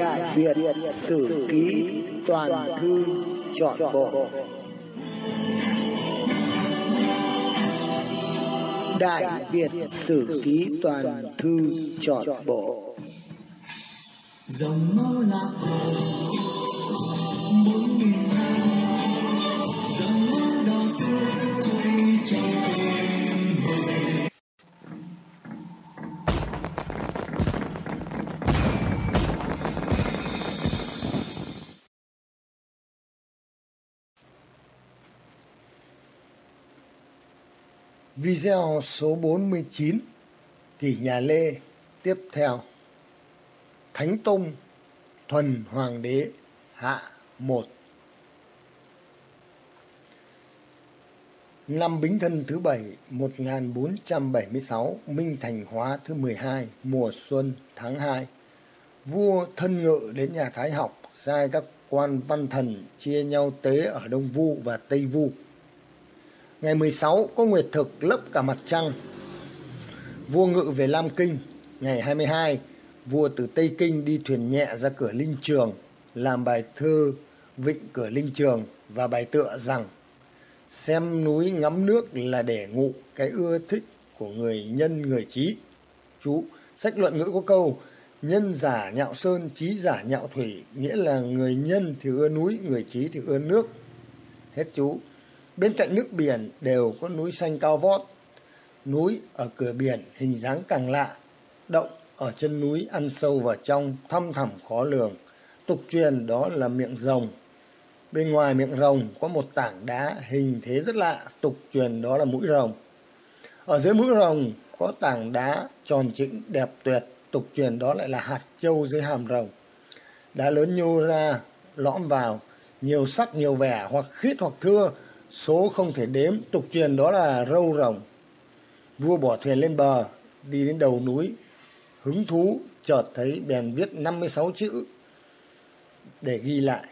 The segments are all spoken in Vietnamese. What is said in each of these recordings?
Đại Việt Sử Ký Toàn Thư Chọn Bộ. Đại Việt Sử Ký Toàn Thư Chọn Bộ. Dòng máu lạc hồ, bốn nghìn năm. Dòng máu đỏ tươi chảy Video số 49 Kỷ nhà Lê Tiếp theo. Thánh Tông, Thuần Hoàng đế, Hạ 1 Năm Bính Thân thứ 7 1476 Minh Thành Hóa thứ 12 Mùa Xuân tháng 2 Vua thân ngự đến nhà Thái học, sai các quan văn thần chia nhau tế ở Đông Vu và Tây Vu. Ngày 16 có nguyệt thực lấp cả mặt trăng. Vua ngự về Lam Kinh. Ngày 22, vua từ Tây Kinh đi thuyền nhẹ ra cửa Linh Trường, làm bài thơ Vịnh cửa Linh Trường và bài tựa rằng xem núi ngắm nước là để ngụ cái ưa thích của người nhân người trí. Chú, sách luận ngữ có câu nhân giả nhạo sơn, trí giả nhạo thủy, nghĩa là người nhân thì ưa núi, người trí thì ưa nước. Hết chú. Bên cạnh nước biển đều có núi xanh cao vót. Núi ở cửa biển hình dáng càng lạ. Động ở chân núi ăn sâu vào trong, thăm thẳm khó lường. Tục truyền đó là miệng rồng. Bên ngoài miệng rồng có một tảng đá hình thế rất lạ, tục truyền đó là mũi rồng. Ở dưới mũi rồng có tảng đá tròn chỉnh đẹp tuyệt, tục truyền đó lại là hạt châu dưới hàm rồng. Đá lớn nhô ra, lõm vào, nhiều sắc nhiều vẻ hoặc khít hoặc thưa, số không thể đếm, tục truyền đó là râu rồng. Vua bỏ thuyền lên bờ, đi đến đầu núi, hứng thú, chợt thấy bèn viết 56 chữ để ghi lại.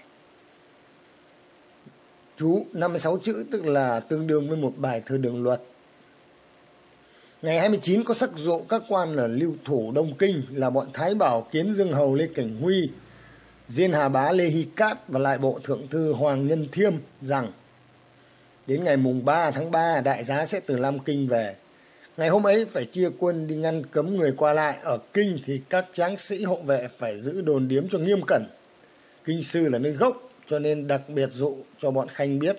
Chú 56 chữ tức là tương đương với một bài thơ đường luật. Ngày 29 có sắc dụ các quan ở lưu thủ Đông Kinh là bọn Thái Bảo Kiến Dương Hầu Lê Cảnh Huy, Diên Hà Bá Lê Hy Cát và lại bộ thượng thư Hoàng Nhân Thiêm rằng Đến ngày mùng 3 tháng 3 đại giá sẽ từ Lam Kinh về. Ngày hôm ấy phải chia quân đi ngăn cấm người qua lại. Ở Kinh thì các tráng sĩ hộ vệ phải giữ đồn điếm cho nghiêm cẩn. Kinh sư là nơi gốc cho nên đặc biệt dụ cho bọn khanh biết.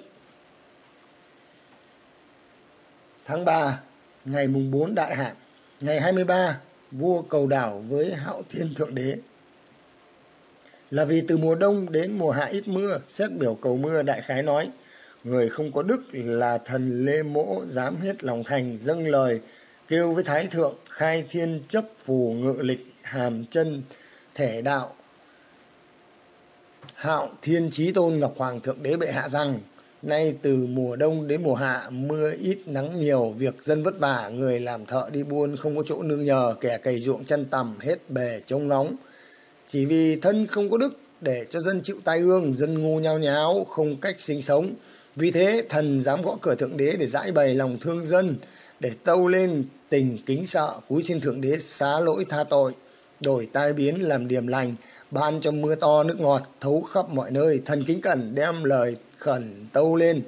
Tháng 3, ngày mùng 4 đại hạn, ngày 23, vua cầu đảo với hạo thiên thượng đế. Là vì từ mùa đông đến mùa hạ ít mưa, xét biểu cầu mưa đại khái nói, người không có đức là thần lê mỗ dám hết lòng thành, dâng lời, kêu với thái thượng, khai thiên chấp phù ngự lịch hàm chân, thể đạo, hạo thiên trí tôn ngọc hoàng thượng đế bệ hạ rằng, nay từ mùa đông đến mùa hạ, mưa ít nắng nhiều, việc dân vất vả, người làm thợ đi buôn không có chỗ nương nhờ, kẻ cày ruộng chân tầm hết bề trông nóng. Chỉ vì thân không có đức để cho dân chịu tai ương, dân ngu nhao nháo, không cách sinh sống vì thế thần dám gõ cửa thượng đế để giải bày lòng thương dân, để tâu lên tình kính sợ, cúi xin thượng đế xá lỗi tha tội, đổi tai biến làm điểm lành, ban cho mưa to nước ngọt thấu khắp mọi nơi, thần kính cẩn đem lời khẩn tâu lên.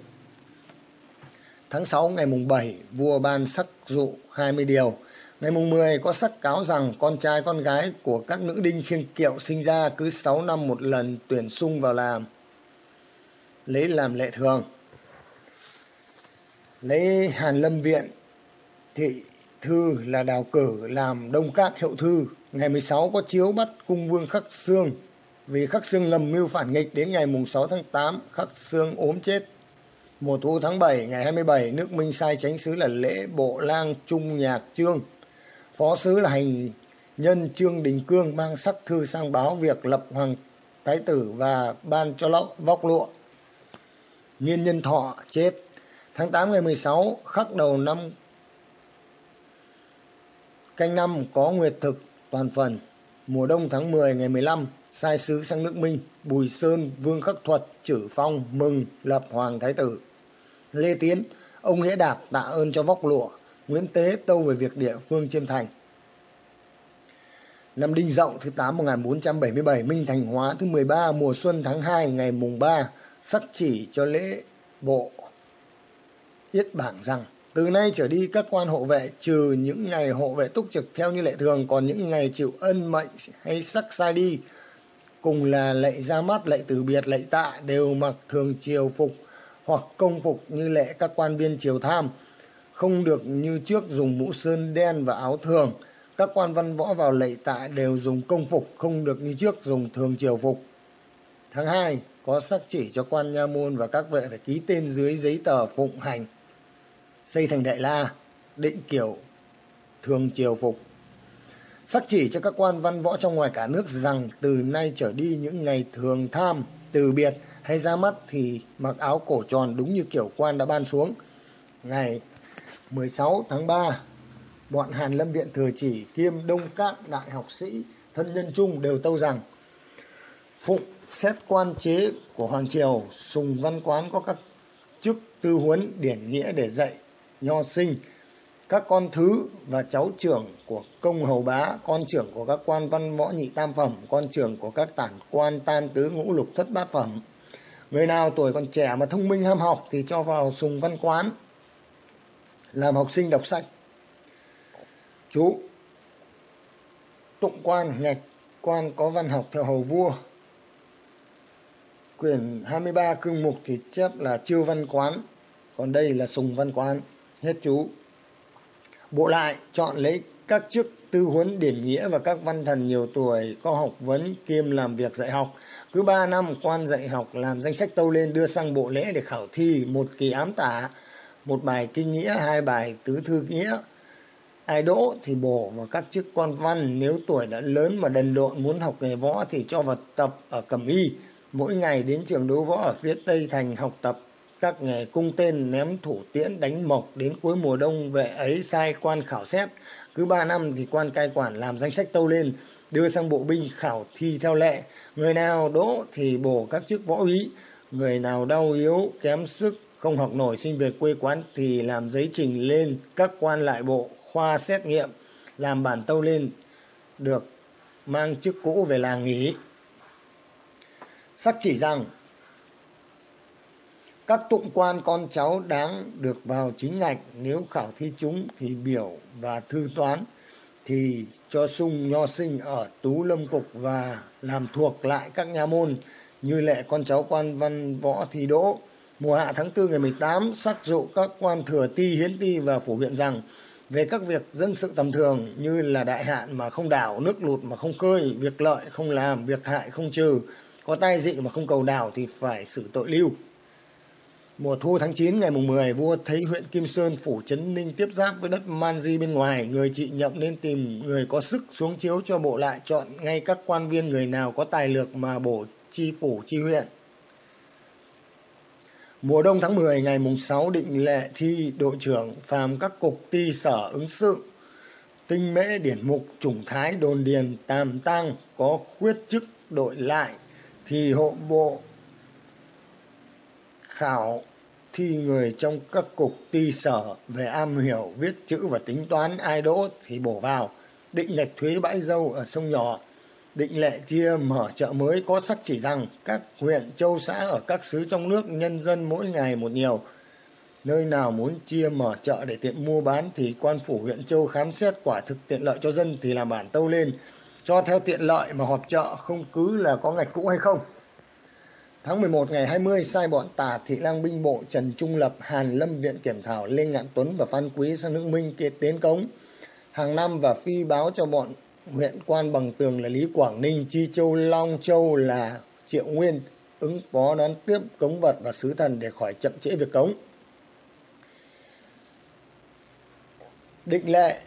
Tháng 6 ngày mùng 7, vua ban sắc dụ 20 điều. Ngày mùng 10 có sắc cáo rằng con trai con gái của các nữ đinh khiêng kiệu sinh ra cứ 6 năm một lần tuyển sung vào làm. Lấy làm lệ thường lấy Hàn Lâm Viện, thị thư là đào cử làm đông các hiệu thư. Ngày 16 có chiếu bắt cung vương Khắc Sương vì Khắc Sương lầm mưu phản nghịch, đến ngày mùng 6 tháng 8 Khắc Sương ốm chết. Mùa thu tháng 7 ngày 27 nước Minh sai chánh sứ là lễ bộ lang trung nhạc trương. Phó sứ là hành nhân Trương Đình Cương mang sắc thư sang báo việc lập hoàng thái tử và ban cho lóc vóc lụa. Nhiên nhân thọ chết Tháng 8 ngày 16 khắc đầu năm canh năm có nguyệt thực toàn phần. Mùa đông tháng 10 ngày 15 sai sứ sang nước Minh, Bùi Sơn, Vương Khắc Thuật, Chử Phong, mừng lập Hoàng Thái Tử. Lê Tiến, ông Nghĩa Đạt tạ ơn cho vóc lụa, Nguyễn Tế tâu về việc địa phương Chiêm Thành. Năm Đinh Dậu thứ 8 1477, Minh Thành Hóa thứ 13, mùa xuân tháng 2 ngày mùng 3, sắc chỉ cho lễ bộ yết bảng rằng, từ nay trở đi các quan hộ vệ, trừ những ngày hộ vệ túc trực theo như lệ thường, còn những ngày chịu ân mệnh hay sắc sai đi, cùng là lệ ra mắt lệ từ biệt, lệ tạ, đều mặc thường triều phục hoặc công phục như lệ các quan viên triều tham. Không được như trước dùng mũ sơn đen và áo thường. Các quan văn võ vào lệ tạ đều dùng công phục, không được như trước dùng thường triều phục. Tháng 2 có sắc chỉ cho quan nha môn và các vệ phải ký tên dưới giấy tờ phụng hành xây thành đại la, định kiểu thường triều phục. Sắc chỉ cho các quan văn võ trong ngoài cả nước rằng từ nay trở đi những ngày thường tham, từ biệt hay ra mắt thì mặc áo cổ tròn đúng như kiểu quan đã ban xuống. Ngày 16 tháng 3 bọn Hàn Lâm Viện Thừa Chỉ, kiêm đông các đại học sĩ, thân nhân chung đều tâu rằng, phụng xét quan chế của Hoàng Triều, Sùng Văn Quán có các chức tư huấn điển nghĩa để dạy nho sinh. Các con thứ và cháu trưởng của công hầu bá, con trưởng của các quan văn võ nhị tam phẩm, con trưởng của các tản quan tam tứ ngũ lục thất bát phẩm. Người nào tuổi còn trẻ mà thông minh ham học thì cho vào sùng văn quán, làm học sinh đọc sách. Chú, tụng quan, ngạch quan có văn học theo hầu vua. Quyển 23 cương mục thì chép là chiêu văn quán, còn đây là sùng văn quán hết chú. Bộ lại chọn lấy các chức tư huấn điển nghĩa và các văn thần nhiều tuổi có học vấn kiêm làm việc dạy học. Cứ ba năm quan dạy học làm danh sách tâu lên đưa sang bộ lễ để khảo thi một kỳ ám tả, một bài kinh nghĩa, hai bài tứ thư nghĩa. Ai đỗ thì bổ vào các chức quan văn nếu tuổi đã lớn mà đần độn muốn học nghề võ thì cho vào tập ở cẩm y. Mỗi ngày đến trường đấu võ ở phía tây thành học tập các nghề cung tên ném thủ tiễn đánh mộc đến cuối mùa đông, vệ ấy sai quan khảo xét. Cứ ba năm thì quan cai quản làm danh sách tâu lên, đưa sang bộ binh khảo thi theo lệ. Người nào đỗ thì bổ các chức võ úy. Người nào đau yếu, kém sức, không học nổi, xin về quê quán thì làm giấy trình lên các quan lại bộ, khoa xét nghiệm, làm bản tâu lên, được mang chức cũ về làng nghỉ. Sắc chỉ rằng các tụng quan con cháu đáng được vào chính ngạch, nếu khảo thi chúng thì biểu và thư toán, thì cho sung nho sinh ở tú lâm cục và làm thuộc lại các nhà môn như lệ con cháu quan văn võ thi đỗ. Mùa hạ tháng 4 ngày 18 sắc dụ các quan thừa ti, hiến ti và phủ huyện rằng về các việc dân sự tầm thường như là đại hạn mà không đảo, nước lụt mà không khơi, việc lợi không làm, việc hại không trừ, có tai dị mà không cầu đảo thì phải xử tội lưu. Mùa thu tháng 9 ngày mùng 10, vua thấy huyện Kim Sơn phủ trấn Ninh tiếp giáp với đất Man Di bên ngoài, người trị nhậm nên tìm người có sức xuống chiếu cho bộ lại chọn ngay các quan viên người nào có tài lược mà bổ chi phủ chi huyện. Mùa đông tháng 10 ngày mùng 6 định lệ thi đội trưởng phàm các cục ti sở ứng sự tinh mễ điển mục chủng thái đồn điền tam tăng có khuyết chức đội lại thì hộ bộ khảo thi người trong các cục ty sở về am hiểu viết chữ và tính toán ai đỗ thì bổ vào. Định lệch thuế bãi dâu ở sông nhỏ. Định lệ chia mở chợ mới có sắc chỉ rằng các huyện, châu xã ở các xứ trong nước nhân dân mỗi ngày một nhiều. Nơi nào muốn chia mở chợ để tiện mua bán thì quan phủ huyện châu khám xét quả thực tiện lợi cho dân thì làm bản tâu lên. Cho theo tiện lợi mà họp chợ không cứ là có ngạch cũ hay không. Tháng 11 ngày 20 sai bọn tà thị lang binh bộ Trần Trung Lập, Hàn Lâm Viện Kiểm Thảo, Lê Ngạn Tuấn và Phan Quý sang nước Minh kết tiến cống. Hàng năm và phi báo cho bọn huyện quan bằng tường là Lý Quảng Ninh, Chi Châu, Long Châu là Triệu Nguyên ứng phó đón tiếp cống vật và sứ thần để khỏi chậm trễ việc cống. Định lệ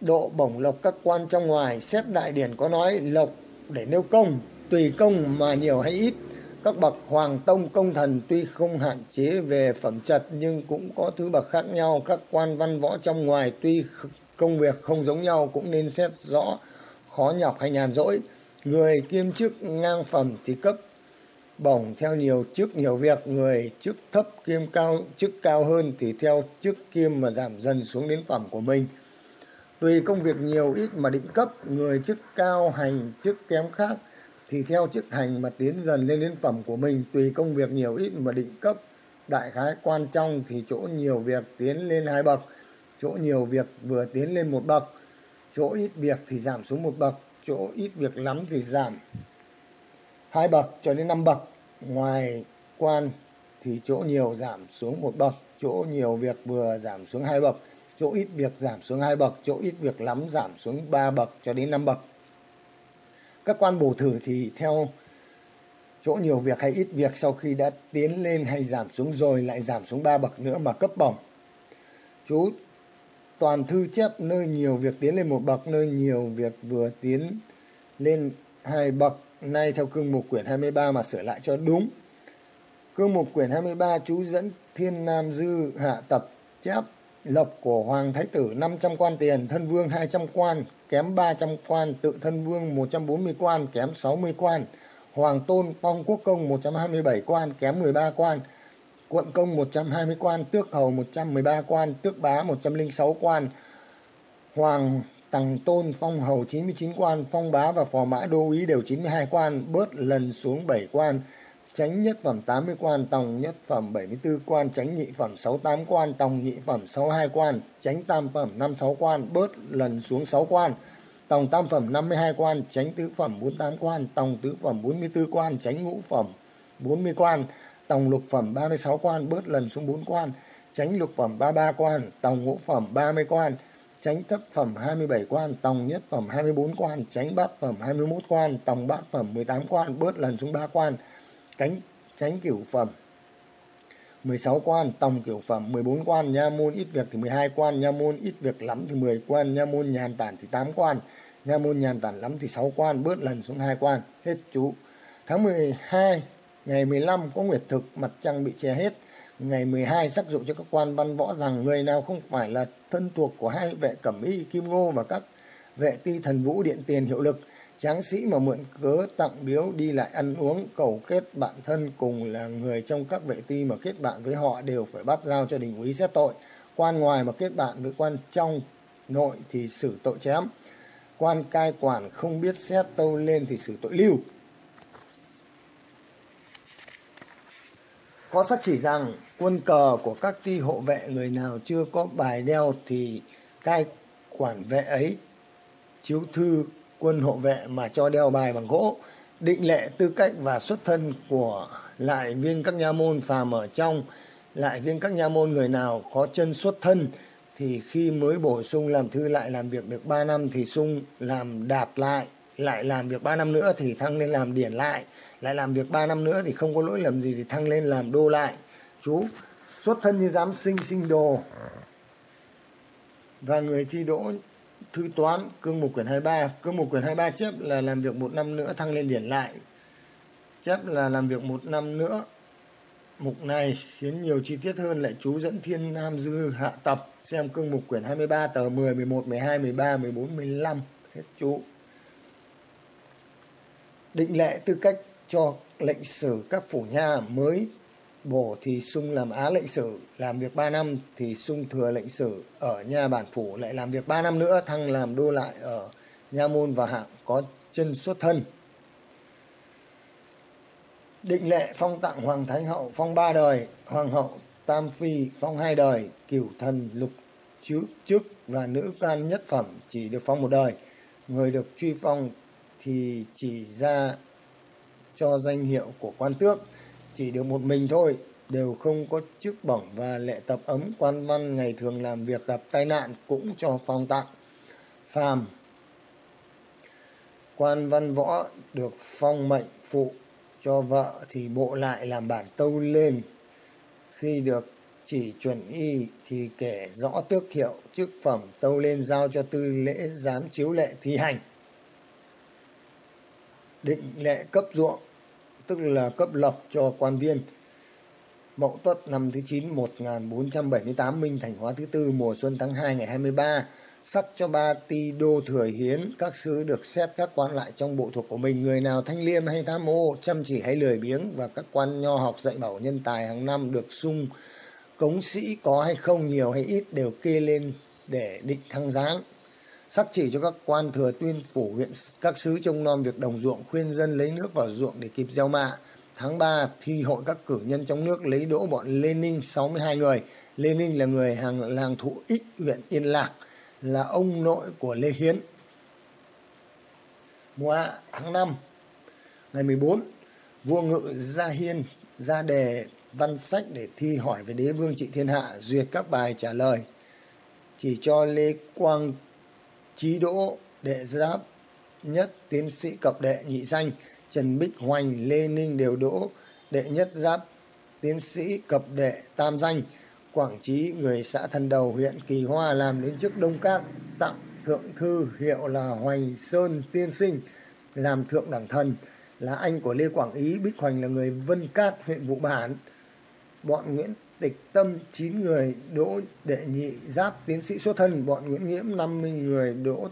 độ bổng lộc các quan trong ngoài xét đại điển có nói lộc để nêu công tùy công mà nhiều hay ít các bậc hoàng tông công thần tuy không hạn chế về phẩm chất nhưng cũng có thứ bậc khác nhau. Các quan văn võ trong ngoài tuy công việc không giống nhau cũng nên xét rõ khó nhọc hay nhàn rỗi. Người kiêm chức ngang phẩm thì cấp bổng theo nhiều chức nhiều việc người chức thấp kiêm cao chức cao hơn thì theo chức kiêm mà giảm dần xuống đến phẩm của mình. Tùy công việc nhiều ít mà định cấp, người chức cao hành chức kém khác thì theo chức hành mà tiến dần lên đến phẩm của mình. Tùy công việc nhiều ít mà định cấp, đại khái quan trong thì chỗ nhiều việc tiến lên hai bậc, chỗ nhiều việc vừa tiến lên một bậc, chỗ ít việc thì giảm xuống một bậc, chỗ ít việc lắm thì giảm hai bậc cho đến năm bậc. Ngoài quan thì chỗ nhiều giảm xuống một bậc, chỗ nhiều việc vừa giảm xuống hai bậc, chỗ ít việc giảm xuống hai bậc, chỗ ít việc lắm giảm xuống ba bậc cho đến năm bậc. Các quan bổ thử thì theo chỗ nhiều việc hay ít việc sau khi đã tiến lên hay giảm xuống rồi lại giảm xuống ba bậc nữa mà cấp bổng. Chú toàn thư chép nơi nhiều việc tiến lên một bậc, nơi nhiều việc vừa tiến lên hai bậc. Nay theo cương mục quyển 23 mà sửa lại cho đúng. Cương mục quyển 23 chú dẫn Thiên Nam Dư hạ tập chép lộc của Hoàng Thái Tử 500 quan tiền, thân vương 200 quan, kém 300 quan, tự thân vương 140 quan, kém 60 quan, Hoàng Tôn Phong Quốc Công 127 quan, kém 13 quan, quận công 120 quan, tước hầu 113 quan, tước bá 106 quan, Hoàng Tằng Tôn Phong hầu 99 quan, phong bá và phò mã đô úy đều 92 quan, bớt lần xuống 7 quan, chánh nhất phẩm 80 quan, tòng nhất phẩm 74 quan, chánh nhị phẩm 68 quan, tòng nhị phẩm 62 quan, chánh tam phẩm 56 quan, bớt lần xuống 6 quan, tòng tam phẩm 52 quan, chánh tứ phẩm 48 quan, tòng tứ phẩm 44 quan, chánh ngũ phẩm 40 quan, tòng lục phẩm 36 quan, bớt lần xuống 4 quan, chánh lục phẩm 33 quan, tòng ngũ phẩm 30 quan, chánh thấp phẩm 27 quan, tòng nhất phẩm 24 quan, chánh bát phẩm 21 quan, tòng bát phẩm 18 quan, bớt lần xuống 3 quan, cánh tránh cửu phẩm. 16 quan, tòng cửu phẩm. 14 quan, nha môn ít việc thì 12 quan, nha môn ít việc lắm thì 10 quan, nha môn nhàn tản thì 8 quan, nha môn nhàn tản lắm thì 6 quan, bớt lần xuống 2 quan. Hết chú. Tháng 12, ngày 15 có nguyệt thực, mặt trăng bị che hết. Ngày 12 sắc dụ cho các quan văn võ rằng người nào không phải là thân thuộc của hai vệ cẩm y kim ngô và các vệ ti thần vũ điện tiền hiệu lực tráng sĩ mà mượn cớ tặng biếu đi lại ăn uống, cầu kết bạn thân cùng là người trong các vệ ti mà kết bạn với họ đều phải bắt giao cho đình úy xét tội. Quan ngoài mà kết bạn với quan trong nội thì xử tội chém. Quan cai quản không biết xét tâu lên thì xử tội lưu. Có sách chỉ rằng quân cờ của các ti hộ vệ người nào chưa có bài đeo thì cai quản vệ ấy chiếu thư quân hộ vệ mà cho đeo bài bằng gỗ, định lệ tư cách và xuất thân của lại viên các nha môn phàm ở trong, lại viên các nha môn người nào có chân xuất thân thì khi mới bổ sung làm thư lại làm việc được 3 năm thì sung làm đạt lại lại làm việc 3 năm nữa thì thăng lên làm điển lại lại làm việc 3 năm nữa thì không có lỗi lầm gì thì thăng lên làm đô lại. Chú, xuất thân như giám sinh sinh đồ. Và người thi đỗ thư toán, cương mục quyển 23 cương mục quyển 23 chép là làm việc một năm nữa, thăng lên điển lại. Chép là làm việc một năm nữa. Mục này khiến nhiều chi tiết hơn, lại chú dẫn thiên nam dư hạ tập, xem cương mục quyển 23 tờ 10 11 12 13 14 15 hết chú. Định lệ tư cách cho lệnh sử các phủ nha mới bổ thì sung làm á lệnh sử làm việc 3 năm thì sung thừa lệnh sử ở nhà bản phủ, lại làm việc 3 năm nữa, thăng làm đô lại ở nha môn và hạng có chân xuất thân. Định lệ phong tặng hoàng thái hậu phong ba đời, hoàng hậu tam phi phong hai đời, cửu thần lục chữ chức và nữ can nhất phẩm chỉ được phong một đời. Người được truy phong thì chỉ ra cho danh hiệu của quan tước chỉ được một mình thôi, đều không có chức bổng và lệ tập ấm quan văn ngày thường làm việc gặp tai nạn cũng cho phong tặng. Phàm. Quan văn võ được phong mệnh phụ cho vợ thì bộ lại làm bản tâu lên. Khi được chỉ chuẩn y thì kể rõ tước hiệu chức phẩm tâu lên giao cho tư lễ giám chiếu lệ thi hành. Định lệ cấp ruộng tức là cấp lộc cho quan viên. Mậu Tuất năm thứ 9 1478 Minh Thành Hóa thứ tư, mùa xuân tháng 2 ngày 23 sắc cho ba ti đô thừa hiến, các sứ được xét các quan lại trong bộ thuộc của mình người nào thanh liêm hay tham ô, chăm chỉ hay lười biếng, và các quan nho học dạy bảo nhân tài hàng năm được sung, cống sĩ có hay không, nhiều hay ít, đều kê lên để định thăng giáng sắc chỉ cho các quan thừa tuyên phủ huyện, các sứ trông nom việc đồng ruộng khuyên dân lấy nước vào ruộng để kịp gieo mạ. Tháng 3 thi hội các cử nhân trong nước lấy đỗ bọn Lê Ninh 62 người. Lê Ninh là người hàng, làng Thụ Ích huyện Yên Lạc, là ông nội của Lê Hiến. Mùa hạ, tháng 5 ngày 14 vua ngự gia hiên ra đề văn sách để thi hỏi về đế vương trị thiên hạ, duyệt các bài trả lời. Chỉ cho lê quang trí đỗ đệ giáp nhất tiến sĩ cập đệ nhị danh trần bích hoành lê ninh đều đỗ đệ nhất giáp tiến sĩ cập đệ tam danh quảng trí người xã thần đầu huyện kỳ hoa làm đến chức đông các tặng thượng thư hiệu là hoành sơn tiên sinh làm thượng đẳng thần là anh của Lê Quảng Ý, Bích Hoành là người Vân Cát, huyện Vụ Bản. Bọn Nguyễn Tịch Tâm 9 người đỗ đệ nhị giáp tiến sĩ xuất thân, bọn Nguyễn Nghiễm 50 người đỗ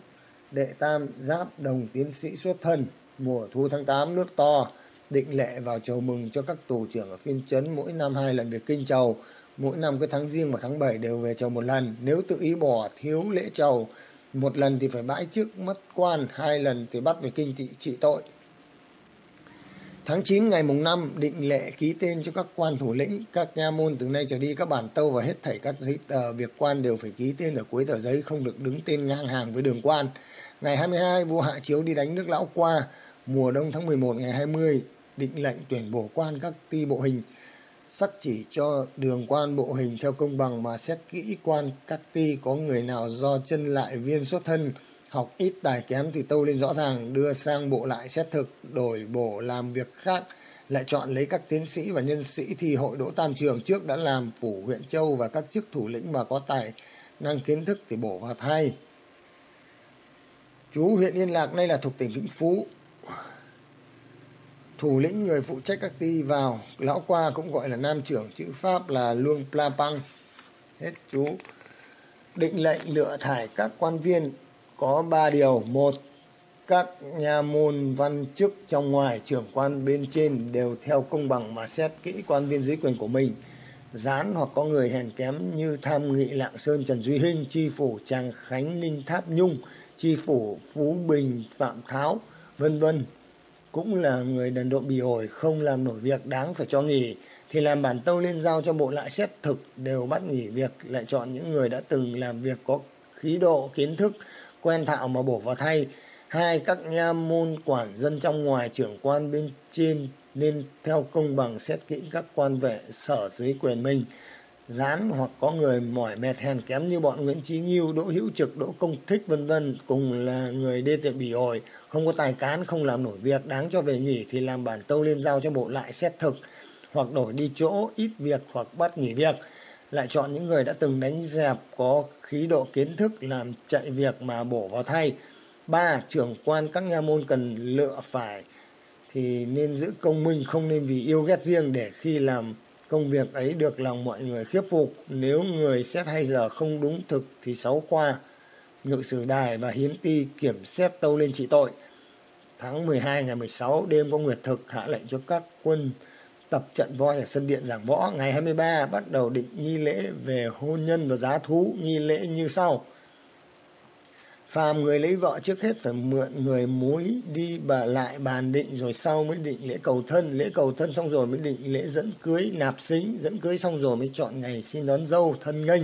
đệ tam giáp đồng tiến sĩ xuất thân. Mùa thu tháng 8 nước to, định lệ vào chầu mừng cho các tù trưởng ở phiên chấn mỗi năm hai lần về kinh chầu. Mỗi năm cái tháng riêng và tháng 7 đều về chầu một lần. Nếu tự ý bỏ thiếu lễ chầu, một lần thì phải bãi chức mất quan, hai lần thì bắt về kinh trị, trị tội. Tháng 9 ngày mùng 5 định lệ ký tên cho các quan thủ lĩnh, các nha môn từ nay trở đi các bản tâu và hết thảy các giấy tờ việc quan đều phải ký tên ở cuối tờ giấy không được đứng tên ngang hàng với đường quan. Ngày 22 vua hạ chiếu đi đánh nước lão qua, mùa đông tháng 11 ngày 20 định lệnh tuyển bổ quan các ti bộ hình. Sắc chỉ cho đường quan bộ hình theo công bằng mà xét kỹ quan các ti có người nào do chân lại viên xuất thân học ít tài kém thì tâu lên rõ ràng đưa sang bộ lại xét thực, đổi bổ làm việc khác, lại chọn lấy các tiến sĩ và nhân sĩ thi hội đỗ tam trường trước đã làm phủ huyện châu và các chức thủ lĩnh mà có tài năng kiến thức thì bổ vào thay. Chú huyện yên lạc nay là thuộc tỉnh vĩnh phú. Thủ lĩnh người phụ trách các ty vào, lão qua cũng gọi là nam trưởng chữ pháp là luông pla păng. Hết chú. Định lệnh lựa thải các quan viên có ba điều. Một, các nhà môn văn chức trong ngoài trưởng quan bên trên đều theo công bằng mà xét kỹ quan viên dưới quyền của mình. Gián hoặc có người hèn kém như tham nghị lạng sơn trần duy hinh, chi phủ tràng khánh ninh tháp nhung, chi phủ phú bình phạm tháo, vân vân. Cũng là người đần độ bị ổi, không làm nổi việc đáng phải cho nghỉ, thì làm bản tâu lên giao cho bộ lại xét thực đều bắt nghỉ việc, lại chọn những người đã từng làm việc có khí độ, kiến thức quen thạo mà bổ vào thay. Hai các nha môn quản dân trong ngoài trưởng quan bên trên nên theo công bằng xét kỹ các quan vệ sở dưới quyền mình. Dán hoặc có người mỏi mệt hèn kém như bọn Nguyễn Chí Nghiêu, Đỗ Hữu Trực, Đỗ Công Thích vân vân cùng là người đê tiện bỉ ổi, không có tài cán, không làm nổi việc đáng cho về nghỉ thì làm bản tâu lên giao cho bộ lại xét thực hoặc đổi đi chỗ ít việc hoặc bắt nghỉ việc lại chọn những người đã từng đánh dẹp, có khí độ kiến thức, làm chạy việc mà bổ vào thay. Ba, trưởng quan các nha môn cần lựa phải. Thì nên giữ công minh, không nên vì yêu ghét riêng để khi làm công việc ấy được lòng mọi người khiếp phục. Nếu người xét hay giờ không đúng thực thì sáu khoa, ngự sử đài và hiến ti kiểm xét tâu lên trị tội. Tháng 12 ngày 16 đêm có nguyệt thực hạ lệnh cho các quân tập trận voi ở sân điện giảng võ ngày 23 bắt đầu định nghi lễ về hôn nhân và giá thú, nghi lễ như sau. Phàm người lấy vợ trước hết phải mượn người mối đi bà lại bàn định, rồi sau mới định lễ cầu thân. Lễ cầu thân xong rồi mới định lễ dẫn cưới nạp xính. Dẫn cưới xong rồi mới chọn ngày xin đón dâu thân nghênh.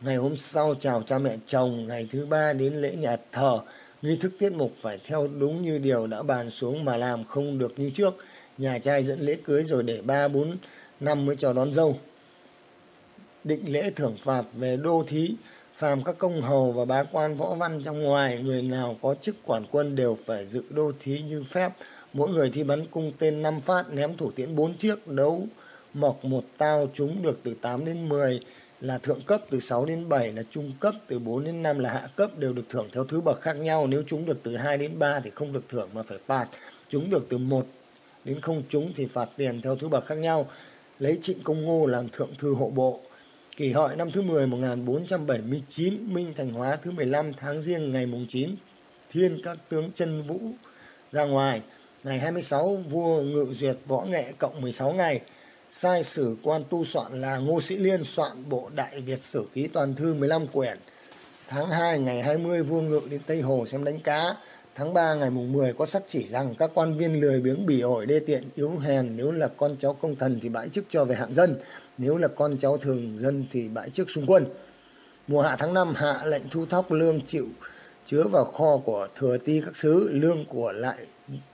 Ngày hôm sau chào cha mẹ chồng, ngày thứ ba đến lễ nhà thờ. Nghi thức tiết mục phải theo đúng như điều đã bàn xuống mà làm không được như trước nhà trai dẫn lễ cưới rồi để ba, bốn, năm mới cho đón dâu. Định lễ thưởng phạt về đô thí, phàm các công hầu và bá quan võ văn trong ngoài, người nào có chức quản quân đều phải dự đô thí như phép. Mỗi người thi bắn cung tên năm phát, ném thủ tiễn bốn chiếc, đấu mộc một tao chúng được từ tám đến mười, là thượng cấp từ sáu đến bảy, là trung cấp từ bốn đến năm, là hạ cấp, đều được thưởng theo thứ bậc khác nhau. Nếu chúng được từ hai đến ba thì không được thưởng mà phải phạt. Chúng được từ một đến không chúng thì phạt tiền theo thứ bậc khác nhau. Lấy trịnh công ngô làm thượng thư hộ bộ. Kỷ hợi năm thứ 10 1479 Minh Thành Hóa thứ 15 tháng riêng ngày mùng 9 thiên các tướng chân vũ ra ngoài. Ngày 26 vua ngự duyệt võ nghệ cộng 16 ngày. Sai sử quan tu soạn là Ngô Sĩ Liên soạn bộ Đại Việt Sử Ký Toàn Thư 15 quyển. Tháng 2 ngày 20 vua ngự đến Tây Hồ xem đánh cá. Tháng 3 ngày mùng 10 có sắc chỉ rằng các quan viên lười biếng bỉ ổi đê tiện yếu hèn nếu là con cháu công thần thì bãi chức cho về hạng dân, nếu là con cháu thường dân thì bãi chức xung quân. Mùa hạ tháng 5 hạ lệnh thu thóc lương chịu chứa vào kho của thừa ti các sứ lương của lại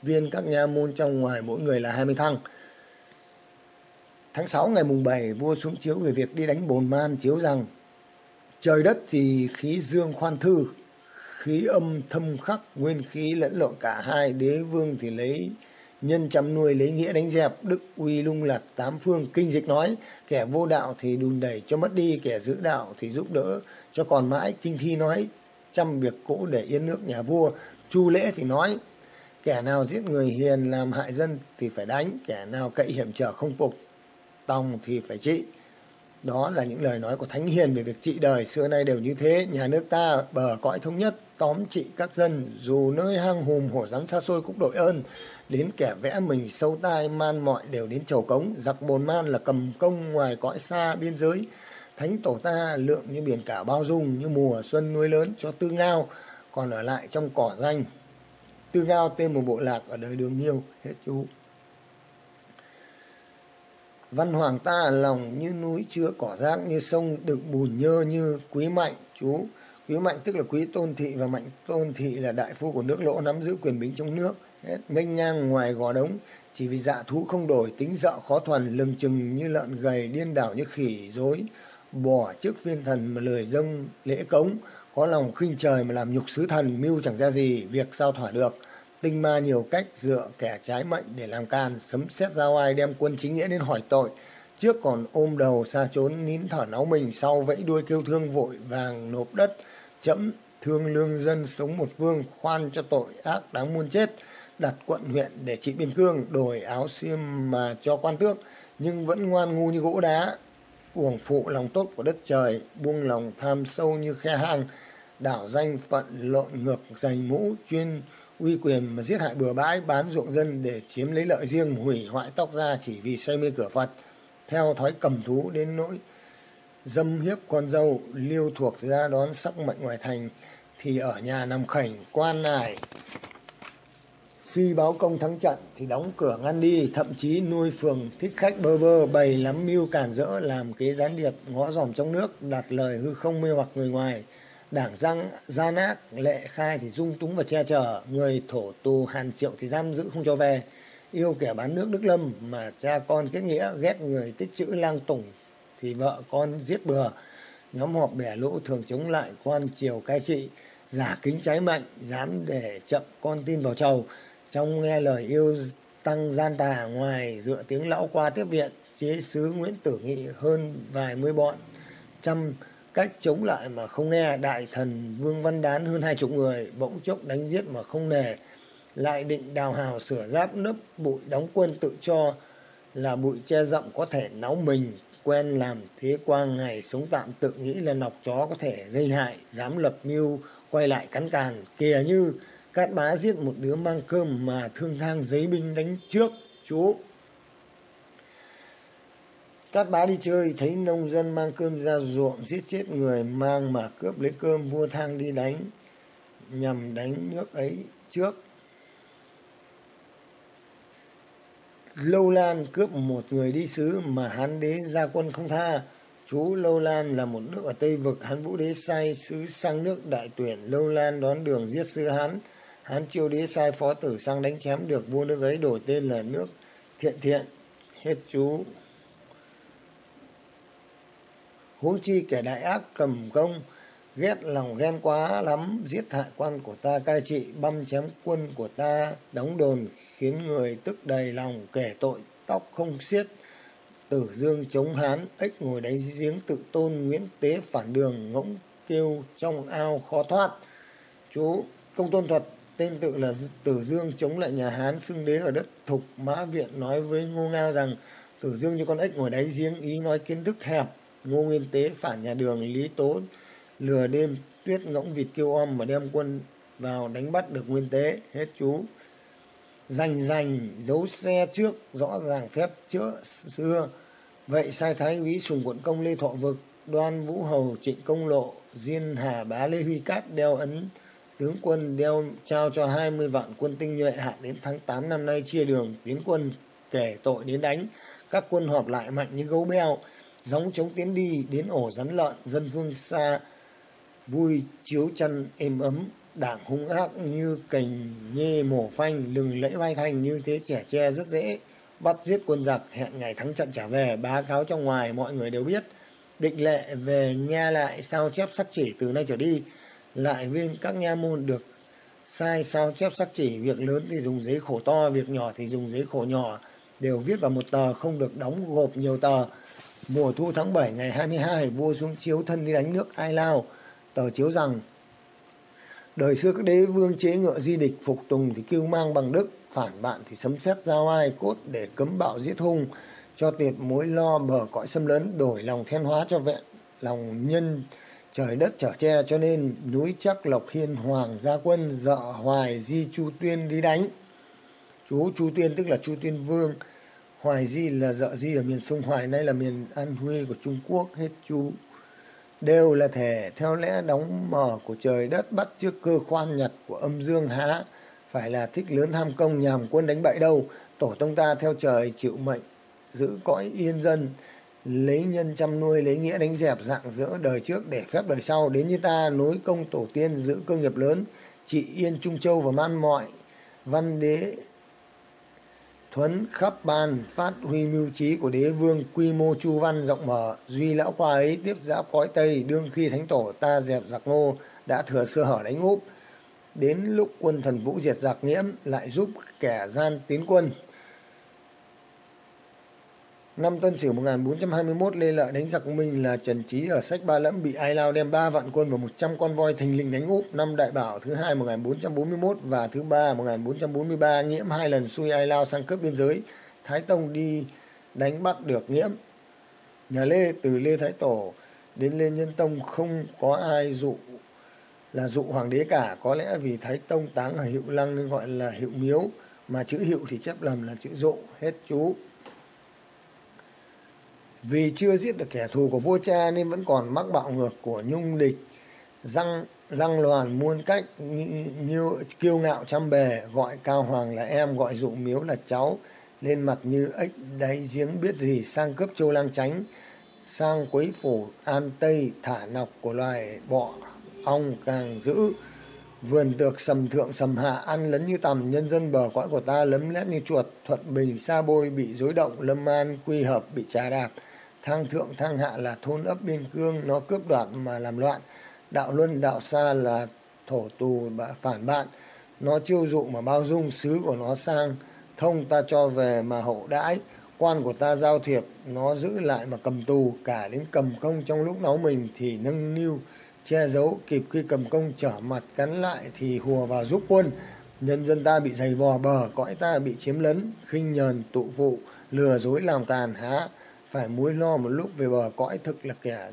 viên các nha môn trong ngoài mỗi người là 20 thăng. Tháng 6 ngày mùng 7 vua xuống chiếu về việc đi đánh bồn man chiếu rằng trời đất thì khí dương khoan thư, khí âm thâm khắc, nguyên khí lẫn lộn cả hai, đế vương thì lấy nhân chăm nuôi lấy nghĩa đánh dẹp, đức uy lung lạc tám phương, kinh dịch nói, kẻ vô đạo thì đùn đẩy cho mất đi, kẻ giữ đạo thì giúp đỡ cho còn mãi, kinh thi nói, trăm việc cũ để yên nước nhà vua, chu lễ thì nói, kẻ nào giết người hiền làm hại dân thì phải đánh, kẻ nào cậy hiểm trở không phục, tòng thì phải trị. Đó là những lời nói của Thánh Hiền về việc trị đời xưa nay đều như thế. Nhà nước ta bờ cõi thống nhất, tóm trị các dân, dù nơi hang hùm hổ rắn xa xôi cũng đội ơn. Đến kẻ vẽ mình sâu tai man mọi đều đến chầu cống, giặc bồn man là cầm công ngoài cõi xa biên giới. Thánh tổ ta lượng như biển cả bao dung, như mùa xuân nuôi lớn cho tư ngao, còn ở lại trong cỏ danh. Tư ngao tên một bộ lạc ở đời đường nhiêu, hết chú. Văn hoàng ta lòng như núi chứa cỏ rác như sông đựng bùn nhơ như quý mạnh chú quý mạnh tức là quý tôn thị và mạnh tôn thị là đại phu của nước lỗ nắm giữ quyền bính trong nước. Hết. Nghênh ngang ngoài gò đống, chỉ vì dạ thú không đổi, tính dợ khó thuần, lừng chừng như lợn gầy điên đảo như khỉ dối bỏ trước phiên thần mà lời dâng lễ cống, có lòng khinh trời mà làm nhục sứ thần, mưu chẳng ra gì, việc sao thỏa được. Tinh ma nhiều cách, dựa kẻ trái mệnh để làm can, sấm xét giao ai đem quân chính nghĩa đến hỏi tội. Trước còn ôm đầu xa trốn, nín thở náu mình, sau vẫy đuôi kêu thương vội vàng nộp đất chấm thương lương dân sống một vương khoan cho tội ác đáng muôn chết, đặt quận huyện để trị biên cương đổi áo xiêm mà cho quan tước, nhưng vẫn ngoan ngu như gỗ đá, uổng phụ lòng tốt của đất trời, buông lòng tham sâu như khe hang, đảo danh phận lộn ngược giành mũ, chuyên uy quyền mà giết hại bừa bãi, bán ruộng dân để chiếm lấy lợi riêng, hủy hoại tóc ra chỉ vì say mê cửa phật. Theo thói cầm thú đến nỗi dâm hiếp con dâu liêu thuộc ra đón sắc mệnh ngoài thành, thì ở nhà nằm khảnh, quan nài phi báo công thắng trận, thì đóng cửa ngăn đi, thậm chí nuôi phường thích khách bơ vơ bày lắm mưu cản rỡ, làm kế gián điệp, ngõ dòm trong nước, đặt lời hư không mê hoặc người ngoài. Đảng răng gian ác lệ khai thì dung túng và che chở. Người thổ tù hàn triệu thì giam giữ không cho về. Yêu kẻ bán nước đức lâm mà cha con kết nghĩa ghét người tích chữ lang tùng thì vợ con giết bừa. Nhóm họp bẻ lũ thường chống lại quan triều cai trị, giả kính trái mệnh, dám để chậm con tin vào chầu. Trong nghe lời yêu tăng gian tà, ngoài dựa tiếng lão qua tiếp viện, chế sứ nguyễn tử nghị hơn vài mươi bọn. Trăm cách chống lại mà không nghe, đại thần vương văn đán hơn hai chục người, bỗng chốc đánh giết mà không nề. Lại định đào hào sửa giáp nấp bụi đóng quân tự cho là bụi che rậm có thể náu mình quen làm thế qua ngày sống tạm tự nghĩ là nọc chó có thể gây hại, dám lập mưu, quay lại cắn càn kìa như, cát bá giết một đứa mang cơm mà thương thang giấy binh đánh trước, chú Cát bá đi chơi, thấy nông dân mang cơm ra ruộng, giết chết người mang mà cướp lấy cơm, vua thang đi đánh, nhằm đánh nước ấy trước. Lâu Lan cướp một người đi sứ mà Hán đế ra quân không tha. Chú Lâu Lan là một nước ở Tây Vực, Hán Vũ đế sai sứ sang nước đại tuyển. Lâu Lan đón đường giết sứ Hán. Hán Chiêu đế sai phó tử sang đánh chém được vua nước ấy đổi tên là nước thiện thiện. Hết chú huống chi kẻ đại ác cầm công ghét lòng ghen quá lắm, giết hại quan của ta, cai trị băm chém quân của ta, đóng đồn khiến người tức đầy lòng, kể tội, tóc không xiết. Tử dương chống hán, ếch ngồi đáy giếng, tự tôn nguyễn tế phản đường, ngỗng kêu trong ao khó thoát. Chú công tôn thuật, tên tự là tử dương chống lại nhà hán, xưng đế ở đất thục mã viện, nói với ngô ngao rằng, tử dương như con ếch ngồi đáy giếng, ý nói kiến thức hẹp. Ngô nguyên tế phản nhà đường lý tố lừa đêm, tuyết ngỗng vịt kêu om mà đem quân vào đánh bắt được nguyên tế, hết chú. Rành rành, giấu xe trước, rõ ràng phép chữa xưa. Vậy sai thái úy sùng quận công lê thọ vực, đoan vũ hầu trịnh công lộ, diên hà bá lê huy cát đeo ấn, tướng quân đeo trao cho 20 vạn quân tinh nhuệ hạn đến tháng 8 năm nay chia đường, tiến quân kể tội đến đánh. Các quân họp lại mạnh như gấu beo, gióng chống tiến đi, đến ổ rắn lợn, dân phương xa vui chiếu chăn êm ấm, đảng hung ác như cành nhê mổ phanh, lừng lẫy vai thành như thế trẻ tre rất dễ. Bắt giết quân giặc, hẹn ngày thắng trận trả về bá cáo trong ngoài, mọi người đều biết. Định lệ về nha lại, sao chép sắc chỉ từ nay trở đi. Lại viên các nha môn được sai, sao chép sắc chỉ, việc lớn thì dùng giấy khổ to, việc nhỏ thì dùng giấy khổ nhỏ. Đều viết vào một tờ, không được đóng gộp nhiều tờ. Mùa thu tháng 7 ngày 22 vua xuống chiếu thân đi đánh nước ai lao tờ chiếu rằng, đời xưa các đế vương chế ngựa di địch phục tùng thì kêu mang bằng đức, phản bạn thì sấm sét giao ai cốt để cấm bạo giết hung, cho tiệt mối lo bờ cõi xâm lấn, đổi lòng thiên hóa cho vẹn lòng nhân, trời đất trở che cho nên núi chắc lộc hiên hoàng gia quân dợ hoài di chu tuyên đi đánh. Chú chu tuyên tức là chu tuyên vương, hoài di là dợ di ở miền sông hoài, nay là miền an huy của trung quốc, hết chú đều là thể theo lẽ đóng mở của trời đất, bắt trước cơ khoan nhật của âm dương há. Phải là thích lớn tham công nhàm quân đánh bại đâu? Tổ tông ta theo trời chịu mệnh, giữ cõi yên dân, lấy nhân chăm nuôi, lấy nghĩa đánh dẹp dạng dỡ đời trước để phép đời sau. Đến như ta, nối công tổ tiên, giữ cơ nghiệp lớn, trị yên trung châu và man mọi, văn đế phấn khắp ban phát huy mưu trí của đế vương quy mô chu văn rộng mở, duy lão khoa ấy tiếp giáp cõi tây, đương khi thánh tổ ta dẹp giặc ngô đã thừa sơ hở đánh úp. Đến lúc quân thần vũ diệt giặc nghiễm lại giúp kẻ gian tiến quân. Năm Tân Sửu 1421, Lê Lợi đánh giặc Minh là Trần Trí ở sách Ba Lẫm bị Ai Lao đem 3 vạn quân và 100 con voi thình lình đánh úp. Năm Đại Bảo thứ hai 1441 và thứ ba 1443, Nghiễm hai lần xui Ai Lao sang cướp biên giới. Thái Tông đi đánh bắt được Nghiễm. Nhà Lê từ Lê Thái Tổ đến Lê Nhân Tông không có ai dụ là dụ hoàng đế cả. Có lẽ vì Thái Tông táng ở Hiệu Lăng nên gọi là Hiệu Miếu. Mà chữ Hiệu thì chép lầm là chữ dụ. Hết chú. Vì chưa giết được kẻ thù của vua cha nên vẫn còn mắc bạo ngược của nhung địch, răng răng loàn muôn cách như, như kiêu ngạo trăm bề, gọi cao hoàng là em, gọi dụ miếu là cháu, lên mặt như ếch đáy giếng biết gì sang cướp châu lang tránh, sang quấy phủ an tây thả nọc của loài bọ ong càng dữ. Vườn tược sầm thượng sầm hạ ăn lấn như tầm nhân dân bờ cõi của ta lấm lét như chuột. Thuận bình xa bôi bị dối động lâm an quy hợp bị trà đạp thang thượng, thang hạ là thôn ấp biên cương, nó cướp đoạt mà làm loạn. Đạo luân, đạo xa là thổ tù phản bạn. Nó chiêu dụ mà bao dung sứ của nó sang. Thông ta cho về mà hậu đãi, quan của ta giao thiệp. Nó giữ lại mà cầm tù, cả đến cầm công trong lúc nấu mình thì nâng niu, che giấu. Kịp khi cầm công trở mặt cắn lại thì hùa vào giúp quân. Nhân dân ta bị giày vò bờ, cõi ta bị chiếm lấn, khinh nhờn, tụ vụ, lừa dối làm càn há phải mối lo một lúc về bờ cõi thực là kẻ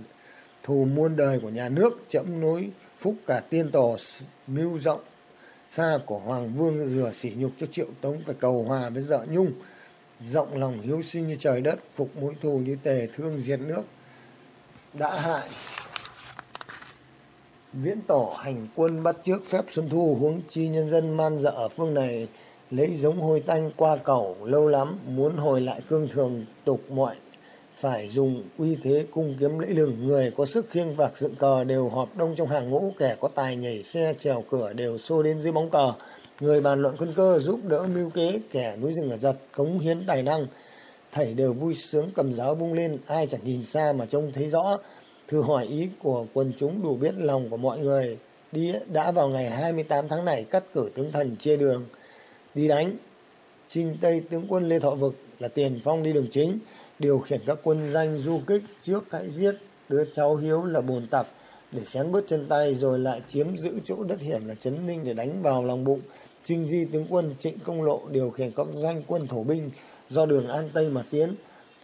thù muôn đời của nhà nước, chẫm nối phúc cả tiên tổ mưu rộng. Xa của hoàng vương rửa sỉ nhục cho triệu tống phải cầu hòa với dợ nhung. Rộng lòng hiếu sinh như trời đất, phục mối thù như tề thương diệt nước. Đã hại. Viễn tổ hành quân bắt trước phép xuân thu, huống chi nhân dân man dợ ở phương này lấy giống hôi tanh qua cầu, lâu lắm, muốn hồi lại cương thường tục mọi phải dùng uy thế cung kiếm lưỡi lừng, người có sức khiêng vạc dựng cờ đều họp đông trong hàng ngũ, kẻ có tài nhảy xe trèo cửa đều xô đến dưới bóng cờ. Người bàn luận quân cơ giúp đỡ mưu kế, kẻ núi rừng ở giật cống hiến tài năng. Thảy đều vui sướng cầm giáo vung lên, ai chẳng nhìn xa mà trông thấy rõ. Thử hỏi ý của quần chúng đủ biết lòng của mọi người. Đi đã vào ngày 28 tháng này, cắt cử tướng thần chia đường. Đi đánh. Trinh tây tướng quân lê thọ vực là tiền phong đi đường chính điều khiển các quân danh du kích trước hãy giết. Đứa cháu hiếu là bồn tặc, để xén bớt chân tay rồi lại chiếm giữ chỗ đất hiểm là trấn ninh để đánh vào lòng bụng. Trinh di tướng quân trịnh công lộ điều khiển các doanh quân thổ binh do đường an tây mà tiến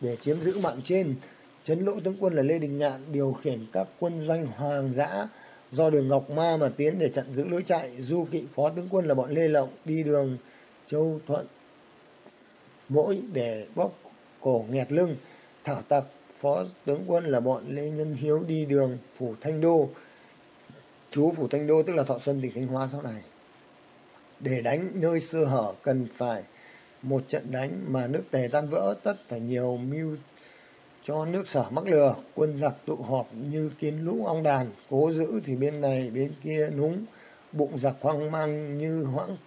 để chiếm giữ mạng trên. Trấn lỗ tướng quân là lê đình ngạn điều khiển các quân doanh hoàng dã do đường ngọc ma mà tiến để chặn giữ lối chạy. Du kỵ phó tướng quân là bọn lê lộng đi đường châu thuận mỗi để bóc cổ nghẹt lưng thảo tặc phó tướng quân là bọn Lê Nhân Hiếu đi đường Phủ Thanh Đô. Chú Phủ Thanh Đô tức là Thọ Xuân, tỉnh Thanh Hóa sau này. Để đánh nơi sơ hở cần phải một trận đánh mà nước tề tan vỡ, tất phải nhiều mưu cho nước sở mắc lừa quân giặc tụ họp như kiến lũ ong đàn, cố giữ thì bên này bên kia núng bụng giặc hoang mang như hoãng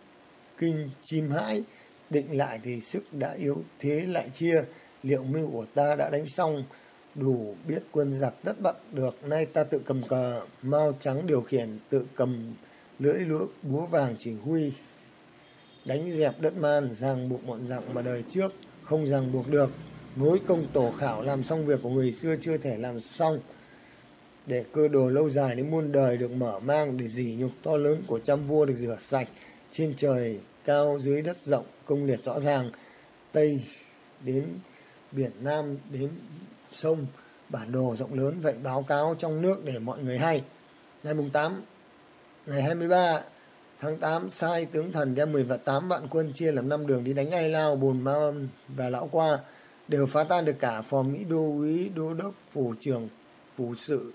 kinh chim hãi, định lại thì sức đã yếu thế lại chia liệu mưu của ta đã đánh xong, đủ biết quân giặc đất bận được, nay ta tự cầm cờ mao trắng điều khiển, tự cầm lưỡi lúa búa vàng chỉ huy. Đánh dẹp đất man, ràng buộc bọn giặc mà đời trước, không ràng buộc được. Nối công tổ khảo, làm xong việc của người xưa chưa thể làm xong. Để cơ đồ lâu dài đến muôn đời được mở mang, để dỉ nhục to lớn của trăm vua được rửa sạch. Trên trời, cao dưới đất rộng, công liệt rõ ràng. Tây đến biển nam đến sông bản đồ rộng lớn vậy báo cáo trong nước để mọi người hay. Ngày mùng 8 ngày 23 tháng 8 sai tướng thần đem 10 và 8 vạn quân chia làm năm đường đi đánh Ai Lao, Bồn Ma và Lão Qua đều phá tan được cả phò Mỹ đô úy, đô đốc, phủ trưởng, phủ sự,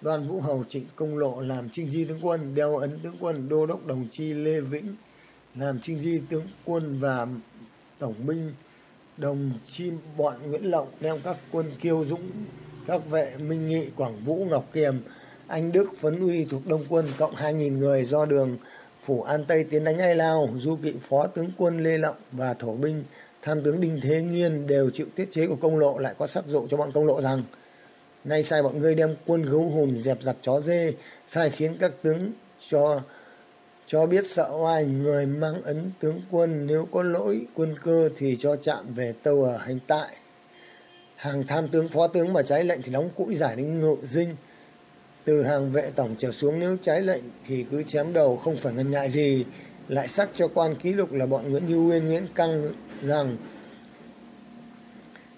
đoàn vũ hầu trịnh công lộ làm trinh di tướng quân, đeo ấn tướng quân, đô đốc đồng chi Lê Vĩnh làm trinh di tướng quân và tổng binh đồng chi bọn Nguyễn Lộng đem các quân kiêu dũng, các vệ Minh Nghị, Quảng Vũ, Ngọc Kiềm, Anh Đức, Phấn Uy thuộc Đông quân cộng 2.000 người do đường phủ An Tây tiến đánh Ai Lao, du kỵ phó tướng quân Lê Lộng và thổ binh tham tướng Đinh Thế Nghiên đều chịu tiết chế của công lộ lại có sắc dụ cho bọn công lộ rằng nay sai bọn ngươi đem quân gấu hùm dẹp giặc chó dê sai khiến các tướng cho cho biết sợ oai người mang ấn tướng quân nếu có lỗi quân cơ thì cho chạm về tâu ở hành tại. Hàng tham tướng phó tướng mà trái lệnh thì đóng cũi giải đến ngự dinh. Từ hàng vệ tổng trở xuống nếu trái lệnh thì cứ chém đầu không phải ngần ngại gì. Lại sắc cho quan ký lục là bọn Nguyễn Như Nguyên, Nguyễn Căng rằng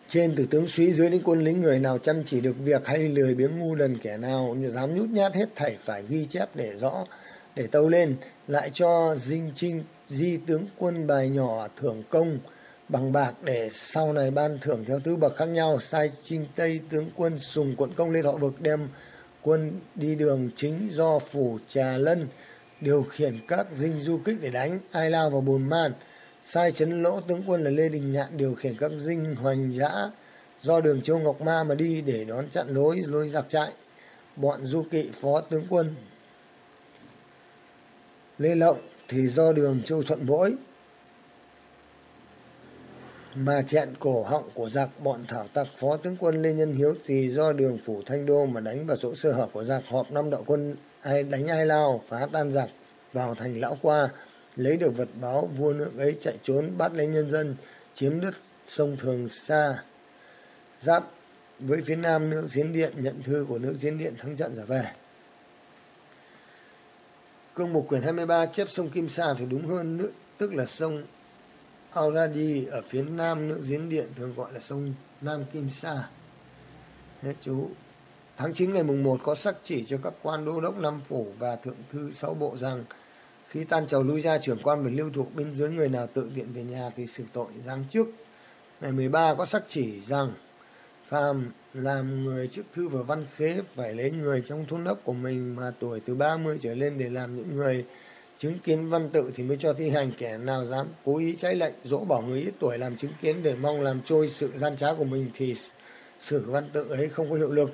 trên từ tướng suý dưới đến quân lính người nào chăm chỉ được việc hay lười biếng ngu đần kẻ nào dám nhút nhát hết thảy phải ghi chép để rõ để tâu lên, lại cho dinh trinh di tướng quân bài nhỏ thưởng công bằng bạc để sau này ban thưởng theo tứ bậc khác nhau. Sai trinh tây tướng quân sùng quận công lê thọ vực đem quân đi đường chính do phủ trà lân điều khiển các dinh du kích để đánh ai lao vào bồn man. Sai chấn lỗ tướng quân là lê đình nhạn điều khiển các dinh hoành dã do đường châu ngọc ma mà đi để đón chặn lối lối giặc chạy bọn du kỵ phó tướng quân lê lộng thì do đường châu thuận vỗi mà chẹn cổ họng của giặc, bọn thảo tặc phó tướng quân lê nhân hiếu thì do đường phủ thanh đô mà đánh vào chỗ sơ hở của giặc. Họp năm đạo quân ai, đánh ai lao, phá tan giặc, vào thành lão qua, lấy được vật báo, vua nước ấy chạy trốn, bắt lấy nhân dân, chiếm đất sông thường xa giáp với phía nam nước diễn điện, nhận thư của nước diễn điện thắng trận trở về cương mục quyển 23 chép sông Kim Sa thì đúng hơn nữa tức là sông Auradi ở phía nam nước diễn điện thường gọi là sông Nam Kim Sa. Hết chú. Tháng 9 ngày mùng 1 có sắc chỉ cho các quan đô đốc năm phủ và thượng thư sáu bộ rằng, khi tan trầu lui ra, trưởng quan và lưu thuộc bên dưới người nào tự tiện về nhà thì xử tội giáng trước. Ngày 13 có sắc chỉ rằng phàm làm người chức thư và văn khế phải lấy người trong thôn đốc của mình mà tuổi từ 30 trở lên để làm những người chứng kiến văn tự thì mới cho thi hành. Kẻ nào dám cố ý trái lệnh, dỗ bảo người ít tuổi làm chứng kiến để mong làm trôi sự gian trá của mình thì sử văn tự ấy không có hiệu lực.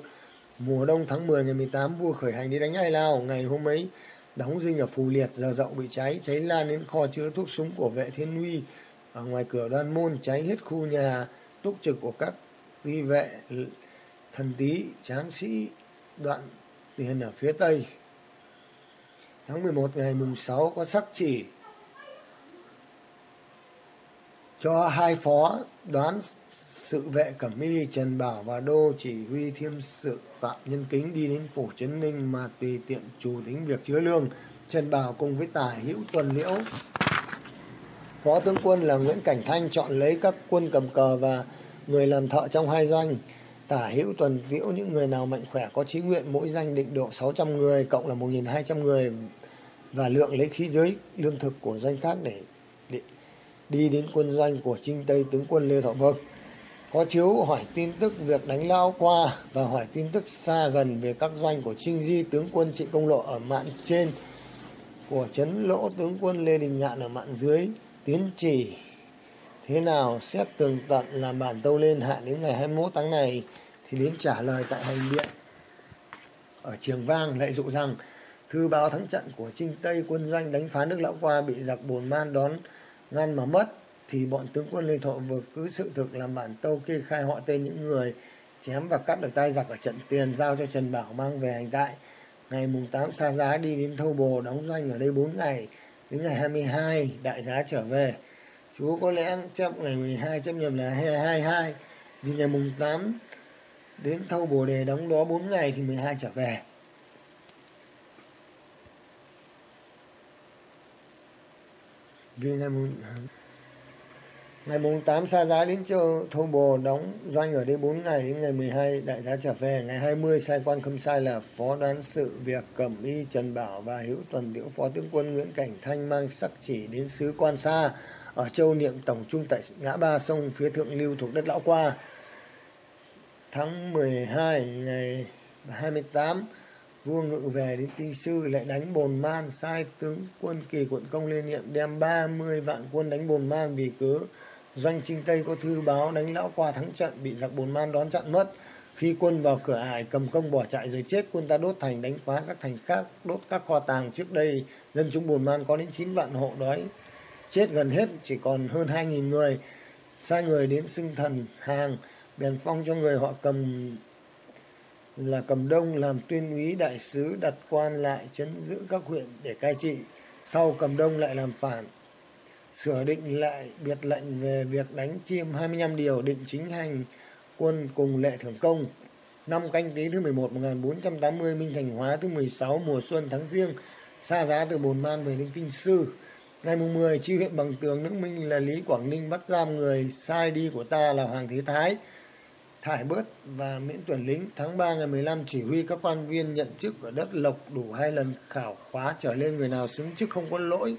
Mùa đông tháng 10 ngày 18 vua khởi hành đi đánh ai lao. Ngày hôm ấy, đóng dinh ở phù liệt, giờ dậu bị cháy cháy lan đến kho chứa thuốc súng của vệ thiên huy ở ngoài cửa đoan môn, cháy hết khu nhà túc trực của các nghi vệ, thần tý tráng sĩ, đoạn tiền ở phía tây. Tháng 11 ngày mùng 6 có sắc chỉ cho hai phó đoán sự vệ cẩm y, trần bảo và đô chỉ huy thiêm sự phạm nhân kính đi đến phủ trấn ninh mà tùy tiện chủ tính việc chứa lương. Trần bảo cùng với tài hữu tuần liễu, phó tướng quân là nguyễn cảnh thanh chọn lấy các quân cầm cờ và người làm thợ trong hai doanh tả hữu tuần tiễu những người nào mạnh khỏe có chí nguyện mỗi danh định độ 600 người cộng là 1.200 người và lượng lấy khí giới lương thực của doanh khác để, để đi đến quân doanh của trinh tây tướng quân lê thọ vực có chiếu hỏi tin tức việc đánh lao qua và hỏi tin tức xa gần về các doanh của Trinh Di tướng quân Trịnh Công Lộ ở mạn trên của Trấn Lỗ tướng quân Lê Đình Nhạn ở mạn dưới tiến chỉ thế nào xét tường tận làm bản tâu lên hạn đến ngày 21 tháng này? Thì đến trả lời tại hành điện. Ở Trường Vang lại dụ rằng, thư báo thắng trận của Trinh Tây quân doanh đánh phá nước Lão Qua bị giặc bồn man đón ngăn mà mất, thì bọn tướng quân Lê Thọ vừa cứ sự thực làm bản tâu kê khai họ tên những người chém và cắt được tay giặc ở trận tiền giao cho Trần Bảo mang về hành tại. Ngày mùng 8 xa giá đi đến Thâu Bồ đóng doanh ở đây 4 ngày, đến ngày 22 đại giá trở về. Chúa có lẽ chấp ngày 12 chấp nhầm là 22 vì ngày mùng 8 đến Thâu Bồ Đề đóng đó 4 ngày thì 12 trở về. Vì ngày mùng ngày mùng 8 xa giá đến châu Thâu Bồ đóng doanh ở đây 4 ngày, đến ngày 12 đại giá trở về. Ngày 20 sai quan không sai là phó đoán sự việc cẩm y Trần Bảo và hữu tuần Điễu phó tướng quân Nguyễn Cảnh Thanh mang sắc chỉ đến sứ quan xa ở châu niệm tổng trung tại ngã ba sông phía thượng lưu thuộc đất lão qua. Tháng 12 ngày 28 vua ngự về đến kinh sư lại đánh bồn man, sai tướng quân kỳ quận công lên niệm đem 30 vạn quân đánh bồn man vì cớ doanh trinh tây có thư báo đánh lão qua thắng trận, bị giặc bồn man đón chặn mất. Khi quân vào cửa ải cầm công bỏ chạy rồi chết, quân ta đốt thành, đánh phá các thành khác, đốt các kho tàng. Trước đây, dân chúng bồn man có đến 9 vạn hộ đói chết gần hết, chỉ còn hơn 2.000 người. Sai người đến xưng thần hàng, bèn phong cho người họ cầm là cầm đông, làm tuyên úy đại sứ, đặt quan lại, chấn giữ các huyện để cai trị. Sau cầm đông lại làm phản. Sửa định lại, biệt lệnh về việc đánh chiêm 25 điều, định chính hành quân cùng lệ thưởng công. Năm canh tí thứ 11 1480 Minh Thành Hóa thứ 16 mùa xuân tháng riêng xa giá từ Bồn Man về đến Kinh Sư ngày mùng 10 chi huyện bằng tường, nước Minh là Lý Quảng Ninh bắt giam người sai đi của ta là Hoàng Thế Thái thải bớt và miễn tuyển lính. Tháng 3 ngày 15 chỉ huy các quan viên nhận chức ở đất Lộc đủ hai lần khảo khóa trở lên người nào xứng chức không có lỗi.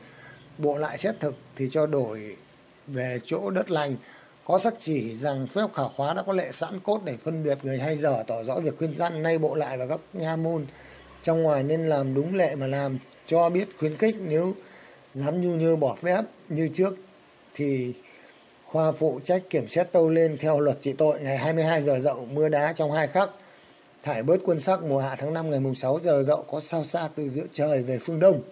Bộ lại xét thực thì cho đổi về chỗ đất lành. Có sắc chỉ rằng phép khảo khóa đã có lệ sẵn cốt để phân biệt người hay dở, tỏ rõ việc khuyên gian nay bộ lại và các nha môn trong ngoài nên làm đúng lệ mà làm, cho biết khuyến khích nếu dám nhu như bỏ phép như trước, thì khoa phụ trách kiểm xét tâu lên theo luật trị tội ngày 22 giờ dậu mưa đá trong hai khắc. Thải bớt quân sắc mùa hạ tháng 5 ngày mùng 6 giờ dậu có sao xa từ giữa trời về phương đông.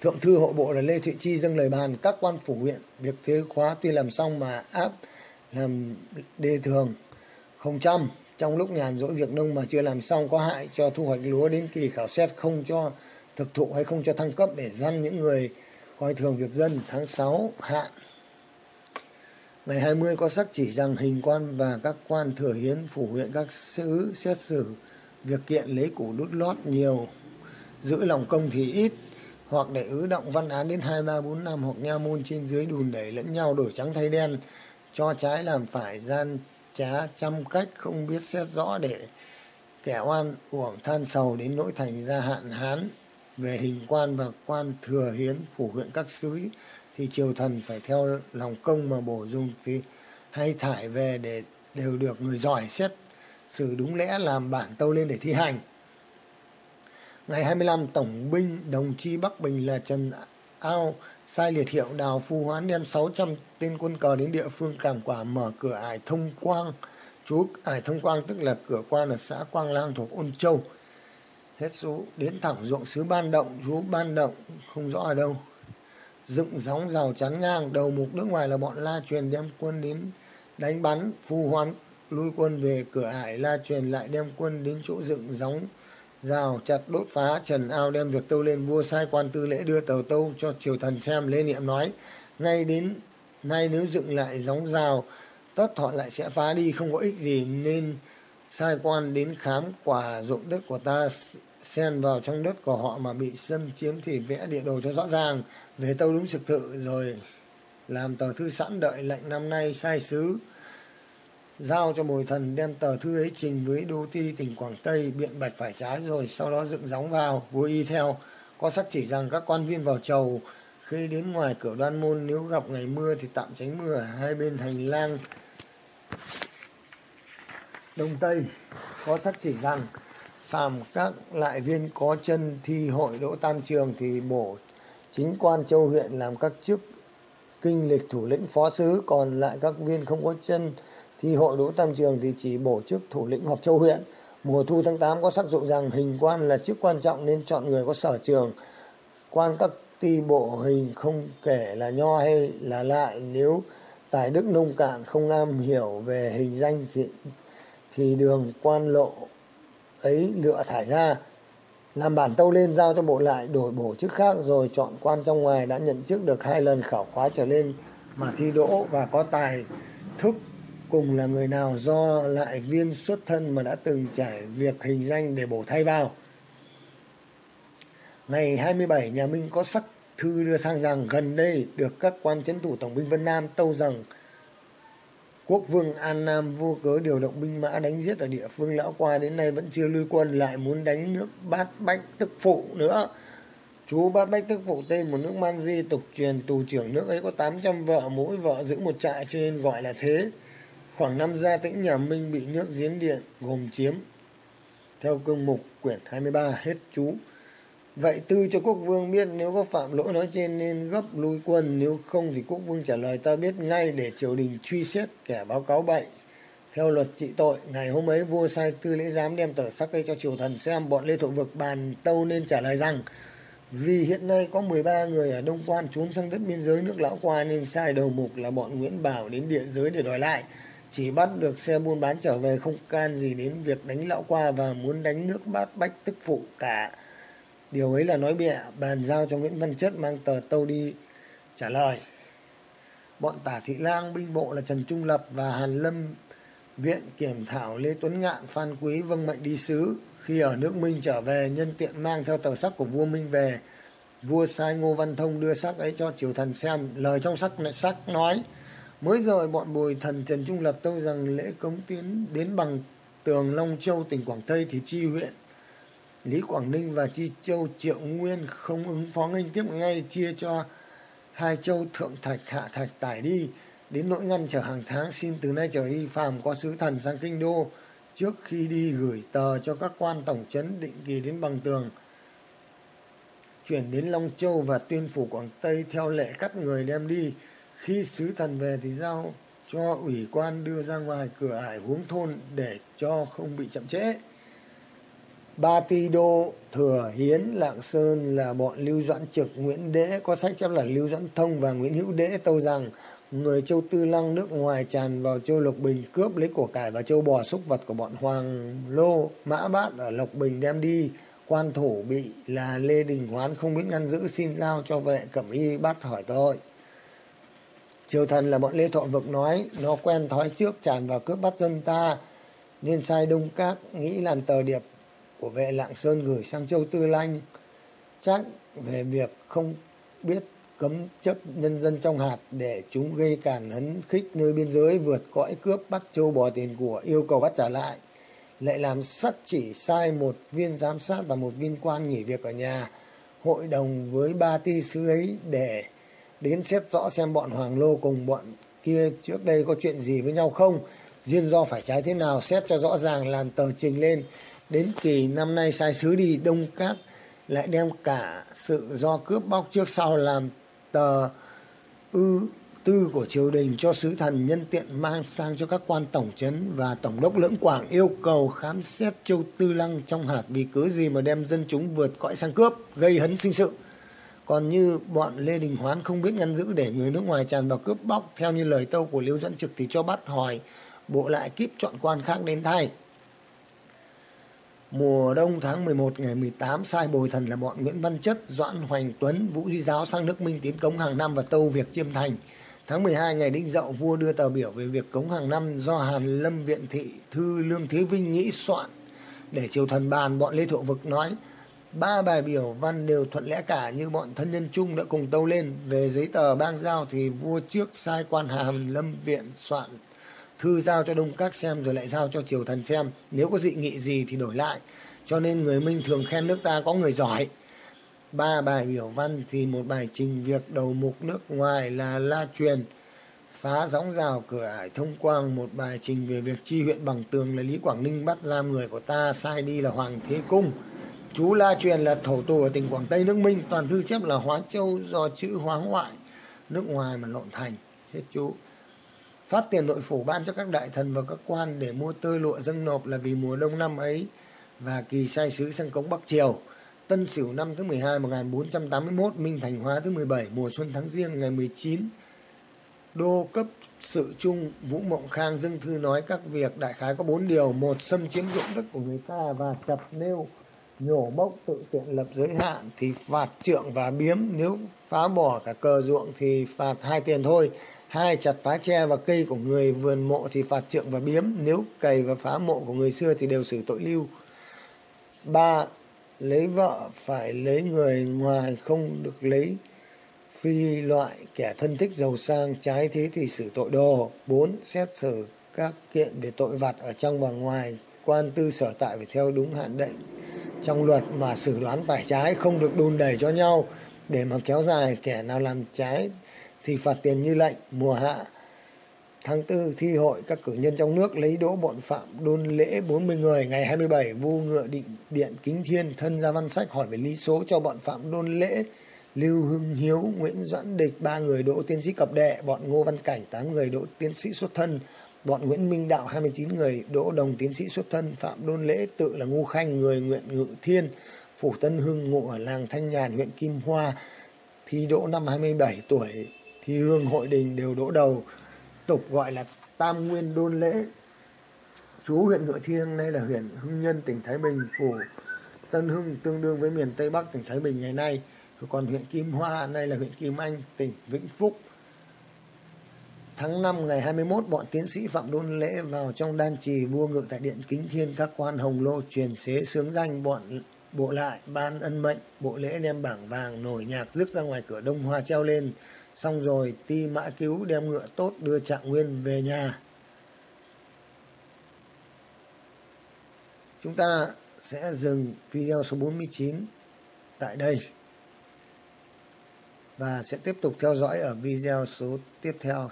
Thượng thư hộ bộ là Lê Thụy Chi dâng lời bàn các quan phủ huyện, việc thuế khóa tuy làm xong mà áp làm đề thường không trăm trong lúc nhàn rỗi việc nông mà chưa làm xong có hại cho thu hoạch lúa đến kỳ khảo xét không cho thực thụ hay không cho thăng cấp để dăn những người coi thường việc dân. Tháng 6 hạn Ngày 20 có sắc chỉ rằng hình quan và các quan thừa hiến phủ huyện các sứ xét xử việc kiện lấy củ đút lót nhiều, giữ lòng công thì ít, hoặc để ứ động văn án đến 2, 3, 4 năm hoặc nha môn trên dưới đùn đẩy lẫn nhau đổi trắng thay đen, cho trái làm phải gian trá trăm cách không biết xét rõ để kẻ oan uổng than sầu đến nỗi thành ra hạn hán về hình quan và quan thừa hiến phủ huyện các sứ thì triều thần phải theo lòng công mà bổ dùng thì hay thải về để đều được người giỏi xét, xử đúng lẽ làm bản tâu lên để thi hành. Ngày 25 Tổng binh đồng chi Bắc Bình là Trần Ao sai liệt hiệu đào phu hoán đem 600 tên quân cờ đến địa phương cảm quả mở cửa ải thông quang. Chú ải thông quang tức là cửa quan ở xã Quang Lang thuộc Ôn Châu. Hết số đến thẳng ruộng xứ Ban Động, chú Ban Động không rõ ở đâu. Dựng sóng rào chắn ngang đầu mục nước ngoài là bọn la truyền đem quân đến đánh bắn phu hoán lui quân về cửa ải. La truyền lại đem quân đến chỗ dựng gióng rào chặt đốt phá. Trần ao đem việc tâu lên vua sai quan tư lễ đưa tàu tâu cho triều thần xem lê niệm nói ngay đến nay nếu dựng lại gióng rào tất họ lại sẽ phá đi không có ích gì nên sai quan đến khám quả ruộng đất của ta xen vào trong đất của họ mà bị xâm chiếm thì vẽ địa đồ cho rõ ràng, về tâu đúng thực sự rồi làm tờ thư sẵn đợi lệnh năm nay sai sứ. Giao cho bồi thần đem tờ thư ấy trình với đô ti tỉnh quảng tây, biện bạch phải trái, rồi sau đó dựng gióng vào, vua y theo. Có sắc chỉ rằng các quan viên vào chầu, khi đến ngoài cửa đoan môn, nếu gặp ngày mưa thì tạm tránh mưa ở hai bên hành lang. Đông Tây, có sắc chỉ rằng phàm các lại viên có chân thi hội đỗ tam trường thì bổ chính quan châu huyện làm các chức kinh lịch thủ lĩnh phó sứ, còn lại các viên không có chân thi hội đỗ tam trường thì chỉ bổ chức thủ lĩnh họp châu huyện. Mùa thu tháng 8 có sắc dụ rằng hình quan là chức quan trọng nên chọn người có sở trường. Quan các ti bộ hình không kể là nho hay là lại, nếu tài đức nông cạn không am hiểu về hình danh thì thì đường quan lộ ấy, lựa thải ra làm bản tâu lên giao cho bộ lại, đổi bổ chức khác, rồi chọn quan trong ngoài đã nhận chức được hai lần khảo khóa trở lên mà thi đỗ và có tài thức cùng là người nào do lại viên xuất thân mà đã từng trải việc hình danh để bổ thay vào. Ngày 27 nhà Minh có sắc thư đưa sang rằng gần đây được các quan chấn thủ tổng binh Vân Nam tâu rằng quốc vương An Nam vô cớ điều động binh mã đánh giết ở địa phương lão qua đến nay vẫn chưa lui quân, lại muốn đánh nước bát bách tức phụ nữa. Chú bát bách tức phụ tên một nước man di tục truyền tù trưởng nước ấy có 800 vợ, mỗi vợ giữ một trại, cho nên gọi là thế. Khoảng năm gia tĩnh nhà Minh bị nước giếng điện gồm chiếm. Theo cương mục quyển 23 hết chú. Vậy tư cho quốc vương biết nếu có phạm lỗi nói trên nên gấp lui quân, nếu không thì quốc vương trả lời ta biết ngay để triều đình truy xét kẻ báo cáo bậy. Theo luật trị tội, ngày hôm ấy vua sai tư lễ giám đem tờ sắc ấy cho triều thần xem bọn Lê Thụ Vực bàn tâu nên trả lời rằng vì hiện nay có 13 người ở Đông Quan trốn sang đất biên giới nước Lão Qua nên sai đầu mục là bọn Nguyễn Bảo đến địa giới để đòi lại. Chỉ bắt được xe buôn bán trở về không can gì đến việc đánh Lão Qua và muốn đánh nước bát bách tức phụ cả. Điều ấy là nói bịa, bàn giao cho Nguyễn Văn Chất mang tờ tâu đi trả lời. Bọn tả thị lang binh bộ là Trần Trung Lập và Hàn Lâm Viện Kiểm Thảo Lê Tuấn Ngạn Phan Quý vâng mệnh đi sứ. Khi ở nước Minh trở về, nhân tiện mang theo tờ sắc của vua Minh về. Vua sai Ngô Văn Thông đưa sắc ấy cho triều thần xem. Lời trong sắc này sắc nói, mới rồi bọn bồi thần Trần Trung Lập tâu rằng lễ cống tiến đến bằng tường Long Châu tỉnh Quảng Tây thì chi huyện Lý Quảng Ninh và Chi Châu Triệu Nguyên không ứng phó nghênh tiếp ngay, chia cho hai châu Thượng Thạch, Hạ Thạch, tải đi. Đến nỗi ngăn trở hàng tháng, xin từ nay trở đi phàm có sứ thần sang kinh đô. Trước khi đi, gửi tờ cho các quan tổng trấn định kỳ đến bằng tường. Chuyển đến Long Châu và tuyên phủ Quảng Tây theo lệ cắt người đem đi. Khi sứ thần về thì giao cho ủy quan đưa ra ngoài cửa ải huống thôn để cho không bị chậm trễ. Ba Ti Đô, Thừa Hiến, Lạng Sơn là bọn Lưu Doãn Trực, Nguyễn Đễ, có sách chép là Lưu Doãn Thông và Nguyễn Hữu Đễ tâu rằng người châu Tư Lăng nước ngoài tràn vào châu Lộc Bình cướp lấy của cải và châu bò súc vật của bọn Hoàng Lô, Mã Bát ở Lộc Bình đem đi. Quan thủ bị là Lê Đình Hoán không biết ngăn giữ xin giao cho vệ cẩm y bắt hỏi tội. Triều thần là bọn Lê Thọ Vực nói nó quen thói trước tràn vào cướp bắt dân ta nên sai Đông Các nghĩ làm tờ điệp của vệ Lạng Sơn gửi sang Châu Tư Lanh. Chắc về việc không biết cấm chấp nhân dân trong hạt để chúng gây cản hấn khích nơi biên giới vượt cõi cướp bắt châu bò tiền của yêu cầu bắt trả lại. Lại làm sắt chỉ sai một viên giám sát và một viên quan nghỉ việc ở nhà. Hội đồng với ba ti sứ ấy để đến xét rõ xem bọn Hoàng Lô cùng bọn kia trước đây có chuyện gì với nhau không. Riêng do phải trái thế nào, xét cho rõ ràng làm tờ trình lên. Đến kỳ năm nay sai sứ đi, Đông Các lại đem cả sự do cướp bóc trước sau làm tờ ư tư của triều đình cho sứ thần nhân tiện mang sang cho các quan tổng trấn và tổng đốc lưỡng quảng yêu cầu khám xét châu tư lăng trong hạt vì cớ gì mà đem dân chúng vượt cõi sang cướp, gây hấn sinh sự. Còn như bọn lê đình hoán không biết ngăn giữ để người nước ngoài tràn vào cướp bóc, theo như lời tâu của liêu dẫn trực thì cho bắt hỏi, bộ lại kíp chọn quan khác đến thay. Mùa đông tháng 11 ngày 18 sai bồi thần là bọn Nguyễn Văn Chất, Doãn Hoành Tuấn, Vũ Duy Giáo sang nước Minh tiến cống hàng năm và tâu việc chiêm thành. Tháng 12 ngày Đinh Dậu vua đưa tờ biểu về việc cống hàng năm do Hàn Lâm Viện Thị Thư Lương Thế Vinh nghĩ soạn. Để triều thần bàn bọn Lê Thụ Vực nói ba bài biểu văn đều thuận lẽ cả như bọn thân nhân chung đã cùng tâu lên. Về giấy tờ bang giao thì vua trước sai quan hàm lâm viện soạn thư giao cho đông các xem rồi lại giao cho triều thần xem. Nếu có dị nghị gì thì đổi lại. Cho nên người minh thường khen nước ta có người giỏi. Ba bài biểu văn thì một bài trình việc đầu mục nước ngoài là la truyền. Phá gióng rào cửa ải thông quang, một bài trình về việc chi huyện bằng tường là Lý Quảng Ninh bắt giam người của ta, sai đi là Hoàng Thế Cung. Chú La Truyền là thổ tù ở tỉnh Quảng Tây, nước Minh. Toàn thư chép là Hóa Châu do chữ hóa ngoại, nước ngoài mà lộn thành. Hết chú phát tiền nội phủ ban cho các đại thần và các quan để mua tơ lụa dâng nộp là vì mùa đông năm ấy và kỳ sai sứ sang cống Bắc Triều. Tân Sửu năm thứ 12 1481 Minh Thành Hóa thứ 17 mùa xuân tháng riêng ngày 19 đô cấp sự chung, Vũ Mộng Khang dâng thư nói các việc đại khái có bốn điều. Một, xâm chiếm dụng đất của người ta và chập nêu, nhổ bốc tự tiện lập giới hạn thì phạt trượng và biếm. Nếu phá bỏ cả cờ ruộng thì phạt hai tiền thôi hai chặt phá tre và cây của người vườn mộ thì phạt trượng và biếm, nếu cày và phá mộ của người xưa thì đều xử tội lưu. Ba, lấy vợ phải lấy người ngoài không được lấy, phi loại kẻ thân thích giàu sang, trái thế thì xử tội đồ. Bốn, xét xử các kiện về tội vặt ở trong và ngoài, quan tư sở tại phải theo đúng hạn định. Trong luật mà xử đoán phải trái không được đùn đẩy cho nhau, để mà kéo dài kẻ nào làm trái thì phạt tiền như lệnh mùa hạ tháng tư thi hội các cử nhân trong nước lấy đỗ bọn phạm đôn lễ 40 người. Ngày 27 vu ngựa định điện kính thiên thân ra văn sách hỏi về lý số cho bọn phạm đôn lễ. Lưu Hưng Hiếu, Nguyễn Doãn Địch, ba người đỗ tiến sĩ cập đệ, bọn Ngô Văn Cảnh, tám người đỗ tiến sĩ xuất thân, bọn Nguyễn Minh Đạo 29 người đỗ đồng tiến sĩ xuất thân, Phạm Đôn Lễ tự là Ngu Khanh, người nguyện Ngự Thiên, Phủ Tân Hưng ngụ ở làng Thanh Nhàn, huyện Kim Hoa, thi đỗ năm 27 tuổi, thì hương hội đình đều đỗ đầu, tục gọi là Tam Nguyên Đôn Lễ. Chú huyện ngựa thiêng nay là huyện Hưng Nhân, tỉnh Thái Bình, phủ Tân Hưng tương đương với miền Tây Bắc tỉnh Thái Bình ngày nay. Còn huyện Kim Hoa nay là huyện Kim Anh, tỉnh Vĩnh Phúc. Tháng 5 ngày 21, bọn tiến sĩ Phạm Đôn Lễ vào trong đan trì vua ngự tại điện Kính Thiên các quan hồng lô truyền xế sướng danh bọn bộ lại ban ân mệnh bộ lễ đem bảng vàng nổi nhạc rước ra ngoài cửa đông hoa treo lên xong rồi ti mã cứu đem ngựa tốt đưa trạng nguyên về nhà. Chúng ta sẽ dừng video số 49 tại đây và sẽ tiếp tục theo dõi ở video số tiếp theo.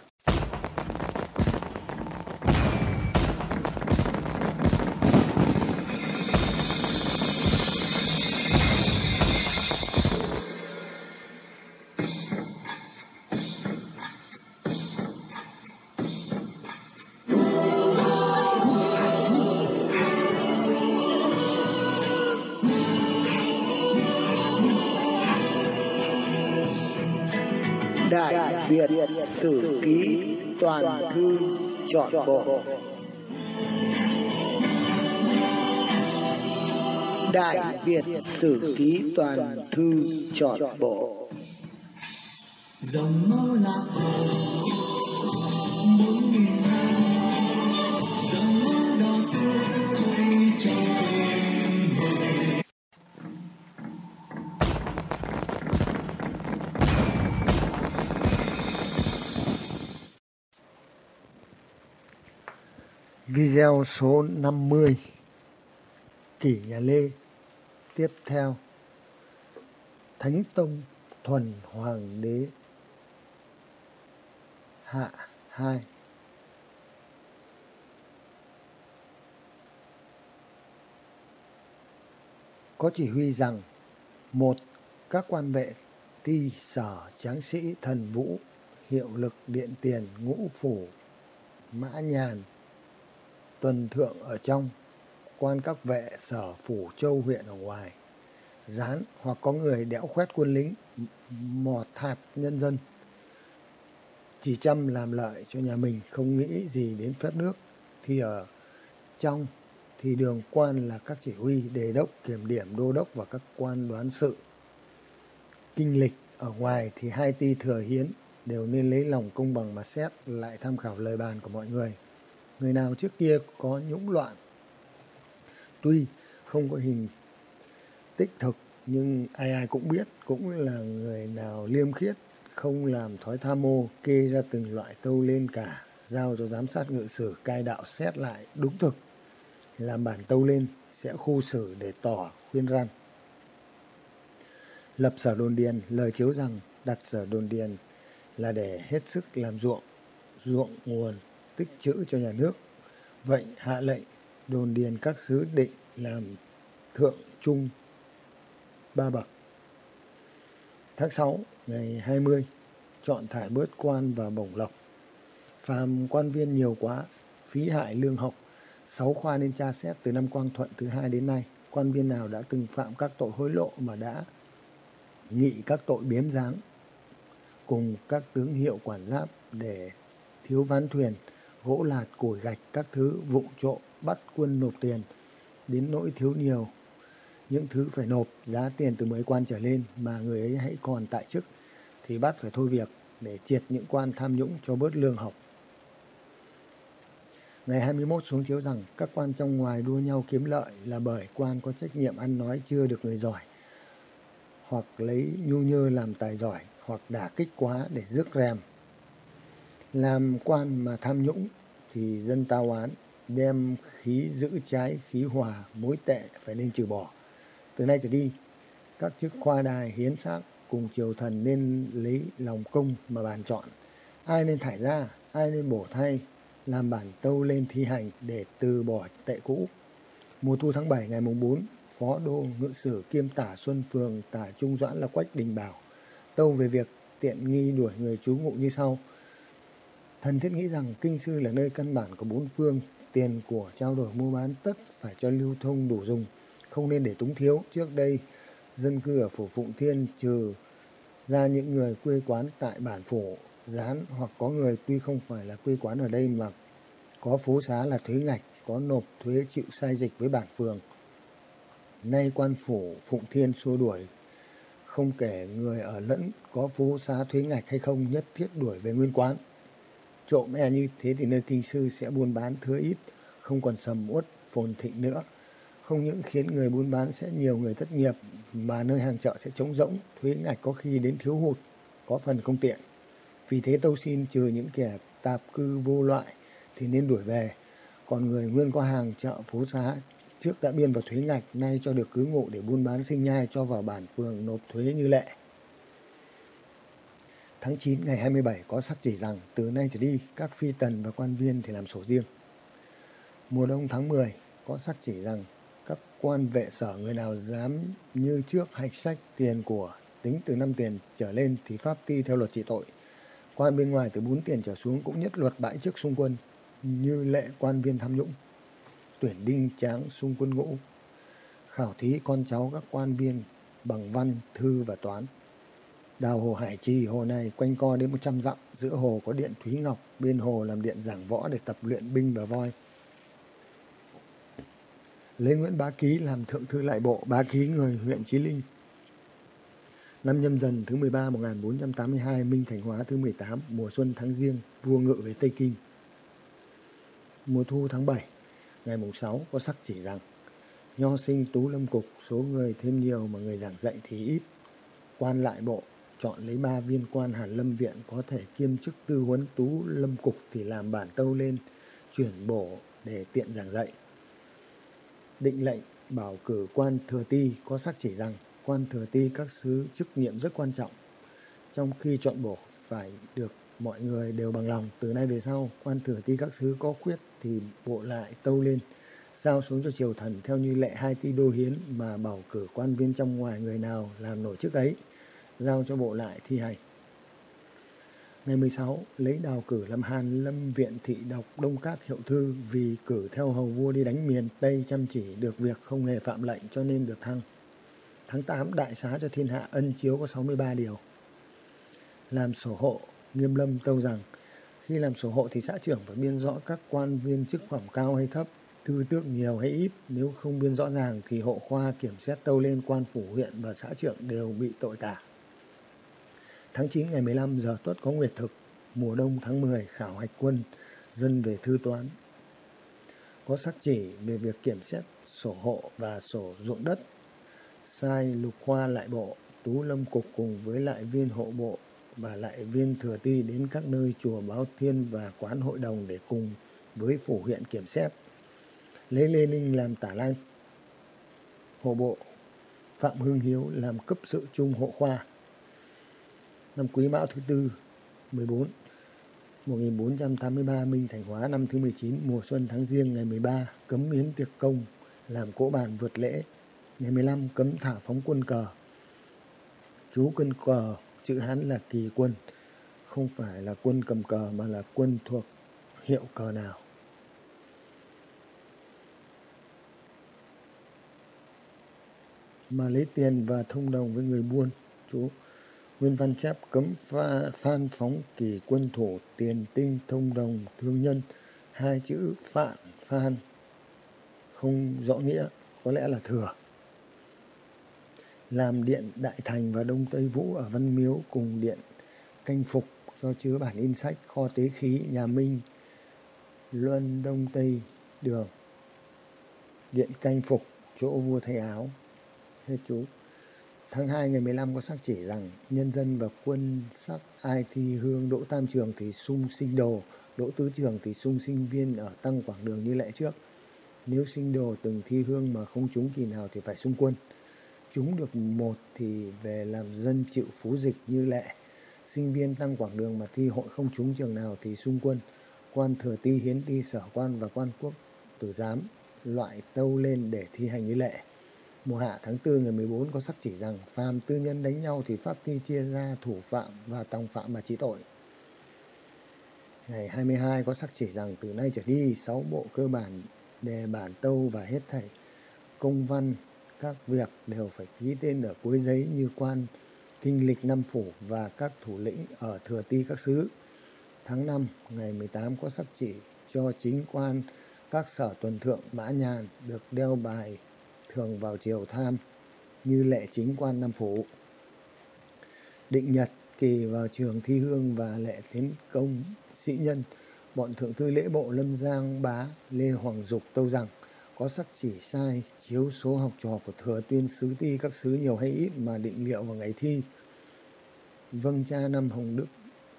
Chọn Bộ. Đại Việt Sử Ký Toàn Thư Chọn Bộ. Dòng máu lạc hồ bốn nghìn Video số 50 Kỷ nhà Lê. Tiếp theo, Thánh Tông Thuần Hoàng đế. Hạ 2 Có chỉ huy rằng, một, các quan vệ, ti sở, tráng sĩ, thần vũ, hiệu lực, điện tiền, ngũ phủ, mã nhàn tuần thượng ở trong, quan các vệ sở phủ châu huyện ở ngoài. Dán hoặc có người đẽo khoét quân lính mọt hạt nhân dân, chỉ chăm làm lợi cho nhà mình, không nghĩ gì đến phép nước. Thì ở trong thì đường quan là các chỉ huy, đề đốc, kiểm điểm, đô đốc và các quan đoán sự. Kinh lịch ở ngoài thì hai ti thừa hiến đều nên lấy lòng công bằng mà xét, lại tham khảo lời bàn của mọi người người nào trước kia có nhũng loạn, tuy không có hình tích thực, nhưng ai ai cũng biết, cũng là người nào liêm khiết, không làm thói tham mô kê ra từng loại tâu lên cả, giao cho giám sát ngự sử, cai đạo xét lại đúng thực, làm bản tâu lên, sẽ khu xử để tỏ khuyên răn. Lập sở đồn điền, lời chiếu rằng đặt sở đồn điền là để hết sức làm ruộng ruộng nguồn tích trữ cho nhà nước. Vậy hạ lệnh đồn điền các sứ định làm thượng trung ba bậc. Tháng 6 ngày 20 chọn thải bớt quan và bổng lộc. Phàm quan viên nhiều quá, phí hại lương học. Sáu khoa nên tra xét từ năm Quang Thuận thứ hai đến nay. Quan viên nào đã từng phạm các tội hối lộ mà đã nghị các tội biếm dáng cùng các tướng hiệu quản giáp để thiếu ván thuyền, gỗ lạt, củi gạch, các thứ vụng trộm, bắt quân nộp tiền, đến nỗi thiếu nhiều. Những thứ phải nộp giá tiền từ mấy quan trở lên mà người ấy hãy còn tại chức thì bắt phải thôi việc để triệt những quan tham nhũng cho bớt lương học. Ngày 21 xuống chiếu rằng các quan trong ngoài đua nhau kiếm lợi là bởi quan có trách nhiệm ăn nói chưa được người giỏi, hoặc lấy nhu nhơ làm tài giỏi, hoặc đả kích quá để rước rèm. Làm quan mà tham nhũng thì dân tao oán, đem khí giữ trái, khí hòa, mối tệ phải nên trừ bỏ. Từ nay trở đi, các chức khoa đài hiến xác cùng triều thần nên lấy lòng công mà bàn chọn. Ai nên thải ra, ai nên bổ thay, làm bản tâu lên thi hành để từ bỏ tệ cũ. Mùa thu tháng 7 ngày mùng 4, Phó Đô Ngự Sử kiêm tả Xuân Phường tả Trung Doãn là Quách Đình Bảo. Tâu về việc tiện nghi đuổi người chú ngụ như sau. Thần thiết nghĩ rằng kinh sư là nơi căn bản của bốn phương, tiền của trao đổi mua bán tất phải cho lưu thông đủ dùng, không nên để túng thiếu. Trước đây, dân cư ở phủ Phụng Thiên trừ ra những người quê quán tại bản phủ gián hoặc có người tuy không phải là quê quán ở đây mà có phố xá là thuế ngạch, có nộp thuế chịu sai dịch với bản phường. Nay quan phủ Phụng Thiên xua đuổi, không kể người ở lẫn có phố xá thuế ngạch hay không nhất thiết đuổi về nguyên quán. Trộm e như thế thì nơi kinh sư sẽ buôn bán thưa ít, không còn sầm uất, phồn thịnh nữa. Không những khiến người buôn bán sẽ nhiều người thất nghiệp mà nơi hàng chợ sẽ trống rỗng, thuế ngạch có khi đến thiếu hụt, có phần không tiện. Vì thế tâu xin trừ những kẻ tạp cư vô loại thì nên đuổi về. Còn người nguyên có hàng chợ phố xá trước đã biên vào thuế ngạch nay cho được cứ ngụ để buôn bán sinh nhai cho vào bản phường nộp thuế như lệ. Tháng 9 ngày 27 có sắc chỉ rằng từ nay trở đi các phi tần và quan viên thì làm sổ riêng. Mùa đông tháng 10 có sắc chỉ rằng các quan vệ sở người nào dám như trước hạch sách tiền của tính từ 5 tiền trở lên thì pháp ti theo luật trị tội. Quan bên ngoài từ 4 tiền trở xuống cũng nhất luật bãi chức xung quân như lệ quan viên tham nhũng. Tuyển đinh tráng xung quân ngũ. Khảo thí con cháu các quan viên bằng văn, thư và toán. Đào hồ Hải Trì hồ này quanh co đến 100 dặm, giữa hồ có điện Thúy Ngọc, bên hồ làm điện giảng võ để tập luyện binh và voi. Lấy Nguyễn Bá Ký làm thượng thư lại bộ, Bá Ký người huyện Chí Linh. Năm nhâm dần thứ 13 1482, Minh Thành Hóa thứ 18, mùa xuân tháng riêng, vua ngự về Tây Kinh. Mùa thu tháng 7, ngày mùng 6 có sắc chỉ rằng nho sinh tú lâm cục, số người thêm nhiều mà người giảng dạy thì ít. Quan lại bộ chọn lấy ba viên quan Hàn Lâm Viện có thể kiêm chức tư huấn tú lâm cục thì làm bản tâu lên, chuyển bổ để tiện giảng dạy. Định lệnh bảo cử quan thừa ti có sắc chỉ rằng quan thừa ti các sứ chức nhiệm rất quan trọng. Trong khi chọn bổ phải được mọi người đều bằng lòng. Từ nay về sau, quan thừa ti các sứ có khuyết thì bộ lại tâu lên, giao xuống cho triều thần theo như lệ hai ti đô hiến mà bảo cử quan viên trong ngoài người nào làm nổi chức ấy, giao cho bộ lại thi hành. Ngày 16, lấy đào cử làm Hàn Lâm Viện Thị đọc Đông Cát Hiệu Thư vì cử theo hầu vua đi đánh miền Tây chăm chỉ được việc không hề phạm lệnh cho nên được thăng. Tháng 8, đại xá cho thiên hạ ân chiếu có 63 điều. Làm sổ hộ, Nghiêm Lâm tâu rằng khi làm sổ hộ thì xã trưởng phải biên rõ các quan viên chức phẩm cao hay thấp, thư tước nhiều hay ít. Nếu không biên rõ ràng thì hộ khoa kiểm xét tâu lên quan phủ huyện và xã trưởng đều bị tội cả. Tháng 9 ngày 15 giờ tuất có nguyệt thực, mùa đông tháng 10 khảo hạch quân, dân về thư toán. Có sắc chỉ về việc kiểm xét sổ hộ và sổ ruộng đất. Sai lục khoa lại bộ, tú lâm cục cùng với lại viên hộ bộ và lại viên thừa ti đến các nơi chùa Báo Thiên và quán hội đồng để cùng với phủ huyện kiểm xét. Lấy Lê Ninh làm tả lang hộ bộ, Phạm Hưng Hiếu làm cấp sự trung hộ khoa năm Quý Mão thứ tư 14 1483 Minh Thành Hóa năm thứ 19 mùa xuân tháng riêng ngày 13 cấm miến tiệc công làm cỗ bàn vượt lễ. Ngày 15 cấm thả phóng quân cờ. Chú quân cờ chữ Hán là kỳ quân, không phải là quân cầm cờ mà là quân thuộc hiệu cờ nào. Mà lấy tiền và thông đồng với người buôn, chú Nguyên văn chép cấm pha, phan phóng kỳ quân thủ tiền tinh thông đồng thương nhân. Hai chữ phạn phan không rõ nghĩa có lẽ là thừa. Làm điện đại thành và đông tây vũ ở văn miếu cùng điện canh phục cho chứa bản in sách kho tế khí nhà minh luân đông tây đường. Điện canh phục chỗ vua thay áo. Hết chú tháng 2 ngày 15 có sắc chỉ rằng nhân dân và quân sắc ai thi hương đỗ tam trường thì sung sinh đồ, đỗ tứ trường thì sung sinh viên ở tăng quảng đường như lệ trước. Nếu sinh đồ từng thi hương mà không trúng kỳ nào thì phải xung quân. Trúng được một thì về làm dân chịu phú dịch như lệ. Sinh viên tăng quảng đường mà thi hội không trúng trường nào thì xung quân. Quan thừa ti hiến ti sở quan và quan quốc tử giám loại tâu lên để thi hành như lệ mùa hạ tháng 4 ngày 14 có sắc chỉ rằng phàm tư nhân đánh nhau thì pháp thi chia ra thủ phạm và tòng phạm mà trị tội. Ngày 22 có sắc chỉ rằng từ nay trở đi, sáu bộ cơ bản, đề bản tâu và hết thảy, công văn, các việc đều phải ký tên ở cuối giấy như quan, kinh lịch năm phủ và các thủ lĩnh ở thừa ti các xứ. Tháng 5 ngày 18 có sắc chỉ cho chính quan, các sở tuần thượng mã nhàn được đeo bài thường vào triều tham như lệ chính quan năm phủ. Định nhật kỳ vào trường thi hương và lệ tiến công sĩ nhân. Bọn thượng thư lễ bộ lâm giang bá lê hoàng dục tâu rằng, có sắc chỉ sai chiếu số học trò của thừa tuyên sứ ti các sứ nhiều hay ít mà định liệu vào ngày thi. Vâng cha năm hồng đức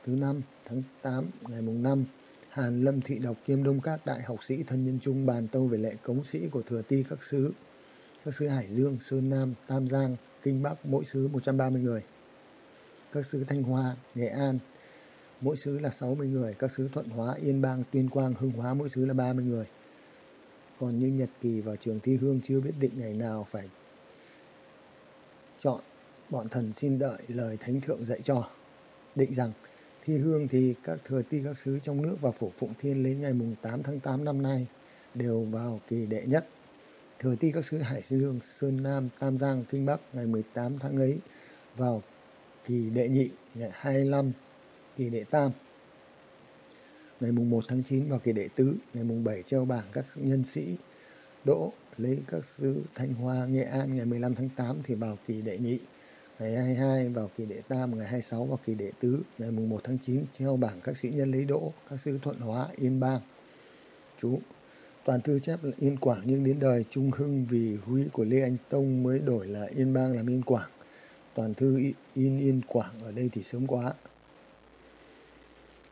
thứ năm tháng 8 ngày mùng 5 Hàn Lâm Thị Độc kiêm Đông Các Đại học sĩ thân nhân trung bàn tâu về lệ cống sĩ của thừa ti các sứ các xứ Hải Dương, Sơn Nam, Tam Giang, Kinh Bắc mỗi xứ 130 người. Các xứ Thanh Hóa, Nghệ An mỗi xứ là 60 người, các xứ Thuận Hóa, Yên Bang, Tuyên Quang, Hưng Hóa mỗi xứ là 30 người. Còn như Nhật Kỳ và trường thi hương chưa biết định ngày nào phải chọn bọn thần xin đợi lời thánh thượng dạy cho. Định rằng thi hương thì các thừa ti các sứ trong nước và phủ phụng thiên lấy ngày mùng 8 tháng 8 năm nay đều vào kỳ đệ nhất thừa ti các xứ Hải Dương, Sơn Nam, Tam Giang, Kinh Bắc ngày 18 tháng ấy vào kỳ đệ nhị ngày 25 kỳ đệ tam. Ngày mùng 1 tháng 9 vào kỳ đệ tứ ngày mùng 7 treo bảng các nhân sĩ đỗ lấy các xứ Thanh Hoa, Nghệ An ngày 15 tháng 8 thì vào kỳ đệ nhị ngày 22 vào kỳ đệ tam ngày 26 vào kỳ đệ tứ ngày mùng 1 tháng 9 treo bảng các sĩ nhân lấy đỗ các xứ Thuận Hóa, Yên Bang. Chú Toàn thư chép là Yên Quảng nhưng đến đời Trung Hưng vì huy của Lê Anh Tông mới đổi là Yên Bang làm Yên Quảng. Toàn thư in Yên Quảng ở đây thì sớm quá.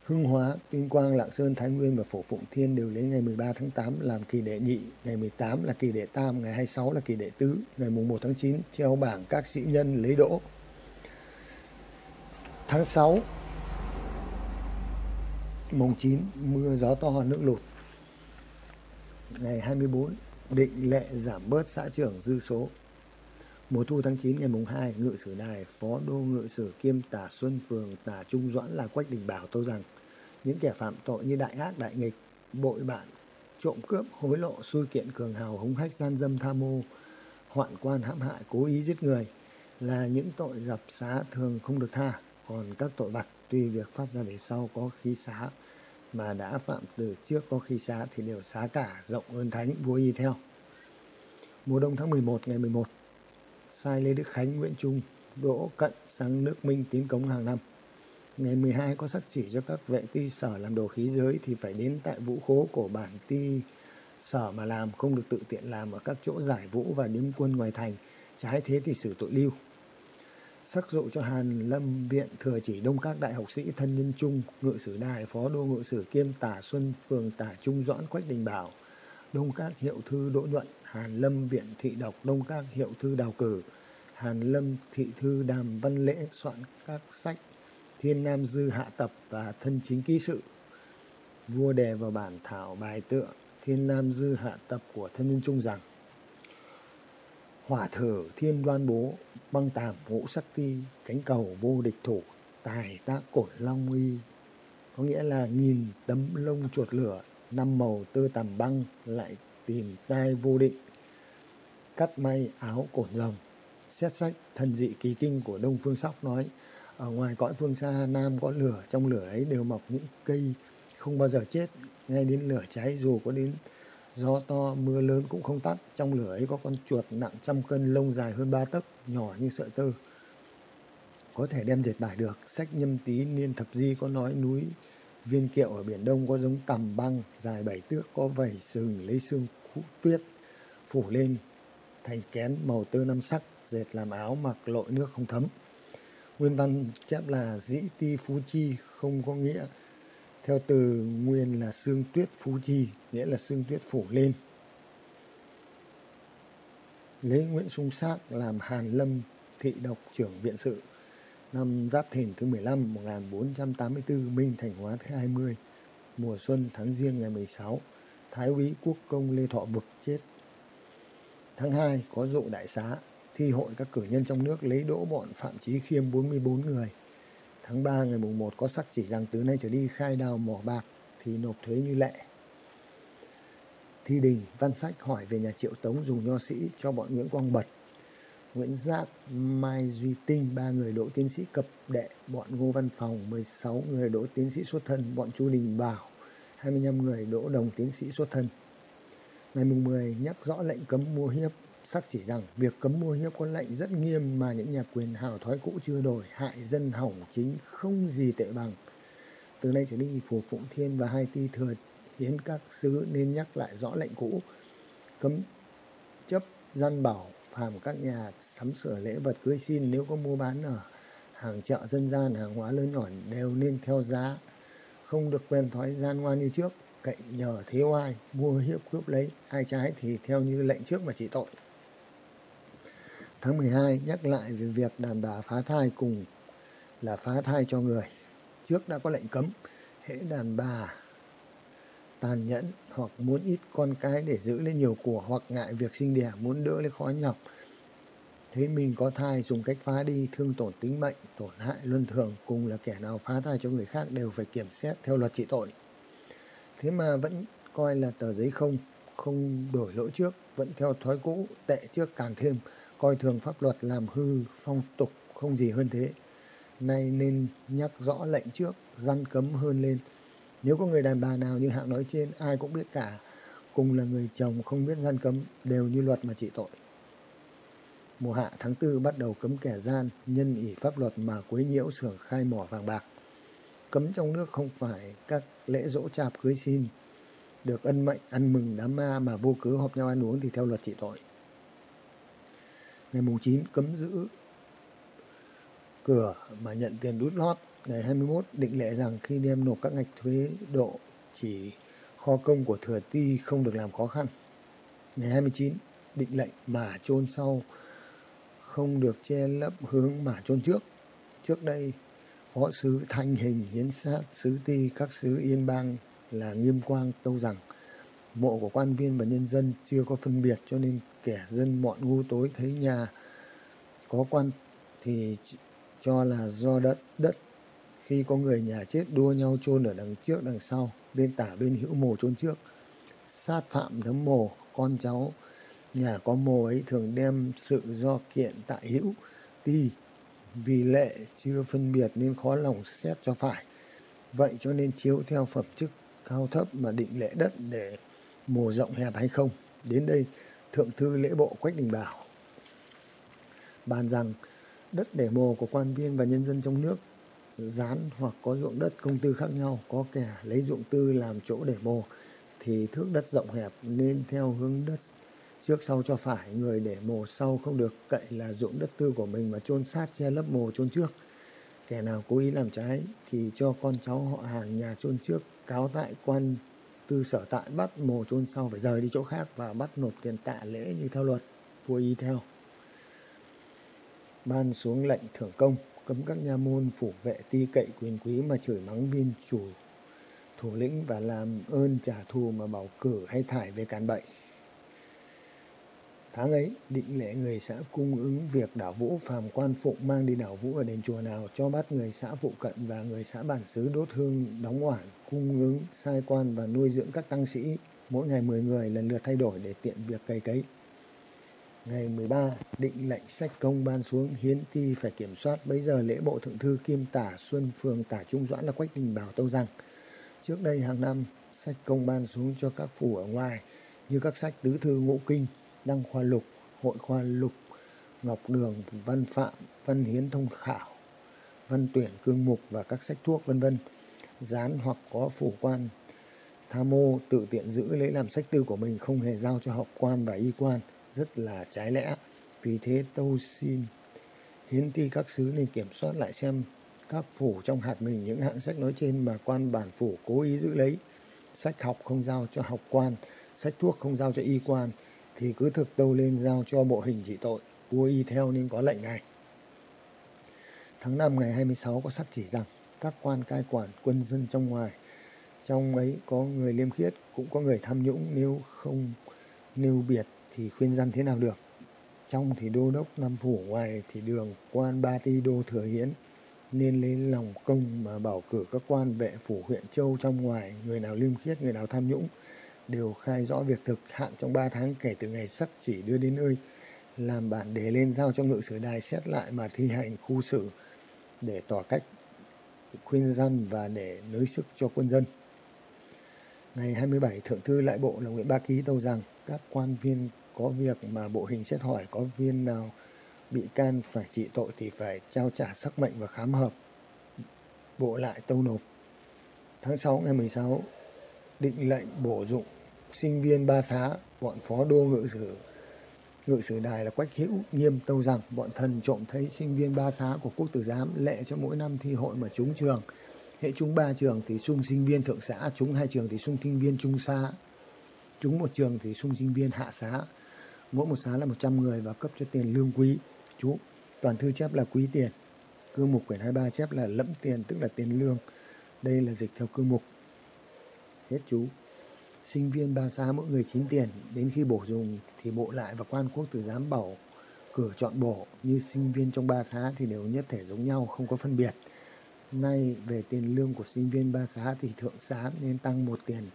Hưng Hóa, Tuyên Quang, Lạng Sơn, Thái Nguyên và Phổ Phụng Thiên đều lấy ngày 13 tháng 8 làm kỳ đệ nhị, ngày 18 là kỳ đệ tam, ngày 26 là kỳ đệ tứ, ngày mùng 1 tháng 9 treo bảng các sĩ nhân lấy đỗ. Tháng 6 mùng 9 mưa gió to nước lụt ngày 24 định lệ giảm bớt xã trưởng dư số. Mùa thu tháng 9 ngày mùng 2, ngự sử đài, phó đô ngự sử kiêm tả Xuân Phường, tả Trung Doãn là Quách Đình Bảo tâu rằng những kẻ phạm tội như đại ác, đại nghịch, bội bạn, trộm cướp, hối lộ, xui kiện cường hào, hống hách, gian dâm, tham mô, hoạn quan hãm hại, cố ý giết người là những tội gặp xá thường không được tha. Còn các tội vặt tuy việc phát ra về sau có khí xá mà đã phạm từ trước có khi xá thì đều xá cả rộng ơn thánh vua y theo. Mùa đông tháng 11 ngày 11, sai Lê Đức Khánh, Nguyễn Trung, Đỗ Cận sang nước Minh tiến cống hàng năm. Ngày 12 có sắc chỉ cho các vệ ti sở làm đồ khí giới thì phải đến tại vũ khố của bản ti sở mà làm, không được tự tiện làm ở các chỗ giải vũ và điếm quân ngoài thành. Trái thế thì xử tội lưu sắc dụ cho Hàn Lâm Viện thừa chỉ đông các đại học sĩ thân nhân trung, ngự sử đài, phó đô ngự sử kiêm tả Xuân, phường tả Trung Doãn Quách Đình Bảo, đông các hiệu thư Đỗ Nhuận, Hàn Lâm Viện thị độc, đông các hiệu thư đào cử, Hàn Lâm thị thư đàm văn lễ soạn các sách Thiên Nam Dư Hạ Tập và Thân Chính Ký Sự, vua đề vào bản thảo bài tựa thiên nam dư hạ tập của thân nhân trung rằng hỏa thở, thiên đoan bố, băng tàm, ngũ sắc ti, cánh cầu, vô địch thủ, tài tác, cổn long uy có nghĩa là nghìn tấm lông chuột lửa, năm màu tơ tằm băng lại tìm tai vô định. Cắt may áo cổn rồng xét sách thần dị kỳ kinh của đông phương sóc nói, ở ngoài cõi phương xa, nam có lửa, trong lửa ấy đều mọc những cây không bao giờ chết. Ngay đến lửa cháy dù có đến gió to, mưa lớn cũng không tắt. Trong lửa ấy có con chuột nặng trăm cân, lông dài hơn ba tấc, nhỏ như sợi tơ. Có thể đem dệt vải được. Sách nhâm tý niên thập di có nói núi viên kiệu ở biển đông có giống tầm băng, dài bảy thước có vảy sừng lấy xương tuyết phủ lên, thành kén màu tơ năm sắc, dệt làm áo mặc lội nước không thấm. Nguyên văn chép là dĩ ti phú chi, không có nghĩa theo từ nguyên là xương tuyết phú chi, nghĩa là xương tuyết phủ lên. Lấy nguyễn sung sát làm hàn lâm thị độc trưởng viện sự, năm Giáp Thìn thứ 15 1484 Minh Thành Hóa thứ 20 mùa xuân tháng riêng ngày 16 Thái úy quốc công Lê Thọ Bực chết. Tháng 2 có dụ đại xá, thi hội các cử nhân trong nước lấy đỗ bọn Phạm Chí Khiêm 44 người tháng 3 ngày mùng 1 có sắc chỉ rằng từ nay trở đi khai đào mỏ bạc thì nộp thuế như lệ. Thi đình văn sách hỏi về nhà triệu tống dùng nho sĩ cho bọn Nguyễn Quang Bật. Nguyễn Giáp, Mai Duy Tinh, ba người đỗ tiến sĩ cập đệ, bọn Ngô Văn Phòng, 16 người đỗ tiến sĩ xuất thân, bọn Chu Đình Bảo, 25 người đỗ đồng tiến sĩ xuất thân. Ngày mùng 10 nhắc rõ lệnh cấm mua hiếp, sắc chỉ rằng việc cấm mua hiếp có lệnh rất nghiêm mà những nhà quyền hào thói cũ chưa đổi, hại dân hỏng chính không gì tệ bằng. Từ nay trở đi, Phù Phụng Thiên và Hai Ti Thừa hiến các sứ nên nhắc lại rõ lệnh cũ, cấm chấp gian bảo phàm các nhà sắm sửa lễ vật cưới xin nếu có mua bán ở hàng chợ dân gian hàng hóa lớn nhỏ đều nên theo giá không được quen thói gian ngoan như trước cậy nhờ thế oai mua hiếp cướp lấy ai trái thì theo như lệnh trước mà trị tội tháng 12 nhắc lại về việc đàn bà phá thai cùng là phá thai cho người. Trước đã có lệnh cấm, hễ đàn bà tàn nhẫn hoặc muốn ít con cái để giữ lên nhiều của hoặc ngại việc sinh đẻ, muốn đỡ lấy khó nhọc. Thấy mình có thai dùng cách phá đi, thương tổn tính mệnh, tổn hại luân thường cùng là kẻ nào phá thai cho người khác đều phải kiểm xét theo luật trị tội. Thế mà vẫn coi là tờ giấy không không đổi lỗi trước, vẫn theo thói cũ tệ trước càng thêm coi thường pháp luật làm hư, phong tục không gì hơn thế. Nay nên nhắc rõ lệnh trước, răn cấm hơn lên. Nếu có người đàn bà nào như hạng nói trên, ai cũng biết cả. Cùng là người chồng không biết gian cấm, đều như luật mà trị tội. Mùa hạ tháng tư bắt đầu cấm kẻ gian nhân ỷ pháp luật mà quấy nhiễu xưởng khai mỏ vàng bạc. Cấm trong nước không phải các lễ dỗ chạp cưới xin. Được ân mệnh, ăn mừng đám ma mà vô cớ họp nhau ăn uống thì theo luật trị tội ngày mùng 9 cấm giữ cửa mà nhận tiền đút lót ngày 21 định lệ rằng khi đem nộp các ngạch thuế độ chỉ kho công của thừa ti không được làm khó khăn ngày 29 định lệnh mà chôn sau không được che lấp hướng mà chôn trước. Trước đây, phó sứ Thanh Hình hiến sát sứ ti các sứ Yên Bang là Nghiêm Quang tâu rằng mộ của quan viên và nhân dân chưa có phân biệt cho nên kẻ dân mọn ngu tối thấy nhà có quan thì cho là do đất đất. Khi có người nhà chết, đua nhau chôn ở đằng trước, đằng sau, bên tả, bên hữu mồ chôn trước. Sát phạm thấm mồ, con cháu nhà có mồ ấy thường đem sự do kiện tại hữu, ti. Vì lệ chưa phân biệt nên khó lòng xét cho phải. Vậy cho nên chiếu theo phẩm chức cao thấp mà định lệ đất để mồ rộng hẹp hay không? Đến đây thượng thư lễ bộ quách đình bảo, bàn rằng đất để mồ của quan viên và nhân dân trong nước dán hoặc có ruộng đất công tư khác nhau, có kẻ lấy ruộng tư làm chỗ để mồ thì thước đất rộng hẹp nên theo hướng đất trước sau cho phải. Người để mồ sau không được, cậy là ruộng đất tư của mình mà chôn sát che lấp mồ chôn trước. Kẻ nào cố ý làm trái thì cho con cháu họ hàng nhà chôn trước, cáo tại quan tư sở tại bắt mồ chôn sau phải rời đi chỗ khác và bắt nộp tiền tạ lễ như theo luật, vua y theo ban xuống lệnh thưởng công, cấm các nha môn phủ vệ ti cậy quyền quý mà chửi mắng viên chủ thủ lĩnh và làm ơn trả thù mà bầu cử hay thải về càn bậy. Tháng ấy, định lễ người xã cung ứng việc đảo vũ phàm quan phụng mang đi đảo vũ ở đền chùa nào cho bắt người xã phụ cận và người xã bản xứ đốt hương đóng oản, cung ứng, sai quan và nuôi dưỡng các tăng sĩ, mỗi ngày 10 người lần lượt thay đổi để tiện việc cày cấy. Ngày 13, định lệnh sách công ban xuống hiến ti phải kiểm soát. Bây giờ lễ bộ thượng thư kiêm tả Xuân Phường tả Trung Doãn là Quách Đình Bảo tâu rằng trước đây hàng năm sách công ban xuống cho các phủ ở ngoài như các sách tứ thư ngũ kinh, đăng khoa lục, hội khoa lục, ngọc đường, văn phạm, văn hiến thông khảo, văn tuyển cương mục và các sách thuốc vân vân dán hoặc có phủ quan tham mô tự tiện giữ lấy làm sách tư của mình không hề giao cho học quan và y quan rất là trái lẽ. Vì thế tâu xin hiến ti các sứ nên kiểm soát lại xem các phủ trong hạt mình những hạng sách nói trên mà quan bản phủ cố ý giữ lấy. Sách học không giao cho học quan, sách thuốc không giao cho y quan, thì cứ thực tâu lên giao cho bộ hình trị tội. Vua y theo nên có lệnh này. Tháng 5 ngày 26 có sắc chỉ rằng các quan cai quản quân dân trong ngoài. Trong ấy có người liêm khiết, cũng có người tham nhũng nếu không nêu biệt thì khuyên dân thế nào được. Trong thì đô đốc năm phủ ngoài thì đường quan ba ti đô thừa hiến nên lấy lòng công mà bảo cử các quan vệ phủ huyện châu trong ngoài người nào liêm khiết người nào tham nhũng đều khai rõ việc thực hạn trong 3 tháng kể từ ngày sắc chỉ đưa đến nơi làm bản đề lên giao cho ngự sử đài xét lại mà thi hành khu xử để tỏ cách khuyên dân và để nới sức cho quân dân. Ngày 27, Thượng thư lại bộ là Nguyễn Ba Ký tâu rằng các quan viên có việc mà bộ hình xét hỏi có viên nào bị can phải trị tội thì phải trao trả sắc mệnh và khám hợp. Bộ lại tâu nộp. Tháng 6 ngày 16, định lệnh bổ dụng sinh viên ba xá, bọn phó đô ngự sử ngự sử đài là Quách Hữu nghiêm tâu rằng bọn thần trộm thấy sinh viên ba xá của quốc tử giám lệ cho mỗi năm thi hội mà trúng trường. Hệ trúng ba trường thì sung sinh viên thượng xã, trúng hai trường thì sung sinh viên trung xã, trúng một trường thì sung sinh viên hạ xã Mỗi một xá là 100 người và cấp cho tiền lương quý. Chú, toàn thư chép là quý tiền. Cương mục quyển 23 chép là lẫm tiền tức là tiền lương. Đây là dịch theo cương mục. Hết chú sinh viên ba xá mỗi người 9 tiền. Đến khi bổ dùng thì bộ lại và quan quốc tử giám bảo cử chọn bổ. Như sinh viên trong ba xá thì đều nhất thể giống nhau, không có phân biệt. Nay về tiền lương của sinh viên ba xá thì thượng xá nên tăng một tiền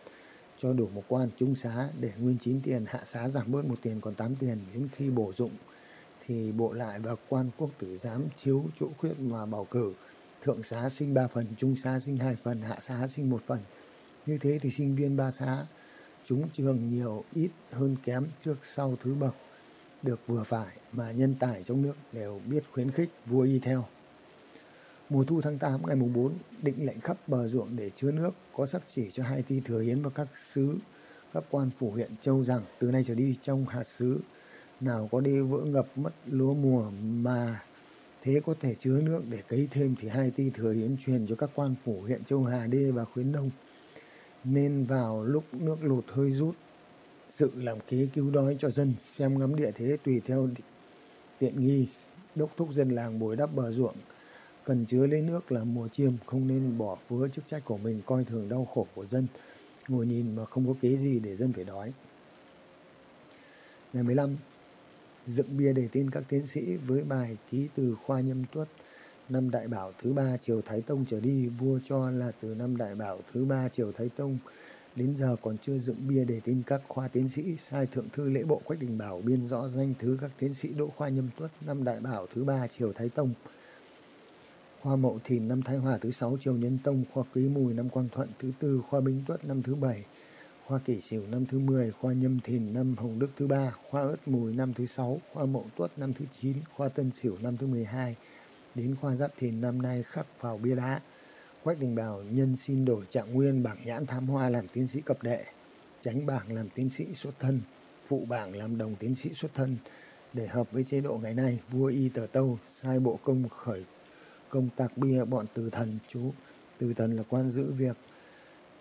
cho đủ một quan trung xá để nguyên 9 tiền, hạ xá giảm bớt một tiền, còn 8 tiền. Đến khi bổ dụng thì bộ lại và quan quốc tử giám chiếu chỗ khuyết mà bầu cử. Thượng xá sinh 3 phần, trung xá sinh 2 phần, hạ xá sinh một phần. Như thế thì sinh viên ba xá chúng trường nhiều ít hơn kém trước sau thứ bậc, được vừa phải mà nhân tài trong nước đều biết khuyến khích, vua y theo. Mùa thu tháng 8 ngày mùng 4 định lệnh khắp bờ ruộng để chứa nước, có sắc chỉ cho hai ti thừa hiến và các sứ, các quan phủ huyện châu rằng từ nay trở đi trong hạt sứ, nào có đi vỡ ngập mất lúa mùa mà thế có thể chứa nước để cấy thêm thì hai ti thừa hiến truyền cho các quan phủ huyện châu Hà Đê và khuyến đông nên vào lúc nước lụt hơi rút. Sự làm kế cứu đói cho dân xem ngắm địa thế tùy theo tiện nghi. Đốc thúc dân làng bồi đắp bờ ruộng. Cần chứa lấy nước là mùa chiêm, không nên bỏ phứa chức trách của mình coi thường đau khổ của dân. Ngồi nhìn mà không có kế gì để dân phải đói. Ngày 15 dựng bia để tin các tiến sĩ với bài ký từ khoa nhâm tuất năm đại bảo thứ ba triều Thái Tông trở đi, vua cho là từ năm đại bảo thứ ba triều Thái Tông đến giờ còn chưa dựng bia để tin các khoa tiến sĩ sai thượng thư lễ bộ quách đình bảo biên rõ danh thứ các tiến sĩ đỗ khoa nhâm tuất năm đại bảo thứ ba triều thái tông. Khoa mậu thìn năm thái hòa thứ sáu triều nhân tông. Khoa quý mùi năm quang thuận thứ tư khoa bính tuất năm thứ bảy khoa kỷ sửu năm thứ mười khoa nhâm thìn năm hồng đức thứ ba khoa ất mùi năm thứ sáu khoa mậu tuất năm thứ chín khoa tân sửu năm thứ mười hai đến khoa giáp thìn năm nay khắc vào bia đá. Quách Đình Bảo nhân xin đổi trạng nguyên bảng nhãn thám hoa làm tiến sĩ cập đệ, tránh bảng làm tiến sĩ xuất thân, phụ bảng làm đồng tiến sĩ xuất thân. Để hợp với chế độ ngày nay, vua Y Tờ Tâu sai bộ công khởi công tạc bia bọn từ thần chú. Từ thần là quan giữ việc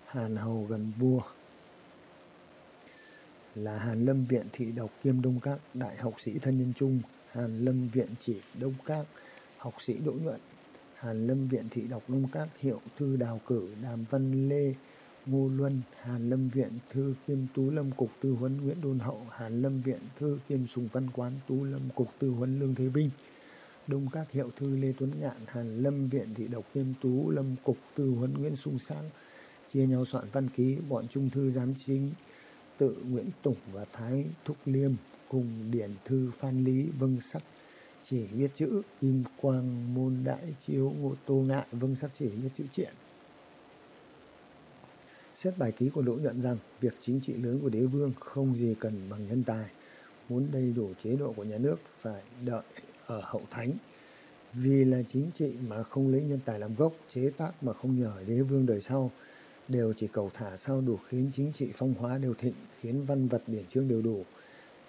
Hàn Hầu gần vua là Hàn Lâm Viện Thị Độc Kiêm Đông Các, Đại học sĩ thân nhân trung, Hàn Lâm Viện Chỉ Đông Các, học sĩ Đỗ Nhuận, Hàn Lâm Viện Thị Đọc Đông Các Hiệu Thư Đào Cử, Đàm Văn Lê, Ngô Luân, Hàn Lâm Viện Thư kiêm Tú Lâm Cục Tư huấn Nguyễn Đôn Hậu, Hàn Lâm Viện Thư kiêm Sùng Văn Quán Tú Lâm Cục Tư huấn Lương Thế Vinh, Đông Các Hiệu Thư Lê Tuấn Ngạn, Hàn Lâm Viện Thị Độc kiêm Tú Lâm Cục Tư huấn Nguyễn Sung Sáng, chia nhau soạn văn ký, bọn trung thư giám chính tự Nguyễn Tùng và Thái Thúc Liêm cùng điển thư Phan Lý vâng sắc chỉ viết chữ Kim Quang Môn Đại Chiếu Ngô Tô ngạ vâng sắc chỉ viết chữ triện. Xét bài ký của Đỗ nhuận rằng việc chính trị lớn của đế vương không gì cần bằng nhân tài. Muốn đầy đủ chế độ của nhà nước phải đợi ở hậu thánh. Vì là chính trị mà không lấy nhân tài làm gốc, chế tác mà không nhờ đế vương đời sau, đều chỉ cầu thả sao đủ khiến chính trị phong hóa đều thịnh, khiến văn vật biển chương đều đủ.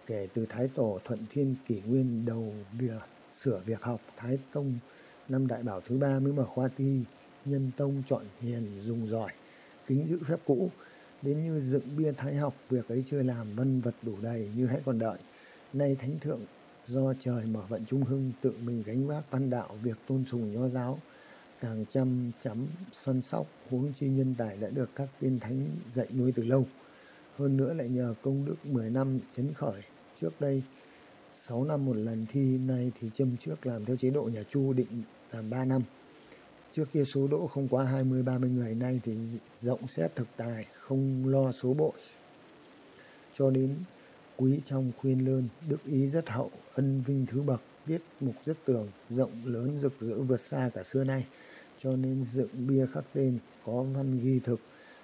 Kể từ Thái Tổ Thuận Thiên Kỷ Nguyên đầu việc sửa việc học, Thái Tông năm Đại Bảo thứ ba mới mở khoa thi, nhân tông chọn hiền dùng giỏi kính giữ phép cũ. Đến như dựng bia thái học việc ấy chưa làm vân vật đủ đầy như hãy còn đợi. Nay thánh thượng do trời mở vận trung hưng tự mình gánh vác văn đạo việc tôn sùng nho giáo. Càng chăm chắm săn sóc huống chi nhân tài đã được các tiên thánh dạy nuôi từ lâu hơn nữa lại nhờ công đức 10 năm chấn khởi trước đây 6 năm một lần thi nay thì châm trước làm theo chế độ nhà Chu định làm 3 năm Trước kia số đỗ không quá 20-30 người nay thì rộng xét thực tài, không lo số bội. Cho đến quý trong khuyên lơn, đức ý rất hậu, ân vinh thứ bậc, viết mục rất tường, rộng lớn rực rỡ vượt xa cả xưa nay. Cho nên dựng bia khắc tên, có văn ghi thực,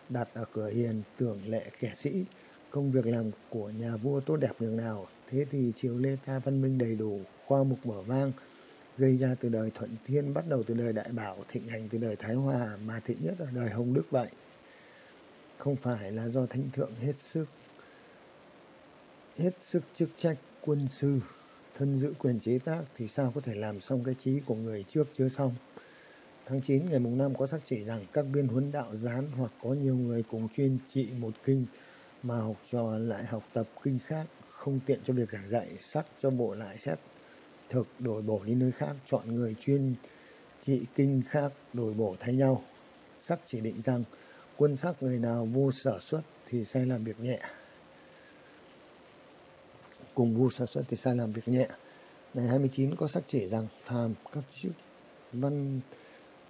đặt ở cửa hiền, tưởng lệ kẻ sĩ. Công việc làm của nhà vua tốt đẹp nhường nào, thế thì triều Lê ta văn minh đầy đủ, qua mục mở vang, gây ra từ đời Thuận Thiên bắt đầu từ đời Đại Bảo thịnh hành từ đời Thái Hòa mà thịnh nhất ở đời Hồng Đức vậy. Không phải là do thánh thượng hết sức hết sức chức trách quân sư thân giữ quyền chế tác thì sao có thể làm xong cái trí của người trước chưa xong? Tháng 9 ngày mùng 5 có sắc chỉ rằng các biên huấn đạo gián hoặc có nhiều người cùng chuyên trị một kinh mà học trò lại học tập kinh khác, không tiện cho việc giảng dạy, sắc cho bộ lại xét thực đổi bổ đi nơi khác, chọn người chuyên trị kinh khác đổi bổ thay nhau. Sắc chỉ định rằng quân sắc người nào vô sở xuất thì sai làm việc nhẹ. Cùng vô sở xuất thì sai làm việc nhẹ. Ngày 29 có sắc chỉ rằng phàm các chức văn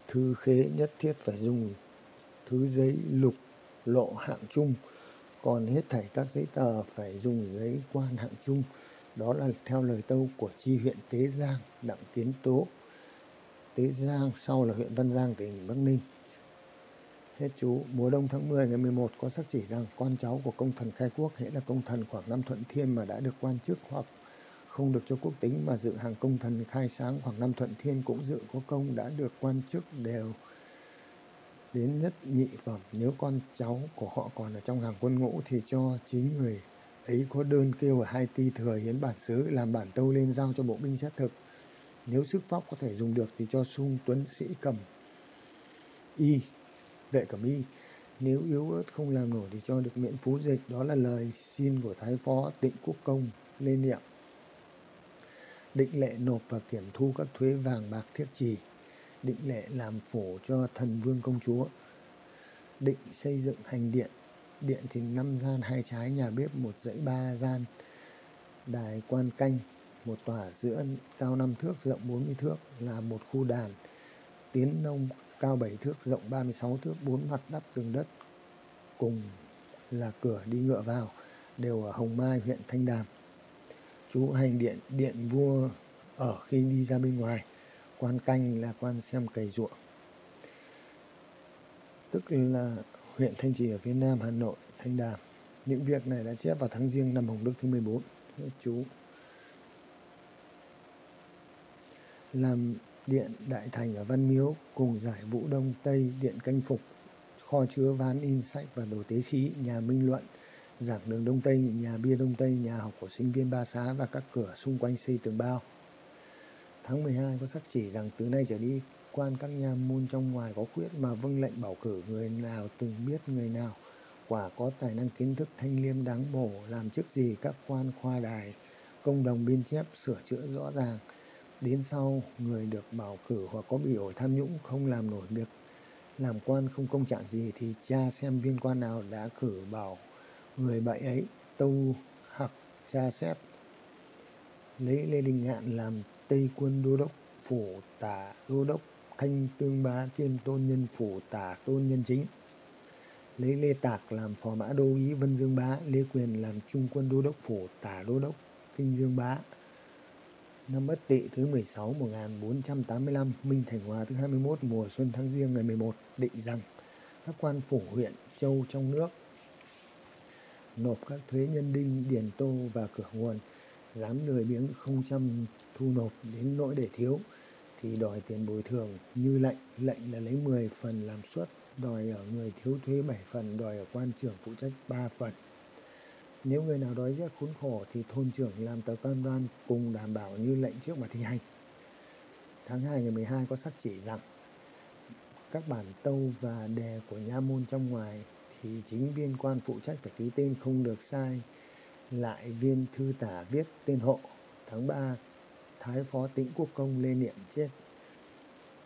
thư khế nhất thiết phải dùng thứ giấy lục lộ hạng chung còn hết thảy các giấy tờ phải dùng giấy quan hạng chung đó là theo lời tâu của tri huyện Tế Giang, Đặng Tiến Tố. Tế Giang sau là huyện Văn Giang, tỉnh Bắc Ninh. Hết chú, mùa đông tháng 10 ngày 11 có xác chỉ rằng con cháu của công thần khai quốc hễ là công thần khoảng năm Thuận Thiên mà đã được quan chức hoặc không được cho quốc tính mà dự hàng công thần khai sáng khoảng năm Thuận Thiên cũng dự có công đã được quan chức đều đến nhất nhị phẩm. Nếu con cháu của họ còn ở trong hàng quân ngũ thì cho chính người ấy có đơn kêu ở hai ti thừa hiến bản xứ, làm bản tâu lên giao cho bộ binh xét thực. Nếu sức vóc có thể dùng được thì cho sung tuấn sĩ cầm y, vệ cầm y. Nếu yếu ớt không làm nổi thì cho được miễn phú dịch. Đó là lời xin của thái phó tịnh quốc công lên niệm định lệ nộp và kiểm thu các thuế vàng bạc thiết trì. Định lệ làm phổ cho thần vương công chúa. Định xây dựng hành điện. Điện thì năm gian, hai trái, nhà bếp một dãy ba gian, đài quan canh, một tòa giữa cao năm thước, rộng bốn mươi thước, là một khu đàn. Tiến nông cao bảy thước, rộng ba mươi sáu thước, bốn mặt đắp tường đất, cùng là cửa đi ngựa vào, đều ở Hồng Mai, huyện Thanh Đàm chú hành điện điện vua ở khi đi ra bên ngoài quan canh là quan xem cày ruộng tức là huyện Thanh Trì ở phía nam Hà Nội, Thanh Đàm. Những việc này đã chép vào tháng riêng năm Hồng Đức thứ 14. Chú làm điện Đại Thành ở Văn Miếu cùng giải Vũ Đông Tây điện canh phục kho chứa ván in sách và đồ tế khí nhà Minh Luận dọc đường Đông Tây, nhà bia Đông Tây, nhà học của sinh viên Ba Xá và các cửa xung quanh xây tường bao. Tháng 12 có sắc chỉ rằng từ nay trở đi, quan các nhà môn trong ngoài có quyết mà vâng lệnh bảo cử người nào từng biết người nào. Quả có tài năng kiến thức thanh liêm đáng bổ, làm chức gì các quan khoa đài, công đồng biên chép sửa chữa rõ ràng. Đến sau, người được bảo cử hoặc có bị ổi tham nhũng không làm nổi việc, làm quan không công trạng gì thì cha xem viên quan nào đã cử bảo người bậy ấy tâu học tra xét. Lấy lê đình ngạn làm tây quân đô đốc phủ tả đô đốc thanh tương bá kiêm tôn nhân phủ tả tôn nhân chính. Lấy lê tạc làm phò mã đô ý vân dương bá lê quyền làm trung quân đô đốc phủ tả đô đốc kinh dương bá. Năm Bất Tỵ thứ 16 1485, Minh Thành Hòa thứ 21 mùa xuân tháng riêng ngày 11 định rằng các quan phủ huyện châu trong nước nộp các thuế nhân đinh, điền tô và cửa nguồn, dám lười biếng không chăm thu nộp đến nỗi để thiếu thì đòi tiền bồi thường như lệnh, lệnh là lấy 10 phần làm suất, đòi ở người thiếu thuế 7 phần, đòi ở quan trưởng phụ trách 3 phần. Nếu người nào đói rét khốn khổ thì thôn trưởng làm tờ cam đoan cùng đảm bảo như lệnh trước mà thi hành. Tháng 2 ngày 12 có sắc chỉ rằng các bản tâu và đề của nha môn trong ngoài thì chính viên quan phụ trách phải ký tên không được sai. Lại viên thư tả viết tên hộ. Tháng 3 Thái phó tĩnh quốc công Lê Niệm chết.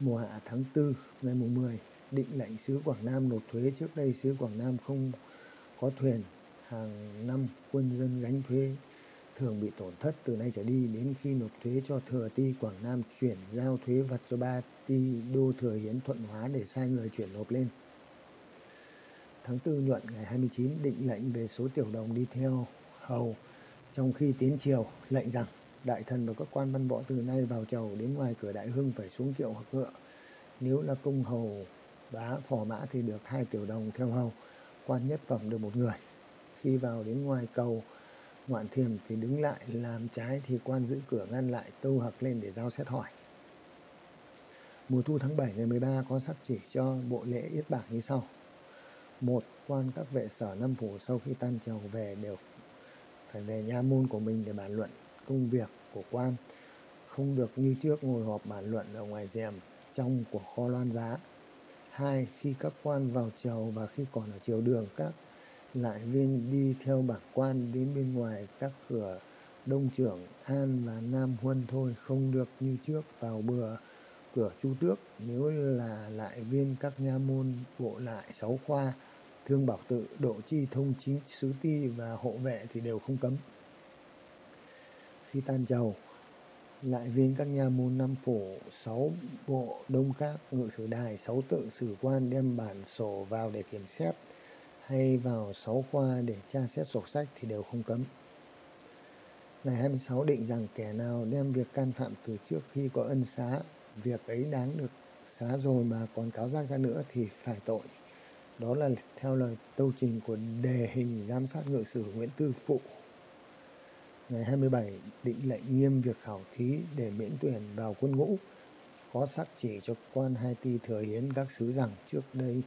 Mùa hạ tháng 4 ngày mùng 10 định lệnh sứ Quảng Nam nộp thuế trước đây sứ Quảng Nam không có thuyền, hàng năm quân dân gánh thuế thường bị tổn thất từ nay trở đi, đến khi nộp thuế cho thừa ti Quảng Nam chuyển giao thuế vật cho ba ti đô thừa hiến thuận hóa để sai người chuyển nộp lên. Tháng 4 nhuận ngày 29 định lệnh về số tiểu đồng đi theo hầu. Trong khi tiến triều lệnh rằng đại thần và các quan văn võ từ nay vào chầu đến ngoài cửa đại hưng phải xuống kiệu hoặc ngựa. Nếu là cung hầu bá phò mã thì được hai tiểu đồng theo hầu, quan nhất phẩm được một người. Khi vào đến ngoài cầu ngoạn thiềm thì đứng lại làm trái thì quan giữ cửa ngăn lại tâu hặc lên để giao xét hỏi. Mùa thu tháng 7 ngày 13 có sắc chỉ cho bộ lễ yết bảng như sau một, quan các vệ sở năm phủ sau khi tan trầu về đều phải về nha môn của mình để bàn luận công việc của quan. Không được như trước ngồi họp bàn luận ở ngoài rèm trong của kho loan giá. Hai, khi các quan vào chầu và khi còn ở chiều đường, các lại viên đi theo bảng quan đến bên ngoài các cửa đông trưởng an và nam huân thôi. Không được như trước vào bừa cửa chu tước, nếu là lại viên các nha môn bộ lại sáu khoa thương bảo tự độ chi thông chính sứ ti và hộ vệ thì đều không cấm khi tan chầu lại viên các nhà môn năm phủ sáu bộ đông các ngự sử đài sáu tự sử quan đem bản sổ vào để kiểm xét hay vào sáu khoa để tra xét sổ sách thì đều không cấm. Ngày 26 định rằng kẻ nào đem việc can phạm từ trước khi có ân xá, việc ấy đáng được xá rồi mà còn cáo giác ra nữa thì phải tội. Đó là theo lời tâu trình của đề hình giám sát ngự sử Nguyễn Tư Phụ. Ngày 27 định lệnh nghiêm việc khảo thí để miễn tuyển vào quân ngũ. Có sắc chỉ cho quan hai ti thừa hiến các sứ rằng trước đây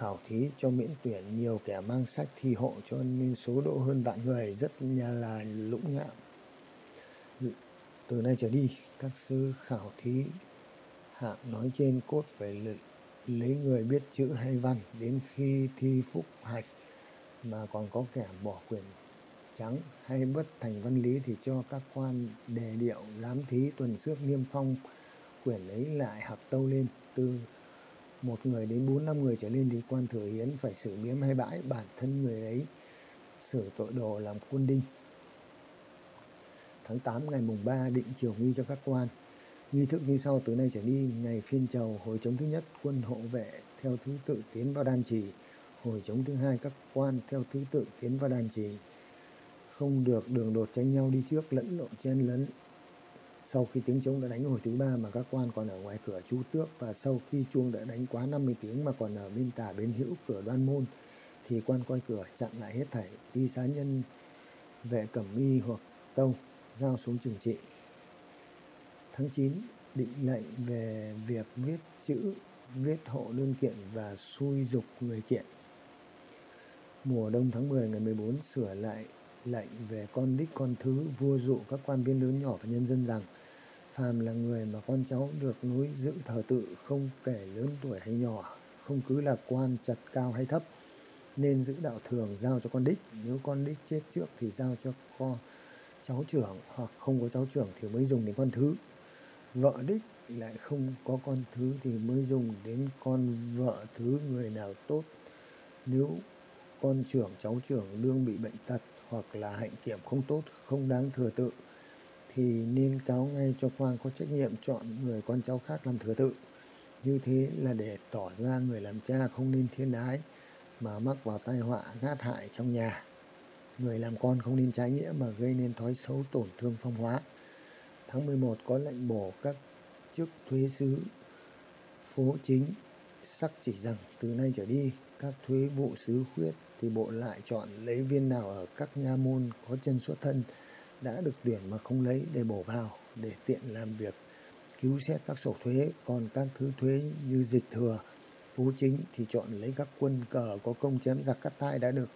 khảo thí cho miễn tuyển nhiều kẻ mang sách thi hộ cho nên số độ hơn vạn người rất nhà là lũng ngạo Từ nay trở đi, các sư khảo thí hạng nói trên cốt phải lấy người biết chữ hay văn đến khi thi phúc hạch mà còn có kẻ bỏ quyền trắng hay bất thành văn lý thì cho các quan đề điệu giám thí tuần xước niêm phong quyền lấy lại học tâu lên. Từ một người đến bốn, năm người trở lên thì quan thừa hiến phải xử miếm hay bãi bản thân người ấy, xử tội đồ làm quân đinh. Tháng 8 ngày mùng 3 định triều nghi cho các quan nghi thức như sau, từ nay trở đi, ngày phiên chầu, hồi chống thứ nhất, quân hộ vệ theo thứ tự tiến vào đan trì. Hồi chống thứ hai, các quan theo thứ tự tiến vào đan trì. Không được đường đột tranh nhau đi trước, lẫn lộn chen lấn. Sau khi tiếng trống đã đánh hồi thứ ba mà các quan còn ở ngoài cửa chu tước, và sau khi chuông đã đánh quá 50 tiếng mà còn ở bên tả bên hữu cửa đoan môn, thì quan coi cửa chặn lại hết thảy. Đi xá nhân, vệ cẩm y hoặc tâu, giao xuống trừng trị tháng 9 định lệnh về việc viết chữ, viết hộ đơn kiện và xui dục người kiện. Mùa đông tháng 10 ngày 14 sửa lại lệnh về con đích con thứ, vua dụ các quan viên lớn nhỏ và nhân dân rằng, phàm là người mà con cháu được núi giữ thờ tự, không kể lớn tuổi hay nhỏ, không cứ là quan, chặt cao hay thấp, nên giữ đạo thường giao cho con đích. Nếu con đích chết trước thì giao cho con cháu trưởng, hoặc không có cháu trưởng thì mới dùng đến con thứ vợ đích lại không có con thứ thì mới dùng đến con vợ thứ người nào tốt. Nếu con trưởng cháu trưởng lương bị bệnh tật hoặc là hạnh kiểm không tốt, không đáng thừa tự thì nên cáo ngay cho quan có trách nhiệm chọn người con cháu khác làm thừa tự. Như thế là để tỏ ra người làm cha không nên thiên ái mà mắc vào tai họa nát hại trong nhà. Người làm con không nên trái nghĩa mà gây nên thói xấu tổn thương phong hóa. Tháng 11 có lệnh bổ các chức thuế sứ phố chính sắc chỉ rằng từ nay trở đi, các thuế vụ sứ khuyết thì bộ lại chọn lấy viên nào ở các nha môn có chân xuất thân đã được tuyển mà không lấy để bổ vào để tiện làm việc, cứu xét các sổ thuế. Còn các thứ thuế như dịch thừa phú chính thì chọn lấy các quân cờ có công chém giặc cắt tai đã được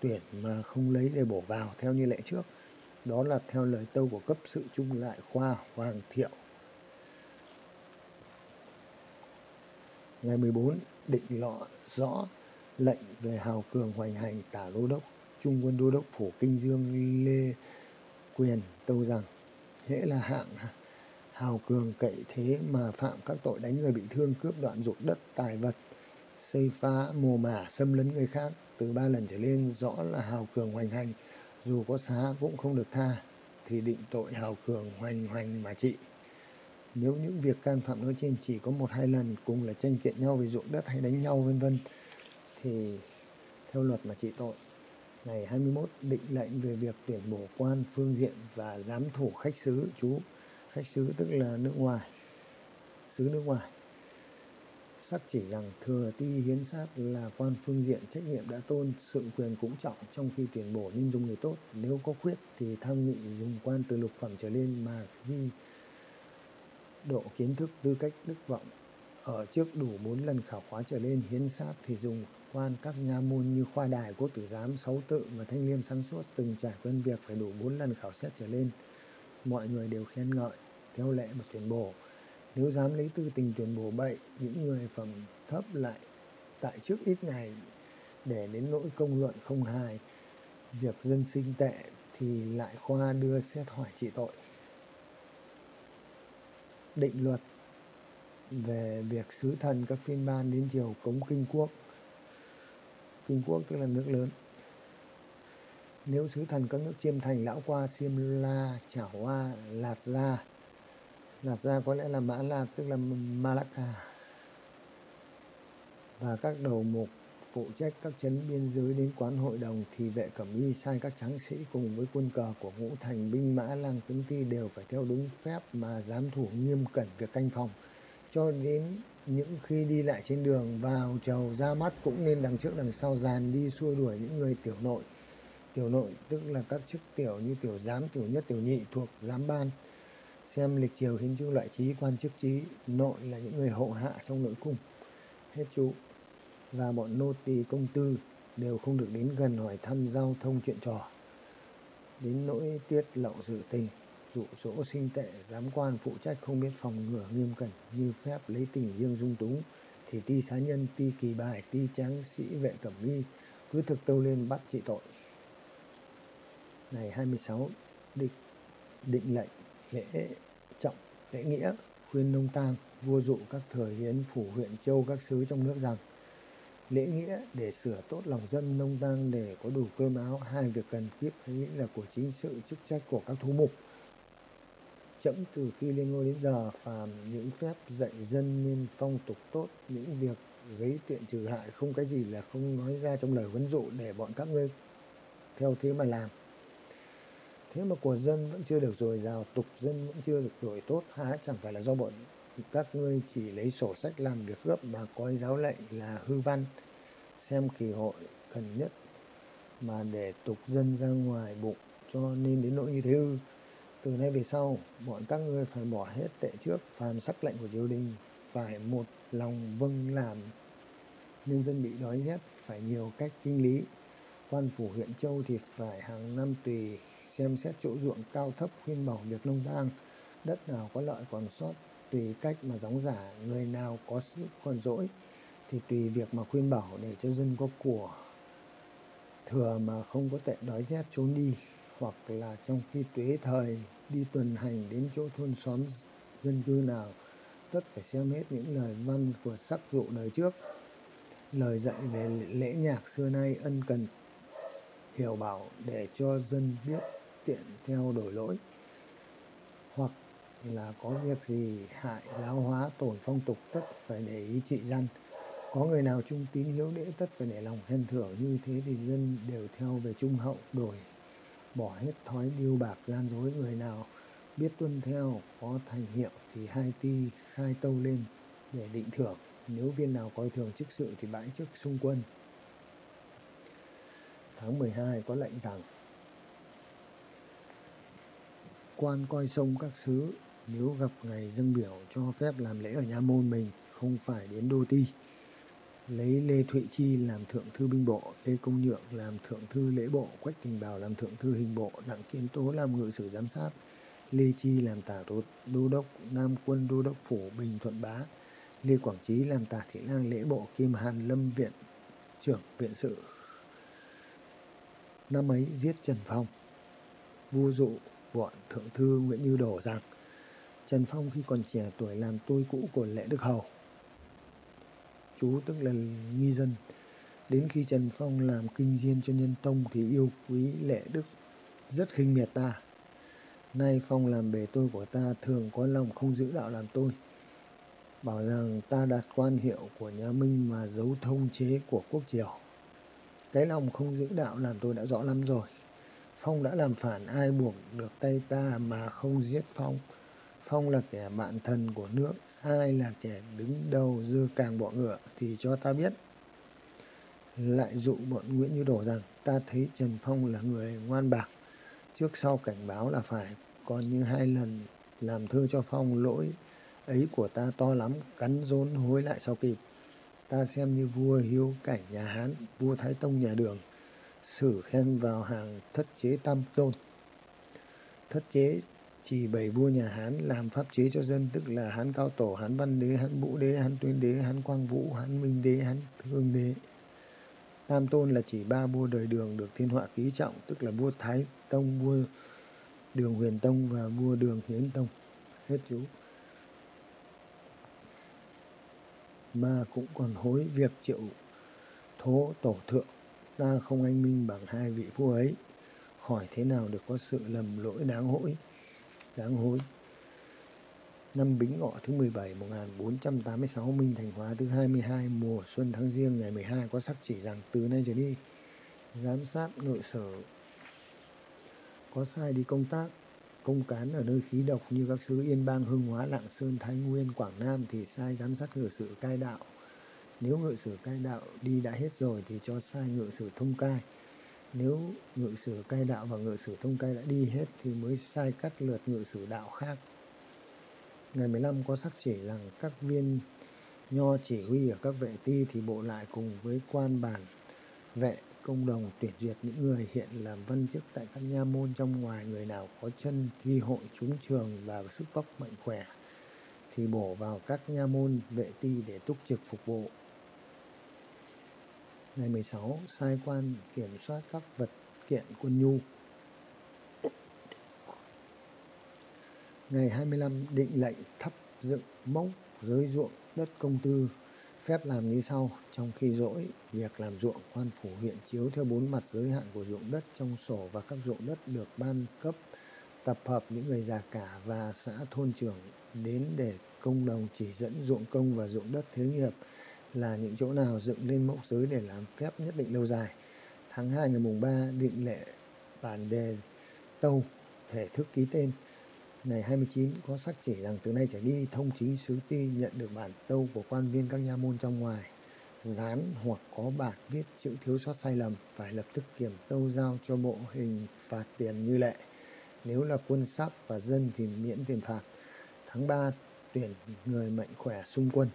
tuyển mà không lấy để bổ vào theo như lệ trước đó là theo lời tâu của cấp sự trung lại khoa hoàng thiệu. Ngày 14 định lọ rõ lệnh về hào cường hoành hành tả đô đốc, trung quân đô đốc phủ kinh dương lê quyền tâu rằng, hễ là hạng hào cường cậy thế mà phạm các tội đánh người bị thương, cướp đoạn ruộng đất, tài vật, xây phá mồ mả, xâm lấn người khác, từ ba lần trở lên rõ là hào cường hoành hành dù có xá cũng không được tha, thì định tội hào cường hoành hoành mà trị. Nếu những việc can phạm nói trên chỉ có một hai lần, cùng là tranh kiện nhau về ruộng đất hay đánh nhau, vân vân, thì theo luật mà trị tội. Ngày 21 định lệnh về việc tuyển bổ quan, phương diện và giám thủ khách sứ chú. Khách sứ tức là nước ngoài. Sứ nước ngoài sắc chỉ rằng thừa ti hiến sát là quan phương diện trách nhiệm đã tôn sự quyền cũng trọng trong khi tuyển bổ nên dùng người tốt. Nếu có khuyết thì tham nghị dùng quan từ lục phẩm trở lên mà ghi độ kiến thức, tư cách, đức vọng. Ở trước đủ bốn lần khảo khóa trở lên, hiến sát thì dùng quan các nha môn như khoa đài, quốc tử giám, sáu tự và thanh liêm sáng suốt. Từng trải quen việc phải đủ bốn lần khảo xét trở lên. Mọi người đều khen ngợi. Theo lệ mà tuyển bổ nếu dám lấy tư tình tuyển bổ bậy, những người phẩm thấp lại tại trước ít ngày để đến nỗi công luận không hài, việc dân sinh tệ thì lại khoa đưa xét hỏi trị tội. Định luật về việc sứ thần các phiên ban đến chiều cống kinh quốc. Kinh quốc tức là nước lớn. Nếu sứ thần các nước chiêm thành lão qua, xiêm la chảo hoa, lạt gia lạc gia có lẽ là mã lạc tức là malacca. Và các đầu mục phụ trách các chấn biên giới đến quán hội đồng thì vệ cẩm y sai các tráng sĩ cùng với quân cờ của ngũ thành binh mã lang tướng ti đều phải theo đúng phép mà giám thủ nghiêm cẩn việc canh phòng. Cho đến những khi đi lại trên đường, vào trầu ra mắt cũng nên đằng trước đằng sau dàn đi xua đuổi những người tiểu nội. Tiểu nội tức là các chức tiểu như tiểu giám, tiểu nhất, tiểu nhị thuộc giám ban xem lịch triều hiến chương loại trí, quan chức trí, nội là những người hậu hạ trong nội cung. Hết chú. Và bọn nô tỳ công tư đều không được đến gần hỏi thăm giao thông chuyện trò. Đến nỗi tiết lậu sự tình, dụ dỗ sinh tệ, giám quan phụ trách không biết phòng ngừa nghiêm cẩn như phép lấy tình riêng dung túng, thì ti xá nhân, ti kỳ bài, ti tráng sĩ vệ cẩm nghi cứ thực tâu lên bắt trị tội. Ngày 26 định định lệnh lễ trọng, lễ nghĩa, khuyên nông tang, vua dụ các thời hiến phủ huyện châu các sứ trong nước rằng, lễ nghĩa để sửa tốt lòng dân nông tang để có đủ cơm áo, hai việc cần kiếp nghĩa là của chính sự chức trách của các thú mục. Chậm từ khi lên ngôi đến giờ, phàm những phép dạy dân nên phong tục tốt, những việc gây tiện trừ hại không cái gì là không nói ra trong lời huấn dụ để bọn các ngươi theo thế mà làm thế mà của dân vẫn chưa được dồi dào, tục dân vẫn chưa được đổi tốt, há chẳng phải là do bọn các ngươi chỉ lấy sổ sách làm việc gấp mà coi giáo lệnh là hư văn, xem kỳ hội cần nhất mà để tục dân ra ngoài bụng cho nên đến nỗi như thế ư? Từ nay về sau, bọn các ngươi phải bỏ hết tệ trước, phàm sắc lệnh của triều đình, phải một lòng vâng làm. Nhân dân bị đói rét, phải nhiều cách kinh lý. Quan phủ huyện châu thì phải hàng năm tùy xem xét chỗ ruộng cao thấp khuyên bảo việc nông thang đất nào có lợi còn sót, tùy cách mà gióng giả người nào có sức còn dỗi, thì tùy việc mà khuyên bảo để cho dân có của thừa mà không có tệ đói rét trốn đi, hoặc là trong khi tuế thời, đi tuần hành đến chỗ thôn xóm dân cư nào, tất phải xem hết những lời văn của sắc dụ đời trước. Lời dạy về lễ nhạc xưa nay ân cần, hiểu bảo để cho dân biết tiện theo đổi lỗi. Hoặc là có việc gì hại giáo hóa, tổn phong tục, tất phải để ý trị dân. Có người nào trung tín hiếu lễ, tất phải để lòng khen thưởng. Như thế thì dân đều theo về trung hậu, đổi, bỏ hết thói điêu bạc, gian dối. Người nào biết tuân theo, có thành hiệu thì hai ti, khai tâu lên để định thưởng. Nếu viên nào coi thường chức sự thì bãi chức xung quân. Tháng 12 có lệnh rằng quan coi sông các xứ nếu gặp ngày dâng biểu cho phép làm lễ ở nhà môn mình không phải đến đô ti lấy Lê Thụy Chi làm thượng thư binh bộ, Lê Công Nhượng làm thượng thư lễ bộ, Quách Tình Bảo làm thượng thư hình bộ, Đặng Kiến Tố làm ngự sử giám sát, Lê Chi làm tả đô, đô đốc Nam quân đô đốc phủ Bình Thuận Bá, Lê Quảng Trí làm tả thị lang lễ bộ Kim Hàn Lâm viện trưởng viện sự. Năm ấy giết Trần Phong, vua dụ bọn thượng thư Nguyễn Như Đổ rằng, Trần Phong khi còn trẻ tuổi làm tôi cũ của lễ Đức Hầu. Chú tức là nghi dân. Đến khi Trần Phong làm kinh diên cho nhân tông thì yêu quý Lễ đức rất khinh miệt ta. Nay Phong làm bề tôi của ta thường có lòng không giữ đạo làm tôi. Bảo rằng ta đạt quan hiệu của nhà Minh mà giấu thông chế của quốc triều. Cái lòng không giữ đạo làm tôi đã rõ lắm rồi. Phong đã làm phản ai buộc được tay ta mà không giết Phong? Phong là kẻ bạn thần của nước, ai là kẻ đứng đầu dư càng bọ ngựa thì cho ta biết. Lại dụ bọn Nguyễn Như Đổ rằng, ta thấy Trần Phong là người ngoan bạc, trước sau cảnh báo là phải, còn như hai lần làm thơ cho Phong, lỗi ấy của ta to lắm, cắn rốn hối lại sau kịp. Ta xem như vua hiếu cảnh nhà Hán, vua Thái Tông nhà Đường sử khen vào hàng thất chế tam tôn thất chế chỉ bảy vua nhà Hán làm pháp chế cho dân tức là Hán Cao Tổ, Hán Văn Đế, Hán Vũ Đế, Hán Tuyên Đế, Hán Quang Vũ, Hán Minh Đế, Hán Thương Đế. Tam Tôn là chỉ ba vua đời đường được thiên họa ký trọng tức là vua Thái Tông, vua Đường Huyền Tông và vua Đường Hiến Tông. Hết chú. Mà cũng còn hối việc triệu thố tổ thượng ta không anh minh bằng hai vị vua ấy khỏi thế nào được có sự lầm lỗi đáng hối, đáng hối. Năm Bính Ngọ thứ 17 1486 Minh Thành Hóa thứ 22 mùa xuân tháng riêng ngày 12 có sắc chỉ rằng từ nay trở đi giám sát nội sở có sai đi công tác công cán ở nơi khí độc như các xứ Yên Bang, Hưng Hóa, Lạng Sơn, Thái Nguyên, Quảng Nam thì sai giám sát ngự sự cai đạo. Nếu ngự sử cai đạo đi đã hết rồi thì cho sai ngự sử thông cai. Nếu ngự sử cai đạo và ngự sử thông cai đã đi hết thì mới sai cắt lượt ngự sử đạo khác. Ngày 15 có sắc chỉ rằng các viên nho chỉ huy ở các vệ ti thì bộ lại cùng với quan bản, vệ, công đồng tuyển duyệt những người hiện làm văn chức tại các nha môn trong ngoài. Người nào có chân thi hội trúng trường và sức vóc mạnh khỏe thì bổ vào các nha môn, vệ ti để túc trực phục vụ. Ngày 16, sai quan kiểm soát các vật kiện quân nhu. Ngày 25, định lệnh thắp dựng mốc giới ruộng đất công tư phép làm như sau trong khi rỗi việc làm ruộng quan phủ hiện chiếu theo bốn mặt giới hạn của ruộng đất trong sổ và các ruộng đất được ban cấp tập hợp những người già cả và xã thôn trưởng đến để công đồng chỉ dẫn ruộng công và ruộng đất thế nghiệp là những chỗ nào dựng lên mẫu giới để làm phép nhất định lâu dài. Tháng 2 ngày mùng 3 định lệ bản đề tâu, thể thức ký tên. Ngày 29 có sắc chỉ rằng từ nay trở đi, thông chính sứ ti nhận được bản tâu của quan viên các nha môn trong ngoài dán hoặc có bản viết chữ thiếu sót sai lầm, phải lập tức kiểm tâu giao cho bộ hình phạt tiền như lệ. Nếu là quân sắc và dân thì miễn tiền phạt. Tháng 3 tuyển người mạnh khỏe xung quân.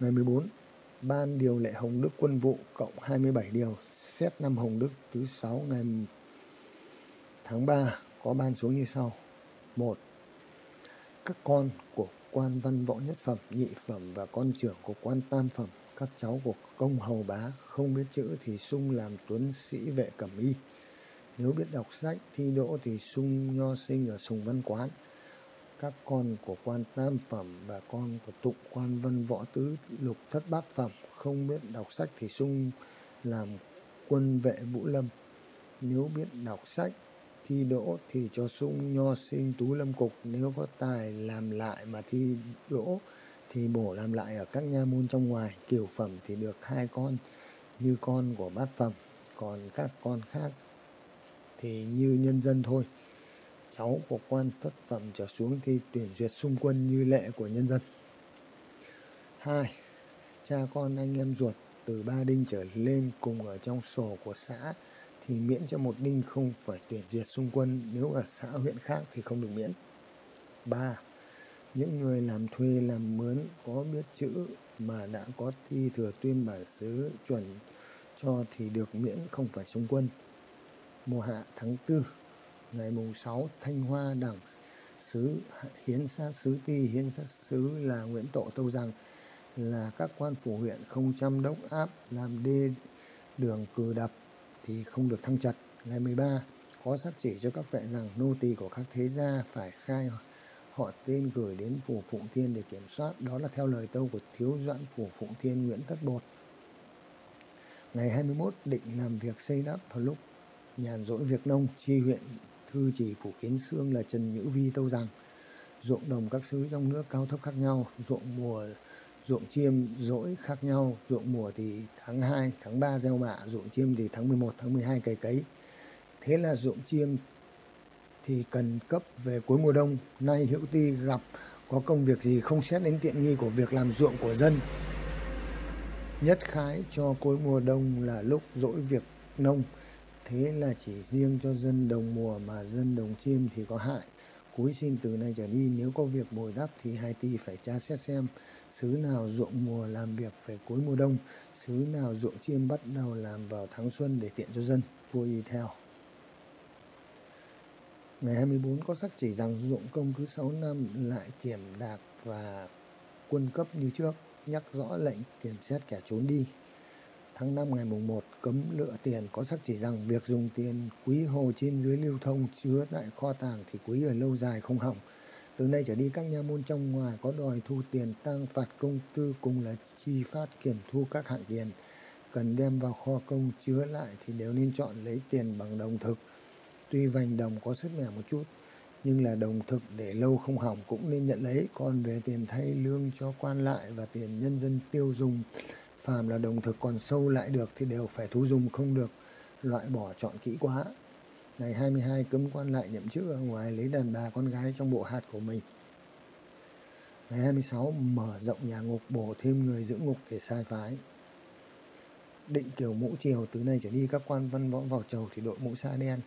Ngày 14, Ban điều lệ Hồng Đức quân vụ cộng 27 điều, xét năm Hồng Đức thứ 6 ngày tháng 3 có ban xuống như sau. 1. Các con của quan văn võ nhất phẩm, nhị phẩm và con trưởng của quan tam phẩm, các cháu của công hầu bá không biết chữ thì sung làm tuấn sĩ vệ cẩm y. Nếu biết đọc sách thi đỗ thì sung nho sinh ở sùng văn quán các con của quan tam phẩm và con của tụng quan văn võ tứ lục thất bát phẩm. Không biết đọc sách thì sung làm quân vệ vũ lâm. Nếu biết đọc sách thi đỗ thì cho sung nho sinh tú lâm cục. Nếu có tài làm lại mà thi đỗ thì bổ làm lại ở các nha môn trong ngoài. Kiểu phẩm thì được hai con như con của bát phẩm. Còn các con khác thì như nhân dân thôi cháu của quan thất phẩm trở xuống thì tuyển duyệt xung quân như lệ của nhân dân. Hai, cha con anh em ruột từ ba đinh trở lên cùng ở trong sổ của xã thì miễn cho một đinh không phải tuyển duyệt xung quân, nếu ở xã huyện khác thì không được miễn. Ba, những người làm thuê làm mướn có biết chữ mà đã có thi thừa tuyên bản xứ chuẩn cho thì được miễn không phải xung quân. Mùa hạ tháng tư ngày mùng 6 Thanh Hoa đảng sứ hiến sát sứ ti, hiến sát sứ là Nguyễn Tộ Tâu rằng là các quan phủ huyện không chăm đốc áp, làm đê đường cừ đập thì không được thăng trật. Ngày 13 có xác chỉ cho các vệ rằng nô tỳ của các thế gia phải khai họ tên gửi đến phủ Phụng Thiên để kiểm soát. Đó là theo lời tâu của thiếu doãn phủ Phụng Thiên Nguyễn Tất Bột. Ngày 21 định làm việc xây đắp vào lúc nhàn rỗi việc nông, chi huyện thư chỉ phủ kiến xương là Trần Nhữ Vi tâu rằng ruộng đồng các xứ trong nước cao thấp khác nhau, ruộng mùa ruộng chiêm rỗi khác nhau, ruộng mùa thì tháng 2, tháng 3 gieo mạ, ruộng chiêm thì tháng 11, tháng 12 cày cấy. Thế là ruộng chiêm thì cần cấp về cuối mùa đông, nay hữu ti gặp có công việc gì không xét đến tiện nghi của việc làm ruộng của dân. Nhất khái cho cuối mùa đông là lúc dỗi việc nông, thế là chỉ riêng cho dân đồng mùa mà dân đồng chiêm thì có hại. Cuối xin từ nay trở đi nếu có việc bồi đắp thì hai ty phải tra xét xem xứ nào ruộng mùa làm việc phải cuối mùa đông, xứ nào ruộng chiêm bắt đầu làm vào tháng xuân để tiện cho dân, vua y theo. Ngày 24 có sắc chỉ rằng ruộng công cứ 6 năm lại kiểm đạt và quân cấp như trước, nhắc rõ lệnh kiểm xét kẻ trốn đi. Tháng 5 ngày mùng 1 cấm lựa tiền có sắc chỉ rằng việc dùng tiền quý hồ trên dưới lưu thông chứa tại kho tàng thì quý ở lâu dài không hỏng từ nay trở đi các nha môn trong ngoài có đòi thu tiền tăng phạt công tư cùng là chi phát kiểm thu các hạng tiền cần đem vào kho công chứa lại thì đều nên chọn lấy tiền bằng đồng thực. Tuy vành đồng có sức mẻ một chút, nhưng là đồng thực để lâu không hỏng cũng nên nhận lấy. Còn về tiền thay lương cho quan lại và tiền nhân dân tiêu dùng, phàm là đồng thực còn sâu lại được thì đều phải thu dùng không được loại bỏ chọn kỹ quá. Ngày 22 cấm quan lại nhậm chức ở ngoài lấy đàn bà con gái trong bộ hạt của mình. Ngày 26 mở rộng nhà ngục bổ thêm người giữ ngục để sai phái. Định kiểu mũ chiều, từ nay trở đi các quan văn võ vào chầu thì đội mũ sa đen.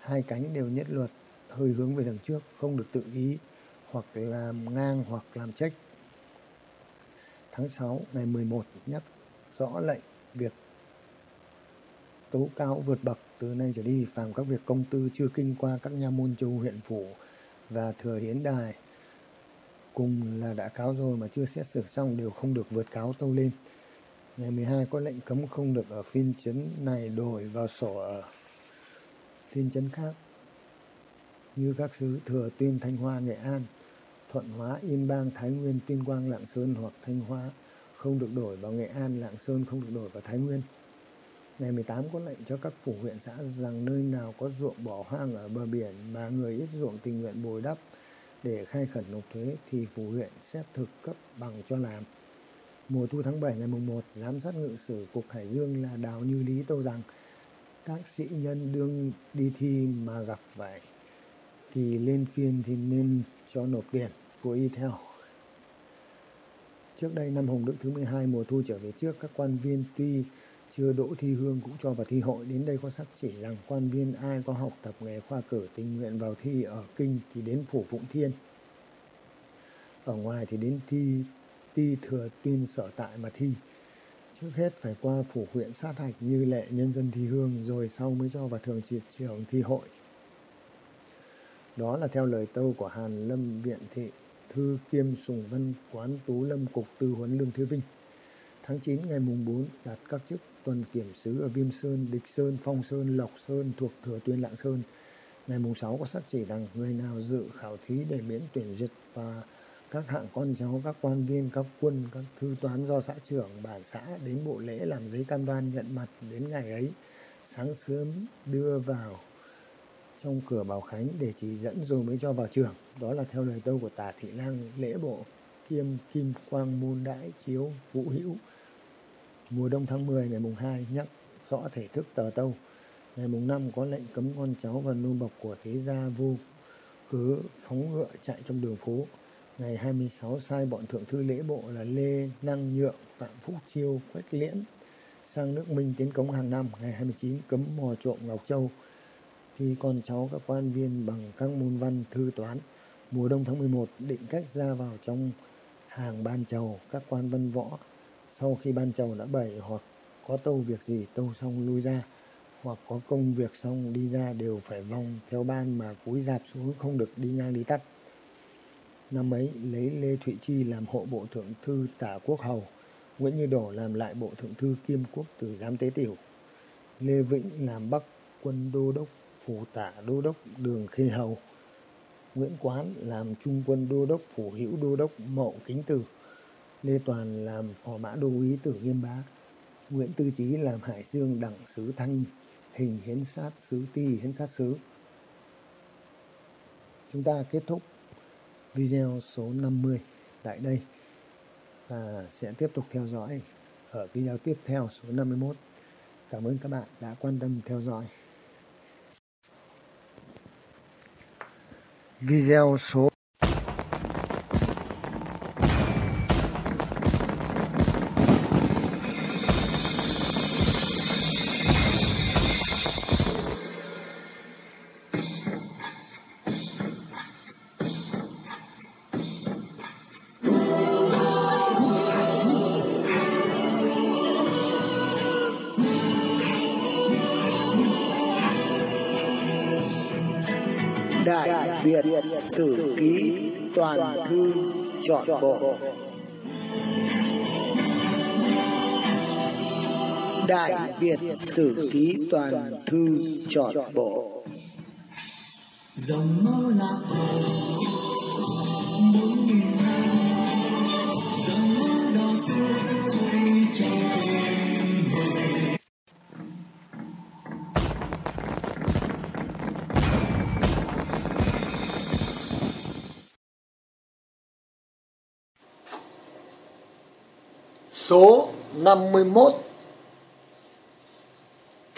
Hai cánh đều nhất luật, hơi hướng về đằng trước, không được tự ý, hoặc làm ngang hoặc làm trách. Tháng 6 ngày 11 nhắc rõ lệnh việc tố cáo vượt bậc từ nay trở đi phàm các việc công tư chưa kinh qua các nha môn châu huyện phủ và thừa hiến đài cùng là đã cáo rồi mà chưa xét xử xong đều không được vượt cáo tâu lên. Ngày 12 có lệnh cấm không được ở phiên chấn này đổi vào sổ ở phiên chấn khác như các xứ thừa tuyên Thanh Hoa Nghệ An, Thuận Hóa Yên Bang Thái Nguyên Tuyên Quang Lạng Sơn hoặc Thanh Hóa không được đổi vào Nghệ An Lạng Sơn không được đổi vào Thái Nguyên. Ngày 18 có lệnh cho các phủ huyện xã rằng nơi nào có ruộng bỏ hoang ở bờ biển mà người ít ruộng tình nguyện bồi đắp để khai khẩn nộp thuế thì phủ huyện xét thực cấp bằng cho làm. Mùa thu tháng 7 ngày mùng 1, giám sát ngự sử Cục Hải Dương là Đào Như Lý tâu rằng các sĩ nhân đương đi thi mà gặp phải thì lên phiên thì nên cho nộp tiền của y theo. Trước đây, năm Hồng Đức thứ 12 mùa thu trở về trước, các quan viên tuy chưa đỗ thi hương cũng cho vào thi hội. Đến đây có xác chỉ rằng quan viên ai có học tập nghề khoa cử tình nguyện vào thi ở kinh thì đến phủ phụng thiên. Ở ngoài thì đến thi, ti thừa tuyên sở tại mà thi. Trước hết phải qua phủ huyện sát hạch như lệ nhân dân thi hương, rồi sau mới cho vào thường triệt trường thi hội. Đó là theo lời tâu của hàn lâm viện thị thư kiêm sùng văn quán tú lâm cục tư huấn lương thế vinh tháng 9 ngày mùng 4 đạt các chức tuần kiểm sứ ở Viêm Sơn, Địch Sơn, Phong Sơn, Lộc Sơn thuộc Thừa Tuyên Lạng Sơn. Ngày mùng 6 có sắc chỉ rằng người nào dự khảo thí để miễn tuyển duyệt và các hạng con cháu, các quan viên, các quân, các thư toán do xã trưởng, bản xã đến bộ lễ làm giấy cam đoan nhận mặt đến ngày ấy. Sáng sớm đưa vào trong cửa bảo khánh để chỉ dẫn rồi mới cho vào trường. Đó là theo lời tâu của tả thị lang lễ bộ kiêm kim quang môn đãi chiếu vũ hữu. Mùa đông tháng 10 ngày mùng 2 nhắc rõ thể thức tờ tâu. Ngày mùng 5 có lệnh cấm con cháu và nô bộc của thế gia vô cứ phóng ngựa chạy trong đường phố. Ngày 26 sai bọn thượng thư lễ bộ là Lê Năng Nhượng, Phạm Phúc Chiêu, Quách Liễn sang nước Minh tiến cống hàng năm. Ngày 29 cấm mò trộm Ngọc Châu khi con cháu các quan viên bằng các môn văn thư toán. Mùa đông tháng 11 định cách ra vào trong hàng ban chầu các quan văn võ. Sau khi ban chầu đã bày hoặc có tâu việc gì tâu xong lui ra hoặc có công việc xong đi ra đều phải vòng theo ban mà cúi dạp xuống không được đi ngang đi tắt. Năm ấy lấy Lê Thụy Chi làm hộ bộ thượng thư tả quốc hầu, Nguyễn Như Đổ làm lại bộ thượng thư kiêm quốc tử giám tế tiểu, Lê Vĩnh làm bắc quân đô đốc phủ tả đô đốc đường khê hầu, Nguyễn Quán làm trung quân đô đốc phủ hữu đô đốc mậu kính tử, Lê Toàn làm phò mã đô úy tử nghiêm bá, Nguyễn Tư Chí làm hải dương đẳng sứ thanh hình hiến sát sứ ti hiến sát sứ. Chúng ta kết thúc video số 50 tại đây và sẽ tiếp tục theo dõi ở video tiếp theo số 51. Cảm ơn các bạn đã quan tâm theo dõi. Video số Sử Ký Toàn Thư Chọn Bộ. Dòng máu lạc hồ bốn nghìn năm dòng máu đỏ tươi trên bờ Số 51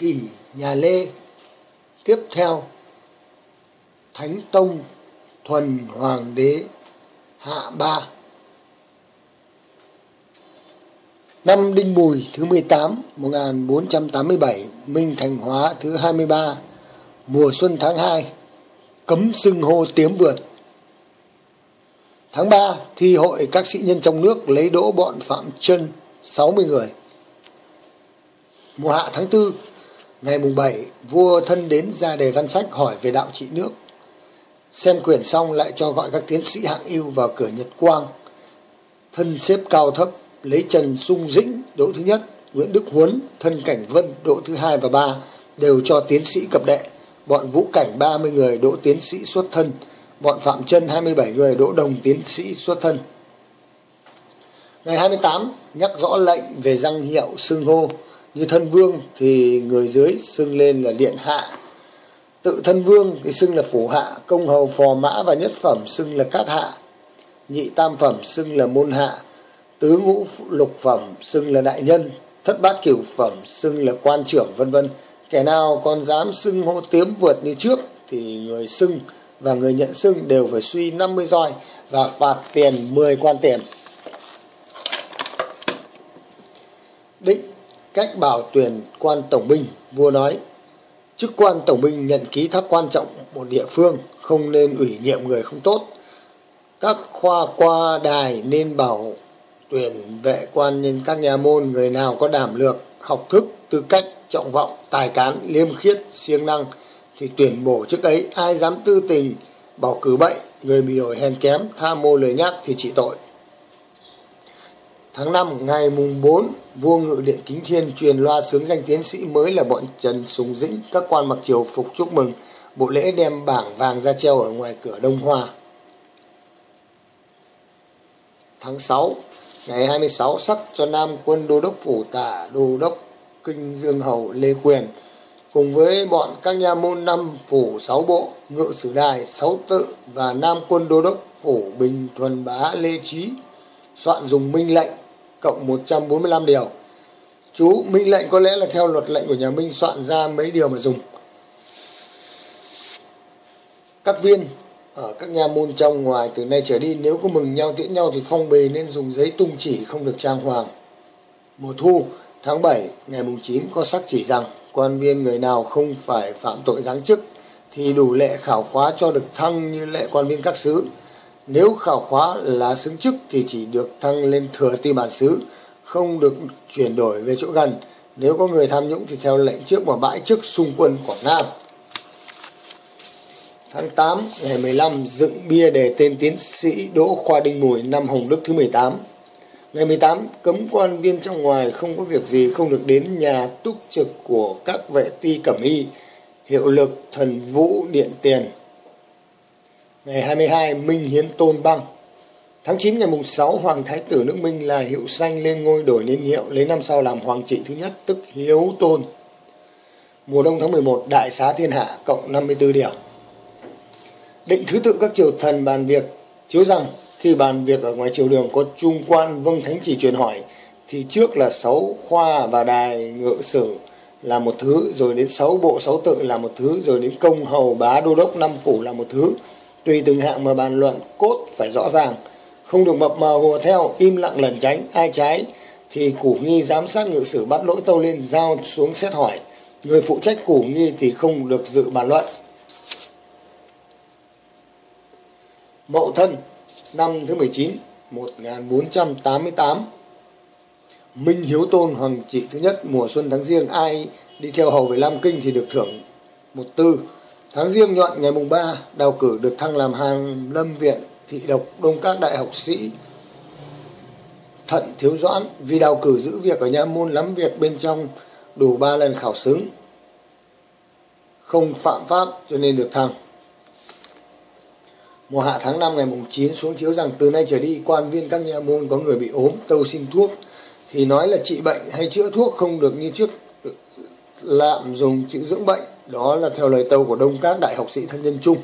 Kỷ nhà Lê. Tiếp theo, Thánh Tông, Thuần Hoàng đế, Hạ Ba. Năm Đinh Mùi thứ 18 1487 Minh Thành Hóa thứ 23 Mùa xuân tháng 2 Cấm xưng hô tiếm vượt. Tháng 3 thi hội các sĩ nhân trong nước lấy đỗ bọn Phạm Trân 60 người. Mùa hạ tháng 4 ngày mùng 7 vua thân đến ra đề văn sách hỏi về đạo trị nước. Xem quyển xong lại cho gọi các tiến sĩ hạng ưu vào cửa Nhật Quang. Thân xếp cao thấp lấy Trần Sung Dĩnh đỗ thứ nhất, Nguyễn Đức Huấn, thân Cảnh Vân đỗ thứ hai và ba đều cho tiến sĩ cập đệ. Bọn Vũ Cảnh 30 người đỗ tiến sĩ xuất thân, bọn Phạm Chân 27 người đỗ đồng tiến sĩ xuất thân. Ngày 28 nhắc rõ lệnh về răng hiệu xưng hô như thân vương thì người dưới xưng lên là điện hạ. Tự thân vương thì xưng là phủ hạ, công hầu phò mã và nhất phẩm xưng là cát hạ. Nhị tam phẩm xưng là môn hạ, tứ ngũ lục phẩm xưng là đại nhân, thất bát cửu phẩm xưng là quan trưởng vân vân. Kẻ nào còn dám xưng hô tiếm vượt như trước thì người xưng và người nhận xưng đều phải suy 50 roi và phạt tiền 10 quan tiền. Định cách bảo tuyển quan tổng binh, vua nói, chức quan tổng binh nhận ký thác quan trọng một địa phương, không nên ủy nhiệm người không tốt. Các khoa qua đài nên bảo tuyển vệ quan nhân các nhà môn người nào có đảm lược, học thức, tư cách, trọng vọng, tài cán, liêm khiết, siêng năng thì tuyển bổ chức ấy ai dám tư tình bỏ cử bậy người bị ổi hèn kém tham mô lời nhắc thì trị tội tháng 5 ngày mùng 4 vua ngự điện kính thiên truyền loa sướng danh tiến sĩ mới là bọn trần sùng dĩnh các quan mặc triều phục chúc mừng bộ lễ đem bảng vàng ra treo ở ngoài cửa Đông Hoa. Tháng 6, ngày 26 sắc cho Nam quân Đô đốc Phủ Tả, Đô đốc Kinh Dương Hầu Lê Quyền cùng với bọn các nha môn năm phủ sáu bộ, ngự sử đài, sáu tự và Nam quân Đô đốc Phủ Bình Thuần Bá Lê Trí soạn dùng minh lệnh cộng 145 điều. Chú, minh lệnh có lẽ là theo luật lệnh của nhà Minh soạn ra mấy điều mà dùng. Các viên ở các nhà môn trong ngoài từ nay trở đi nếu có mừng nhau tiễn nhau thì phong bì nên dùng giấy tung chỉ không được trang hoàng. Mùa thu tháng 7 ngày mùng 9 có sắc chỉ rằng quan viên người nào không phải phạm tội giáng chức thì đủ lệ khảo khóa cho được thăng như lệ quan viên các xứ. Nếu khảo khóa là xứng chức thì chỉ được thăng lên thừa ti bản xứ, không được chuyển đổi về chỗ gần. Nếu có người tham nhũng thì theo lệnh trước mà bãi chức xung quân Quảng Nam. Tháng 8 ngày 15 dựng bia đề tên tiến sĩ Đỗ Khoa Đinh Mùi năm Hồng Đức thứ 18. Ngày 18 cấm quan viên trong ngoài không có việc gì không được đến nhà túc trực của các vệ ti cẩm y, hiệu lực thần vũ điện tiền. Ngày 22 Minh Hiến Tôn Băng. Tháng 9 ngày mùng 6 Hoàng Thái tử nước Minh là hiệu xanh lên ngôi đổi niên hiệu, lấy năm sau làm hoàng trị thứ nhất, tức Hiếu Tôn. Mùa đông tháng 11 Đại xá thiên hạ, cộng 54 điều định thứ tự các triều thần bàn việc, chiếu rằng khi bàn việc ở ngoài triều đường có trung quan vâng thánh chỉ truyền hỏi, thì trước là sáu khoa và đài ngự sử là một thứ, rồi đến sáu bộ, sáu tự là một thứ, rồi đến công hầu bá đô đốc năm phủ là một thứ tùy từng hạng mà bàn luận, cốt phải rõ ràng. Không được mập mờ hùa theo, im lặng lẩn tránh, ai trái, thì củ nghi giám sát ngự sử bắt lỗi tâu lên giao xuống xét hỏi. Người phụ trách củ nghi thì không được dự bàn luận. Mậu Thân, năm thứ 19 1488 Minh Hiếu Tôn, Hoàng trị thứ nhất, mùa xuân tháng riêng, ai đi theo hầu về Lam Kinh thì được thưởng một tư tháng riêng nhuận, ngày mùng 3 đào cử được thăng làm hàng lâm viện thị độc đông các đại học sĩ. Thận thiếu doãn, vì đào cử giữ việc ở nhà môn lắm việc bên trong, đủ ba lần khảo xứng không phạm pháp cho nên được thăng. Mùa hạ tháng 5 ngày mùng 9 xuống chiếu rằng từ nay trở đi, quan viên các nhà môn có người bị ốm, tâu xin thuốc. Thì nói là trị bệnh hay chữa thuốc không được như trước. Lạm dùng chữ dưỡng bệnh đó là theo lời tâu của đông các đại học sĩ thân nhân chung.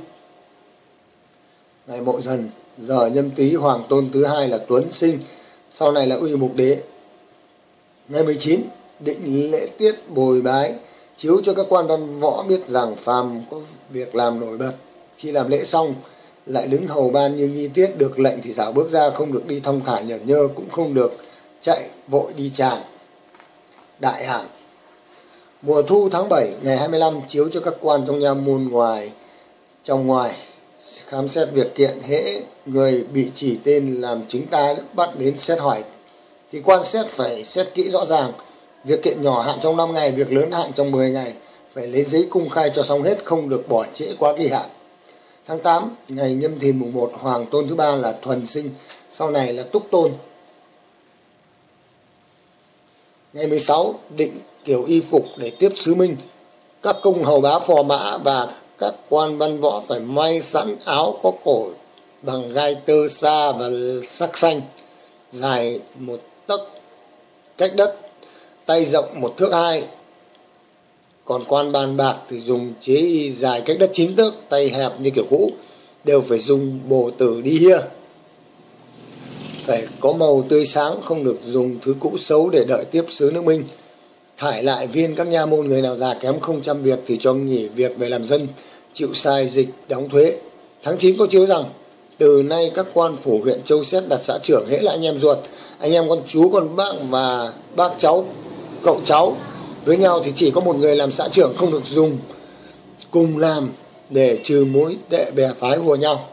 Ngày mộ dần, giờ nhâm tý hoàng tôn thứ hai là tuấn sinh, sau này là uy mục đế. Ngày 19 định lễ tiết bồi bái, chiếu cho các quan văn võ biết rằng phàm có việc làm nổi bật. Khi làm lễ xong, lại đứng hầu ban như nghi tiết, được lệnh thì dạo bước ra, không được đi thông thả nhởn nhơ, cũng không được chạy vội đi tràn. Đại hạng mùa thu tháng 7 ngày 25 chiếu cho các quan trong nhà môn ngoài. Trong ngoài khám xét việc kiện hễ người bị chỉ tên làm chứng tai bắt đến xét hỏi. Thì quan xét phải xét kỹ rõ ràng. Việc kiện nhỏ hạn trong 5 ngày việc lớn hạn trong 10 ngày. Phải lấy giấy công khai cho xong hết không được bỏ trễ quá kỳ hạn. Tháng 8, ngày nhâm thìn mùng 1, hoàng tôn thứ ba là thuần sinh, sau này là túc tôn. Ngày 16, định kiểu y phục để tiếp sứ minh. Các công hầu bá phò mã và các quan văn võ phải may sẵn áo có cổ bằng gai tơ sa và sắc xanh, dài một tấc cách đất, tay rộng một thước hai, còn quan bàn bạc thì dùng chế y dài cách đất chín tấc tay hẹp như kiểu cũ đều phải dùng bồ tử đi hia. Phải có màu tươi sáng không được dùng thứ cũ xấu để đợi tiếp sứ nước minh thải lại viên các nha môn người nào già kém không trăm việc thì cho nghỉ việc về làm dân, chịu sai dịch, đóng thuế tháng 9 có chiếu rằng, từ nay các quan phủ huyện châu xét đặt xã trưởng hễ là anh em ruột anh em con chú, con bác và bác cháu, cậu cháu, với nhau thì chỉ có một người làm xã trưởng không được dùng, cùng làm để trừ mối tệ bè phái hùa nhau.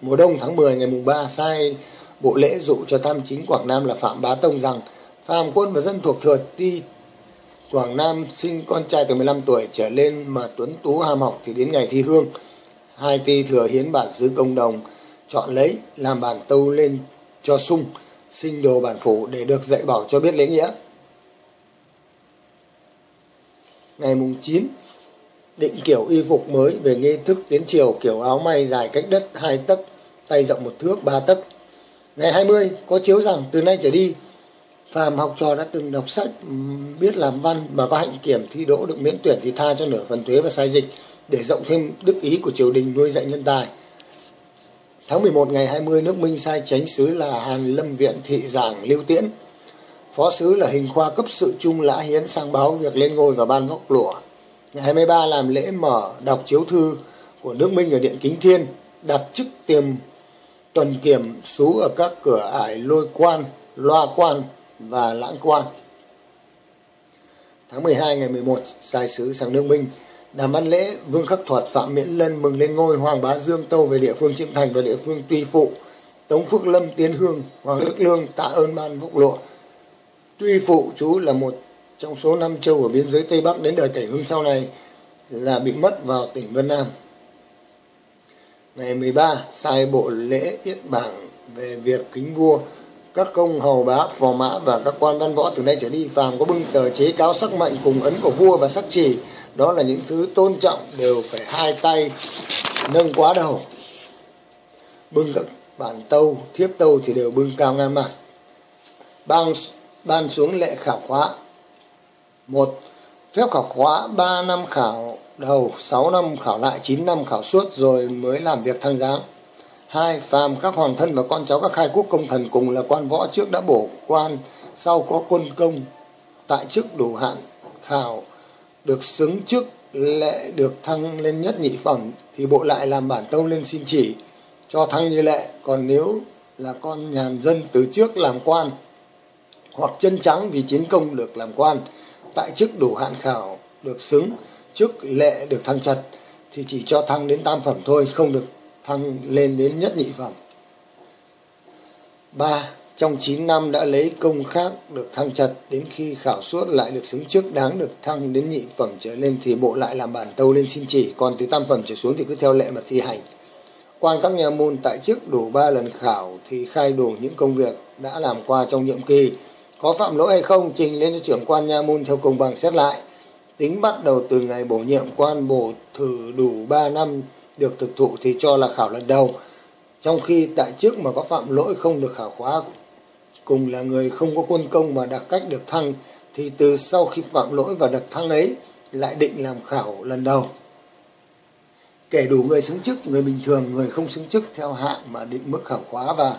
Mùa đông tháng 10 ngày mùng 3 sai bộ lễ dụ cho tham chính Quảng Nam là Phạm Bá Tông rằng phạm quân và dân thuộc thừa đi Quảng Nam sinh con trai từ 15 tuổi trở lên mà tuấn tú ham học thì đến ngày thi hương. Hai ti thừa hiến bản xứ công đồng, chọn lấy, làm bản tâu lên cho sung, sinh đồ bản phủ để được dạy bảo cho biết lễ nghĩa. Ngày mùng 9 định kiểu y phục mới về nghi thức tiến triều, kiểu áo may dài cách đất hai tấc, tay rộng một thước, ba tấc. Ngày 20 có chiếu rằng từ nay trở đi phàm học trò đã từng đọc sách ừ, biết làm văn mà có hạnh kiểm thi đỗ được miễn tuyển thì tha cho nửa phần thuế và sai dịch để rộng thêm đức ý của triều đình nuôi dạy nhân tài. Tháng 11 ngày 20 nước Minh sai chánh sứ là Hàn Lâm Viện thị giảng Lưu Tiễn. Phó sứ là Hình Khoa cấp sự trung Lã Hiến sang báo việc lên ngôi và ban góc lụa. Ngày 23 làm lễ mở đọc chiếu thư của nước Minh ở điện Kính Thiên đặt chức tiềm tuần kiểm sú ở các cửa ải lôi quan, loa quan và lãng quan. Tháng 12 ngày 11, sai sứ sang nước Minh, đàm văn lễ Vương Khắc Thuật Phạm Miễn Lân mừng lên ngôi Hoàng Bá Dương Tâu về địa phương Chiêm Thành và địa phương Tuy Phụ, Tống Phước Lâm Tiến Hương, Hoàng Đức Lương tạ ơn ban phúc lộ. Tuy Phụ chú là một trong số năm châu ở biên giới Tây Bắc đến đời Cảnh Hưng sau này là bị mất vào tỉnh Vân Nam. Ngày 13, sai bộ lễ yết bảng về việc kính vua, các công hầu bá, phò mã và các quan văn võ từ nay trở đi phàm có bưng tờ chế cáo sắc mệnh cùng ấn của vua và sắc chỉ đó là những thứ tôn trọng đều phải hai tay nâng quá đầu. Bưng các bản tâu, thiếp tâu thì đều bưng cao ngang mặt. Ban ban xuống lệ khảo khóa. Một, phép khảo khóa, ba năm khảo đầu, sáu năm khảo lại, chín năm khảo suốt rồi mới làm việc thăng giáng hai, phàm các hoàng thân và con cháu các khai quốc công thần cùng là quan võ trước đã bổ quan, sau có quân công, tại chức đủ hạn khảo được xứng chức lệ được thăng lên nhất nhị phẩm, thì bộ lại làm bản tâu lên xin chỉ, cho thăng như lệ. Còn nếu là con nhàn dân từ trước làm quan, hoặc chân trắng vì chiến công được làm quan, tại chức đủ hạn khảo, được xứng chức, lệ được thăng trật, thì chỉ cho thăng đến tam phẩm thôi, không được thăng lên đến nhất nhị phẩm. Ba, trong 9 năm đã lấy công khác được thăng trật, đến khi khảo suốt lại được xứng trước đáng được thăng đến nhị phẩm trở lên thì bộ lại làm bản tâu lên xin chỉ, còn từ tam phẩm trở xuống thì cứ theo lệ mà thi hành. Quan các nhà môn tại chức đủ ba lần khảo thì khai đủ những công việc đã làm qua trong nhiệm kỳ. Có phạm lỗi hay không, trình lên cho trưởng quan nha môn theo công bằng xét lại. Tính bắt đầu từ ngày bổ nhiệm quan bổ thử đủ ba năm được thực thụ thì cho là khảo lần đầu. Trong khi tại chức mà có phạm lỗi không được khảo khóa, cùng là người không có quân công mà đặc cách được thăng, thì từ sau khi phạm lỗi và đặc thăng ấy, lại định làm khảo lần đầu. Kể đủ người xứng chức, người bình thường, người không xứng chức theo hạng mà định mức khảo khóa và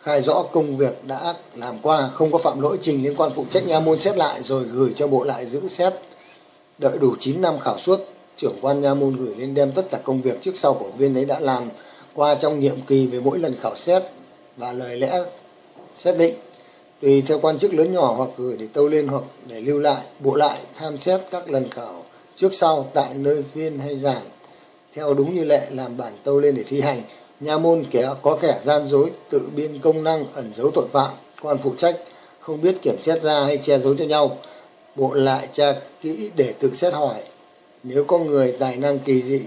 khai rõ công việc đã làm qua, không có phạm lỗi trình liên quan phụ trách nha môn xét lại rồi gửi cho bộ lại giữ xét, đợi đủ 9 năm khảo suất trưởng quan nha môn gửi lên đem tất cả công việc trước sau của viên ấy đã làm qua trong nhiệm kỳ về mỗi lần khảo xét và lời lẽ xét định. Tùy theo quan chức lớn nhỏ hoặc gửi để tâu lên hoặc để lưu lại, bộ lại tham xét các lần khảo trước sau tại nơi viên hay giảng. Theo đúng như lệ làm bản tâu lên để thi hành, nha môn kẻ, có kẻ gian dối tự biên công năng ẩn giấu tội phạm, quan phụ trách, không biết kiểm xét ra hay che giấu cho nhau. Bộ lại tra kỹ để tự xét hỏi nếu có người tài năng kỳ dị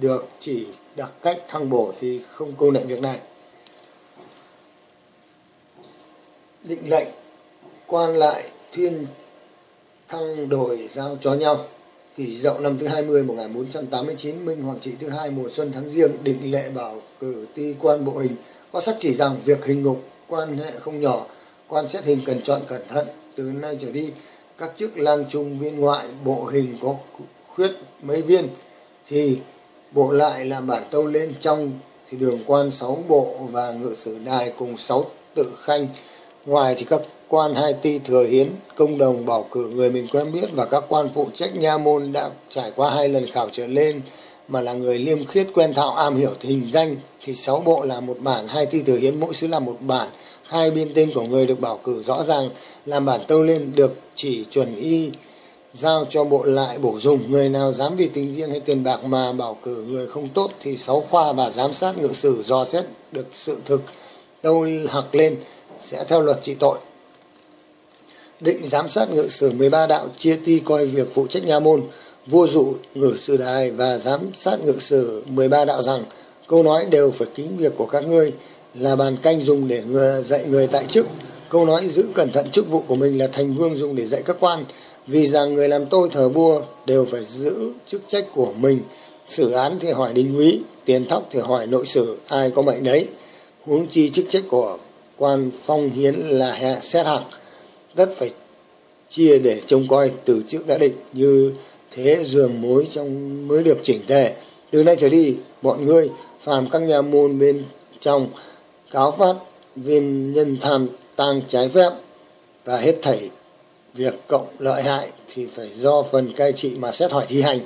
được chỉ đặc cách thăng bổ thì không công nhận việc này. Định lệnh quan lại thuyên thăng đổi giao cho nhau. Kỷ dậu năm thứ 20 1489 Minh Hoàng trị thứ hai mùa xuân tháng riêng định lệ bảo cử ti quan bộ hình. Có sắc chỉ rằng việc hình ngục quan hệ không nhỏ. Quan xét hình cần chọn cẩn thận. Từ nay trở đi, các chức lang trung viên ngoại bộ hình có khuyết mấy viên, thì bộ lại làm bản tâu lên trong thì đường quan sáu bộ và ngự sử đài cùng sáu tự khanh. Ngoài thì các quan hai ti thừa hiến, công đồng, bảo cử, người mình quen biết và các quan phụ trách nha môn đã trải qua hai lần khảo trở lên mà là người liêm khiết quen thạo am hiểu hình danh, thì sáu bộ là một bản, hai ti thừa hiến mỗi sứ là một bản. Hai biên tên của người được bảo cử rõ ràng, làm bản tâu lên được chỉ chuẩn y giao cho bộ lại bổ dùng, người nào dám vì tình riêng hay tiền bạc mà bảo cử người không tốt thì sáu khoa và giám sát ngự sử dò xét được sự thực. Đâu hặc lên, sẽ theo luật trị tội. Định giám sát ngự sử 13 đạo chia ti coi việc phụ trách nha môn, vua dụ ngự sử đài và giám sát ngự sử 13 đạo rằng câu nói đều phải kính việc của các ngươi, là bàn canh dùng để người dạy người tại chức. Câu nói giữ cẩn thận chức vụ của mình là thành vương dùng để dạy các quan vì rằng người làm tôi thờ vua đều phải giữ chức trách của mình. Xử án thì hỏi đình úy, tiền thóc thì hỏi nội sử ai có mệnh đấy. Huống chi chức trách của quan phong hiến là hạ xét hạng, tất phải chia để trông coi từ trước đã định, như thế giường mối trong mới được chỉnh tề. Từ nay trở đi, bọn ngươi, phàm các nhà môn bên trong, cáo phát viên nhân tham tang trái phép, và hết thảy việc cộng lợi hại thì phải do phần cai trị mà xét hỏi thi hành.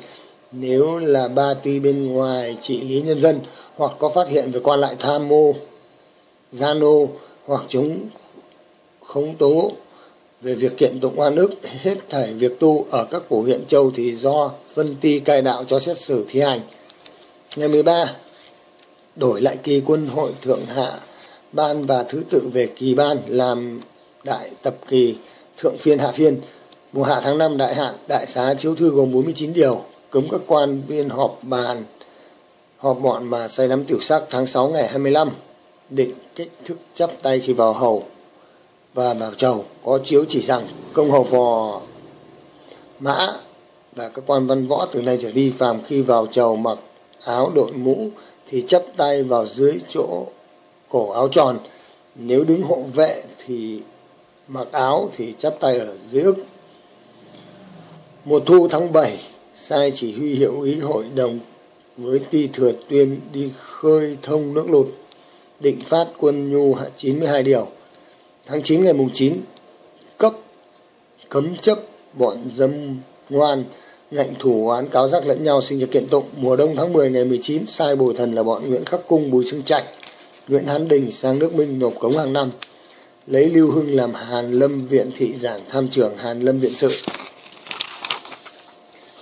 Nếu là ba ty bên ngoài trị lý nhân dân hoặc có phát hiện về quan lại tham mô gian ô hoặc chúng khống tố về việc kiện tụng oan ức, hết thảy việc tu ở các phủ huyện châu thì do phân ty cai đạo cho xét xử thi hành. Ngày 13 đổi lại kỳ quân hội thượng hạ ban và thứ tự về kỳ ban làm đại tập kỳ thượng phiên hạ phiên, mùa hạ tháng 5 đại hạn, đại xá chiếu thư gồm 49 điều, cấm các quan viên họp bàn, họp bọn mà say đắm tiểu sắc tháng 6 ngày 25 định cách thức chắp tay khi vào hầu và vào chầu, có chiếu chỉ rằng công hầu vò mã và các quan văn võ từ nay trở đi phàm khi vào chầu mặc áo đội mũ thì chắp tay vào dưới chỗ cổ áo tròn. Nếu đứng hộ vệ thì mặc áo thì chắp tay ở dưới ức. Mùa thu tháng 7 sai chỉ huy hiệu ý hội đồng với ti thừa tuyên đi khơi thông nước lụt, định phát quân nhu 92 điều. Tháng 9 ngày mùng 9 cấp cấm chấp bọn dâm ngoan, ngạnh thủ oán cáo giác lẫn nhau sinh ra kiện tụng. Mùa đông tháng 10 ngày 19 sai bồi thần là bọn Nguyễn Khắc Cung, Bùi Sương Trạch, Nguyễn Hán Đình sang nước Minh nộp cống hàng năm lấy Lưu Hưng làm Hàn Lâm Viện Thị Giảng Tham trưởng Hàn Lâm Viện Sự.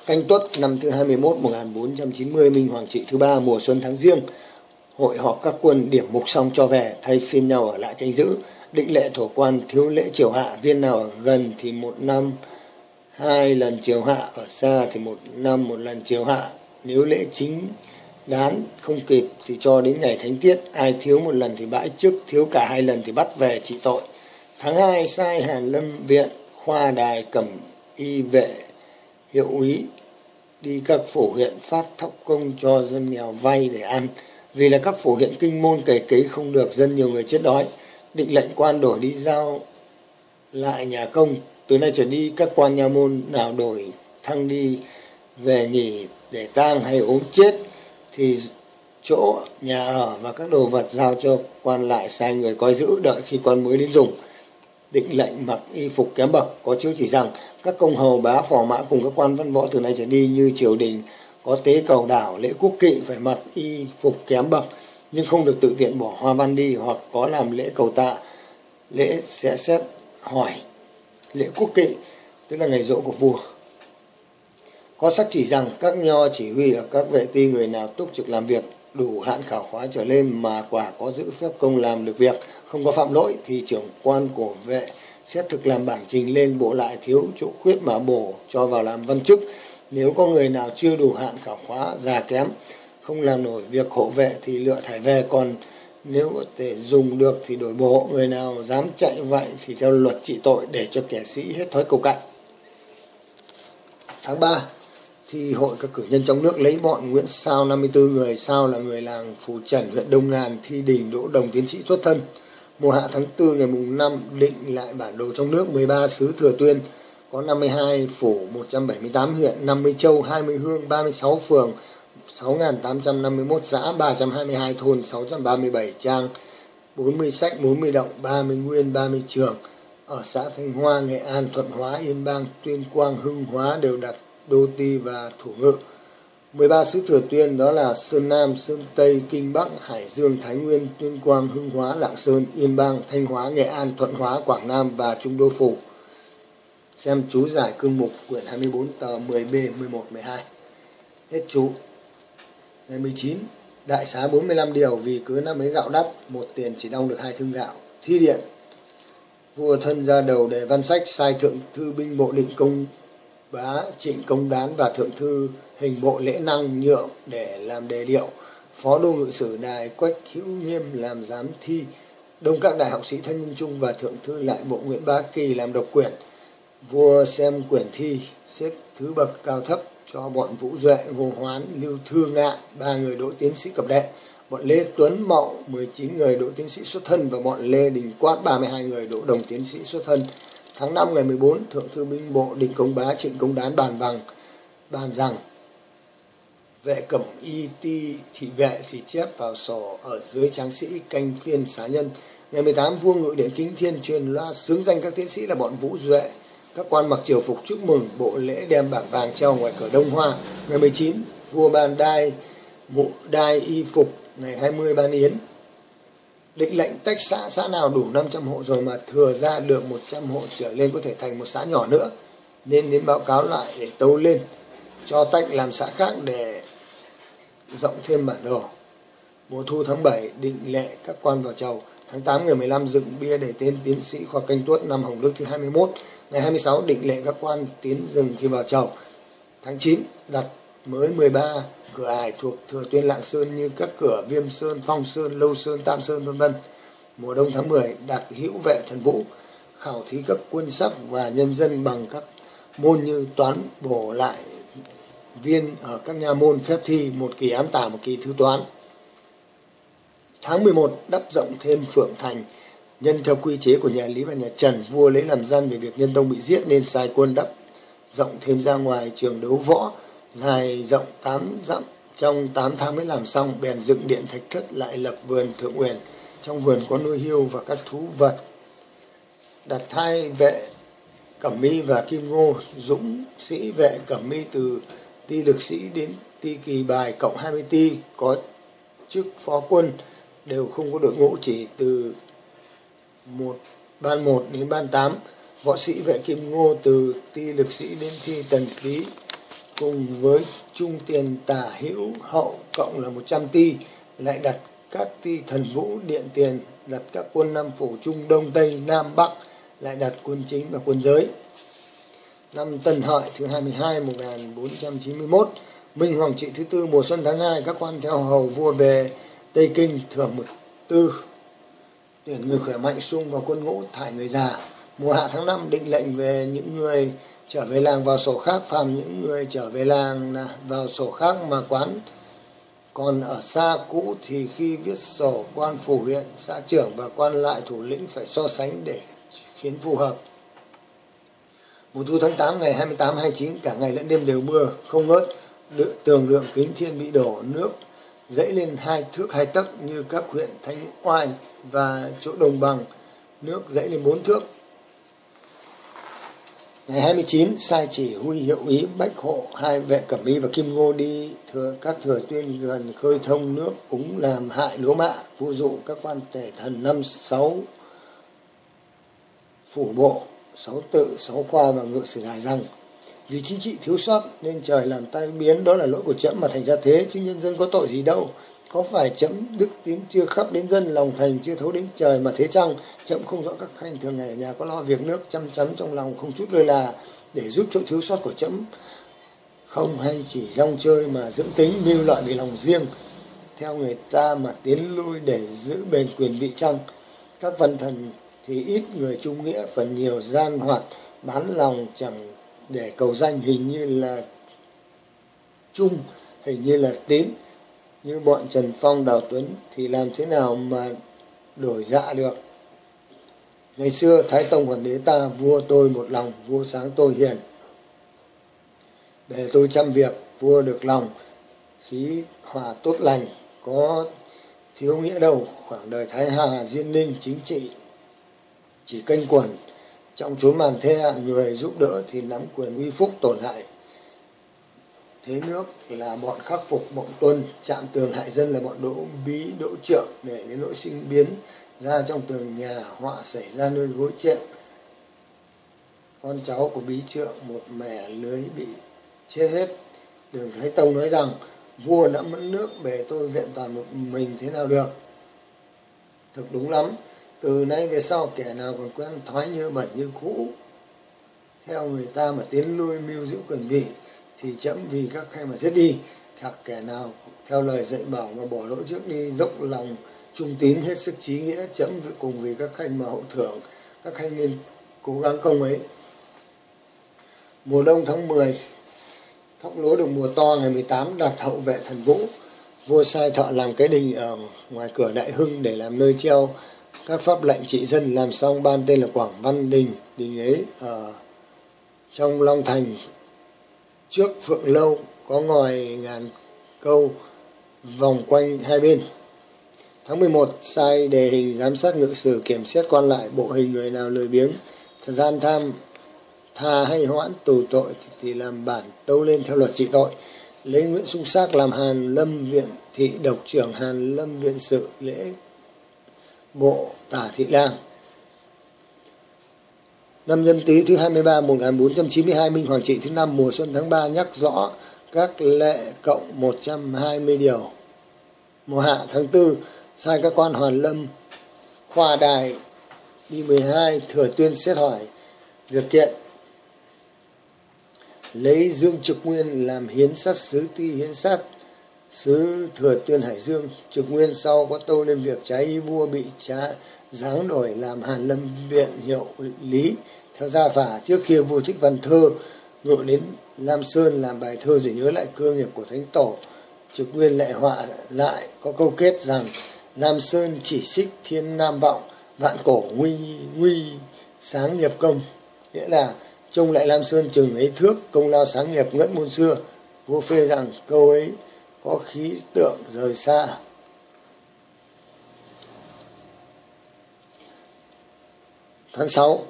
Canh Tuất năm thứ 21 1490 Minh Hoàng trị thứ ba, mùa xuân tháng riêng. Hội họp các quân điểm mục xong cho về, thay phiên nhau ở lại canh giữ. Định lệ thổ quan, thiếu lễ triều hạ, viên nào ở gần thì một năm, hai lần triều hạ, ở xa thì một năm, một lần triều hạ. Nếu lễ chính đán không kịp thì cho đến ngày thánh tiết, ai thiếu một lần thì bãi chức thiếu cả hai lần thì bắt về trị tội. Tháng hai, sai hàn lâm viện, khoa đài cẩm y vệ, hiệu úy, đi các phủ huyện phát thóc công cho dân nghèo vay để ăn. Vì là các phủ huyện kinh môn cày cấy không được, dân nhiều người chết đói, định lệnh quan đổi đi giao lại nhà công. Từ nay trở đi, các quan nhà môn nào đổi thăng đi về nghỉ để tang hay ốm chết thì chỗ nhà ở và các đồ vật giao cho quan lại sai người coi giữ, đợi khi quan mới đến dùng. Định lệnh mặc y phục kém bậc, có chiếu chỉ rằng các công hầu, bá, phò mã cùng các quan văn võ từ nay trở đi như triều đình, có tế cầu đảo, lễ quốc kỵ phải mặc y phục kém bậc, nhưng không được tự tiện bỏ hoa văn đi hoặc có làm lễ cầu tạ. Lễ sẽ xét hỏi lễ quốc kỵ, tức là ngày rỗ của vua có sắc chỉ rằng các nho chỉ huy ở các vệ ti người nào túc trực làm việc đủ hạn khảo khóa trở lên mà quả có giữ phép công làm được việc, không có phạm lỗi thì trưởng quan của vệ sẽ thực làm bản trình lên bộ lại thiếu chỗ khuyết mà bổ cho vào làm văn chức. Nếu có người nào chưa đủ hạn khảo khóa, già kém, không làm nổi việc hộ vệ thì lựa thải về. Còn nếu có thể dùng được thì đổi bộ. Người nào dám chạy vậy thì theo luật trị tội để cho kẻ sĩ hết thói cầu cạnh. Tháng 3 thì hội các cử nhân trong nước lấy bọn Nguyễn Sao 54 người. Sao là người làng Phù Trần huyện Đông Ngàn thi đình đỗ đồng tiến sĩ xuất thân. Mùa hạ tháng 4 ngày mùng 5 định lại bản đồ trong nước 13 xứ thừa tuyên có 52 phủ 178 huyện 50 châu 20 hương 36 phường 6.851 xã 322 thôn 637 trang 40 sách 40 động 30 nguyên 30 trường. Ở xã Thanh Hoa, Nghệ An, Thuận Hóa, Yên Bang, Tuyên Quang, Hưng Hóa đều đặt đô ti và thủ ngự. 13 sứ thừa tuyên đó là Sơn Nam, Sơn Tây, Kinh Bắc, Hải Dương, Thái Nguyên, Tuyên Quang, Hưng Hóa, Lạng Sơn, Yên Bang, Thanh Hóa, Nghệ An, Thuận Hóa, Quảng Nam và Trung Đô Phủ. Xem chú giải cương mục quyển 24 tờ 10B, 11, 12. Hết chú. Ngày 19, đại xá 45 điều vì cứ năm ấy gạo đắt, một tiền chỉ đong được hai thương gạo. Thi điện, vua thân ra đầu đề văn sách sai thượng thư binh bộ định công bá trịnh công đán và thượng thư hình bộ lễ năng nhượng để làm đề điệu. Phó đô ngự sử đài quách hữu nghiêm làm giám thi. Đông các đại học sĩ thân nhân trung và thượng thư lại bộ nguyễn bá kỳ làm độc quyền. Vua xem quyển thi xếp thứ bậc cao thấp cho bọn Vũ Duệ, Ngô Hoán, Lưu Thư Ngạn, ba người đỗ tiến sĩ cập đệ, bọn Lê Tuấn Mậu 19 người đỗ tiến sĩ xuất thân và bọn Lê Đình Quát 32 người đỗ đồng tiến sĩ xuất thân. Tháng 5 ngày 14, Thượng thư binh bộ Định Công Bá Trịnh Công Đán bàn bằng bàn rằng vệ cẩm y ti thị vệ thì chép vào sổ ở dưới tráng sĩ canh phiên xá nhân. Ngày 18, vua ngự đến kính thiên truyền loa xướng danh các tiến sĩ là bọn Vũ Duệ, các quan mặc triều phục chúc mừng bộ lễ đem bảng vàng treo ngoài cửa Đông Hoa. Ngày 19, vua ban đai mụ đai y phục, ngày 20 ban yến. Định lệnh tách xã, xã nào đủ 500 hộ rồi mà thừa ra được 100 hộ trở lên có thể thành một xã nhỏ nữa. Nên đến báo cáo lại để tâu lên, cho tách làm xã khác để rộng thêm bản đồ. Mùa thu tháng 7 định lệ các quan vào chầu. Tháng 8 ngày 15 dựng bia để tên tiến sĩ khoa canh tuất năm Hồng Đức thứ 21. Ngày 26 định lệ các quan tiến rừng khi vào chầu. Tháng 9 đặt mới 13 cửa ải thuộc thừa tuyên Lạng Sơn như các cửa Viêm Sơn, Phong Sơn, Lâu Sơn, Tam Sơn vân vân. Mùa đông tháng 10 đặt hữu vệ thần vũ, khảo thí các quân sắc và nhân dân bằng các môn như toán bổ lại viên ở các nhà môn phép thi một kỳ ám tả một kỳ thư toán. Tháng 11 đắp rộng thêm Phượng Thành, nhân theo quy chế của nhà Lý và nhà Trần, vua lấy làm gian về việc nhân tông bị giết nên sai quân đắp rộng thêm ra ngoài trường đấu võ, dài rộng tám dặm, trong tám tháng mới làm xong, bèn dựng điện thạch thất lại lập vườn thượng uyển, trong vườn có nuôi hiêu và các thú vật. Đặt hai vệ Cẩm Mi và Kim Ngô, dũng sĩ vệ Cẩm Mi từ ti lực sĩ đến ti kỳ bài cộng 20 ti có chức phó quân đều không có đội ngũ chỉ từ một ban 1 đến ban 8 võ sĩ vệ kim ngô từ ti lực sĩ đến thi tần ký cùng với trung tiền tả hữu hậu, cộng là 100 ti, lại đặt các ti thần vũ, điện tiền, đặt các quân năm phủ trung, đông tây, nam bắc, lại đặt quân chính và quân giới. Năm Tân Hợi thứ 22 1491 Minh Hoàng trị thứ tư mùa xuân tháng 2 các quan theo hầu vua về Tây Kinh, thưởng một tư. Tuyển người khỏe mạnh sung vào quân ngũ, thải người già. Mùa hạ tháng 5 định lệnh về những người trở về làng vào sổ khác phàm những người trở về làng là vào sổ khác mà quán. Còn ở xa cũ thì khi viết sổ quan phủ huyện xã trưởng và quan lại thủ lĩnh phải so sánh để khiến phù hợp. Mùa thu tháng 8 ngày 28 29 cả ngày lẫn đêm đều mưa không ngớt, tường lượng kính thiên bị đổ nước dẫy lên hai thước hai tấc như các huyện Thanh Oai và chỗ đồng bằng. Nước dẫy lên bốn thước. Ngày 29 sai chỉ huy hiệu ý Bách Hộ hai vệ Cẩm Y và Kim Ngô đi thừa các thừa tuyên gần khơi thông nước úng làm hại lúa mạ phụ dụ các quan tể thần năm sáu phủ bộ, sáu tự, sáu khoa và ngự sử đài rằng, vì chính trị thiếu sót nên trời làm tai biến, đó là lỗi của trẫm mà thành ra thế, chứ nhân dân có tội gì đâu có phải chậm đức tín chưa khắp đến dân, lòng thành chưa thấu đến trời mà thế chăng? Chậm không rõ các khanh thường ngày ở nhà có lo việc nước, chăm chấm trong lòng không chút lơi là. Để giúp chỗ thiếu sót của chậm không hay chỉ rong chơi mà dưỡng tính mưu loại vì lòng riêng. Theo người ta mà tiến lui để giữ bền quyền vị chăng? Các văn thần thì ít người trung nghĩa, phần nhiều gian hoạt, bán lòng chẳng để cầu danh, hình như là trung, hình như là tín như bọn Trần Phong, Đào Tuấn thì làm thế nào mà đổi dạ được? Ngày xưa Thái Tông Hoàng đế ta vua tôi một lòng, vua sáng tôi hiền. Để tôi chăm việc, vua được lòng, khí hòa tốt lành, có thiếu nghĩa đâu. Khoảng đời Thái Hà Diên Ninh chính trị chỉ canh quần trong chốn màn the, người giúp đỡ thì nắm quyền uy phúc tổn hại thế nước là bọn khắc phục, bọn tuân, chạm tường hại dân là bọn đỗ bí, đỗ trượng để đến nỗi sinh biến. Ra trong tường nhà, họa xảy ra nơi gối chuyện con cháu của bí trượng, một mẻ lưới bị chết hết. Đường thái tông nói rằng, vua đã mất nước, bề tôi vẹn toàn một mình thế nào được? Thực đúng lắm, từ nay về sau kẻ nào còn quen thói như bẩn như cũ. Theo người ta mà tiến lui mưu giữ quyền vị thì chậm vì các khe mà giết đi, hoặc kẻ nào theo lời dạy bảo mà bỏ lỗi trước đi, dốc lòng trung tín hết sức trí nghĩa chấm cùng vì các khanh mà hậu thưởng. Các khanh nên cố gắng công ấy. Mùa đông tháng 10 thóc lúa được mùa to ngày 18 đặt hậu vệ thần vũ. Vua sai thợ làm cái đình ở ngoài cửa đại hưng để làm nơi treo. Các pháp lệnh trị dân làm xong ban tên là quảng văn đình đình ấy ở trong long thành trước phượng lâu có ngòi ngàn câu vòng quanh hai bên. Tháng 11 sai đề hình giám sát ngự sử kiểm xét quan lại bộ hình người nào lười biếng. Thời gian tham, tha hay hoãn tù tội thì làm bản tâu lên theo luật trị tội. Lấy nguyễn sung sắc làm hàn lâm viện thị độc trưởng, hàn lâm viện sự lễ bộ tả thị lang năm dân tý thứ 23 1492 Minh Hoàng trị thứ năm, mùa xuân tháng 3 nhắc rõ các lệ cộng 120 điều. Mùa hạ tháng 4 sai các quan hoàn lâm, khoa đài, đi 12 thừa tuyên xét hỏi, việc kiện lấy Dương Trực Nguyên làm hiến sát sứ ti hiến sát sứ thừa tuyên Hải Dương, Trực Nguyên sau có tâu lên việc trái ý vua bị trá giáng đổi làm Hàn Lâm viện hiệu lý. Theo gia phả, trước kia vua thích văn thơ ngự đến Lam Sơn làm bài thơ để nhớ lại cơ nghiệp của Thánh Tổ, Trực Nguyên lại họa lại có câu kết rằng Lam Sơn chỉ xích thiên nam vọng, vạn cổ nguy nguy sáng nghiệp công. Nghĩa là trông lại Lam Sơn chừng ấy thước, công lao sáng nghiệp ngất môn xưa. Vua phê rằng câu ấy có khí tượng rời xa. Tháng 6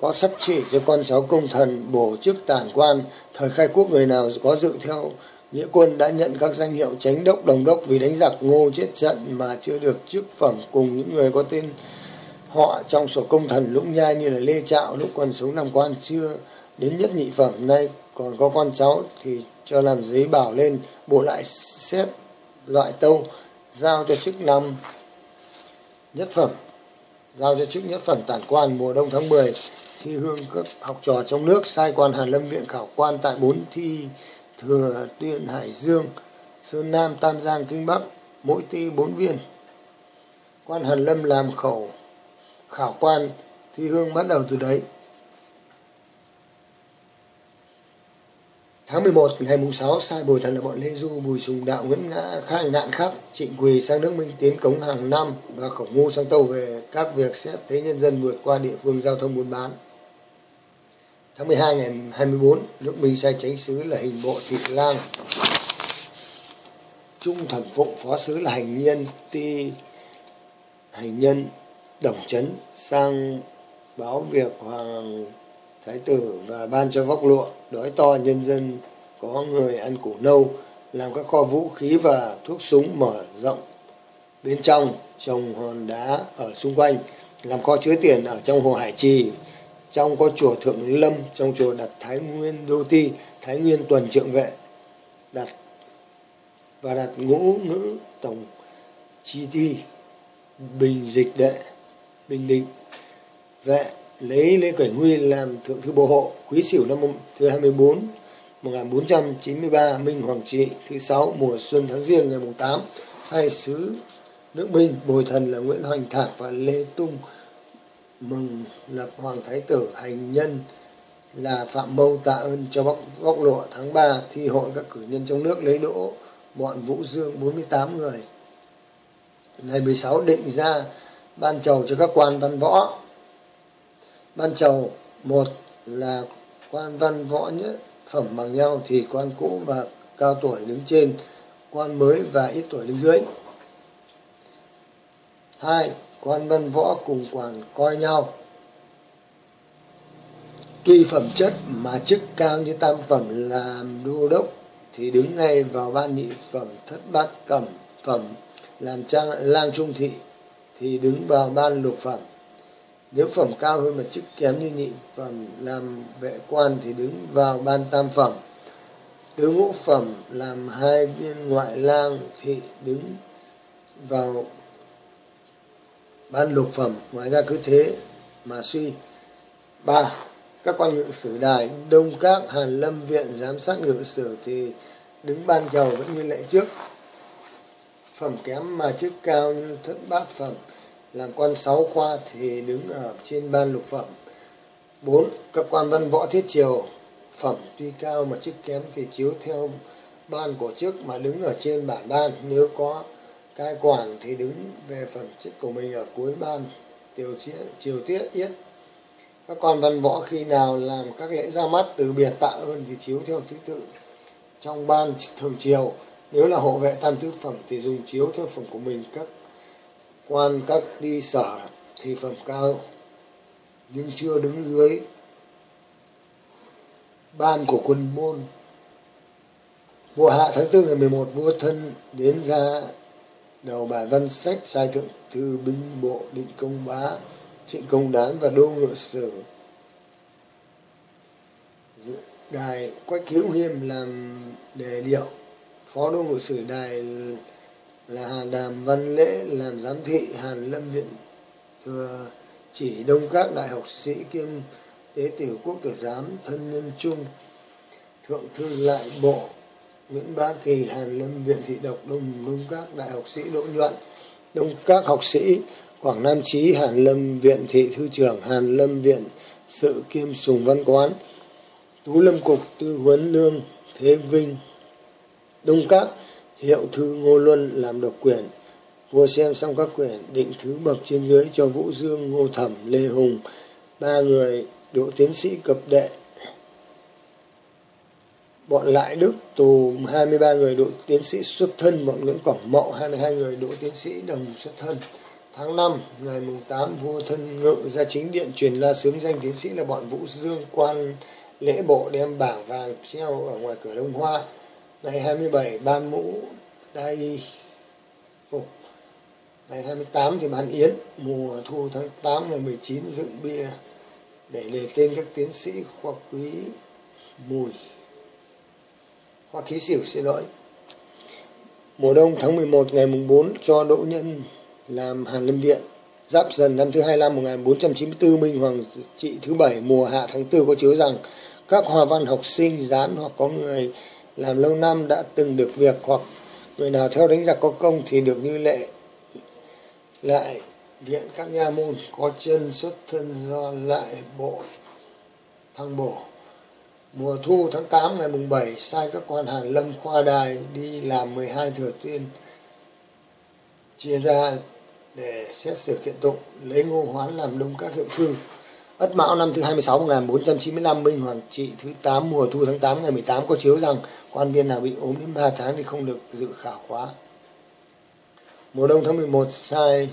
có sắp chỉ cho con cháu công thần bổ chức tản quan, thời khai quốc người nào có dự theo, nghĩa quân đã nhận các danh hiệu chánh đốc đồng đốc vì đánh giặc ngô chết trận mà chưa được chức phẩm cùng những người có tên. Họ trong sổ công thần lũng nhai như là lê trạo lúc còn sống làm quan chưa đến nhất nhị phẩm, nay còn có con cháu thì cho làm giấy bảo lên bộ lại xét loại tâu, giao cho chức năm nhất phẩm giao cho chức nhất phẩm tản quan mùa đông tháng 10 thi hương các học trò trong nước, sai quan hàn lâm viện khảo quan tại bốn thi thừa tuyên hải dương, sơn nam, tam giang, kinh bắc, mỗi ti bốn viên. Quan hàn lâm làm khẩu khảo quan, thi hương bắt đầu từ đấy. Tháng 11 ngày mùng 6 sai bồi thần là bọn Lê Du, Bùi Sùng Đạo, Nguyễn Ngã, Khai Ngạn Khắc, Trịnh Quỳ sang nước Minh tiến cống hàng năm và khổng ngu sang tàu về các việc xét thấy nhân dân vượt qua địa phương giao thông buôn bán. Tháng 12 ngày 24, nước Minh sai tránh sứ là hình bộ thị lang. Trung thần phụng phó sứ là hành nhân ti hành nhân đồng chấn sang báo việc hoàng thái tử và ban cho vóc lụa, đói to nhân dân, có người ăn củ nâu, làm các kho vũ khí và thuốc súng mở rộng bên trong, trồng hòn đá ở xung quanh, làm kho chứa tiền ở trong hồ hải trì. Trong có chùa thượng lâm, trong chùa đặt thái nguyên đô ti, thái nguyên tuần trượng vệ, đặt và đặt ngũ ngữ tổng chi ti, bình dịch đệ, bình định vệ lấy Lê Cảnh Huy làm thượng thư bộ hộ quý sửu năm thứ 24 1493 Minh Hoàng trị thứ sáu mùa xuân tháng riêng ngày 8 sai sứ nước Minh bồi thần là Nguyễn Hoành Thạc và Lê Tung mừng lập Hoàng Thái tử hành nhân là Phạm Mâu tạ ơn cho bóc, bóc lụa tháng 3 thi hội các cử nhân trong nước lấy đỗ bọn Vũ Dương 48 người. Ngày 16 định ra ban chầu cho các quan văn võ ban chầu, một là quan văn võ nhất phẩm bằng nhau thì quan cũ và cao tuổi đứng trên, quan mới và ít tuổi đứng dưới. Hai, quan văn võ cùng quản coi nhau. Tuy phẩm chất mà chức cao như tam phẩm làm đô đốc thì đứng ngay vào ban nhị phẩm thất bát cẩm phẩm, làm trang, lang trung thị thì đứng vào ban lục phẩm nếu phẩm cao hơn mà chức kém như nhị phẩm làm vệ quan thì đứng vào ban tam phẩm. Tứ ngũ phẩm làm hai viên ngoại lang thì đứng vào ban lục phẩm. Ngoài ra cứ thế mà suy. Ba, các quan ngự sử đài đông các hàn lâm viện giám sát ngự sử thì đứng ban chầu vẫn như lệ trước. Phẩm kém mà chức cao như thất bát phẩm làm quan sáu khoa thì đứng ở trên ban lục phẩm. Bốn, các quan văn võ thiết triều. Phẩm tuy cao mà chức kém thì chiếu theo ban của chức mà đứng ở trên bản ban. Nếu có cai quản thì đứng về phẩm chức của mình ở cuối ban. Tiểu chiết chiều tiết, yết. Các quan văn võ khi nào làm các lễ ra mắt từ biệt tạ ơn thì chiếu theo thứ tự trong ban thường triều. Nếu là hộ vệ tam tứ phẩm thì dùng chiếu theo phẩm của mình các quan các đi sở thì phẩm cao, nhưng chưa đứng dưới ban của quân môn. Mùa hạ tháng tư ngày 11 vua thân đến ra đầu bài văn sách, sai thượng thư binh bộ định công bá, trịnh công đán và đô ngự sử. Đài quách hữu nghiêm làm đề điệu phó đô ngự sử đài là Hà đàm văn lễ làm giám thị hàn lâm viện thừa chỉ đông các đại học sĩ kiêm tế tiểu quốc tử giám thân nhân trung thượng thư lại bộ, nguyễn bá kỳ, hàn lâm viện thị độc, đông đông các đại học sĩ đỗ nhuận, đông các học sĩ quảng nam trí hàn lâm viện thị thư trưởng hàn lâm viện sự kiêm sùng văn quán, tú lâm cục tư huấn lương thế vinh, đông các hiệu thư ngô luân làm độc quyền. Vua xem xong các quyển, định thứ bậc trên dưới cho vũ dương, ngô thẩm, lê hùng, ba người đỗ tiến sĩ cập đệ. Bọn lại đức tù 23 người đỗ tiến sĩ xuất thân, bọn nguyễn quảng mậu 22 người đỗ tiến sĩ đồng xuất thân. Tháng 5 ngày mùng 8 vua thân ngự ra chính điện truyền la sướng danh tiến sĩ là bọn vũ dương quan lễ bộ đem bảng vàng treo ở ngoài cửa đông hoa ngày 27 ban mũ đai phục. Ngày 28 thì ban yến. Mùa thu tháng 8 ngày 19 dựng bia để đề tên các tiến sĩ khoa quý mùi. Khoa khí xỉu xin lỗi. Mùa đông tháng 11 ngày mùng 4 cho đỗ nhân làm hàn lâm viện. Giáp dần năm thứ 25 1494 Minh Hoàng trị thứ bảy, mùa hạ tháng 4 có chiếu rằng các hòa văn học sinh dán hoặc có người làm lâu năm đã từng được việc hoặc người nào theo đánh giặc có công thì được như lệ lại viện các nha môn có chân xuất thân do lại bộ thăng bổ. Mùa thu tháng 8 ngày mùng 7 sai các quan hàn lâm khoa đài đi làm 12 thừa tuyên, chia ra để xét xử kiện tụng, lấy ngô hoán làm đông các hiệu thư. Ất Mão năm thứ 26 1495 Minh Hoàng trị thứ 8 mùa thu tháng 8 ngày 18 có chiếu rằng quan viên nào bị ốm đến 3 tháng thì không được dự khảo khóa. Mùa đông tháng 11 sai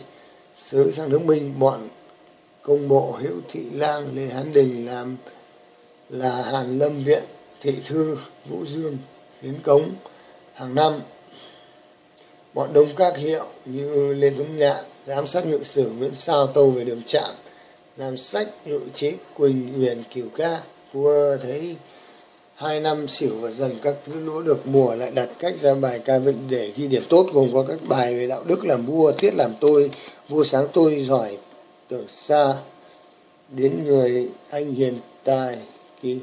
sứ sang nước Minh, bọn công bộ Hữu Thị Lang, Lê Hán Đình làm là Hàn Lâm Viện, Thị Thư, Vũ Dương, tiến cống hàng năm, bọn đông các hiệu như Lê Tuấn Nhạn, giám sát ngự sử Nguyễn Sao Tâu về đường trạm làm sách ngự chế Quỳnh Huyền Kiều Ca, vua thấy hai năm xỉu và dần các thứ lúa được mùa lại đặt cách ra bài ca vịnh để ghi điểm tốt gồm có các bài về đạo đức làm vua, tiết làm tôi, vua sáng tôi, giỏi tưởng xa, đến người anh hiền tài thì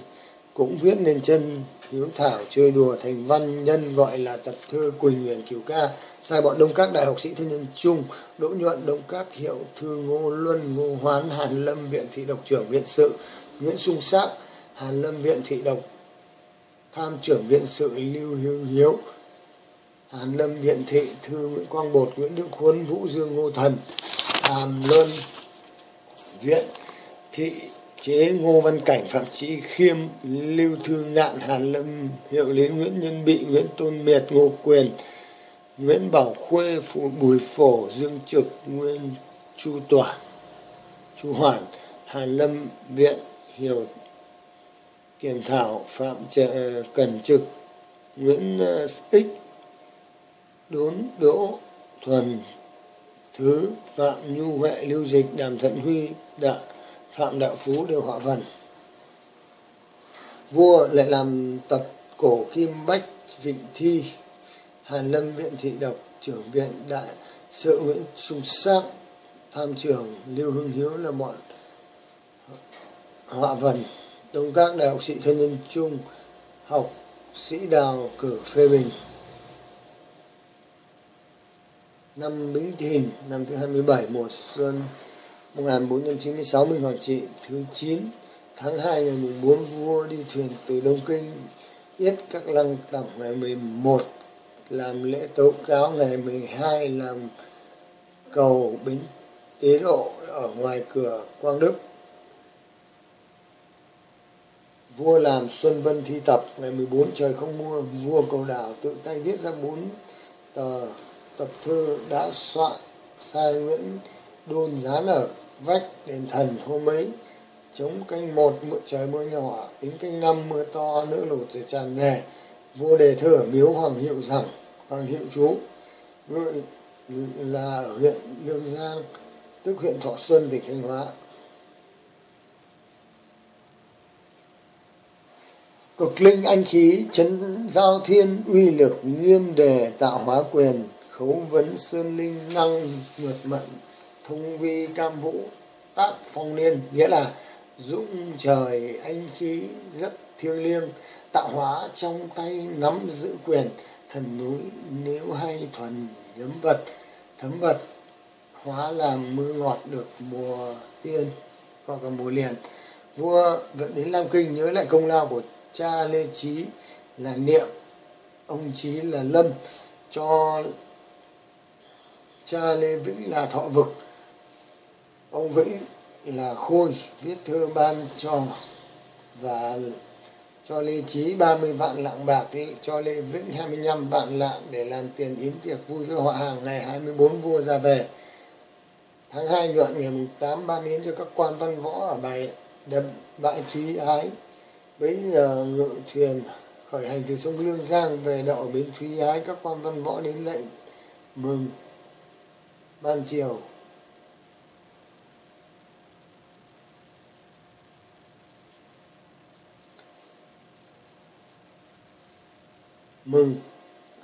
cũng viết nên chân hiếu thảo chơi đùa thành văn nhân gọi là tập thơ quỳnh huyền kiều ca. Sai bọn đông các đại học sĩ thân nhân trung đỗ nhuận, đông các, hiệu thư, ngô luân, ngô hoán, hàn lâm, viện thị độc, trưởng viện sự, nguyễn sung sắc hàn lâm, viện thị độc, tham trưởng viện sự, lưu hữu hiếu, hàn lâm, viện thị thư, nguyễn quang bột, nguyễn đức khuôn vũ dương, ngô thần, hàm luân, viện thị chế ngô văn cảnh, phạm trí khiêm, lưu thư ngạn hàn lâm, hiệu lý, nguyễn nhân bị, nguyễn tôn miệt, ngô quyền, nguyễn bảo khuê phụ bùi phổ, dương trực, nguyên chu toàn, chu hoàn hàn lâm, viện hiểu kiểm thảo, phạm trợ ờ, cần trực, nguyễn ờ, ích đốn đỗ thuần, thứ phạm nhu huệ, lưu dịch, đàm thận huy đại phạm đạo phú đều họ vần vua lại làm tập cổ kim bách vịnh thi hàn lâm viện thị độc, trưởng viện đại sự nguyễn Trung sắc, tham trưởng lưu hưng hiếu là bọn họa vần đông các đại học sĩ thân nhân trung học sĩ đào cử phê bình. Năm Bính Thìn, năm thứ 27 mùa xuân 1496 Minh Hoàng trị thứ 9 tháng 2 ngày mùng 4 vua đi thuyền từ Đông Kinh yết các lăng tẩm ngày 11 làm lễ tố cáo ngày 12 làm cầu bến tế độ ở ngoài cửa Quang Đức. Vua làm Xuân Vân thi tập ngày 14 trời không mưa, vua cầu đảo tự tay viết ra bốn tờ tập thơ đã soạn sai Nguyễn Đôn dán ở vách đền thần hôm ấy. Chống canh một mưa trời mưa nhỏ, đến canh năm, mưa to, nước lụt rồi tràn về. Vua đề thơ ở miếu hoàng hiệu rằng hoàng hiệu chú ngự là ở huyện lương giang, tức huyện thọ xuân, tỉnh thanh hóa. Cực linh anh khí, chấn giao thiên, uy lực, nghiêm đề, tạo hóa quyền, khấu vấn sơn linh, năng nguyệt mận thông vi cam vũ tác phong niên, nghĩa là dũng trời anh khí rất thiêng liêng, tạo hóa trong tay nắm giữ quyền, thần núi nếu hay thuần nhấm vật, thấm vật, hóa làm mưa ngọt được mùa tiên hoặc là mùa liền. Vua vẫn đến lam kinh nhớ lại công lao của cha lê trí là niệm, ông trí là lâm, cho cha lê vĩnh là thọ vực ông vĩnh là khôi, viết thơ ban cho và cho Lê Chí 30 vạn lạng bạc cho Lê Vĩnh 25 vạn lạng để làm tiền yến tiệc vui với họ hàng ngày 24 vua ra về. Tháng 2 nhuận ngày 8 ban yến cho các quan văn võ ở bài đập bãi Thúy Ái. Bây giờ ngự thuyền khởi hành từ sông Lương Giang về đậu bến Thúy Ái, các quan văn võ đến lệnh mừng ban chiều. Mừng.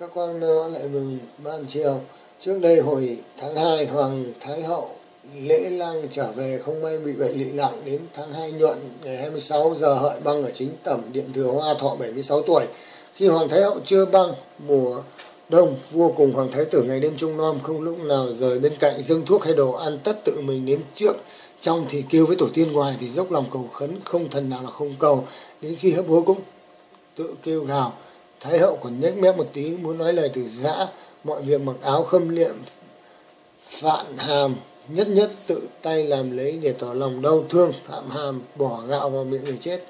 Các quan nó lại mừng. Ban chiều, trước đây hồi tháng 2 hoàng thái hậu lễ lăng trở về, không may bị bệnh lị nặng đến tháng 2 nhuận, ngày 26 giờ hợi băng ở chính tẩm điện thừa hoa thọ 76 tuổi. Khi hoàng thái hậu chưa băng, mùa đông vua cùng hoàng thái tử ngày đêm trung nom không lúc nào rời bên cạnh dâng thuốc hay đồ ăn tất tự mình đến trước. Trong thì kêu với tổ tiên ngoài thì dốc lòng cầu khấn, không thần nào là không cầu. Đến khi hấp hối cũng tự kêu gào. Thái hậu còn nhếch mép một tí muốn nói lời từ giã, mọi việc mặc áo khâm liệm phạn hàm nhất nhất tự tay làm lấy để tỏ lòng đau thương. Phạm hàm bỏ gạo vào miệng người chết.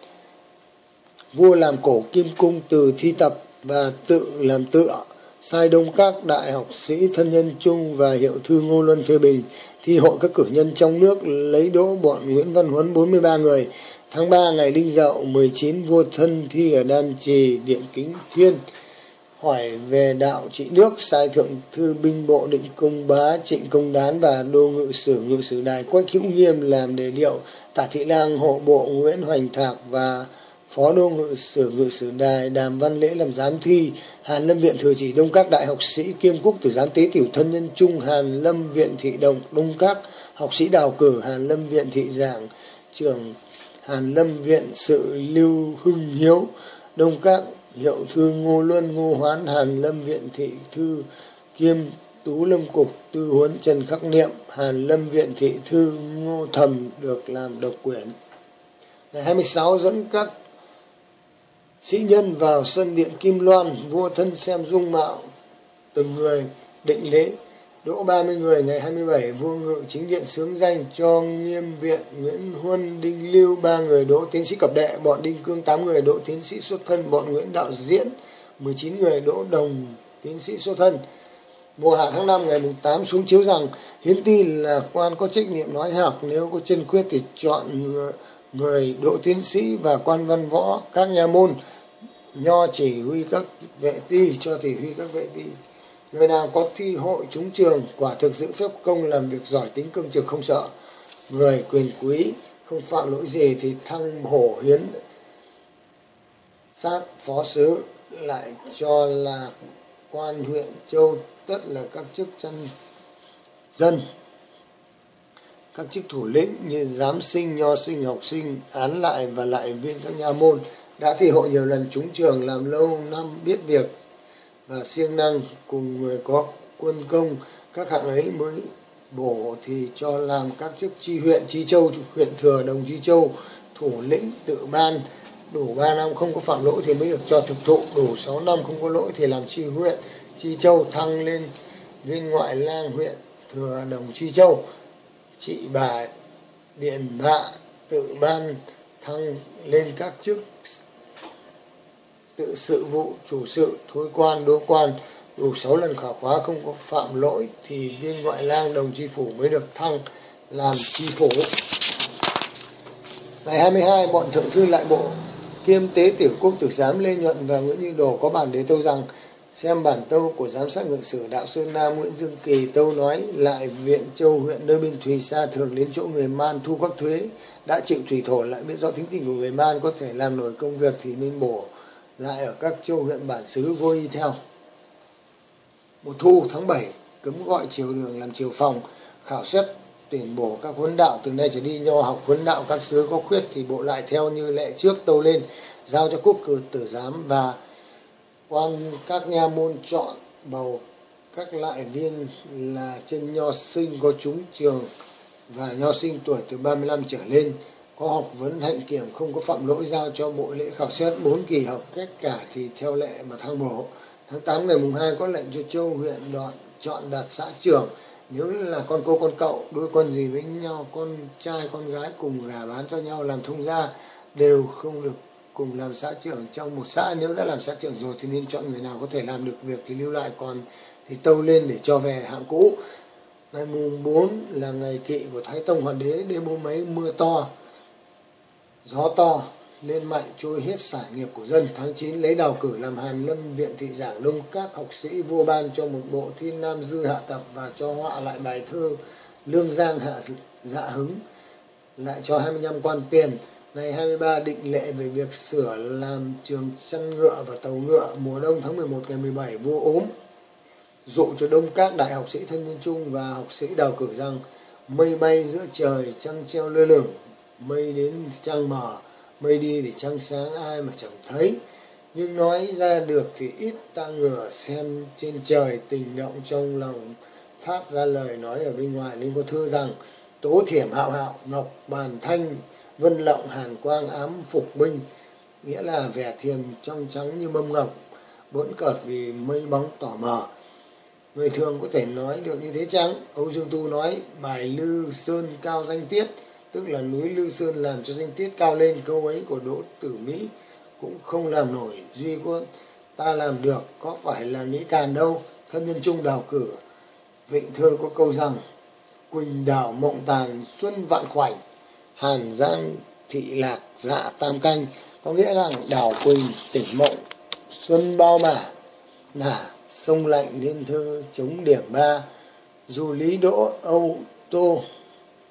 Vua làm cổ kim cung từ thi tập và tự làm tựa sai đông các đại học sĩ thân nhân chung và hiệu thư ngô luân phê bình thi hội các cử nhân trong nước lấy đỗ bọn nguyễn văn huấn 43 người. Tháng 3 ngày Đinh Dậu 19 vua thân thi ở Đan Trì, Điện Kính Thiên, hỏi về đạo trị nước, sai thượng thư binh bộ định công bá trịnh công đán và đô ngự sử ngự sử đài quách hữu nghiêm làm đề điệu. Tả thị lang hộ bộ nguyễn hoành thạc và phó đô ngự sử ngự sử đài đàm văn lễ làm giám thi. Hàn lâm viện thừa chỉ đông các đại học sĩ kiêm quốc tử giám tế tiểu thân nhân trung, hàn lâm viện thị đồng đông các học sĩ đào cử, hàn lâm viện thị giảng trưởng Hàn Lâm Viện Sự Lưu Hưng Hiếu, Đông Các Hiệu Thư Ngô Luân Ngô Hoán Hàn Lâm Viện Thị Thư Kiêm Tú Lâm Cục Tư Huấn Trần Khắc Niệm Hàn Lâm Viện Thị Thư Ngô Thầm được làm độc quyển. Ngày 26 dẫn các sĩ nhân vào sân điện Kim Loan, vua thân xem dung mạo từng người định lễ Đỗ 30 người ngày 27 vua ngự chính điện sướng danh cho nghiêm viện Nguyễn Huân, Đinh Lưu ba người, đỗ tiến sĩ cập đệ, bọn Đinh Cương 8 người, đỗ tiến sĩ xuất thân, bọn Nguyễn Đạo Diễn 19 người, đỗ đồng tiến sĩ xuất thân. Mùa hạ tháng 5 ngày 8 xuống chiếu rằng, hiến ti là quan có trách nhiệm nói học nếu có chân quyết thì chọn người đỗ tiến sĩ và quan văn võ các nhà môn, nho chỉ huy các vệ ti, cho chỉ huy các vệ ti. Người nào có thi hội trúng trường, quả thực giữ phép công làm việc giỏi tính cương trực không sợ. Người quyền quý, không phạm lỗi gì thì thăng hổ hiến. Sát phó sứ lại cho là quan huyện châu tất là các chức chân dân. Các chức thủ lĩnh như giám sinh, nho sinh, học sinh, án lại và lại viên các nhà môn đã thi hội nhiều lần trúng trường, làm lâu năm biết việc và siêng năng cùng người có quân công, các hạng ấy mới bổ thì cho làm các chức chi huyện chi châu huyện thừa đồng chi châu, thủ lĩnh tự ban. Đủ 3 năm không có phạm lỗi thì mới được cho thực thụ. Đủ 6 năm không có lỗi thì làm chi huyện chi châu thăng lên viên ngoại lang huyện thừa đồng chi châu. Chị bà, điện hạ tự ban thăng lên các chức tự sự vụ, chủ sự thối quan đố quan, đủ 6 lần khảo khóa không có phạm lỗi thì viên ngoại lang đồng tri phủ mới được thăng làm tri phủ. Ngày 22 bọn thượng thư lại bộ kiêm tế tiểu quốc tử giám lê nhuận và nguyễn như đồ có bản đế tâu rằng, xem bản tâu của giám sát ngự sử đạo sơn nam nguyễn dương kỳ tâu nói, lại viện châu huyện nơi bên thùy xa thường đến chỗ người man thu các thuế, đã chịu thủy thổ lại biết do tính tình của người man có thể làm nổi công việc thì nên bổ lại ở các châu huyện bản xứ vô y theo. Mùa thu tháng 7 cấm gọi triều đường làm triều phòng, khảo xét, tuyển bổ các huấn đạo, từ nay trở đi nho học huấn đạo các xứ có khuyết thì bộ lại theo như lệ trước tâu lên, giao cho quốc cử tử giám và quan các nha môn chọn bầu các lại viên là chân nho sinh có chúng trường và nho sinh tuổi từ 35 trở lên có học vấn hạnh kiểm, không có phạm lỗi giao cho bộ lễ khảo xét bốn kỳ học kết cả thì theo lệ mà thăng bổ. Tháng 8 ngày mùng 2 có lệnh cho châu huyện đoạn chọn đạt xã trưởng. Nếu là con cô, con cậu, đôi con gì với nhau, con trai, con gái cùng gà bán cho nhau làm thông gia, đều không được cùng làm xã trưởng. Trong một xã nếu đã làm xã trưởng rồi thì nên chọn người nào có thể làm được việc thì lưu lại còn thì tâu lên để cho về hạng cũ. Ngày mùng 4 là ngày kỵ của thái tông hoàng đế, đêm hôm ấy mưa to gió to lên mạnh trôi hết sản nghiệp của dân. Tháng 9 lấy đào cử làm hàn lâm viện thị giảng đông. Các học sĩ vua ban cho một bộ thi nam dư hạ tập và cho họa lại bài thơ lương giang hạ dạ hứng, lại cho 25 quan tiền. Ngày 23 định lệ về việc sửa làm trường chăn ngựa và tàu ngựa. Mùa đông tháng 11 ngày 17 vua ốm, dụ cho đông các đại học sĩ thân nhân trung và học sĩ đào cử rằng, mây bay giữa trời trăng treo lơ lửng mây đến trăng mờ mây đi thì trăng sáng, ai mà chẳng thấy. Nhưng nói ra được thì ít ta ngửa xem trên trời tình động trong lòng phát ra lời nói ở bên ngoài. Nên có thơ rằng, tố thiểm hạo hạo, ngọc bàn thanh, vân lộng, hàn quang, ám phục minh nghĩa là vẻ thiềm trong trắng như mâm ngọc, bỗn cợt vì mây bóng tỏ mờ. Người thường có thể nói được như thế chăng? Âu dương tu nói, bài lư sơn cao danh tiết tức là núi Lương sơn làm cho danh tiết cao lên, câu ấy của đỗ tử mỹ cũng không làm nổi. Duy có, ta làm được, có phải là nghĩ càn đâu? Thân nhân trung đào cử. Vịnh thơ có câu rằng, quỳnh đảo mộng tàn xuân vạn khoảnh, hàn giang thị lạc dạ tam canh. Có nghĩa là đảo quỳnh, tỉnh mộng, xuân bao mả là sông lạnh liên thơ chống điểm ba. Dù lý đỗ, âu tô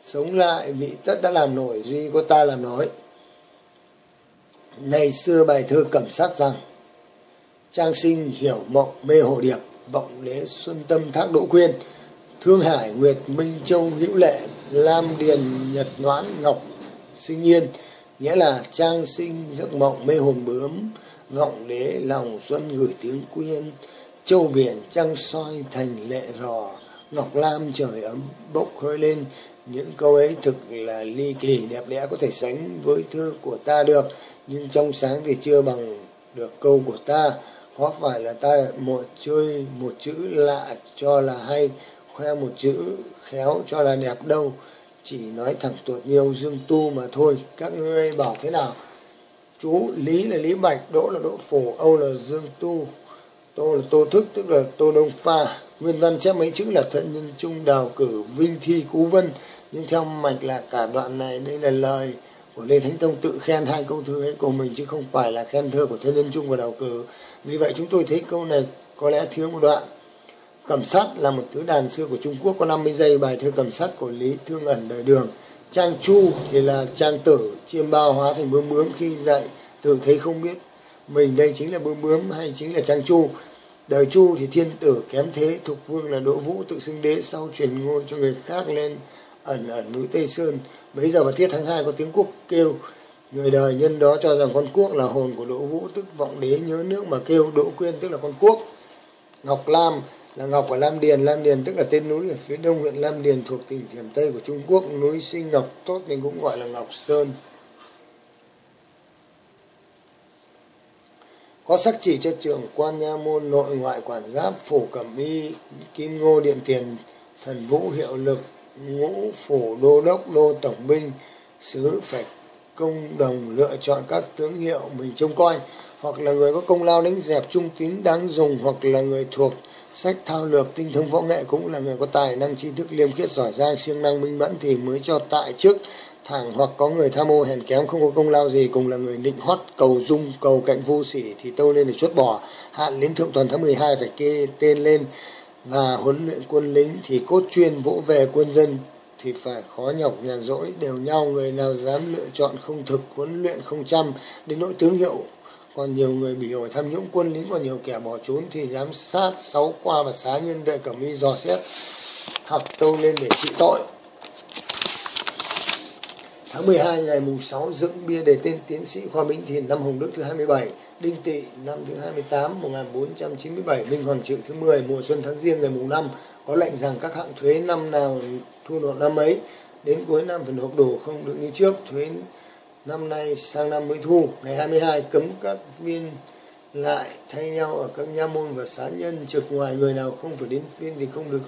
sống lại vị tất đã làm nổi, duy có ta làm nổi. Ngày xưa bài thơ cẩm sát rằng, trang sinh hiểu mộng mê hồ điệp, vọng đế xuân tâm thác đỗ quyên thương hải nguyệt minh châu hữu lệ, lam điền nhật noãn ngọc sinh yên. Nghĩa là trang sinh giấc mộng mê hồn bướm, vọng đế lòng xuân gửi tiếng quyên châu biển trăng soi thành lệ rò, ngọc lam trời ấm bốc hơi lên những câu ấy thực là ly kỳ đẹp đẽ có thể sánh với thơ của ta được, nhưng trong sáng thì chưa bằng được câu của ta. Có phải là ta một chơi một chữ lạ cho là hay, khoe một chữ khéo cho là đẹp đâu? Chỉ nói thẳng tuột nhiều dương tu mà thôi. Các ngươi bảo thế nào? Chú lý là lý bạch, đỗ là đỗ phổ, âu là dương tu, tô là tô thức, tức là tô đông pha. Nguyên văn chép mấy chữ là thận nhân trung, đào cử, vinh thi cú vân nhưng theo mạch là cả đoạn này, đây là lời của lê thánh tông tự khen hai câu thơ ấy của mình, chứ không phải là khen thơ của thế dân trung và đào cử. Vì vậy chúng tôi thấy câu này có lẽ thiếu một đoạn. Cẩm sát là một thứ đàn xưa của trung quốc có 50 giây, bài thơ cẩm sát của lý thương ẩn đời đường. Trang chu thì là trang tử, chiêm bao hóa thành bướm bướm khi dậy tự thấy không biết. Mình đây chính là bướm bướm hay chính là trang chu? Đời chu thì thiên tử kém thế thục vương là đỗ vũ tự xưng đế, sau truyền ngôi cho người khác lên ẩn ẩn núi Tây Sơn. Bấy giờ vào tiết tháng 2 có tiếng quốc kêu. Người đời nhân đó cho rằng con quốc là hồn của Đỗ Vũ tức vọng đế nhớ nước mà kêu Đỗ Quyên tức là con quốc. Ngọc Lam là Ngọc ở Lam Điền, Lam Điền tức là tên núi ở phía đông huyện Lam Điền thuộc tỉnh Thiểm Tây của Trung Quốc, núi sinh Ngọc tốt nên cũng gọi là Ngọc Sơn. Có sắc chỉ cho trưởng quan nha môn nội ngoại quản giáp phủ cẩm y kim ngô điện tiền thần vũ hiệu lực ngũ phủ đô đốc đô tổng binh, sứ phải công đồng lựa chọn các tướng hiệu mình trông coi, hoặc là người có công lao đánh dẹp trung tín đáng dùng, hoặc là người thuộc sách thao lược tinh thông võ nghệ, cũng là người có tài năng, tri thức liêm khiết, giỏi giang, siêng năng, minh mẫn thì mới cho tại chức. Thẳng hoặc có người tham ô hèn kém, không có công lao gì, cùng là người định hót, cầu dung, cầu cạnh vô sỉ thì tâu lên để chốt bỏ. Hạn đến thượng tuần tháng 12 phải kê tên lên và huấn luyện quân lính thì cốt chuyên vỗ về quân dân thì phải khó nhọc nhàn rỗi. Đều nhau người nào dám lựa chọn không thực, huấn luyện không chăm, đến nỗi tướng hiệu. Còn nhiều người bị ổi tham nhũng quân lính, còn nhiều kẻ bỏ trốn thì giám sát sáu qua và xá nhân vệ cẩm y dò xét, học tâu lên để trị tội tháng 12 ngày mùng 6 dựng bia đề tên tiến sĩ khoa Bính Thìn năm Hồng Đức thứ 27, Đinh Tỵ năm thứ 28 1497, Minh Hoàng Trự thứ 10, mùa xuân tháng Giêng ngày mùng 5 có lệnh rằng các hạng thuế năm nào thu nộp năm ấy đến cuối năm phải nộp đủ không được như trước thuế năm nay sang năm mới thu. Ngày 22 cấm các viên lại thay nhau ở các nha môn và xá nhân trực ngoài người nào không phải đến phiên thì không được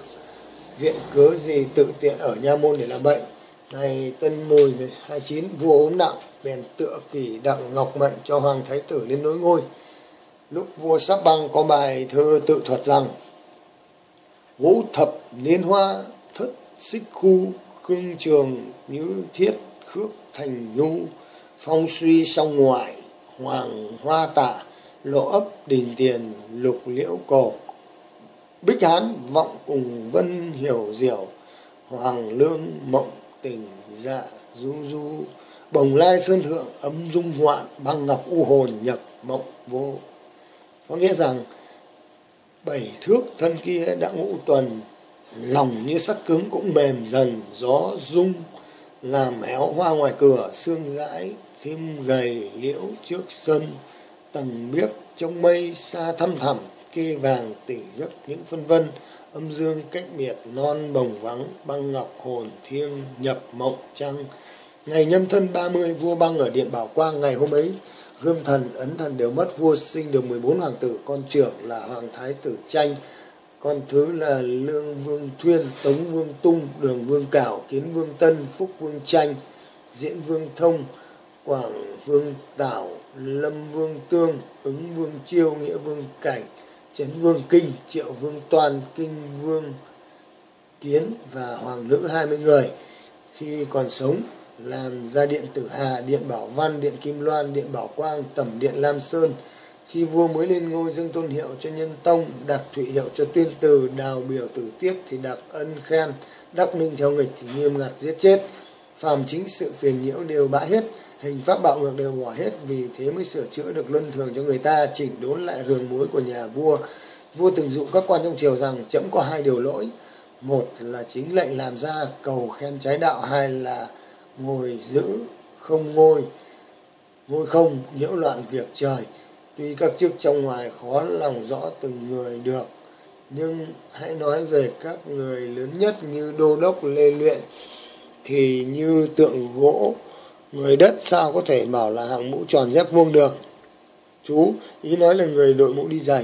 viện cớ gì tự tiện ở nha môn để làm bệnh ngày tân mùi 29 vua ốm nặng bèn tựa kỷ đặng ngọc mệnh cho hoàng thái tử lên nối ngôi. Lúc vua sắp băng có bài thơ tự thuật rằng ngũ thập niên hoa, thất xích khu, cương trường như thiết khước thành nhu. Phong suy song ngoại, hoàng hoa tạ, lộ ấp đình tiền, lục liễu cổ. Bích hán vọng cùng vân hiểu diệu, hoàng lương mộng tình dạ du du. Bồng lai sơn thượng, ấm dung hoạn, băng ngọc u hồn nhập mộng vô. Có nghĩa rằng, bảy thước thân kia đã ngũ tuần, lòng như sắt cứng cũng mềm dần, gió rung, làm héo hoa ngoài cửa xương rãi, thêm gầy liễu trước sân. Tầng biếc trong mây xa thăm thẳm, kê vàng tỉnh giấc những phân vân âm dương cách biệt, non bồng vắng, băng ngọc hồn thiêng, nhập mộng trăng. Ngày nhâm thân ba mươi, vua băng ở điện bảo quang ngày hôm ấy. Gươm thần, ấn thần đều mất, vua sinh được mười bốn hoàng tử, con trưởng là hoàng thái tử tranh con thứ là lương vương thuyên, tống vương tung, đường vương cảo, kiến vương tân, phúc vương tranh diễn vương thông, quảng vương tảo, lâm vương tương, ứng vương chiêu, nghĩa vương cảnh trấn vương kinh, triệu vương toàn kinh vương kiến và hoàng nữ hai mươi người. Khi còn sống, làm ra điện tử hà, điện bảo văn, điện kim loan, điện bảo quang, tẩm điện lam sơn. Khi vua mới lên ngôi dâng tôn hiệu cho nhân tông đặc thụy hiệu cho tuyên từ, đào biểu tử tiết thì đặc ân khen đắc minh theo nghịch thì nghiêm ngặt giết chết. Phàm chính sự phiền nhiễu đều bãi hết hình pháp bạo ngược đều bỏ hết, vì thế mới sửa chữa được luân thường cho người ta, chỉnh đốn lại rường mối của nhà vua. Vua từng dụ các quan trong triều rằng chấm có hai điều lỗi. Một là chính lệnh làm ra, cầu khen trái đạo. Hai là ngồi giữ, không ngôi ngôi không, nhiễu loạn việc trời. Tuy các chức trong ngoài khó lòng rõ từng người được, nhưng hãy nói về các người lớn nhất như đô đốc lê luyện thì như tượng gỗ người đất sao có thể bảo là hàng mũ tròn dép vuông được? Chú, ý nói là người đội mũ đi giày.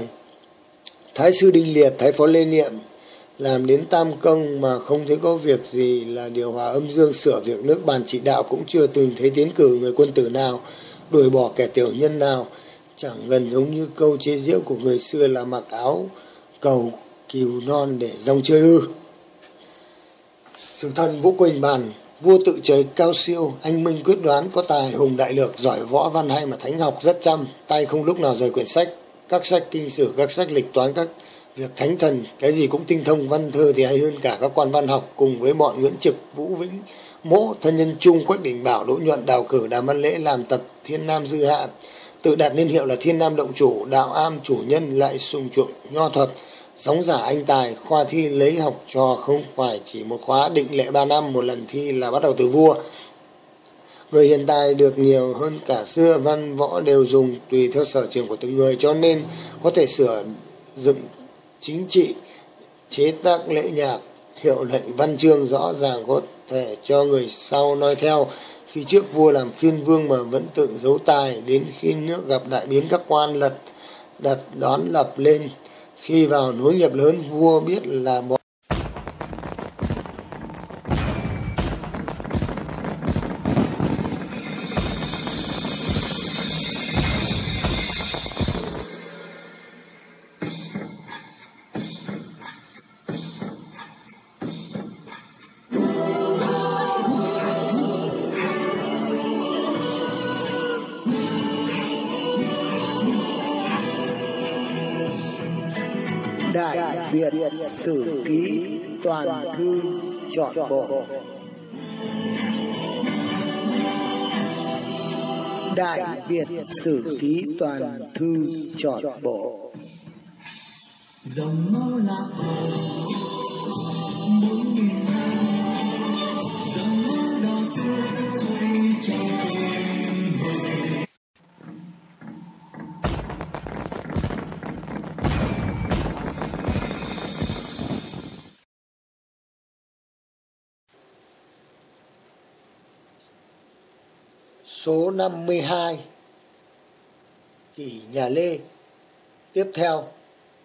Thái sư đinh liệt, thái phó lê niệm, làm đến tam công mà không thấy có việc gì là điều hòa âm dương sửa việc nước bàn trị đạo cũng chưa từng thấy tiến cử người quân tử nào, đuổi bỏ kẻ tiểu nhân nào. Chẳng gần giống như câu chế giễu của người xưa là mặc áo cầu cừu non để rong chơi ư sử thân vũ quỳnh bàn vua tự trời cao siêu, anh minh quyết đoán có tài hùng đại lược giỏi võ văn hay mà thánh học rất chăm, tay không lúc nào rời quyển sách. Các sách kinh sử, các sách lịch toán, các việc thánh thần, cái gì cũng tinh thông, văn thơ thì hay hơn cả các quan văn học, cùng với bọn nguyễn trực, vũ vĩnh, mỗ, thân nhân trung, quách đình bảo, đỗ nhuận, đào cử đàm văn lễ làm tập thiên nam dư hạ. Tự đặt niên hiệu là thiên nam động chủ, đạo am chủ nhân, lại sùng chuộng nho thuật. Sóng giả anh tài, khoa thi lấy học trò không phải chỉ một khóa định lệ ba năm, một lần thi là bắt đầu từ vua. Người hiện tại được nhiều hơn cả xưa, văn võ đều dùng tùy theo sở trường của từng người, cho nên có thể sửa dựng chính trị, chế tác lễ nhạc, hiệu lệnh văn chương rõ ràng có thể cho người sau noi theo. Khi trước vua làm phiên vương mà vẫn tự giấu tài, đến khi nước gặp đại biến các quan lật, đặt đón lập lên khi vào nối nghiệp lớn vua biết là một Chọn Bộ Đại Việt Sử Ký Toàn Thư Chọn Bộ dòng máu lạc hồ mỗi miền nam dòng máu đỏ tươi trong Số 52 Kỷ nhà Lê. Tiếp theo,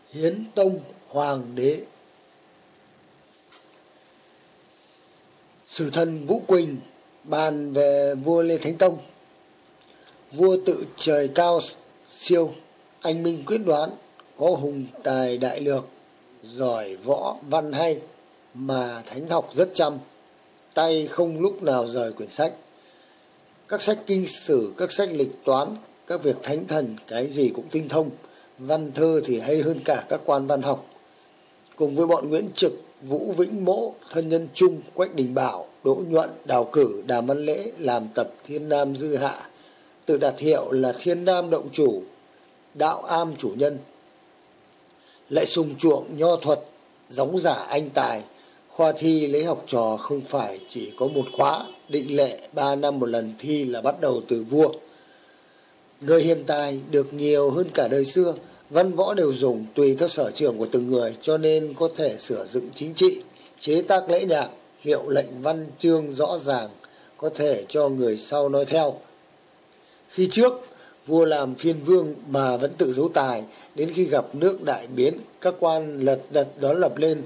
Hiến Tông Hoàng đế. Sử thân Vũ Quỳnh bàn về vua Lê Thánh Tông. Vua tự trời cao siêu, Anh minh quyết đoán Có hùng tài đại lược, Giỏi võ văn hay, Mà thánh học rất chăm, Tay không lúc nào rời quyển sách các sách kinh sử, các sách lịch toán, các việc thánh thần, cái gì cũng tinh thông. Văn thơ thì hay hơn cả các quan văn học. Cùng với bọn Nguyễn Trực, Vũ Vĩnh Mỗ, thân nhân Trung, Quách Đình Bảo, Đỗ Nhuận, Đào Cử, Đàm Văn Lễ làm tập Thiên Nam Dư Hạ, tự đặt hiệu là Thiên Nam Động Chủ, Đạo Am Chủ Nhân. Lại sùng chuộng nho thuật, gióng giả anh tài, khoa thi lấy học trò không phải chỉ có một khóa, định lệ ba năm một lần thi là bắt đầu từ vua. Người hiện tại được nhiều hơn cả đời xưa, văn võ đều dùng tùy theo sở trường của từng người cho nên có thể sửa dựng chính trị, chế tác lễ nhạc, hiệu lệnh văn chương rõ ràng, có thể cho người sau nói theo. Khi trước, vua làm phiên vương mà vẫn tự giấu tài, đến khi gặp nước đại biến, các quan lật đật đón lập lên,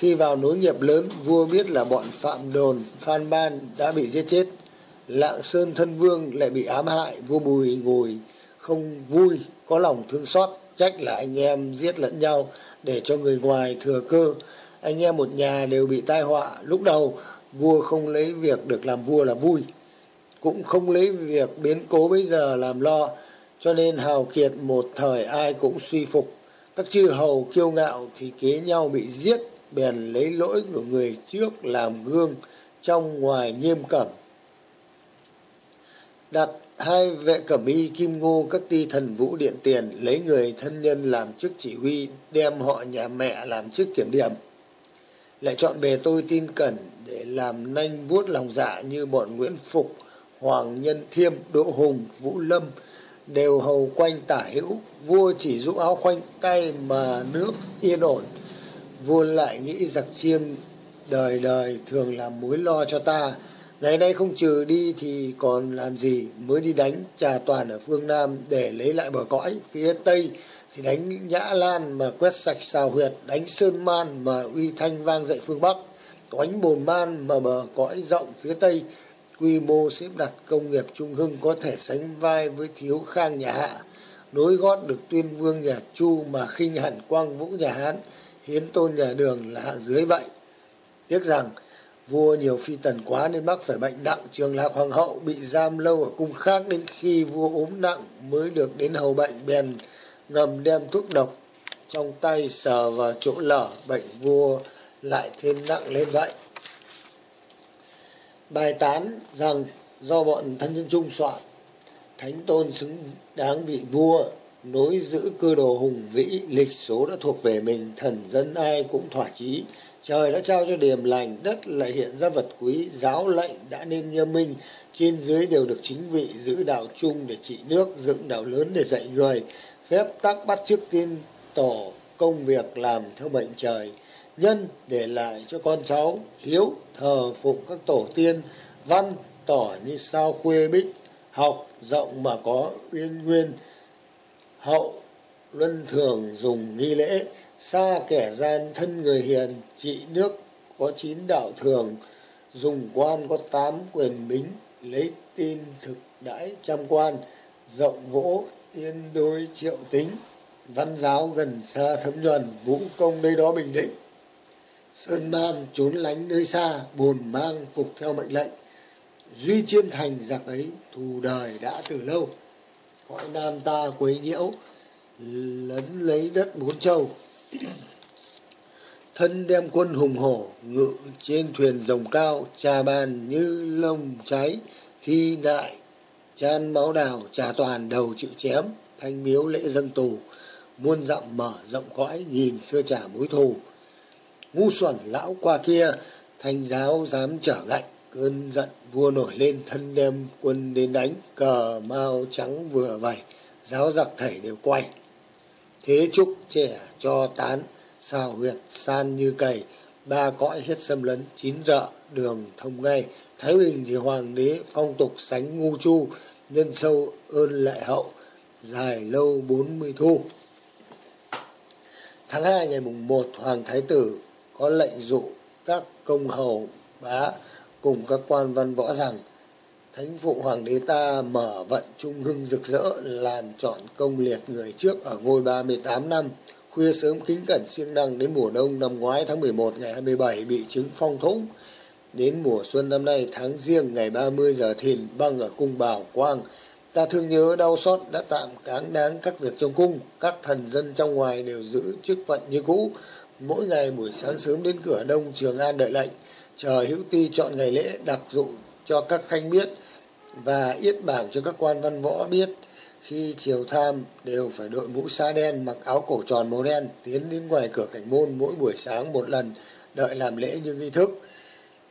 khi vào nối nghiệp lớn, vua biết là bọn Phạm Đồn, Phan Ban đã bị giết chết. Lạng Sơn thân vương lại bị ám hại, vua Bùi ngồi không vui, có lòng thương xót, trách là anh em giết lẫn nhau để cho người ngoài thừa cơ. Anh em một nhà đều bị tai họa. Lúc đầu, vua không lấy việc được làm vua là vui, cũng không lấy việc biến cố bây giờ làm lo, cho nên hào kiệt một thời ai cũng suy phục. Các chư hầu kiêu ngạo thì kế nhau bị giết bèn lấy lỗi của người trước làm gương trong ngoài nghiêm cẩm. Đặt hai vệ cẩm y kim ngô các ti thần vũ điện tiền lấy người thân nhân làm chức chỉ huy, đem họ nhà mẹ làm chức kiểm điểm. Lại chọn bề tôi tin cẩn để làm nanh vuốt lòng dạ như bọn nguyễn phục, hoàng nhân thiêm, đỗ hùng, vũ lâm đều hầu quanh tả hữu, vua chỉ rũ áo khoanh tay mà nước yên ổn vua lại nghĩ giặc chiêm, đời đời, thường làm mối lo cho ta. Ngày nay không trừ đi thì còn làm gì? Mới đi đánh trà toàn ở phương nam để lấy lại bờ cõi. Phía tây thì đánh nhã lan mà quét sạch xào huyệt, đánh sơn man mà uy thanh vang dậy phương bắc, đánh bồn man mà bờ cõi rộng phía tây. Quy mô xếp đặt công nghiệp trung hưng có thể sánh vai với thiếu khang nhà hạ. Nối gót được tuyên vương nhà chu mà khinh hẳn quang vũ nhà hán hiến tôn nhà đường là hạng dưới vậy. Tiếc rằng, vua nhiều phi tần quá nên mắc phải bệnh nặng, trường lạc hoàng hậu bị giam lâu ở cung khác đến khi vua ốm nặng mới được đến hầu bệnh, bèn ngầm đem thuốc độc trong tay sờ vào chỗ lở, bệnh vua lại thêm nặng lên vậy. Bài tán rằng do bọn thân nhân trung soạn, thánh tôn xứng đáng vị vua nối giữ cơ đồ hùng vĩ, lịch số đã thuộc về mình, thần dân ai cũng thỏa chí. Trời đã trao cho điềm lành, đất lại hiện ra vật quý, giáo lệnh đã nên nghiêm minh. Trên dưới đều được chính vị giữ đạo chung để trị nước, dựng đạo lớn để dạy người. Phép tắc bắt trước tiên tổ, công việc làm theo mệnh trời. Nhân để lại cho con cháu, hiếu thờ phụng các tổ tiên. Văn tỏ như sao khuê bích, học rộng mà có uyên nguyên hậu luân thường dùng nghi lễ, xa kẻ gian thân người hiền, trị nước có chín đạo thường, dùng quan có tám quyền bính, lấy tin thực đãi trăm quan, rộng vỗ yên đôi triệu tính, văn giáo gần xa thấm nhuần, vũ công nơi đó bình định. Sơn man trốn lánh nơi xa, buồn mang phục theo mệnh lệnh, duy chiêm thành giặc ấy, thù đời đã từ lâu cõi nam ta quấy nhiễu, lấn lấy đất bốn châu. Thân đem quân hùng hổ, ngự trên thuyền rồng cao, trà bàn như lông cháy, thi đại, chan máu đào, trà toàn đầu chịu chém, thanh miếu lễ dân tù, muôn dặm mở rộng cõi nhìn xưa trả mối thù. Ngu xuẩn lão qua kia, thanh giáo dám trở ngạnh cơn giận vua nổi lên thân đem quân đến đánh, cờ mao trắng vừa vẩy giáo giặc thảy đều quay. Thế trúc trẻ cho tán sao huyệt san như cầy ba cõi hết xâm lấn, chín rợ đường thông ngay. Thái bình thì hoàng đế phong tục sánh ngu chu, nhân sâu ơn lệ hậu, dài lâu bốn mươi thu. Tháng hai ngày mùng một, hoàng thái tử có lệnh dụ các công hầu bá cùng các quan văn võ rằng, thánh phụ hoàng đế ta mở vận trung hưng rực rỡ, làm chọn công liệt người trước ở ngôi ba mươi tám năm, khuya sớm kính cẩn siêng năng đến mùa đông năm ngoái tháng mười một ngày hai mươi bảy bị chứng phong thủng. Đến mùa xuân năm nay tháng riêng ngày ba mươi giờ thìn băng ở cung bảo quang, ta thương nhớ đau xót đã tạm cáng đáng các việc trong cung. Các thần dân trong ngoài đều giữ chức phận như cũ. Mỗi ngày buổi sáng sớm đến cửa đông, trường an đợi lệnh chờ hữu ti chọn ngày lễ đặc dụ cho các khanh biết và yết bảng cho các quan văn võ biết. Khi chiều tham đều phải đội mũ sa đen mặc áo cổ tròn màu đen tiến đến ngoài cửa cảnh môn mỗi buổi sáng một lần, đợi làm lễ như nghi thức.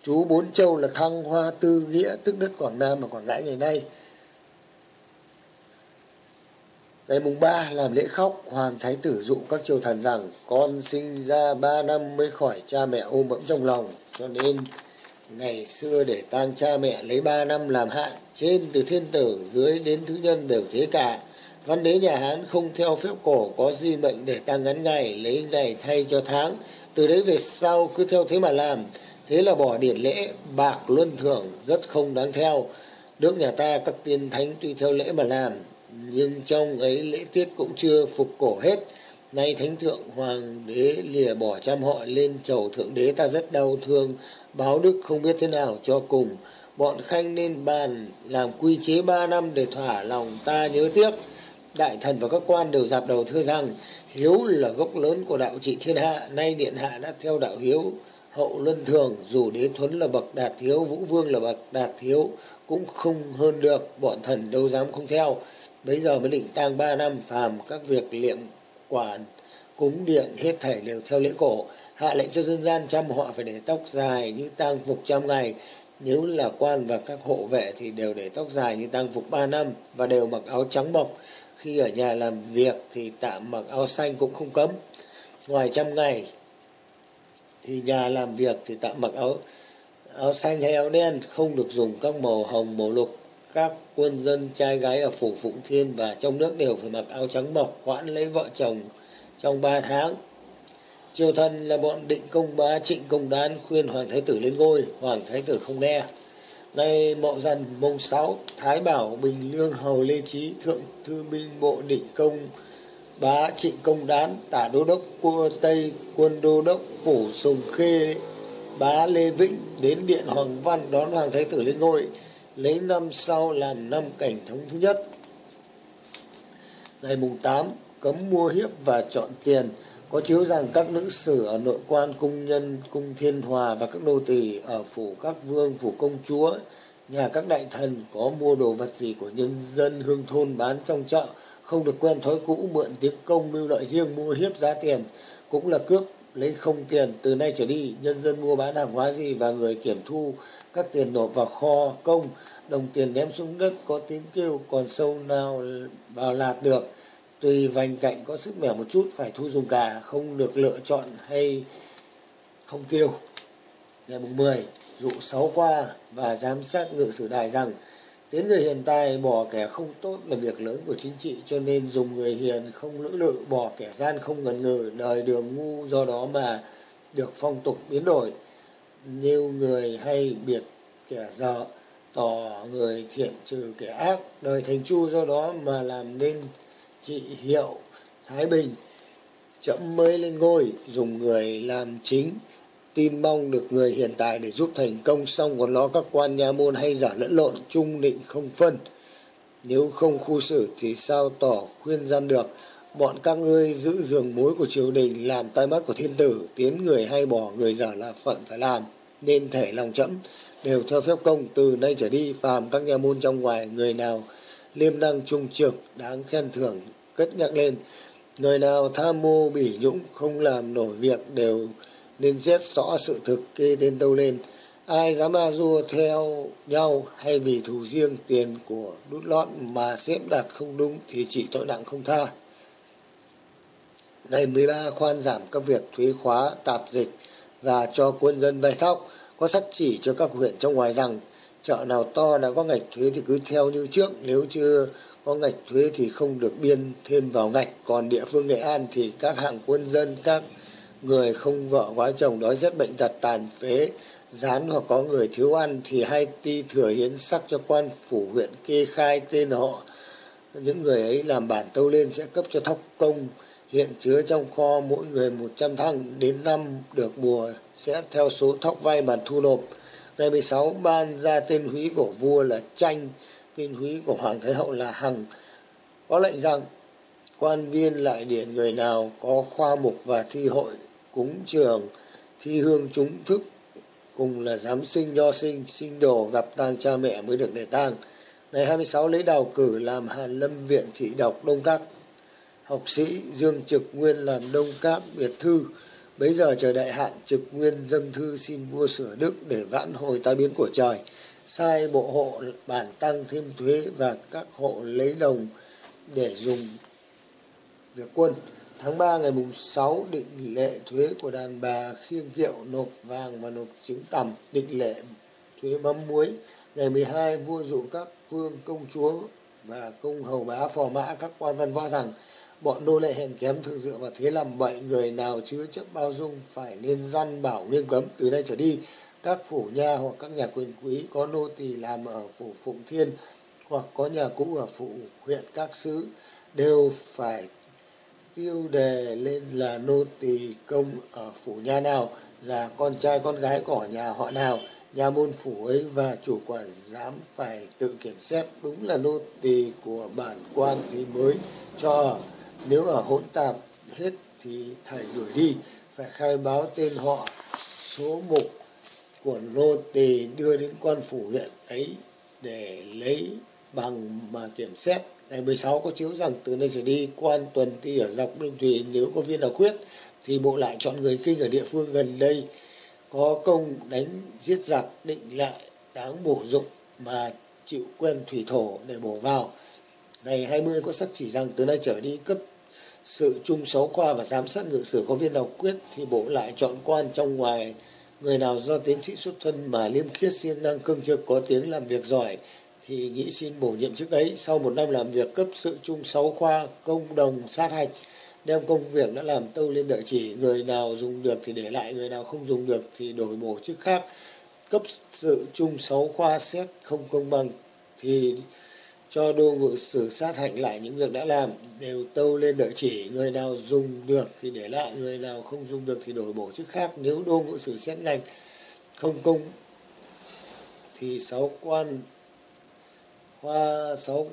Chú bốn châu là thăng, hoa tư, nghĩa, tức đất, quảng nam và quảng ngãi ngày nay ngày mùng ba, làm lễ khóc, hoàng thái tử dụ các triều thần rằng, con sinh ra ba năm mới khỏi cha mẹ ôm ẫm trong lòng, cho nên ngày xưa để tang cha mẹ lấy ba năm làm hạn, trên từ thiên tử, dưới đến thứ nhân đều thế cả. Văn đế nhà hán không theo phép cổ, có di mệnh để tang ngắn ngày, lấy ngày thay cho tháng. Từ đấy về sau cứ theo thế mà làm. Thế là bỏ điển lễ, bạc luân thưởng, rất không đáng theo. Nước nhà ta, các tiên thánh tùy theo lễ mà làm nhưng trong ấy lễ tiết cũng chưa phục cổ hết. Nay thánh thượng hoàng đế lìa bỏ trăm họ lên chầu thượng đế ta rất đau thương. Báo đức không biết thế nào cho cùng. Bọn khanh nên bàn làm quy chế ba năm để thỏa lòng ta nhớ tiếc. Đại thần và các quan đều dạp đầu thưa rằng, hiếu là gốc lớn của đạo trị thiên hạ, nay điện hạ đã theo đạo hiếu, hậu luân thường, dù đế thuấn là bậc đạt thiếu vũ vương là bậc đạt thiếu cũng không hơn được, bọn thần đâu dám không theo bấy giờ mới định tang ba năm phàm các việc liệm quản, cúng điện hết thảy đều theo lễ cổ. Hạ lệnh cho dân gian chăm họ phải để tóc dài như tang phục trăm ngày. Nếu là quan và các hộ vệ thì đều để tóc dài như tang phục ba năm và đều mặc áo trắng bọc. Khi ở nhà làm việc thì tạm mặc áo xanh cũng không cấm. Ngoài trăm ngày thì nhà làm việc thì tạm mặc áo áo xanh hay áo đen không được dùng các màu hồng, màu lục các quân dân trai gái ở phủ phụng thiên và trong nước đều phải mặc áo trắng mộc hoãn lấy vợ chồng trong ba tháng. Triều thần là bọn định công bá trịnh công đán khuyên hoàng thái tử lên ngôi, hoàng thái tử không nghe. Nay mậu dần mùng sáu, thái bảo, bình lương, hầu lê trí thượng thư binh bộ định công, bá trịnh công đán, tả đô đốc, cua tây, quân đô đốc, phủ sùng khê, bá lê vĩnh đến điện hoàng văn đón hoàng thái tử lên ngôi lấy năm sau làm năm cảnh thống thứ nhất. Ngày mùng tám, cấm mua hiếp và chọn tiền. Có chiếu rằng các nữ sử ở nội quan, cung nhân, cung thiên hòa và các nô tỳ ở phủ các vương, phủ công chúa, nhà các đại thần có mua đồ vật gì của nhân dân, hương thôn bán trong chợ, không được quen thói cũ, mượn tiếng công, mưu lợi riêng, mua hiếp giá tiền. Cũng là cướp lấy không tiền, từ nay trở đi, nhân dân mua bán hàng hóa gì và người kiểm thu các tiền nộp vào kho công đồng tiền ném xuống đất có tiếng kêu, còn sâu nào vào lạt được. Tùy vành cạnh có sức mẻ một chút, phải thu dùng cả, không được lựa chọn hay không kêu. Ngày mùng 10 dụ sáu qua và giám sát ngự sử đài rằng, tiến người hiện tài bỏ kẻ không tốt là việc lớn của chính trị, cho nên dùng người hiền không lưỡng lự, bỏ kẻ gian không ngần ngừ, đời đường ngu do đó mà được phong tục biến đổi. Nêu người hay biệt kẻ dở tỏ người thiện trừ kẻ ác, đời thành chu do đó mà làm nên trị hiệu thái bình. Chậm mới lên ngôi, dùng người làm chính, tin mong được người hiện tại để giúp thành công, xong còn lo các quan nhà môn hay giả lẫn lộn, trung định không phân. Nếu không khu xử thì sao tỏ khuyên gian được? Bọn các ngươi giữ giường mối của triều đình, làm tai mắt của thiên tử, tiến người hay bỏ người giả là phận phải làm, nên thể lòng chậm đều theo phép công từ nay trở đi, phàm các nhà môn trong ngoài, người nào liêm năng trung trực, đáng khen thưởng, cất nhắc lên. Người nào tham mô bỉ nhũng, không làm nổi việc, đều nên xét rõ sự thực, kê tên đâu lên. Ai dám a dua theo nhau, hay vì thù riêng tiền của đút lót mà xếp đặt không đúng, thì chỉ tội nặng không tha. Ngày 13 khoan giảm các việc thuế khóa, tạp dịch và cho quân dân vay thóc có sắc chỉ cho các huyện trong ngoài rằng chợ nào to đã có ngạch thuế thì cứ theo như trước, nếu chưa có ngạch thuế thì không được biên thêm vào ngạch. Còn địa phương nghệ an thì các hạng quân dân, các người không vợ quá chồng đói rét bệnh tật, tàn phế gián hoặc có người thiếu ăn thì hay ti thừa hiến sắc cho quan phủ huyện kê khai tên họ. Những người ấy làm bản tâu lên sẽ cấp cho thóc công, hiện chứa trong kho mỗi người một trăm thăng đến năm được mùa sẽ theo số thóc vay mà thu nộp. Ngày 16 ban ra tên húy của vua là tranh tên húy của hoàng thái hậu là hằng. Có lệnh rằng, quan viên lại điển người nào có khoa mục và thi hội cúng trường, thi hương chúng thức, cùng là giám sinh, nho sinh sinh đồ gặp tang cha mẹ mới được để tang. Ngày 26 lấy đào cử làm hàn lâm viện thị độc đông các. Học sĩ dương trực nguyên làm đông các biệt thư bấy giờ chờ đại hạn, trực nguyên dâng thư xin vua sửa đức để vãn hồi tai biến của trời. Sai bộ hộ bản tăng thêm thuế và các hộ lấy đồng để dùng việc quân. Tháng 3 ngày mùng 6 định lệ thuế của đàn bà khiêng kiệu, nộp vàng và nộp trứng tằm. Định lệ thuế mắm muối. Ngày 12 vua dụ các vương công chúa và công hầu bá phò mã các quan văn võ rằng bọn nô lệ hèn kém thường dựa vào thế làm bậy, người nào chứa chấp bao dung phải nên răn bảo nghiêm cấm. Từ nay trở đi, các phủ nha hoặc các nhà quyền quý có nô tỳ làm ở phủ phụng thiên hoặc có nhà cũ ở phủ huyện các xứ đều phải tiêu đề lên là nô tỳ công ở phủ nha nào, là con trai, con gái của nhà họ nào. Nhà môn phủ ấy và chủ quản dám phải tự kiểm xét. Đúng là nô tỳ của bản quan thì mới cho ở nếu ở hỗn tạp hết thì thầy đuổi đi, phải khai báo tên họ, số mục của nô tỳ đưa đến quan phủ huyện ấy để lấy bằng mà kiểm xét. Ngày 16 có chiếu rằng từ nay trở đi, quan tuần ti ở dọc biên thủy nếu có viên nào khuyết thì bộ lại chọn người kinh ở địa phương gần đây. Có công đánh giết giặc, định lại đáng bổ dụng mà chịu quen thủy thổ để bổ vào ngày 20 có sắc chỉ rằng từ nay trở đi, cấp sự chung sáu khoa và giám sát ngự sử có viên nào quyết thì bộ lại chọn quan trong ngoài. Người nào do tiến sĩ xuất thân mà liêm khiết siêng năng cương trực có tiếng làm việc giỏi thì nghĩ xin bổ nhiệm chức ấy. Sau một năm làm việc, cấp sự chung sáu khoa, công đồng, sát hạch, đem công việc đã làm tâu lên đợi chỉ. Người nào dùng được thì để lại, người nào không dùng được thì đổi bổ chức khác. Cấp sự chung sáu khoa xét không công bằng thì cho đô ngự sử sát hạch lại những việc đã làm, đều tâu lên đợi chỉ. Người nào dùng được thì để lại, người nào không dùng được thì đổi bổ chức khác. Nếu đô ngự sử xét ngành không công, thì sáu quan, hoa sáu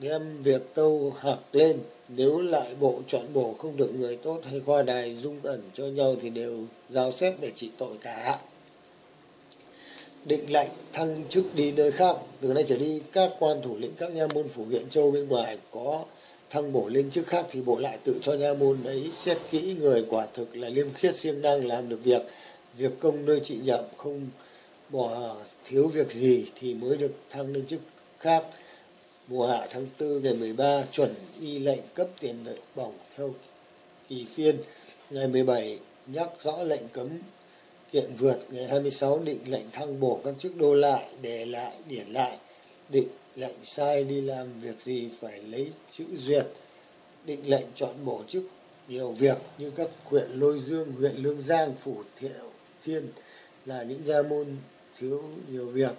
đem việc tâu hạc lên. Nếu lại bộ chọn bổ không được người tốt hay khoa đài dung ẩn cho nhau thì đều giao xét để trị tội cả định lệnh thăng chức đi nơi khác. Từ nay trở đi, các quan thủ lĩnh các nha môn phủ huyện châu bên ngoài có thăng bổ lên chức khác thì bộ lại tự cho nha môn ấy xét kỹ người. Quả thực là liêm khiết siêng năng làm được việc. Việc công nơi trị nhậm không bỏ thiếu việc gì thì mới được thăng lên chức khác. Mùa hạ tháng tư ngày 13 chuẩn y lệnh cấp tiền lợi bổng theo kỳ phiên. Ngày 17 nhắc rõ lệnh cấm kiện vượt ngày 26 định lệnh thăng bổ các chức đô lại để lại, điển lại, định lệnh sai đi làm việc gì phải lấy chữ duyệt, định lệnh chọn bổ chức nhiều việc như các huyện lôi dương, huyện lương giang, phủ thiệu, thiên là những gia môn thiếu nhiều việc.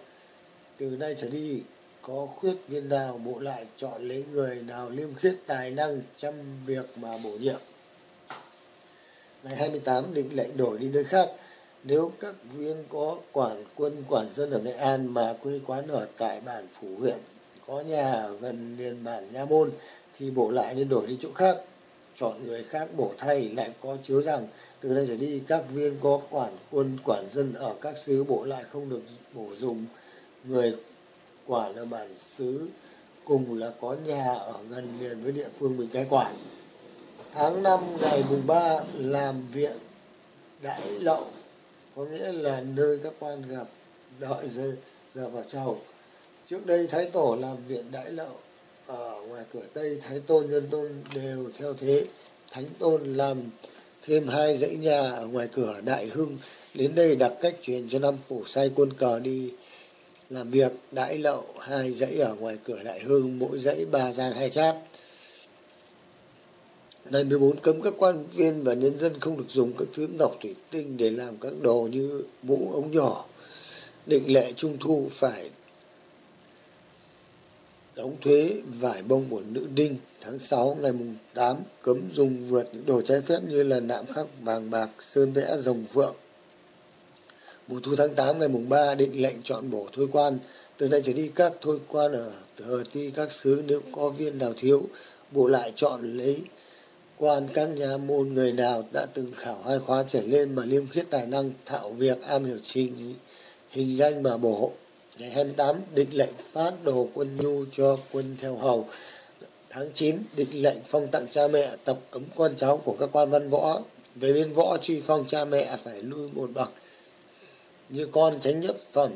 Từ nay trở đi, có khuyết viên nào bộ lại chọn lấy người nào liêm khiết tài năng, chăm việc mà bổ nhiệm? Ngày 28 định lệnh đổi đi nơi khác nếu các viên có quản quân, quản dân ở Nghệ An mà quê quán ở tại bản phủ huyện, có nhà ở gần liền bản Nha Môn, thì bổ lại nên đổi đi chỗ khác. Chọn người khác bổ thay, lại có chiếu rằng từ nay trở đi các viên có quản quân, quản dân ở các xứ bộ lại không được bổ dụng người quản ở bản xứ cùng là có nhà ở gần liền với địa phương mình cai quản. Tháng năm ngày mùng ba, làm viện đãi lậu có nghĩa là nơi các quan gặp đợi giờ, giờ vào chầu. Trước đây thái tổ làm viện đại lậu ở ngoài cửa tây thái tôn nhân tôn đều theo thế. Thánh tôn làm thêm hai dãy nhà ở ngoài cửa đại hưng. Đến đây đặt cách truyền cho năm phủ sai quân cờ đi làm việc. Đãi lậu hai dãy ở ngoài cửa đại hưng mỗi dãy ba gian hai chát. Ngày 14 cấm các quan viên và nhân dân không được dùng các thứ ngọc thủy tinh để làm các đồ như mũ, ống nhỏ. Định lệ trung thu phải đóng thuế vải bông của nữ đinh tháng 6 ngày mùng 8 cấm dùng vượt những đồ trái phép như là nạm khắc, vàng bạc, sơn vẽ, rồng phượng mùa thu tháng 8 ngày mùng 3 định lệnh chọn bổ thôi quan từ nay trở đi, các thôi quan ở hờ ti các xứ nếu có viên nào thiếu bộ lại chọn lấy quan các nhà môn người nào đã từng khảo hai khóa trở lên mà liêm khiết tài năng, thạo việc, am hiểu trình hình danh mà bổ. Ngày 28 định lệnh phát đồ quân nhu cho quân theo hầu. Tháng 9 định lệnh phong tặng cha mẹ, tập cấm con cháu của các quan văn võ. Về bên võ truy phong cha mẹ phải lui một bậc. Như con tránh nhất phẩm,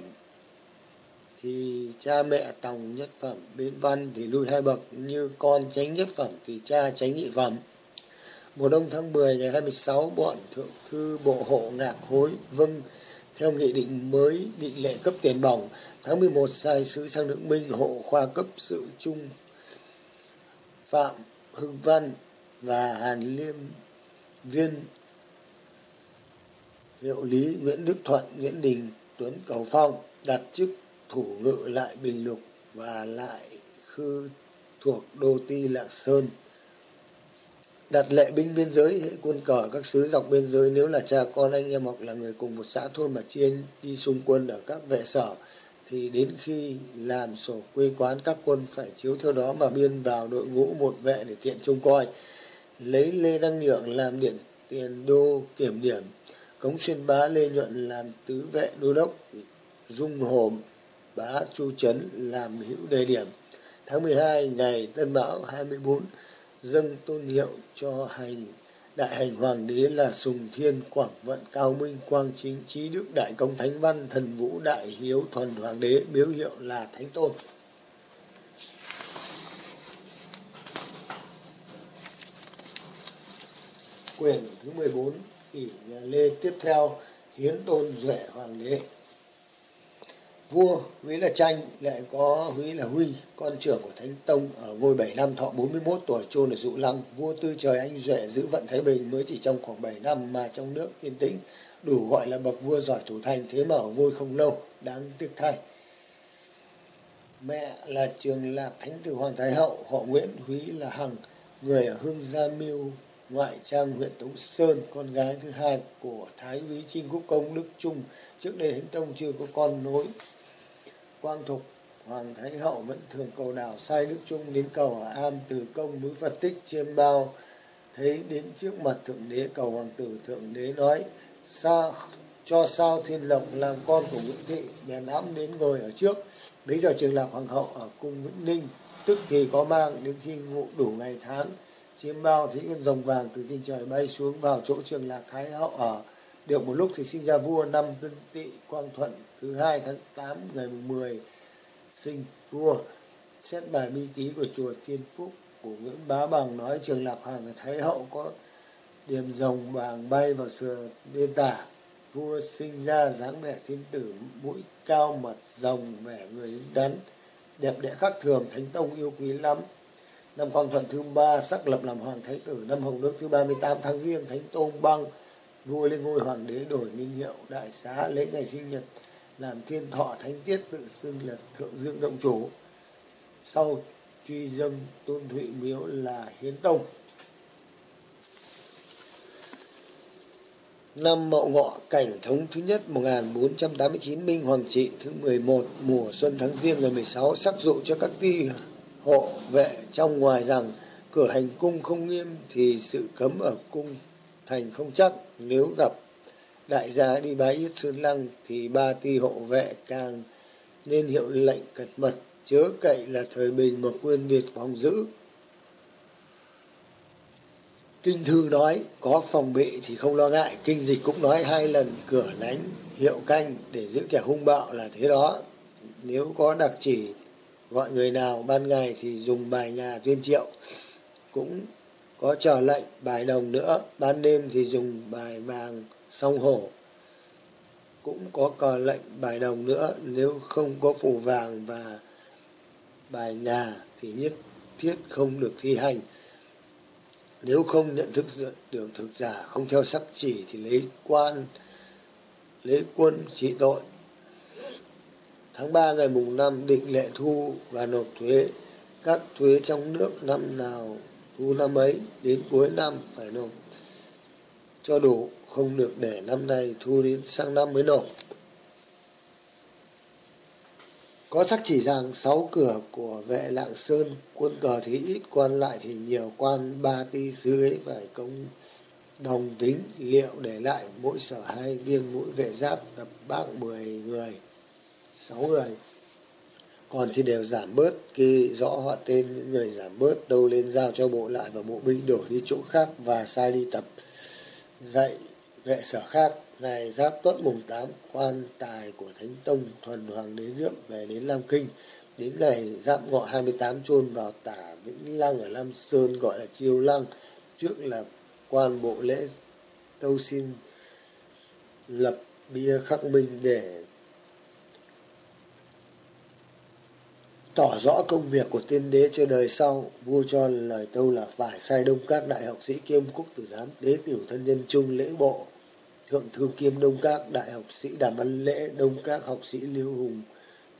thì cha mẹ tòng nhất phẩm. Bên văn thì lui hai bậc. Như con tránh nhất phẩm thì cha tránh nhị phẩm mùa đông tháng 10 ngày 26 bọn thượng thư bộ hộ ngạc hối vâng theo nghị định mới định lệ cấp tiền bổng tháng 11 sai sứ sang nước Minh hộ khoa cấp sự trung Phạm Hưng Văn và Hàn Liêm Viên hiệu lý Nguyễn Đức Thuận, Nguyễn Đình, Tuấn Cầu Phong đặt chức thủ ngự lại Bình Lục và lại khư thuộc đô ti Lạng Sơn đặt lệ binh biên giới, hệ quân cờ các sứ dọc biên giới. Nếu là cha con, anh em hoặc là người cùng một xã thôn mà chia đi xung quân ở các vệ sở, thì đến khi làm sổ quê quán, các quân phải chiếu theo đó mà biên vào đội ngũ một vệ để tiện trông coi. Lấy lê đăng nhượng làm điện tiền đô kiểm điểm. Cống xuyên bá, lê nhuận làm tứ vệ đô đốc. Dung hồ bá chu trấn làm hữu đề điểm. Tháng 12 ngày tân mão 24 dâng tôn hiệu cho hành. Đại hành hoàng đế là sùng thiên, quảng vận, cao minh, quang chính, trí đức, đại công, thánh văn, thần vũ, đại hiếu, thuần hoàng đế biểu hiệu là thánh tôn. Quyền thứ 14 kỷ nhà lê tiếp theo, hiến tôn duệ hoàng đế vua Húy là Tranh lại có Húy là Huy, con trưởng của Thánh Tông ở ngôi 7 năm, thọ 41 tuổi, chôn ở Dụ Lăng. Vua tư trời anh Duệ giữ vận Thái Bình mới chỉ trong khoảng 7 năm mà trong nước yên tĩnh, đủ gọi là bậc vua giỏi thủ thành, thế mà ở ngôi không lâu, đáng tiếc thay. Mẹ là trường lạc thánh tử hoàng thái hậu, họ nguyễn húy là hằng, người ở hương gia miêu, ngoại trang huyện tống sơn, con gái thứ hai của thái úy trinh quốc công đức trung. Trước đây thánh tông chưa có con nối quang thục, hoàng thái hậu vẫn thường cầu đảo sai đức trung đến cầu ở am từ công núi phật tích chiêm bao. Thấy đến trước mặt thượng đế, cầu hoàng tử thượng đế nói sao cho sao thiên lộc làm con của nguyễn thị, bèn ẵm đến ngồi ở trước. Bây giờ trường lạc hoàng hậu ở cung vĩnh ninh, tức thì có mang đến khi ngủ đủ ngày tháng, chiêm bao thấy con rồng vàng từ trên trời bay xuống vào chỗ trường lạc thái hậu ở. Được một lúc thì sinh ra vua năm tân tị quang thuận thứ hai tháng 8 ngày mùng 10 sinh vua. Xét bài bi ký của chùa Thiên Phúc của Nguyễn Bá Bằng nói trường Lạc Hoàng Thái Hậu có điểm rồng vàng bay vào sườn bên tả. Vua sinh ra dáng vẻ thiên tử, mũi cao mặt rồng, vẻ người đắn, đẹp đẽ khác thường, thánh tông yêu quý lắm. Năm con thuận thứ ba xác lập làm hoàng thái tử. Năm hồng đức thứ 38 tháng riêng thánh tôn băng, vua lên ngôi hoàng đế đổi niên hiệu, đại xá lấy ngày sinh nhật làm thiên thọ thánh tiết tự xưng là thượng dương động chủ. Sau truy dâng tôn thụy miếu là hiến tông. Năm Mậu Ngọ, cảnh thống thứ nhất 1489 Minh Hoàng trị, thứ 11 mùa xuân tháng riêng ngày 16 sắc dụ cho các ty hộ vệ trong ngoài rằng cửa hành cung không nghiêm thì sự cấm ở cung thành không chắc. Nếu gặp đại gia đi bái yết sơn lăng thì ba ty hộ vệ càng nên hiệu lệnh cẩn mật, chớ cậy là thời bình mà quên Việt phòng giữ kinh thư nói, có phòng bị thì không lo ngại. Kinh dịch cũng nói, hai lần cửa lánh hiệu canh để giữ kẻ hung bạo là thế đó. Nếu có đặc chỉ, gọi người nào ban ngày thì dùng bài nhà tuyên triệu. Cũng có chờ lệnh bài đồng nữa, ban đêm thì dùng bài vàng song hổ cũng có cờ lệnh bài đồng nữa, nếu không có phủ vàng và bài nhà thì nhất thiết không được thi hành. Nếu không nhận thức được thực giả, không theo sắc chỉ thì lấy quan lấy quân trị tội. Tháng 3 ngày mùng 5 định lệ thu và nộp thuế. Các thuế trong nước năm nào thu năm ấy, đến cuối năm phải nộp cho đủ, không được để năm nay thu đến sang năm mới nộp. Có sắc chỉ rằng sáu cửa của vệ lạng sơn, quân cờ thì ít, quan lại thì nhiều, quan ba ti sứ ấy phải công đồng tính, liệu để lại mỗi sở hai viên mũi vệ giáp, tập bác mười người, sáu người. Còn thì đều giảm bớt, ghi rõ họ tên những người giảm bớt, đâu lên giao cho bộ lại và bộ binh đổi đi chỗ khác và sai đi tập dạy vệ sở khác ngày giáp tuất mùng 8 quan tài của thánh tông thuần hoàng đế diệm về đến lam kinh. Đến ngày giáp ngọ 28 chôn vào tả vĩnh lăng ở lam sơn, gọi là chiêu lăng, trước là quan bộ lễ tâu xin lập bia khắc minh để tỏ rõ công việc của tiên đế cho đời sau, vua cho lời tâu là phải sai đông các đại học sĩ kiêm quốc tử giám, đế tiểu thân nhân trung lễ bộ, thượng thư kiêm đông các đại học sĩ đàm văn lễ, đông các học sĩ lưu hùng,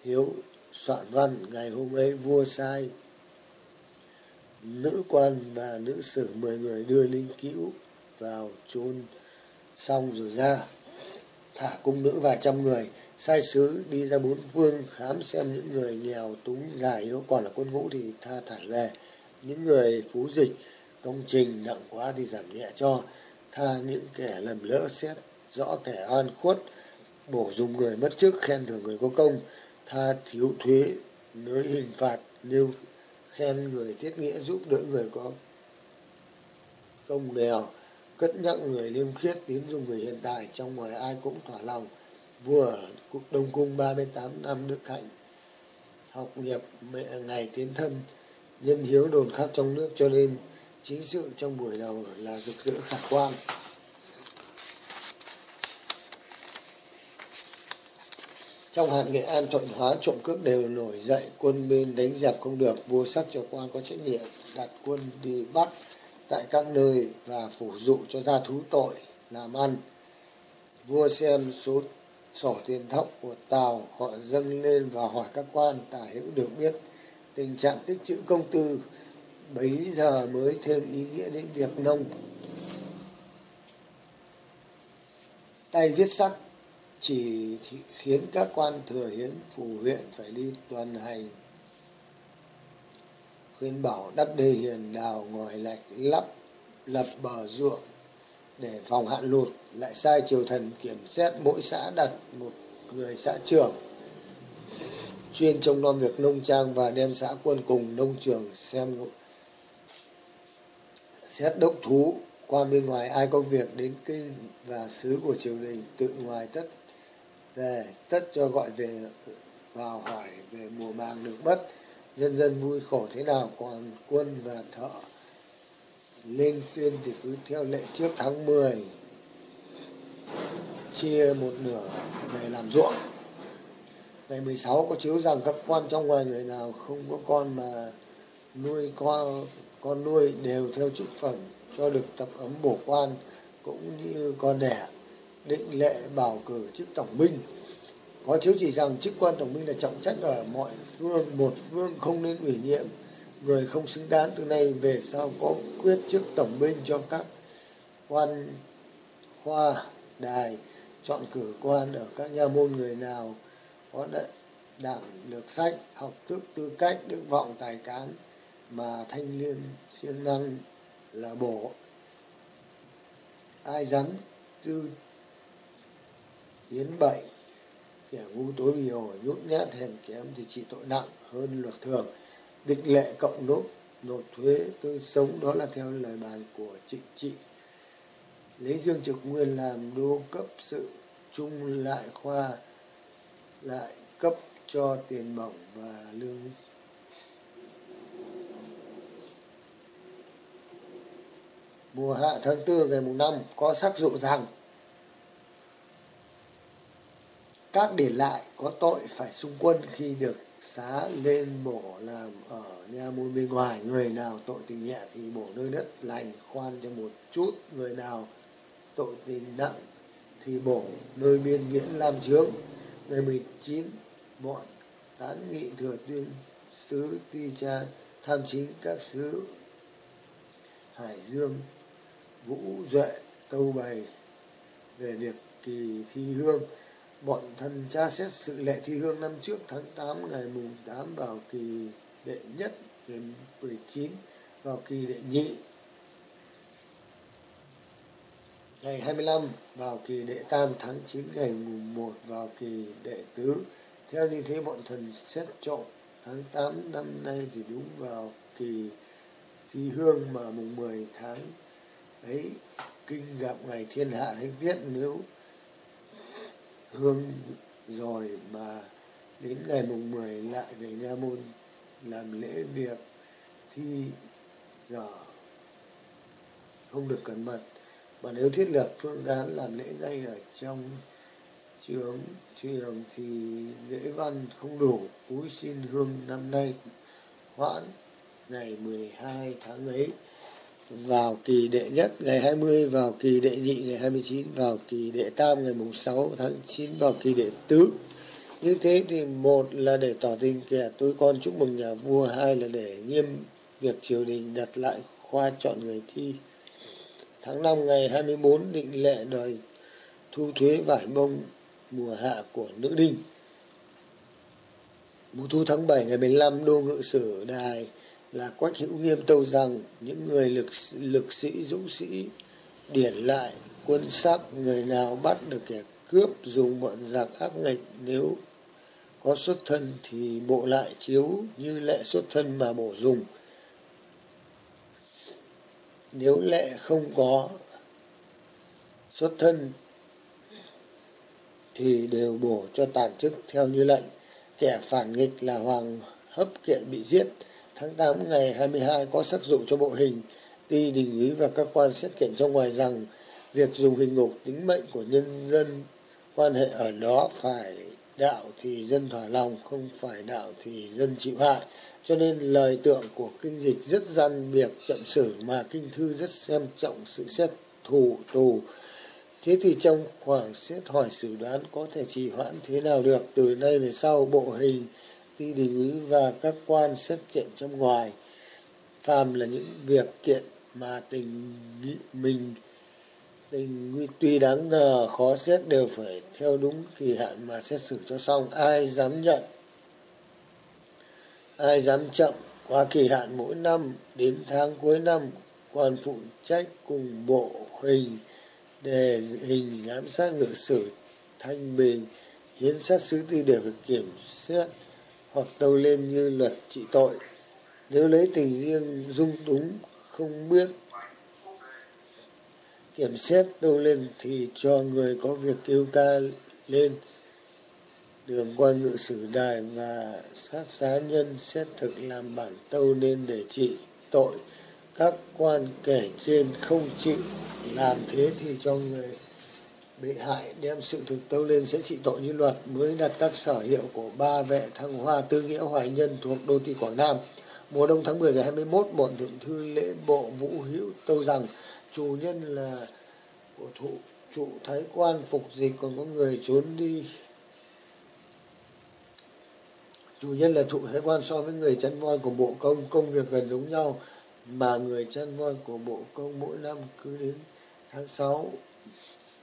hiếu, soạn văn, ngày hôm ấy vua sai. Nữ quan và nữ sử mười người đưa linh cữu vào chôn xong rồi ra thả cung nữ vài trăm người, sai sứ đi ra bốn phương khám xem những người nghèo túng già yếu còn là quân ngũ thì tha thải về. Những người phú dịch, công trình nặng quá thì giảm nhẹ cho. Tha những kẻ lầm lỡ xét rõ kẻ oan khuất, bổ dùng người mất chức, khen thưởng người có công. Tha thiếu thuế, nới hình phạt, nêu khen người tiết nghĩa giúp đỡ người có công nghèo cất nhắc người liêm khiết tín dùng người hiện tại trong ngoài ai cũng thỏa lòng. Vua ở đông cung 38 năm đức hạnh, học nghiệp mẹ ngày tiến thân, nhân hiếu đồn khắp trong nước cho nên chính sự trong buổi đầu là rực rỡ khả quan. Trong hạt nghệ an thuận hóa, trộm cướp đều nổi dậy, quân bên đánh dẹp không được, vua sắc cho quan có trách nhiệm đặt quân đi bắt tại các nơi và phủ dụ cho gia thú tội làm ăn. Vua xem số sổ tiền thóc của tàu họ dâng lên và hỏi các quan tả hữu được biết tình trạng tích trữ công tư, bấy giờ mới thêm ý nghĩa đến việc nông. Tay viết sắc, chỉ khiến các quan thừa hiến phủ huyện phải đi tuần hành khuyên bảo đắp đê hiền đào ngòi lạch lắp, lập bờ ruộng để phòng hạn lụt. Lại sai triều thần kiểm xét mỗi xã đặt một người xã trưởng, chuyên trông nom việc nông trang và đem xã quân cùng nông trường xem xét đốc thú. Quan bên ngoài ai có việc đến kinh và sứ của triều đình, tự ngoài tất về, tất cho gọi về, vào hỏi về mùa màng được mất nhân dân vui khổ thế nào còn quân và thợ lên tuyên thì cứ theo lệ trước tháng 10 chia một nửa về làm ruộng. Ngày 16 có chiếu rằng các quan trong ngoài người nào không có con mà nuôi con con nuôi đều theo chức phẩm cho được tập ấm bổ quan, cũng như con đẻ, định lệ bảo cử chức tổng binh có chiếu chỉ rằng chức quan tổng binh là trọng trách ở mọi phương, một phương không nên ủy nhiệm người không xứng đáng. Từ nay về sau có quyết chức tổng binh cho các quan khoa đài, chọn cử quan ở các nha môn người nào có đ- đảm lược sách, học thức, tư cách, đức vọng, tài cán mà thanh liêm siêng năng là bổ. Ai dám tư tiến bậy kẻ ngu tối bị ổi nhút nhát hèn kém thì chỉ tội nặng hơn luật thường. Định lệ cộng nộp nộp thuế tư sống, đó là theo lời bàn của trịnh trị lấy dương trực nguyên làm đô cấp sự trung lại khoa, lại cấp cho tiền bổng và lương. Mùa hạ tháng tư ngày mùng năm, có sắc dụ rằng các điển lại có tội phải xung quân khi được xá lên bổ làm ở nha môn bên ngoài. Người nào tội tình nhẹ thì bổ nơi đất lành khoan cho một chút. Người nào tội tình nặng thì bổ nơi biên viễn làm trướng ngày 19 bọn tán nghị thừa tuyên sứ ti cha tham chính các sứ hải dương, vũ duệ tâu bày về việc kỳ thi hương bọn thần tra xét sự lệ thi hương năm trước tháng 8 ngày mùng 8 vào kỳ đệ nhất ngày 19 vào kỳ đệ nhị. Ngày 25 vào kỳ đệ tam tháng 9 ngày mùng 1 vào kỳ đệ tứ. Theo như thế, bọn thần xét chọn tháng 8 năm nay thì đúng vào kỳ thi hương mà mùng 10 tháng ấy, kinh gặp ngày thiên hạ thánh tiết. Nếu hương rồi mà đến ngày mùng 10 lại về nha môn làm lễ việc thi giờ không được cẩn mật. Mà nếu thiết lập phương án làm lễ ngay ở trong trường trường thì lễ văn không đủ. Cúi xin hương năm nay hoãn ngày 12 tháng ấy vào kỳ đệ nhất ngày 20 vào kỳ đệ nhị ngày 29 vào kỳ đệ tam ngày mùng 6 tháng 9 vào kỳ đệ tứ. Như thế thì một là để tỏ tình kẻ tôi con chúc mừng nhà vua, hai là để nghiêm việc triều đình đặt lại khoa chọn người thi. Tháng 5 ngày 24 định lệ đòi thu thuế vải bông mùa hạ của nữ đinh. Mùa thu tháng 7 ngày 15 đô ngự sử đài là quách hữu nghiêm tâu rằng những người lực lực sĩ, dũng sĩ, điển lại, quân sắp, người nào bắt được kẻ cướp dùng bọn giặc ác nghịch, nếu có xuất thân thì bộ lại chiếu như lệ xuất thân mà bổ dùng. Nếu lệ không có xuất thân thì đều bổ cho tàn chức theo như lệnh. Kẻ phản nghịch là hoàng hấp kiện bị giết tháng 8 ngày 22 có sắc dụ cho bộ hình ty đình lý và các quan xét kiện trong ngoài rằng việc dùng hình ngục tính mệnh của nhân dân, quan hệ ở đó phải đạo thì dân thỏa lòng, không phải đạo thì dân chịu hại. Cho nên lời tượng của kinh dịch rất gian việc chậm xử mà kinh thư rất xem trọng sự xét thù tù. Thế thì trong khoảng xét hỏi xử đoán có thể trì hoãn thế nào được? Từ nay về sau, bộ hình ty đình lý và các quan xét kiện trong ngoài. Phàm là những việc kiện mà tình mình, tình tuy đáng ngờ, khó xét đều phải theo đúng kỳ hạn mà xét xử cho xong. Ai dám nhận? Ai dám chậm? Qua kỳ hạn mỗi năm đến tháng cuối năm, quan phụ trách cùng bộ hình, đề hình giám sát ngự sử thanh bình, hiến sát sứ tư đều phải kiểm xét hoặc tâu lên như luật trị tội. Nếu lấy tình riêng dung túng không biết kiểm xét tâu lên thì cho người có việc kêu ca lên. Đường quan ngự sử đài và sát xá nhân xét thực làm bản tâu nên để trị tội. Các quan kể trên không chịu làm thế thì cho người bị hại đem sự thực tâu lên sẽ trị tội như luật mới đặt các sở hiệu của ba vệ thăng hoa tư nghĩa hoài nhân thuộc đô thị Quảng Nam. Mùa đông tháng 10 ngày 21, bọn thượng thư lễ bộ Vũ Hữu tâu rằng chủ nhân là của thụ trụ thái quan phục dịch còn có người trốn đi chủ nhân là thụ thái quan so với người chăn voi của bộ công công việc gần giống nhau mà người chăn voi của bộ công mỗi năm cứ đến tháng 6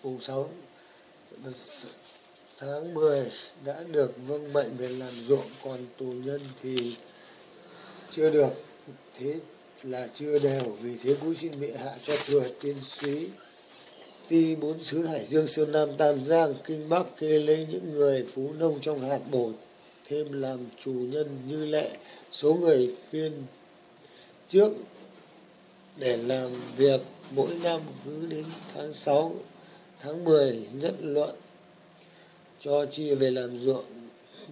mùng 6 tháng 10 đã được vâng mệnh về làm ruộng còn tù nhân thì chưa được. Thế là chưa đều vì thế cúi xin bệ hạ cho thừa tiên suý ti bốn xứ hải dương sơn nam tam giang, kinh bắc, kê lấy những người phú nông trong hạt bổ thêm làm chủ nhân như lệ số người phiên trước để làm việc mỗi năm cứ đến tháng 6 tháng 10 nhất luận, cho chia về làm ruộng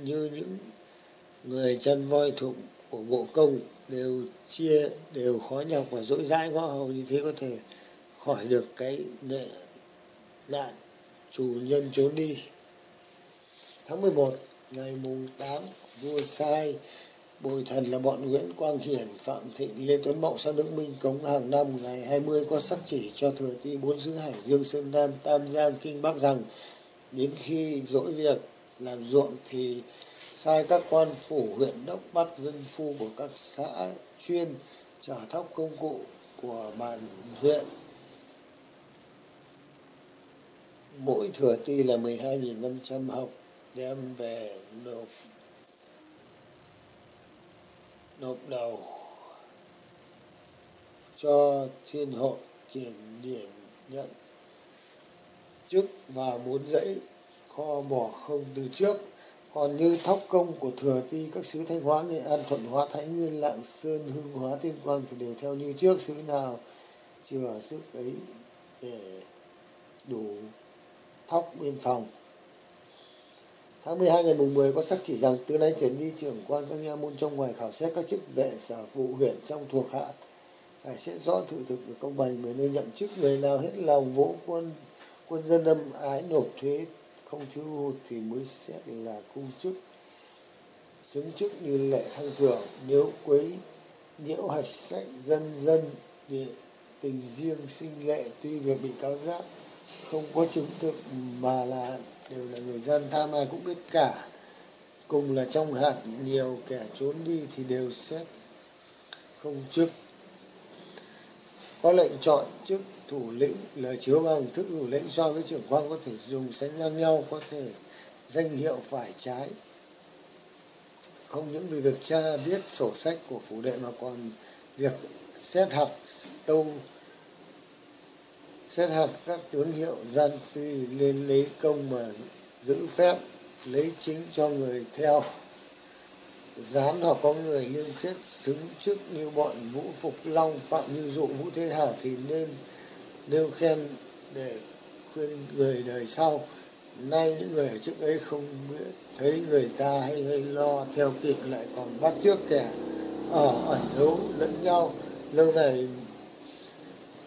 như những người chăn voi thuộc của bộ công đều chia, đều khó nhọc và dỗi dãi ngõ hầu như thế có thể khỏi được cái nệ nạn chủ nhân trốn đi. Tháng 11 ngày mùng 8 vua sai Bồi Thần là bọn Nguyễn Quang Hiển, Phạm Thịnh, Lê Tuấn Mậu sang nước Minh cống hàng năm ngày 20 có sắc chỉ cho thừa ti bốn xứ Hải Dương Sơn Nam Tam Giang Kinh Bắc rằng đến khi dỗi việc làm ruộng thì sai các quan phủ huyện đốc bắt dân phu của các xã chuyên trả thóc công cụ của bản huyện. Mỗi thừa ti là 12.500 học đem về nộp nộp đầu cho thiên hội kiểm điểm nhận. Chức và muốn dãy kho bỏ không từ trước. Còn như thóc công của thừa ti, các sứ thanh hóa, nghệ an, thuận hóa, thái nguyên, lạng sơn, hưng hóa tiên quang thì đều theo như trước. Sứ nào chừa sức ấy để đủ thóc biên phòng. Tháng 12 ngày mùng 10 có sắc chỉ rằng từ nay trở đi trưởng quan các nha môn trong ngoài khảo xét các chức vệ sở vụ huyện trong thuộc hạ. Phải sẽ rõ sự thực và công bằng người nơi nhậm chức, người nào hết lòng vỗ quân quân dân âm ái nộp thuế không thiếu hụt thì mới xét là cung chức, xứng chức như lệ thăng thưởng nếu quấy nhiễu hạch sách dân dân, địa tình riêng sinh lệ, tuy việc bị cáo giáp không có chứng thực mà là đều là người dân tham ai cũng biết cả. Cùng là trong hạt nhiều kẻ trốn đi thì đều xét không chức có lệnh chọn chức thủ lĩnh là chiếu bằng thức thủ lĩnh so với trưởng quan có thể dùng sánh ngang nhau, có thể danh hiệu phải trái. Không những vì việc cha biết sổ sách của phủ đệ mà còn việc xét học tâu xét hạt các tướng hiệu gian phi lên lấy công mà giữ phép, lấy chính cho người theo. Dán hoặc có người liêm khiết xứng chức như bọn vũ phục long, phạm như dụ, vũ thế hà thì nên nêu khen để khuyên người đời sau. Nay những người ở trước ấy không biết thấy người ta hay gây lo theo kịp lại còn bắt trước kẻ ở ẩn giấu lẫn nhau. Lâu ngày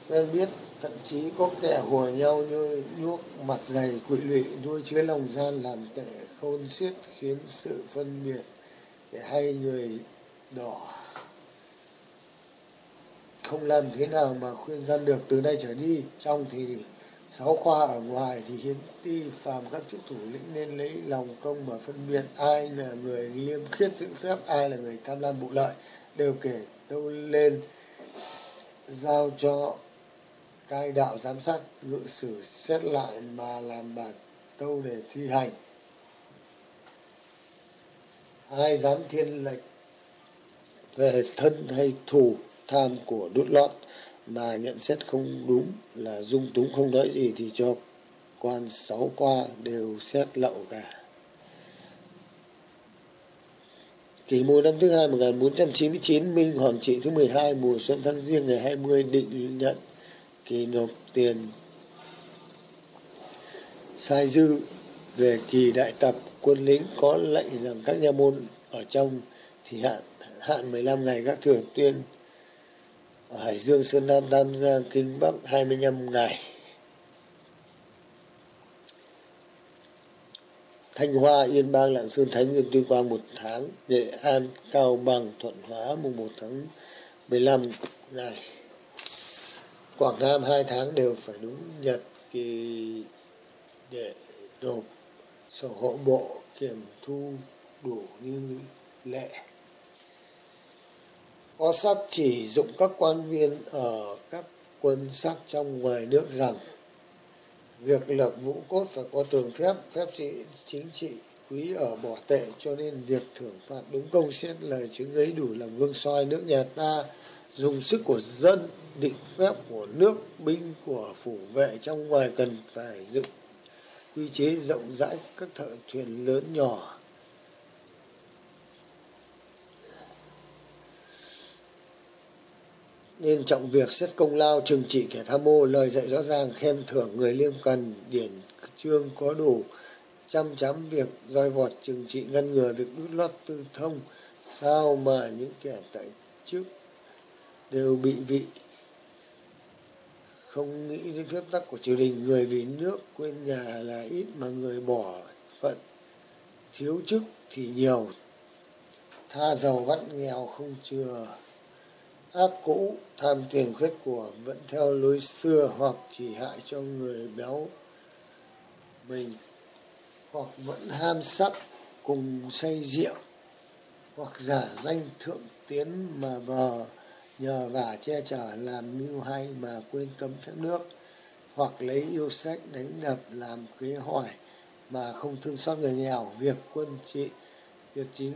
quen biết thậm chí có kẻ hùa nhau như nhuốc mặt dày quỵ lụy nuôi chứa lòng gian làm tệ khôn xiết khiến sự phân biệt kẻ hay người đỏ không làm thế nào mà khuyên gian được. Từ nay trở đi, trong thì sáu khoa ở ngoài thì hiến ti phàm các chức thủ lĩnh nên lấy lòng công mà phân biệt. Ai là người liêm khiết giữ phép, ai là người tham lam vụ lợi, đều kể đâu lên giao cho cai đạo giám sát ngự sử xét lại mà làm bản tâu để thi hành. Ai dám thiên lệch về thân hay thù tham của đút lót mà nhận xét không đúng là dung túng không nói gì thì cho quan sáu qua đều xét lậu cả. Kỷ mùa năm thứ hai 1499, Minh Hoàng trị thứ 12 mùa xuân tháng riêng ngày 20 định nhận kỳ nộp tiền sai dư về kỳ đại tập quân lính có lệnh rằng các nha môn ở trong thì hạn hạn 15 ngày các thừa tuyên ở Hải Dương Sơn Nam Tam Giang Kinh Bắc 25 ngày Thanh Hoa, Yên Bang, Lạng Sơn, Thái Nguyên, Tuyên Quang một tháng, Nghệ An, Cao Bằng, Thuận Hóa mùng 1 tháng 15 ngày. Quảng Nam hai tháng đều phải đúng nhật kỳ để nộp sổ hộ bộ kiểm thu đủ như lệ. Có sắc chỉ dụng các quan viên ở các quân sắc trong ngoài nước rằng việc lập vũ cốt phải có tường phép, phép trị, chính trị quý ở bỏ tệ cho nên việc thưởng phạt đúng công xét lời chứng ấy đủ làm gương soi nước nhà ta dùng sức của dân định phép của nước binh, của phủ vệ trong ngoài cần phải dựng, quy chế rộng rãi các thợ thuyền lớn nhỏ. Nên trọng việc xét công lao, trừng trị kẻ tham mô lời dạy rõ ràng, khen thưởng người liêm cần, điển trương có đủ, chăm chắm việc roi vọt, trừng trị ngăn ngừa việc đút lót tư thông. Sao mà những kẻ tại trước đều bị vị không nghĩ đến phép tắc của triều đình. Người vì nước quên nhà là ít mà người bỏ phận. Thiếu chức thì nhiều. Tha giàu vắt nghèo không chừa. Ác cũ, tham tiền khuyết của vẫn theo lối xưa hoặc chỉ hại cho người béo mình. Hoặc vẫn ham sắc cùng say rượu. Hoặc giả danh thượng tiến mà vờ nhờ vả che chở làm mưu hay mà quên cấm thất nước, hoặc lấy yêu sách đánh đập làm kế hỏi mà không thương xót người nghèo, việc quân trị, việc chính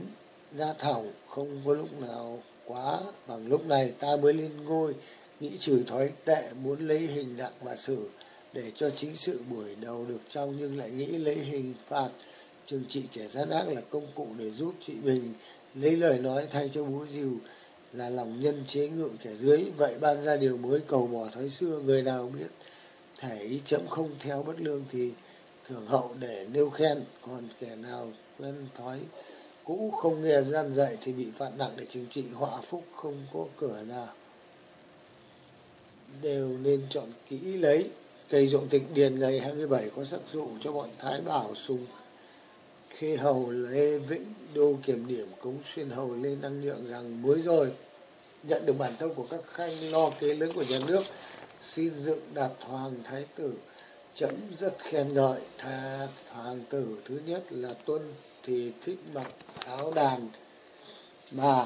đa thảo không có lúc nào quá bằng lúc này. Ta mới lên ngôi, nghĩ trừ thói tệ, muốn lấy hình nặng mà xử để cho chính sự buổi đầu được trong, nhưng lại nghĩ lấy hình phạt trừng trị kẻ gian ác là công cụ để giúp trị bình lấy lời nói thay cho búa rìu là lòng nhân chế ngự kẻ dưới. Vậy ban ra điều mới cầu bỏ thói xưa, người nào biết thể ý chấm không theo bất lương thì thưởng hậu để nêu khen. Còn kẻ nào quen thói cũ không nghe gian dạy thì bị phạt nặng để trừng trị. Họa phúc không có cửa nào đều nên chọn kỹ lấy. Cây ruộng tịch điền ngày 27 có sắc dụ cho bọn Thái Bảo sùng Khê Hầu Lê Vĩnh. Đô kiểm điểm cống xuyên hầu lên năng nhượng rằng mới rồi, nhận được bản thân của các khanh lo kế lớn của nhà nước, xin dựng đặt hoàng thái tử, chấm rất khen ngợi. Tha hoàng tử thứ nhất là tuân thì thích mặc áo đàn mà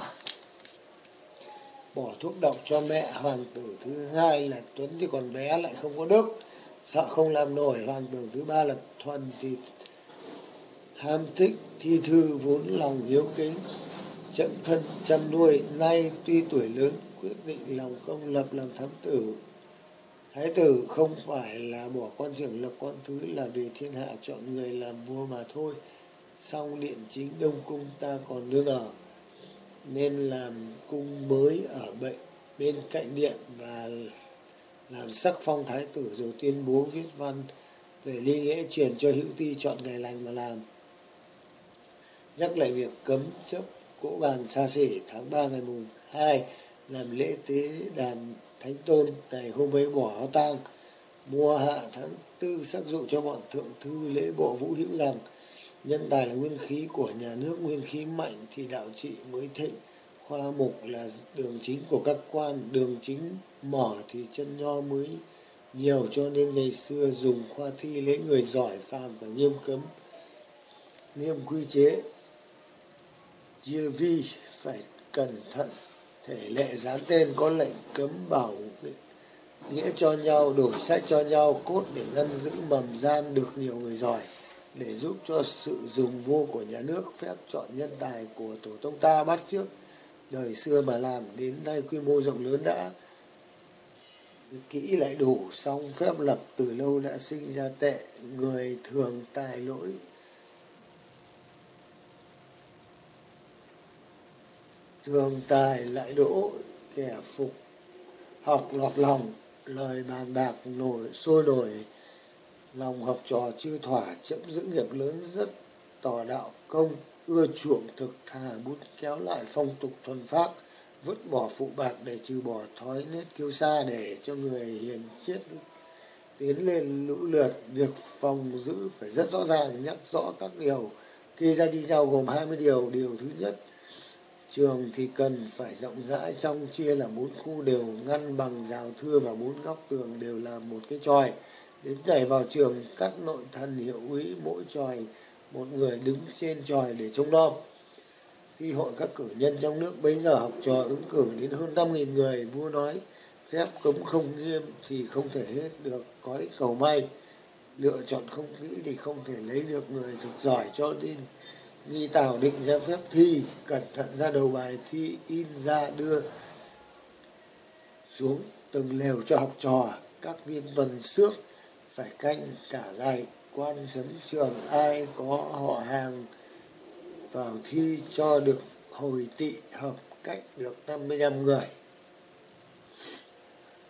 bỏ thuốc độc cho mẹ. Hoàng tử thứ hai là tuấn thì còn bé lại không có đức, sợ không làm nổi. Hoàng tử thứ ba là thuần thì ham thích thi thư vốn lòng hiếu kính chậm thân chăm nuôi nay tuy tuổi lớn, quyết định lòng công lập làm thám tử. Thái tử không phải là bỏ con trưởng lập con thứ là vì thiên hạ chọn người làm vua mà thôi. Song điện chính đông cung ta còn nương ở, nên làm cung mới ở bệnh bên cạnh điện và làm sắc phong thái tử rồi tuyên bố viết văn về ly nghĩa truyền cho hữu ti chọn ngày lành mà làm nhắc lại việc cấm chấp cỗ bàn xa xỉ tháng 3 ngày mùng 2 làm lễ tế đàn thánh tôn ngày hôm ấy bỏ áo tang. Mùa hạ tháng tư sắc dụ cho bọn thượng thư lễ bộ vũ hữu rằng, nhân tài là nguyên khí của nhà nước, nguyên khí mạnh thì đạo trị mới thịnh. Khoa mục là đường chính của các quan, đường chính mở thì chân nho mới nhiều, cho nên ngày xưa dùng khoa thi lấy người giỏi phàm và nghiêm cấm, nghiêm quy chế chia vi phải cẩn thận. Thể lệ dán tên có lệnh cấm bảo nghĩa cho nhau, đổi sách cho nhau, cốt để ngăn giữ mầm gian được nhiều người giỏi, để giúp cho sự dùng vô của nhà nước phép chọn nhân tài của tổ tông ta bắt trước. Đời xưa mà làm, đến nay quy mô rộng lớn đã. Kỹ lại đủ xong phép lập từ lâu đã sinh ra tệ. Người thường tài lỗi thường tài lại đỗ kẻ phục. Học lọt lòng, lời bàn bạc nổi, sôi nổi. Lòng học trò chưa thỏa chậm giữ nghiệp lớn rất. Tỏ đạo công, ưa chuộng thực thà, bút kéo lại phong tục thuần pháp vứt bỏ phụ bạc để trừ bỏ thói nết kiêu sa để cho người hiền chết tiến lên lũ lượt. Việc phòng giữ phải rất rõ ràng, nhắc rõ các điều. Ghi ra như nhau gồm 20 điều. Điều thứ nhất trường thì cần phải rộng rãi, trong chia là bốn khu đều ngăn bằng rào thưa và bốn góc tường đều là một cái tròi đến chảy vào trường cắt nội thần hiệu úy, mỗi tròi một người đứng trên tròi để trông nom. Khi hội các cử nhân trong nước bấy giờ học trò ứng cử đến hơn 5.000 người, vua nói, phép cấm không nghiêm thì không thể hết được cõi cầu may. Lựa chọn không kỹ thì không thể lấy được người thực giỏi cho nên Nhi tào định ra phép thi cẩn thận ra đầu bài thi in ra đưa xuống từng lều cho học trò các viên tuần xước phải canh cả ngày quan chấm trường ai có họ hàng vào thi cho được hồi tị hợp cách được 55 người.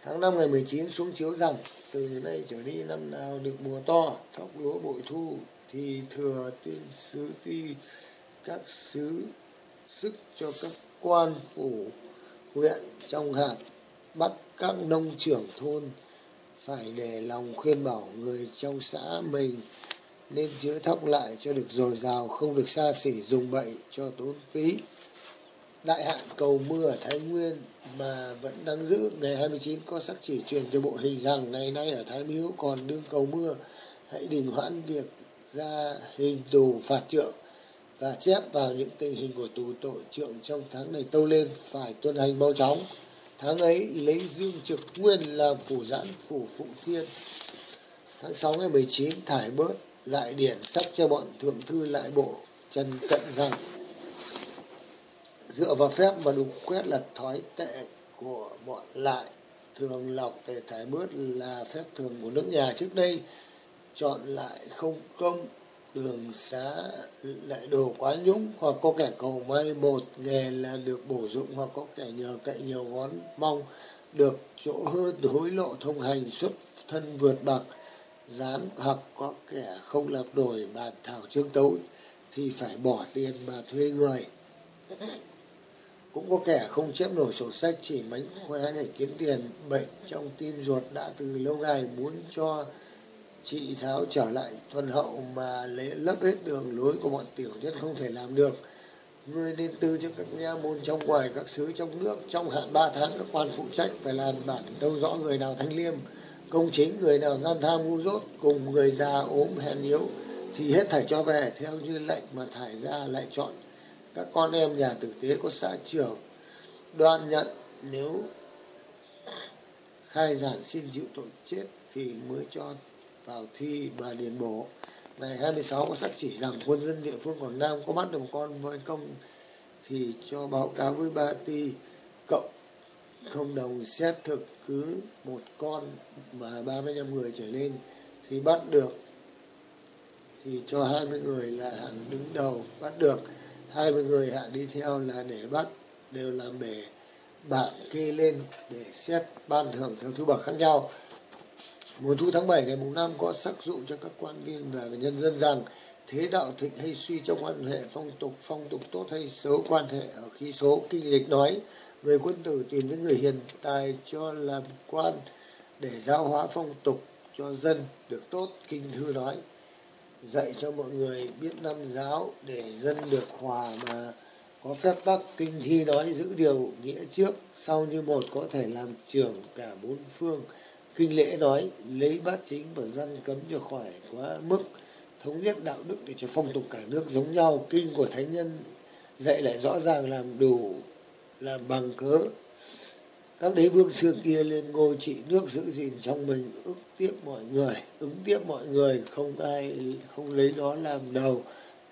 Tháng 5 ngày 19 xuống chiếu rằng từ nay trở đi năm nào được mùa to, thóc lúa bội thu thì thừa tuyên sứ ti, các sứ sức cho các quan phủ, huyện trong hạt bắt các nông trưởng thôn, phải để lòng khuyên bảo người trong xã mình nên chữa thóc lại cho được dồi dào, không được xa xỉ dùng bậy cho tốn phí. Đại hạn cầu mưa ở Thái Nguyên mà vẫn đang giữ, ngày 29 có sắc chỉ truyền cho bộ hình rằng, ngày nay ở Thái Miếu còn đương cầu mưa, hãy đình hoãn việc ra hình tù phạt trượng và chép vào những tình hình của tù tội trượng trong tháng này tâu lên, phải tuân hành mau chóng. Tháng ấy, lấy dương trực nguyên làm phủ giãn phủ phụ thiên. Tháng 6 ngày 19 thải bớt, lại điển sắc cho bọn thượng thư lại bộ, trần cận rằng dựa vào phép mà đục quét là thói tệ của bọn lại thường lọc để thải bớt là phép thường của nước nhà. Trước đây chọn lại không công, đường xá lại đồ quá nhũng, hoặc có kẻ cầu may một nghề là được bổ dụng, hoặc có kẻ nhờ cậy nhiều ngón mong được chỗ hơn, hối lộ, thông hành, xuất thân vượt bậc dán hoặc có kẻ không lập đổi bàn thảo trương tấu thì phải bỏ tiền mà thuê người. Cũng có kẻ không chép nổi sổ sách, chỉ mánh khóe để kiếm tiền, bệnh trong tim ruột đã từ lâu ngày muốn cho chị giáo trở lại tuân hậu mà lấy lấp hết đường lối của bọn tiểu nhân không thể làm được. Ngươi nên tư cho các nha môn trong ngoài, các xứ trong nước, trong hạn ba tháng các quan phụ trách phải làm bản tâu rõ người nào thanh liêm, công chính người nào gian tham ngu dốt, cùng người già ốm hèn yếu thì hết thảy cho về, theo như lệnh mà thải ra lại chọn. Các con em nhà tử tế có xã trưởng đoan nhận nếu khai giảng xin chịu tội chết thì mới cho vào thi và điền bổ. Ngày 26 có sắc chỉ rằng quân dân địa phương Quảng Nam có bắt được con voi công thì cho báo cáo với ba ti, cộng không đồng xét thực cứ một con mà 35 người trở lên thì bắt được. Thì cho 20 người là hạng đứng đầu, bắt được. 20 người hạng đi theo là để bắt, đều làm để bảng kê lên để xét ban thưởng theo thứ bậc khác nhau mùa thu tháng 7 ngày mùng 5 có sắc dụ cho các quan viên và nhân dân rằng thế đạo thịnh hay suy trong quan hệ phong tục phong tục tốt hay xấu, quan hệ ở khi số. Kinh dịch nói, người quân tử tìm những người hiền tài cho làm quan để giáo hóa phong tục cho dân được tốt. Kinh thư nói, dạy cho mọi người biết năm giáo để dân được hòa mà có phép tắc. Kinh thi nói, giữ điều nghĩa trước, sau như một có thể làm trưởng cả bốn phương kinh lễ nói, lấy bát chính và dân cấm cho khỏi quá mức, thống nhất đạo đức để cho phong tục cả nước giống nhau. Kinh của thánh nhân dạy lại rõ ràng làm đủ, làm bằng cớ. Các đế vương xưa kia lên ngôi trị nước giữ gìn trong mình, ức tiếp mọi người, ứng tiếp mọi người, không ai, không lấy đó làm đầu.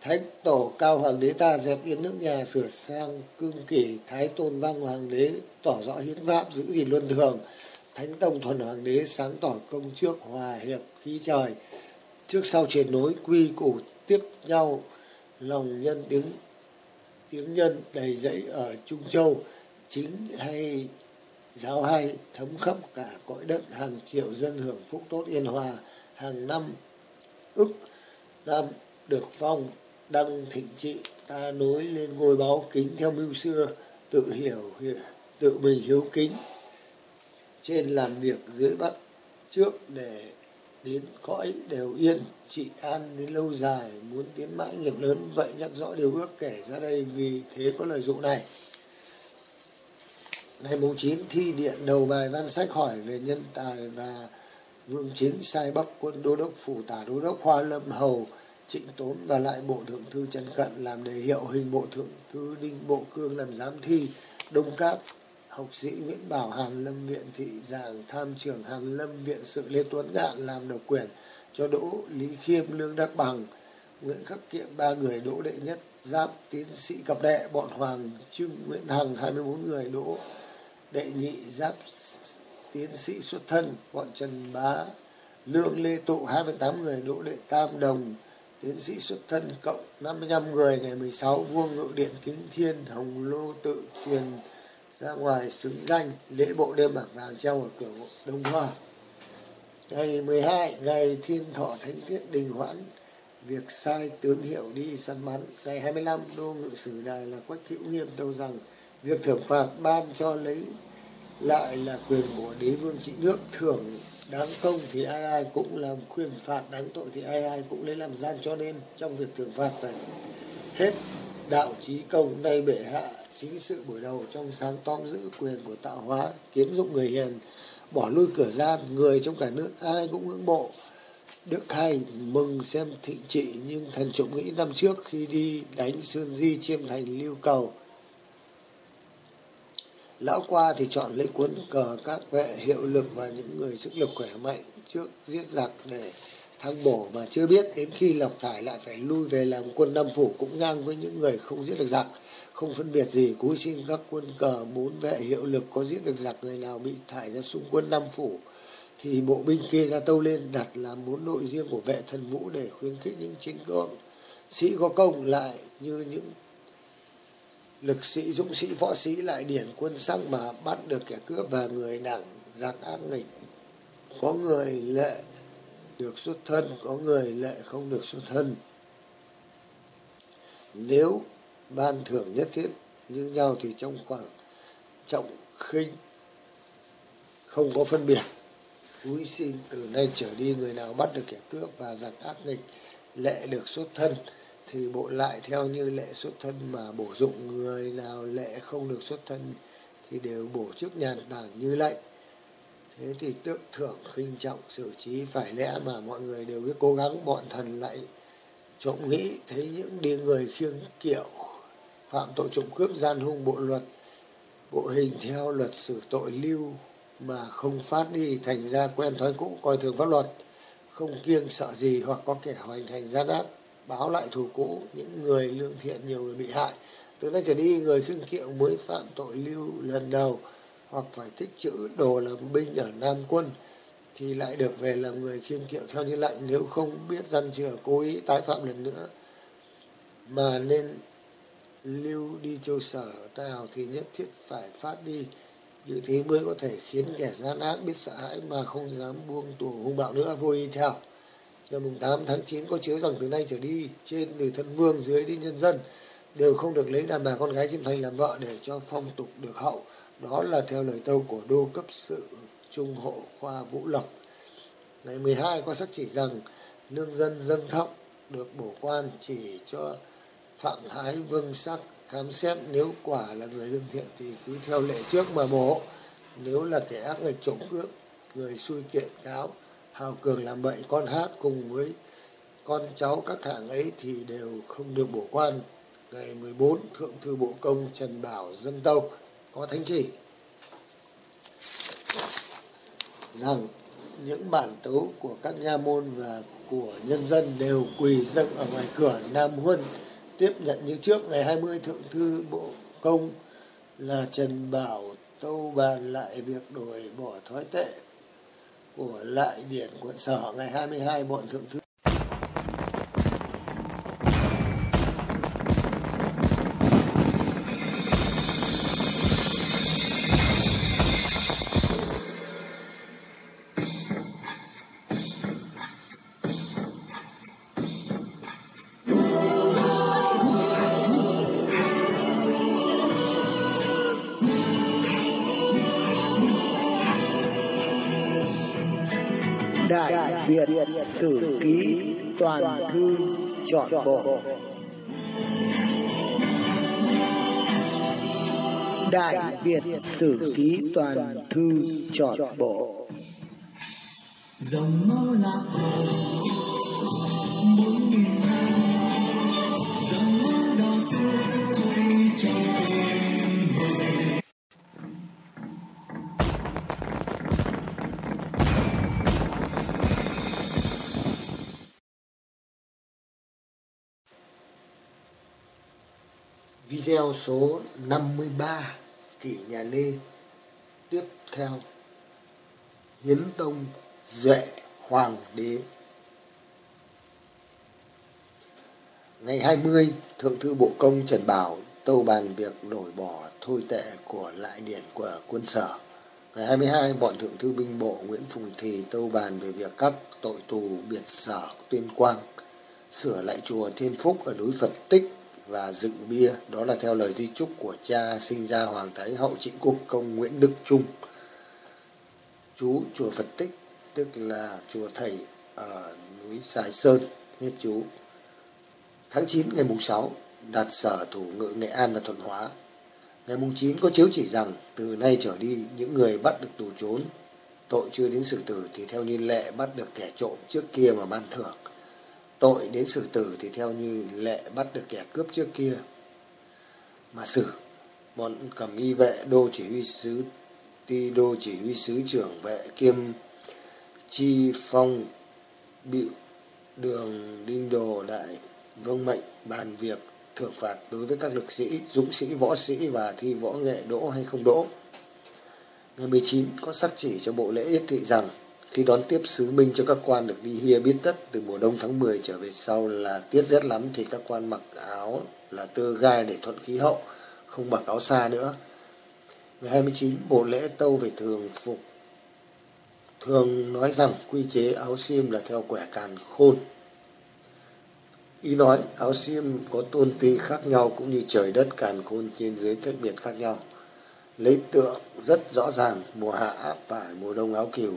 Thánh tổ cao hoàng đế ta dẹp yên nước nhà, sửa sang cương kỷ thái tôn vang hoàng đế tỏ rõ hiến pháp giữ gìn luân thường thánh tông thuần hoàng đế sáng tỏ công trước hòa hiệp khí trời. Trước sau truyền nối, quy củ tiếp nhau, lòng nhân tiếng tiếng nhân đầy dẫy ở trung châu. Chính hay, giáo hay, thấm khắp cả cõi đất, hàng triệu dân hưởng phúc tốt yên hòa. Hàng năm, ức năm được phong, đăng thịnh trị, ta nối lên ngôi báo kính theo mưu xưa, tự hiểu, tự mình hiếu kính trên làm việc dưới bắt trước để đến cõi đều yên, trị an đến lâu dài, muốn tiến mãi nghiệp lớn. Vậy nhắc rõ điều ước kể ra đây vì thế có lời dụ này. Ngày mùng 9 thi điện đầu bài văn sách hỏi về nhân tài và vương chính sai bắc quân đô đốc, phủ tả đô đốc, hoa lâm hầu, trịnh tốn và lại bộ thượng thư trần cận làm đề hiệu hình bộ thượng thư đinh bộ cương làm giám thi, đông cáp học sĩ nguyễn bảo hàn lâm viện, thị giảng tham trưởng hàn lâm viện, sự lê tuấn ngạn làm độc quyền cho đỗ lý khiêm, lương đắc bằng, nguyễn khắc kiệm, ba người đỗ đệ nhất, giáp tiến sĩ cập đệ, bọn hoàng trương nguyễn hằng 24 người đỗ đệ nhị, giáp tiến sĩ xuất thân, bọn trần bá, lương lê tụ 28 người đỗ đệ tam đồng, tiến sĩ xuất thân cộng 55 người ngày 16 vua ngự điện kính thiên, hồng lô tự truyền ra ngoài xứng danh lễ bộ đêm bảng vàng treo ở cửa đông hoa. Ngày 12 ngày thiên thọ thánh tiết đình hoãn, việc sai tướng hiệu đi săn bắn. Ngày 25 đô ngự sử đài là quách hữu nghiêm tâu rằng việc thưởng phạt ban cho lấy lại là quyền của đế vương trị nước. Thưởng đáng công thì ai ai cũng làm, khuyên phạt đáng tội thì ai ai cũng lấy làm gian cho nên trong việc thưởng phạt phải hết đạo trí công, nay bệ hạ chính sự buổi đầu trong sáng tóm giữ quyền của tạo hóa, kiến dụng người hiền, bỏ lui cửa gian, người trong cả nước ai cũng ngưỡng mộ. Đức Hai mừng xem thịnh trị, nhưng thần trọng nghĩ năm trước khi đi đánh Sơn Di chiêm thành lưu cầu. Lão qua thì chọn lấy cuốn cờ các vệ hiệu lực và những người sức lực khỏe mạnh trước giết giặc để thăng bổ mà chưa biết đến khi lộc thải lại phải lui về làm quân năm phủ cũng ngang với những người không giết được giặc không phân biệt gì, cúi xin các quân cờ bốn vệ hiệu lực có giết được giặc người nào bị thải ra xung quân năm phủ, thì bộ binh kia ra tâu lên đặt làm bốn đội riêng của vệ thần vũ để khuyến khích những chiến cưỡng sĩ có công lại như những lực sĩ, dũng sĩ, võ sĩ lại điển quân sang mà bắt được kẻ cướp và người đảng giặc ác nghịch. Có người lệ được xuất thân, có người lệ không được xuất thân. Nếu ban thưởng nhất thiết, như nhau thì trong khoảng trọng khinh, không có phân biệt. Cúi xin từ nay trở đi, người nào bắt được kẻ cướp và giặc ác nghịch, lệ được xuất thân, thì bộ lại theo như lệ xuất thân mà bổ dụng. Người nào lệ không được xuất thân thì đều bổ chức nhàn tản như lệnh thế thì tước thưởng khinh trọng xử trí phải lẽ mà mọi người đều biết cố gắng, bọn thần lại trộm nghĩ, thấy những đi người khiêng kiệu phạm tội trộm cướp gian hung bộ luật, bộ hình theo luật xử tội lưu mà không phát đi thành ra quen thói cũ, coi thường pháp luật, không kiêng sợ gì hoặc có kẻ hoành hành gian ác, báo lại thù cũ, những người lương thiện, nhiều người bị hại. Từ nay trở đi, người khiêng kiệu mới phạm tội lưu lần đầu hoặc phải tích chữ đồ làm binh ở nam quân thì lại được về làm người khiêng kiệu theo như lệnh, nếu không biết dân chừa cố ý tái phạm lần nữa mà nên lưu đi châu sở nào thì nhất thiết phải phát đi. Như thế mới có thể khiến kẻ gian ác biết sợ hãi mà không dám buông tuồng hung bạo nữa. Vô y theo. Ngày mùng 8 tháng 9 có chiếu rằng từ nay trở đi, trên từ thân vương, dưới đến nhân dân, đều không được lấy đàn bà con gái chim thành làm vợ để cho phong tục được hậu. Đó là theo lời tâu của đô cấp sự trung hộ khoa vũ lộc. Ngày 12 có sắc chỉ rằng, nương dân dân thọng được bổ quan chỉ cho phạm thái vương sắc khám xét nếu quả là người lương thiện thì cứ theo lệ trước mà bổ. Nếu là kẻ ác người trộm cướp, người xui kiện cáo, hào cường làm bậy, con hát cùng với con cháu các hạng ấy thì đều không được bổ quan. Ngày 14 thượng thư bộ công trần bảo dân tâu có thánh chỉ. Rằng những bản tấu của các nha môn và của nhân dân đều quỳ dâng ở ngoài cửa Nam Huân tiếp nhận như trước, ngày 20 thượng thư bộ công là Trần Bảo tâu bàn lại việc đổi bỏ thói tệ của lại điển quận sở. Ngày 22 bọn thượng thư Chọn Bộ Đại Việt Sử Ký Toàn Thư Chọn Bộ dòng máu lạc hồ, bốn nghìn năm. Dòng máu đỏ tươi trong gieo số 53 Kỷ nhà Lê. Tiếp theo Hiến Tông Duệ Hoàng đế. Ngày 20, Thượng thư Bộ Công Trần Bảo tâu bàn việc đổi bỏ thôi tệ của lại điển của quân sở. Ngày 22, bọn Thượng thư binh bộ Nguyễn Phùng Thì tâu bàn về việc các tội tù biệt sở tuyên quang, sửa lại chùa Thiên Phúc ở núi Phật Tích và dựng bia, đó là theo lời di chúc của cha sinh ra Hoàng Thái Hậu Trịnh Quốc Công Nguyễn Đức Trung. Chú chùa Phật Tích, tức là chùa Thầy ở núi Sài Sơn, hết chú. Tháng 9 ngày mùng 6, đặt sở thủ ngự Nghệ An và Thuận Hóa. Ngày mùng 9 có chiếu chỉ rằng từ nay trở đi những người bắt được tù trốn, tội chưa đến xử tử thì theo niên lệ bắt được kẻ trộm trước kia mà ban thưởng tội đến xử tử thì theo như lệ bắt được kẻ cướp trước kia. Mà xử, bọn cầm y vệ, đô chỉ huy sứ, ti đô chỉ huy sứ trưởng vệ kiêm chi phong bịu đường đinh đồ đại vâng mệnh bàn việc thưởng phạt đối với các lực sĩ, dũng sĩ, võ sĩ và thi võ nghệ đỗ hay không đỗ. Ngày 19 có sắc chỉ cho bộ lễ yết thị rằng khi đón tiếp sứ minh cho các quan được đi hia biết tất từ mùa đông tháng 10 trở về sau là tiết rét lắm thì các quan mặc áo là tơ gai để thuận khí hậu, không mặc áo xa nữa. Ngày 29, bộ lễ tâu về thường phục. Thường nói rằng quy chế áo xiêm là theo quẻ càn khôn. Ý nói áo xiêm có tôn ti khác nhau cũng như trời đất càn khôn trên dưới cách biệt khác nhau. Lấy tượng rất rõ ràng, mùa hạ áp vải, mùa đông áo kiều,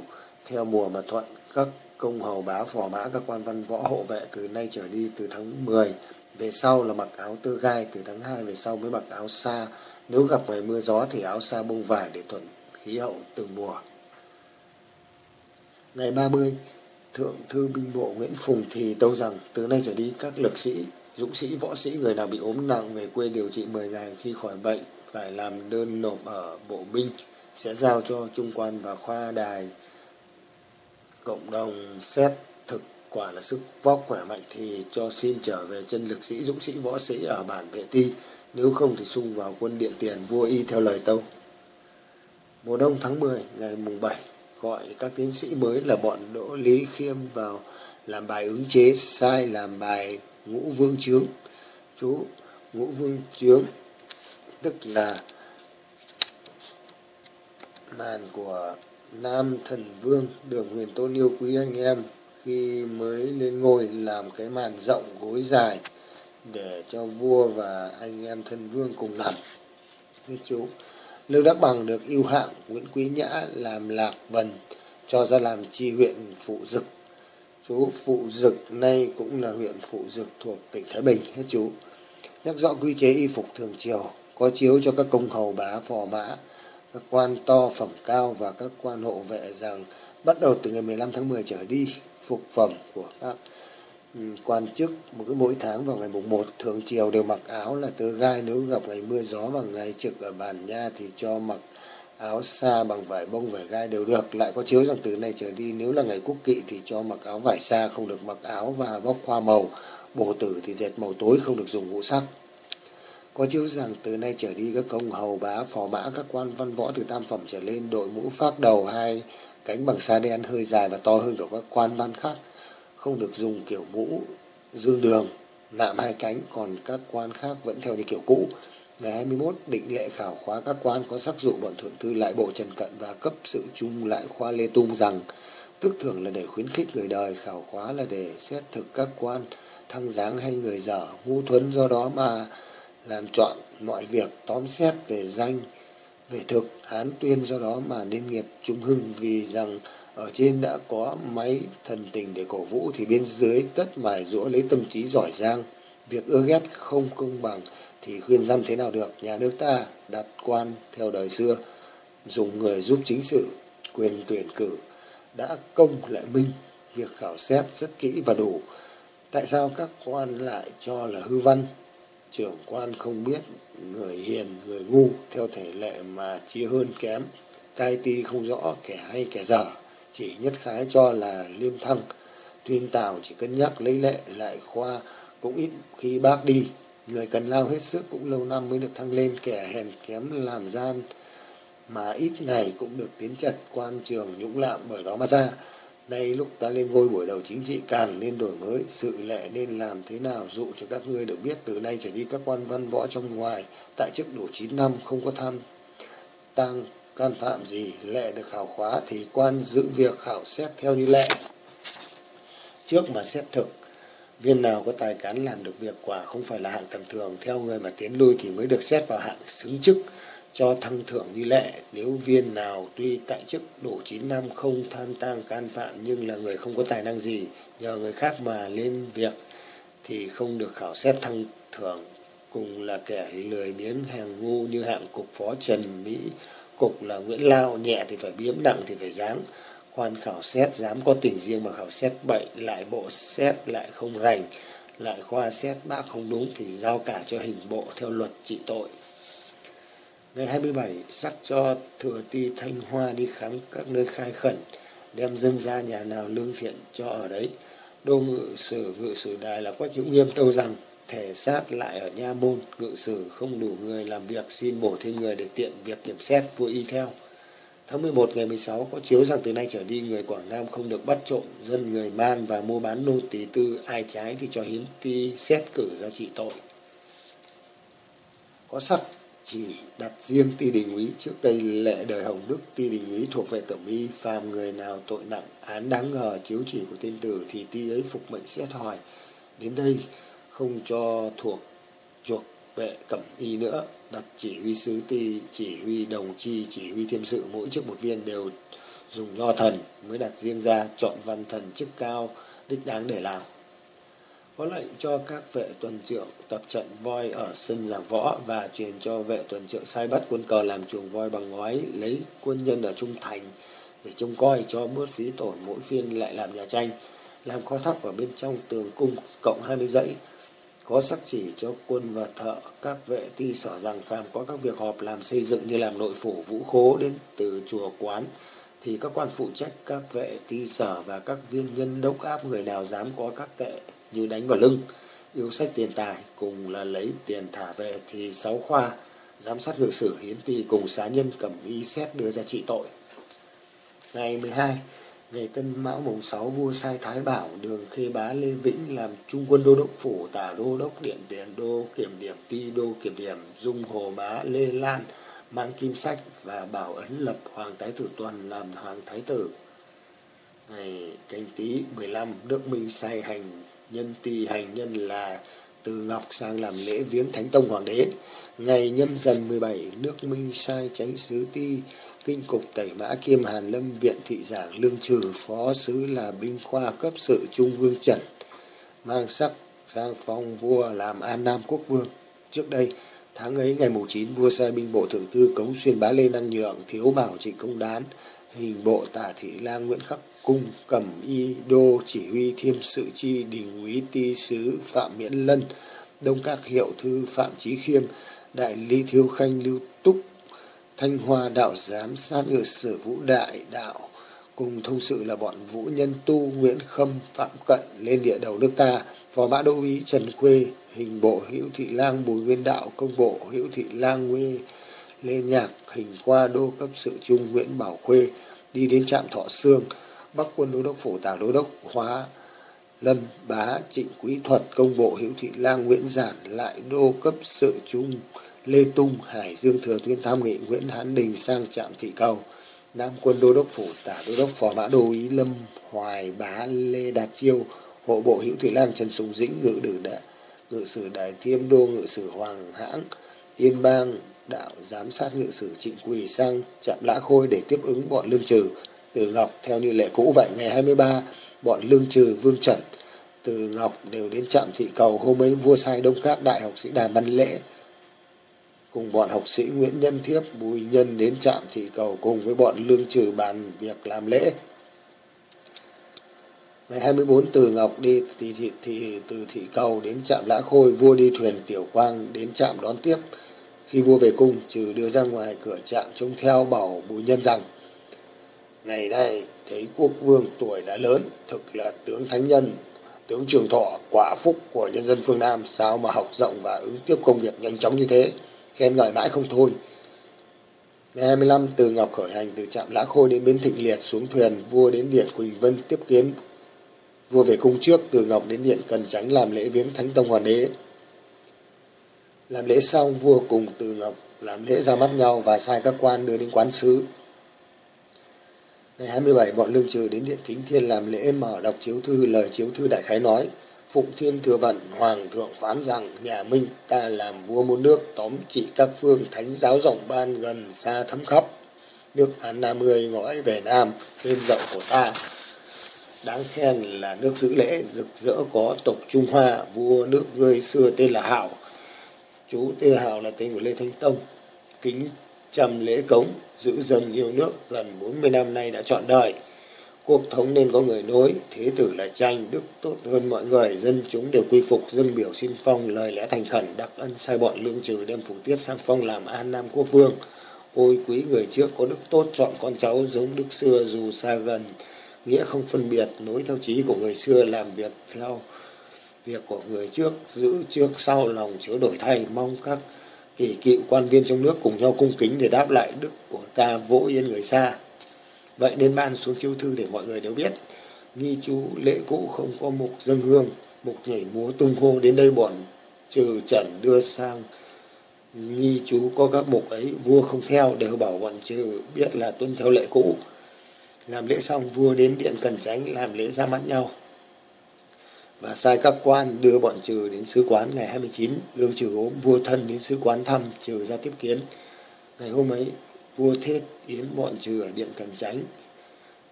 theo mùa mà thuận, các công hầu bá, phò mã, các quan văn võ hộ vệ từ nay trở đi, từ tháng 10 về sau là mặc áo tơ gai, từ tháng 2 về sau mới mặc áo sa. Nếu gặp ngày mưa gió thì áo sa bông vải để thuận khí hậu từng mùa. Ngày 30 thượng thư binh bộ Nguyễn Phùng thì tâu rằng, từ nay trở đi các lực sĩ, dũng sĩ, võ sĩ, người nào bị ốm nặng về quê điều trị 10 ngày khi khỏi bệnh, phải làm đơn nộp ở bộ binh, sẽ giao cho trung quan và khoa đài cộng đồng xét thực quả là sức vóc khỏe mạnh thì cho xin trở về chân lực sĩ, dũng sĩ, võ sĩ ở bản vệ ti. Nếu không thì sung vào quân điện tiền, vua y theo lời tâu. Mùa đông tháng 10 ngày mùng 7 gọi các tiến sĩ mới là bọn đỗ lý khiêm vào làm bài ứng chế, sai làm bài ngũ vương chướng. Chú ngũ vương chướng, tức là màn của Nam Thần Vương được huyền tôn yêu quý anh em khi mới lên ngôi làm cái màn rộng gối dài để cho vua và anh em thân vương cùng nằm. Thưa chú, Lưu Đắc Bằng được yêu hạng Nguyễn Quý Nhã làm lạc vần cho ra làm chi huyện Phụ Dực. Chú Phụ Dực nay cũng là huyện Phụ Dực thuộc tỉnh Thái Bình hết chú. Nhắc rõ quy chế y phục thường triều, có chiếu cho các công hầu bá phò mã, các quan to phẩm cao và các quan hộ vệ rằng bắt đầu từ ngày 15 tháng 10 trở đi, phục phẩm của các quan chức một cái mỗi tháng vào ngày mùng 1 thường chiều đều mặc áo là tơ gai. Nếu gặp ngày mưa gió và ngày trực ở bàn nha thì cho mặc áo xa bằng vải bông, vải gai đều được. Lại có chiếu rằng từ nay trở đi, nếu là ngày quốc kỵ thì cho mặc áo vải xa không được mặc áo và vóc hoa màu. Bổ tử thì dệt màu tối, không được dùng ngũ sắc có chiếu rằng từ nay trở đi các công hầu bá, phò mã các quan văn võ từ tam phẩm trở lên, đội mũ phát đầu hai cánh bằng sa đen hơi dài và to hơn của các quan văn khác, không được dùng kiểu mũ dương đường, nạm hai cánh, còn các quan khác vẫn theo như kiểu cũ. Ngày 21 định lệ khảo khóa các quan có sắc dụ bọn thượng thư lại bộ Trần Cận và cấp sự chung lại khoa Lê Tung rằng, tức thưởng là để khuyến khích người đời khảo khóa là để xét thực các quan, thăng giáng hay người dở, ngu thuấn do đó mà làm chọn mọi việc tóm xét về danh, về thực án tuyên, do đó mà nên nghiệp trung hưng vì rằng ở trên đã có máy thần tình để cổ vũ thì bên dưới tất mài rũa lấy tâm trí giỏi giang. Việc ưa ghét không công bằng thì khuyên dân thế nào được? Nhà nước ta đặt quan theo đời xưa, dùng người giúp chính sự, quyền tuyển cử đã công lại minh. Việc khảo xét rất kỹ và đủ. Tại sao các quan lại cho là hư văn? Trưởng quan không biết, người hiền, người ngu, theo thể lệ mà chia hơn kém, cai ti không rõ, kẻ hay kẻ dở, chỉ nhất khái cho là liêm thăng. Tuyên tào chỉ cân nhắc lấy lệ, lại khoa cũng ít khi bác đi. Người cần lao hết sức cũng lâu năm mới được thăng lên, kẻ hèn kém làm gian mà ít ngày cũng được tiến trật quan trường nhũng lạm bởi đó mà ra nay lúc ta lên ngôi buổi đầu chính trị, càng nên đổi mới, sự lệ nên làm thế nào dụ cho các ngươi được biết, từ nay trở đi các quan văn võ trong ngoài, tại chức đủ chín năm, không có tham tăng can phạm gì, lệ được khảo khóa thì quan giữ việc khảo xét theo như lệ. Trước mà xét thực, viên nào có tài cán làm được việc quả không phải là hạng tầm thường, theo người mà tiến lui thì mới được xét vào hạng xứng chức cho thăng thưởng như lệ nếu viên nào tuy tại chức đủ chín năm không tham tang can phạm nhưng là người không có tài năng gì, nhờ người khác mà lên việc thì không được khảo xét thăng thưởng cùng là kẻ lười biếng hàng ngu như hạng cục phó Trần Mỹ, cục là Nguyễn Lao, nhẹ thì phải biếm, nặng thì phải dáng quan khảo xét dám có tình riêng mà khảo xét bậy, lại bộ xét lại không rành, lại khoa xét bác không đúng thì giao cả cho hình bộ theo luật trị tội ngày 27 sắc cho thừa ti thanh hoa đi khám các nơi khai khẩn, đem dân ra nhà nào lương thiện cho ở đấy. Đô ngự sử ngự sử đài là quách hữu nghiêm tâu rằng, thể sát lại ở nha môn, ngự sử không đủ người làm việc, xin bổ thêm người để tiện việc kiểm xét, vua y theo. Tháng 11 ngày 16 có chiếu rằng từ nay trở đi người Quảng Nam không được bắt trộm dân, người man và mua bán nô tỳ tư, ai trái thì cho hiến ti xét cử ra trị tội. Có sắc chỉ đặt riêng ti đình úy trước đây lệ đời hồng đức. Ti đình úy thuộc về cẩm y, phàm người nào tội nặng, án đáng ngờ, chiếu chỉ của tiên tử thì ti ấy phục mệnh xét hỏi. Đến đây không cho thuộc chuộc vệ cẩm y nữa. Đặt chỉ huy sứ ti, chỉ huy đồng chi, chỉ huy thiêm sự, mỗi chức một viên đều dùng nho thần mới đặt riêng ra, chọn văn thần chức cao, đích đáng để làm có lệnh cho các vệ tuần trưởng tập trận voi ở sân giảng võ và truyền cho vệ tuần trưởng sai bắt quân cờ làm chuồng voi bằng ngói lấy quân nhân ở trung thành để trông coi cho bớt phí tổn mỗi phiên lại làm nhà tranh, làm kho thóc ở bên trong tường cung cộng hai mươi dãy. Có sắc chỉ cho quân và thợ, các vệ ti sở rằng phàm có các việc họp làm xây dựng như làm nội phủ vũ khố đến từ chùa quán, thì các quan phụ trách các vệ ti sở và các viên nhân đốc áp người nào dám có các tệ như đánh vào lưng, yêu sách tiền tài cùng là lấy tiền thả về thì sáu khoa, giám sát ngự sử hiến ti cùng xá nhân cầm y xét đưa ra trị tội. Ngày 12 ngày Tân Mão mùng 6 vua sai Thái Bảo đường Khê Bá Lê Vĩnh làm trung quân đô đốc phủ tả đô đốc điện tiền đô kiểm điểm ti đô kiểm điểm dung hồ bá Lê Lan mang kim sách và bảo ấn lập hoàng thái tử tuần làm hoàng thái tử. Ngày canh tý 15 nước Minh sai hành nhân tỳ hành nhân là từ Ngọc sang làm lễ viếng Thánh Tông Hoàng đế. Ngày nhâm dần 17, nước Minh sai tránh sứ ti, kinh cục tẩy mã kiêm hàn lâm viện thị giảng lương trừ phó sứ là binh khoa cấp sự trung vương trần, mang sắc sang phong vua làm an nam quốc vương. Trước đây, tháng ấy ngày mùng chín vua sai binh bộ thượng thư cống xuyên bá lê năng nhượng thiếu bảo trịnh công đán hình bộ tả thị lang nguyễn khắc cung cẩm y đô chỉ huy thiêm sự chi đình úy ti sứ phạm miễn lân, đông các hiệu thư phạm trí khiêm, đại lý thiếu khanh lưu túc, thanh hoa đạo giám sát ngự sử vũ đại đạo. Cùng thông sự là bọn vũ nhân tu, nguyễn khâm, phạm cận lên địa đầu nước ta. Phò mã đô úy trần khuê hình bộ hữu thị lang, bùi nguyên đạo, công bộ hữu thị lang nguê lê nhạc, hình qua đô cấp sự trung, nguyễn bảo khuê, đi đến trạm thọ xương bắc quân đô đốc phủ tả đô đốc hóa lâm bá trịnh quý thuật công bộ hữu thị lang nguyễn giản lại đô cấp sự trung lê tung hải dương thừa tuyên tham nghị nguyễn hán đình sang trạm thị cầu. Nam quân đô đốc phủ tả đô đốc phò mã đô ý lâm hoài bá lê đạt chiêu, hộ bộ hữu thị lang trần sùng dĩnh, ngự đử đại, ngự sử đại thiêm đô, ngự sử hoàng hãng, yên bang, đạo giám sát ngự sử trịnh quỳ sang trạm lã khôi để tiếp ứng bọn lương trừ. Từ Ngọc theo như lệ cũ vậy ngày 23 bọn Lương Trừ Vương Trần Từ Ngọc đều đến trạm thị cầu hôm ấy vua sai đông các đại học sĩ đàm văn lễ cùng bọn học sĩ Nguyễn Nhân Thiếp Bùi Nhân đến trạm thị cầu cùng với bọn Lương Trừ bàn việc làm lễ Ngày 24 từ Ngọc đi thì, thì, thì từ thị cầu đến trạm Lã Khôi, vua đi thuyền Tiểu Quang đến trạm đón tiếp. Khi vua về cung, trừ đưa ra ngoài cửa trạm trông theo bảo bùi nhân rằng Ngày nay thấy quốc vương tuổi đã lớn, thực là tướng thánh nhân, tướng trường thọ, quả phúc của nhân dân phương Nam, sao mà học rộng và ứng tiếp công việc nhanh chóng như thế, khen ngợi mãi không thôi. Ngày 25, từ Ngọc khởi hành từ trạm Lã Khôi đến Bến Thịnh Liệt xuống thuyền, vua đến Điện Quỳnh Vân tiếp kiến Vua về cung trước, từ Ngọc đến điện Cần Tránh làm lễ viếng Thánh Tông Hoàng đế. Làm lễ xong, vua cùng từ Ngọc làm lễ ra mắt nhau và sai các quan đưa đến quán sứ. Ngày 27, bọn Lương Trừ đến Điện Kính Thiên làm lễ mở đọc chiếu thư, lời chiếu thư đại khái nói. Phụng Thiên Thừa Vận, Hoàng thượng phán rằng nhà Minh ta làm vua muôn nước tóm trị các phương thánh giáo rộng ban gần xa thấm khắp. Nước An Nam mươi ngõi về Nam, trên rộng của ta đáng khen là nước giữ lễ rực rỡ có tộc Trung Hoa, vua nước ngươi xưa tên là Hảo. Chú tên Hảo là tên của Lê thanh Tông. Kính trầm lễ cống, giữ dân yêu nước gần 40 năm nay đã chọn đời. Cuộc thống nên có người nối, thế tử là tranh, đức tốt hơn mọi người, dân chúng đều quy phục, dân biểu xin phong, lời lẽ thành khẩn, đặc ân sai bọn lương trừ đem phủ tiết sang phong làm an nam quốc vương. Ôi quý người trước có đức tốt chọn con cháu giống đức xưa dù xa gần, nghĩa không phân biệt nối theo trí của người xưa làm việc theo việc của người trước giữ trước sau lòng chớ đổi thay mong các thì cựu quan viên trong nước cùng nhau cung kính để đáp lại đức của ta vỗ yên người xa. Vậy nên ban xuống chiếu thư để mọi người đều biết, nghi chú lễ cũ không có mục dân hương, mục nhảy múa tung hô đến đây bọn trừ trần đưa sang. Nghi chú có các mục ấy, vua không theo, đều bảo bọn trừ biết là tuân theo lệ cũ. Làm lễ xong, vua đến điện cần tránh, làm lễ ra mắt nhau và sai các quan đưa bọn trừ đến sứ quán ngày 29 lương trừ ốm vua thân đến sứ quán thăm, trừ ra tiếp kiến. Ngày hôm ấy, vua thết yến bọn trừ ở điện cần tránh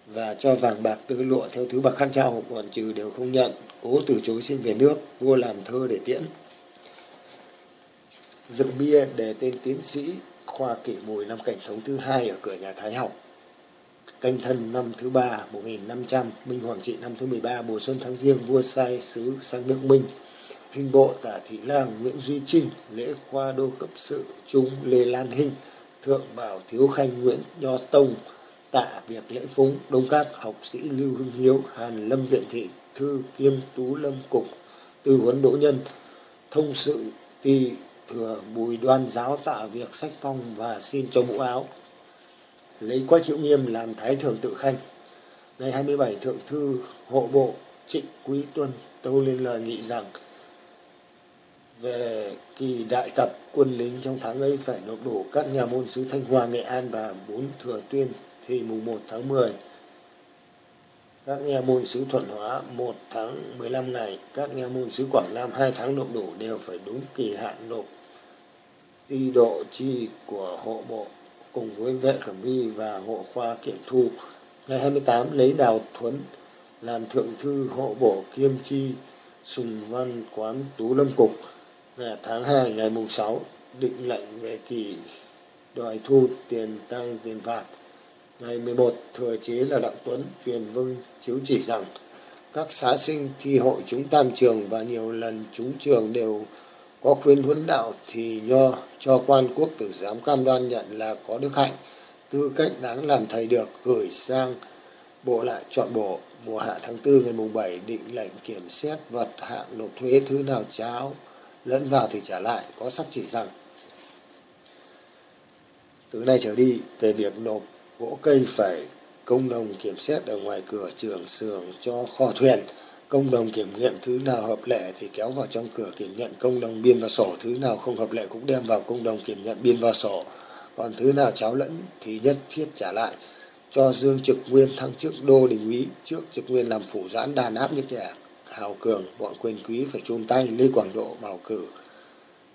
và cho vàng bạc tư lụa theo thứ bậc khác nhau, bọn trừ đều không nhận, cố từ chối xin về nước, vua làm thơ để tiễn. Dựng bia để tên tiến sĩ khoa kỷ mùi năm cảnh thống thứ hai ở cửa nhà thái học canh thân năm thứ ba 1500, Minh Hoàng trị năm thứ 13, mùa xuân tháng riêng, vua sai sứ sang nước Minh. Hình bộ tả thị lang Nguyễn Duy Trinh, lễ khoa đô cấp sự trung Lê Lan Hinh, thượng bảo thiếu khanh Nguyễn Nho Tông, tạ việc lễ phúng, đông các học sĩ Lưu Hưng Hiếu, Hàn Lâm Viện Thị, thư kiêm tú lâm cục, tư huấn đỗ nhân, thông sự ti thừa bùi đoan giáo tạ việc sách phong và xin cho mũ áo lấy quách hữu nghiêm làm thái thượng tự khanh ngày 27 thượng thư hộ bộ trịnh quý tuân tâu lên lời nghị rằng về kỳ đại tập quân lính trong tháng ấy phải nộp đủ các nhà môn sứ Thanh Hoa, Nghệ An và bốn thừa tuyên thì mùng 1 tháng 10. Các nhà môn sứ Thuận Hóa 1 tháng 15 ngày, các nhà môn sứ Quảng Nam 2 tháng nộp đủ đều phải đúng kỳ hạn nộp ti độ chi của hộ bộ cùng với vệ cẩm y và hộ khoa kiểm thu. Ngày 28 lấy Đào Thuấn làm thượng thư hộ bộ kiêm chi sùng văn quán tú lâm cục. Ngày tháng 2 ngày mùng 6 định lệnh về kỳ đòi thu tiền tăng tiền phạt. Ngày 11 thừa chế là Đặng Tuấn truyền vương chiếu chỉ rằng, các xá sinh thi hội chúng tam trường và nhiều lần chúng trường đều có khuyên huấn đạo thì nho cho quan quốc tử giám cam đoan nhận là có đức hạnh. Tư cách đáng làm thầy được, gửi sang bộ lại chọn bộ. Mùa hạ tháng tư ngày mùng bảy, định lệnh kiểm xét vật hạng nộp thuế thứ nào cháo, lẫn vào thì trả lại. Có sắc chỉ rằng, từ nay trở đi, về việc nộp gỗ cây phải công đồng kiểm xét ở ngoài cửa trường xưởng cho kho thuyền công đồng kiểm nghiệm thứ nào hợp lệ thì kéo vào trong cửa kiểm nhận công đồng biên vào sổ. Thứ nào không hợp lệ cũng đem vào công đồng kiểm nhận biên vào sổ. Còn thứ nào cháo lẫn thì nhất thiết trả lại. Cho dương trực nguyên thăng chức đô đình úy, trước trực nguyên làm phủ giãn đàn áp những kẻ hào cường, bọn quyền quý phải chôn tay lê quảng độ bầu cử.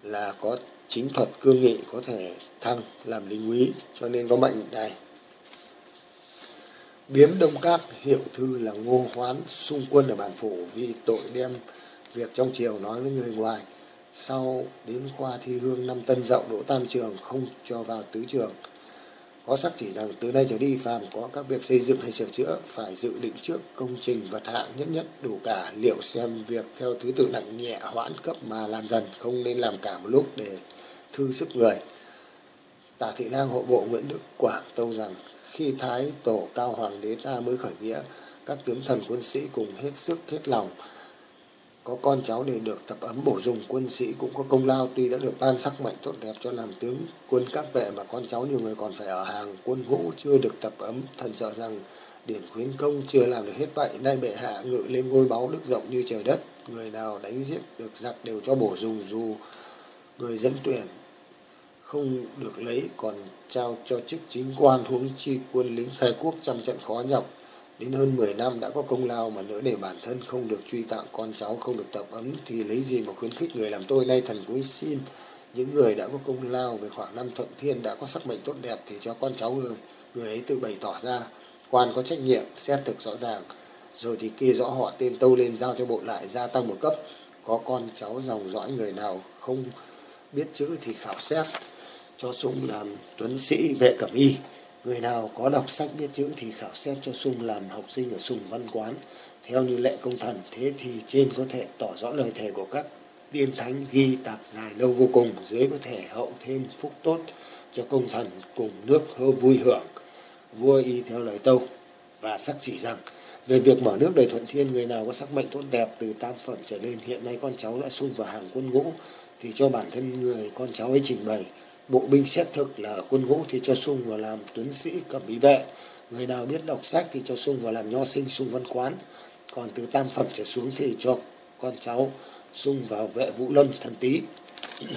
Là có chính thuật cương nghị có thể thăng làm lính úy, cho nên có mệnh này biếm đông các hiệu thư là ngô hoán xung quân ở bản phủ vì tội đem việc trong triều nói với người ngoài. Sau đến khoa thi hương năm tân dậu, đỗ tam trường không cho vào tứ trường. Có sắc chỉ rằng từ nay trở đi, phàm có các việc xây dựng hay sửa chữa, phải dự định trước công trình vật hạng nhất nhất, đủ cả liệu xem việc theo thứ tự nặng nhẹ, hoãn cấp mà làm dần, không nên làm cả một lúc để thư sức người. Tả thị lang hộ bộ nguyễn đức quảng tâu rằng khi thái tổ cao hoàng đế ta mới khởi nghĩa, các tướng thần quân sĩ cùng hết sức hết lòng. Có con cháu để được tập ấm bổ dùng, quân sĩ cũng có công lao, tuy đã được ban sắc mạnh tốt đẹp cho làm tướng quân các vệ mà con cháu nhiều người còn phải ở hàng quân ngũ chưa được tập ấm, thần sợ rằng điển khuyến công chưa làm được hết vậy, nay bệ hạ ngự lên ngôi báu đức rộng như trời đất, người nào đánh giết được giặc đều cho bổ dùng, dù người dân tuyển không được lấy còn trao cho chức chính quan huống chi quân lính khai quốc trăm trận khó nhọc. Đến hơn 10 năm đã có công lao mà nữa để bản thân không được truy tặng, con cháu không được tập ấm thì lấy gì mà khuyến khích người làm tôi? Nay thần cúi xin, những người đã có công lao về khoảng năm thuận thiên đã có sắc mệnh tốt đẹp thì cho con cháu người người ấy tự bày tỏ ra. Quan có trách nhiệm, xét thực rõ ràng. Rồi thì kia rõ họ tên tâu lên giao cho bộ lại gia tăng một cấp. Có con cháu dòng dõi người nào không biết chữ thì khảo xét cho sung làm tuấn sĩ vệ cẩm y. Người nào có đọc sách biết chữ thì khảo xét cho sung làm học sinh ở sùng văn quán. Theo như lệ công thần, thế thì trên có thể tỏ rõ lời thề của các tiên thánh ghi tạc dài lâu vô cùng. Dưới có thể hậu thêm phúc tốt cho công thần cùng nước hơ vui hưởng. Vua y theo lời tâu và sắc chỉ rằng, về việc mở nước đời thuận thiên, người nào có sắc mệnh tốt đẹp từ tam phẩm trở lên, hiện nay con cháu đã sung vào hàng quân ngũ, thì cho bản thân người con cháu ấy trình bày bộ binh xét thực là quân ngũ thì cho sung vào làm tuấn sĩ cẩm y vệ. Người nào biết đọc sách thì cho sung vào làm nho sinh sung văn quán. Còn từ tam phẩm trở xuống thì cho con cháu sung vào vệ vũ lâm thần tý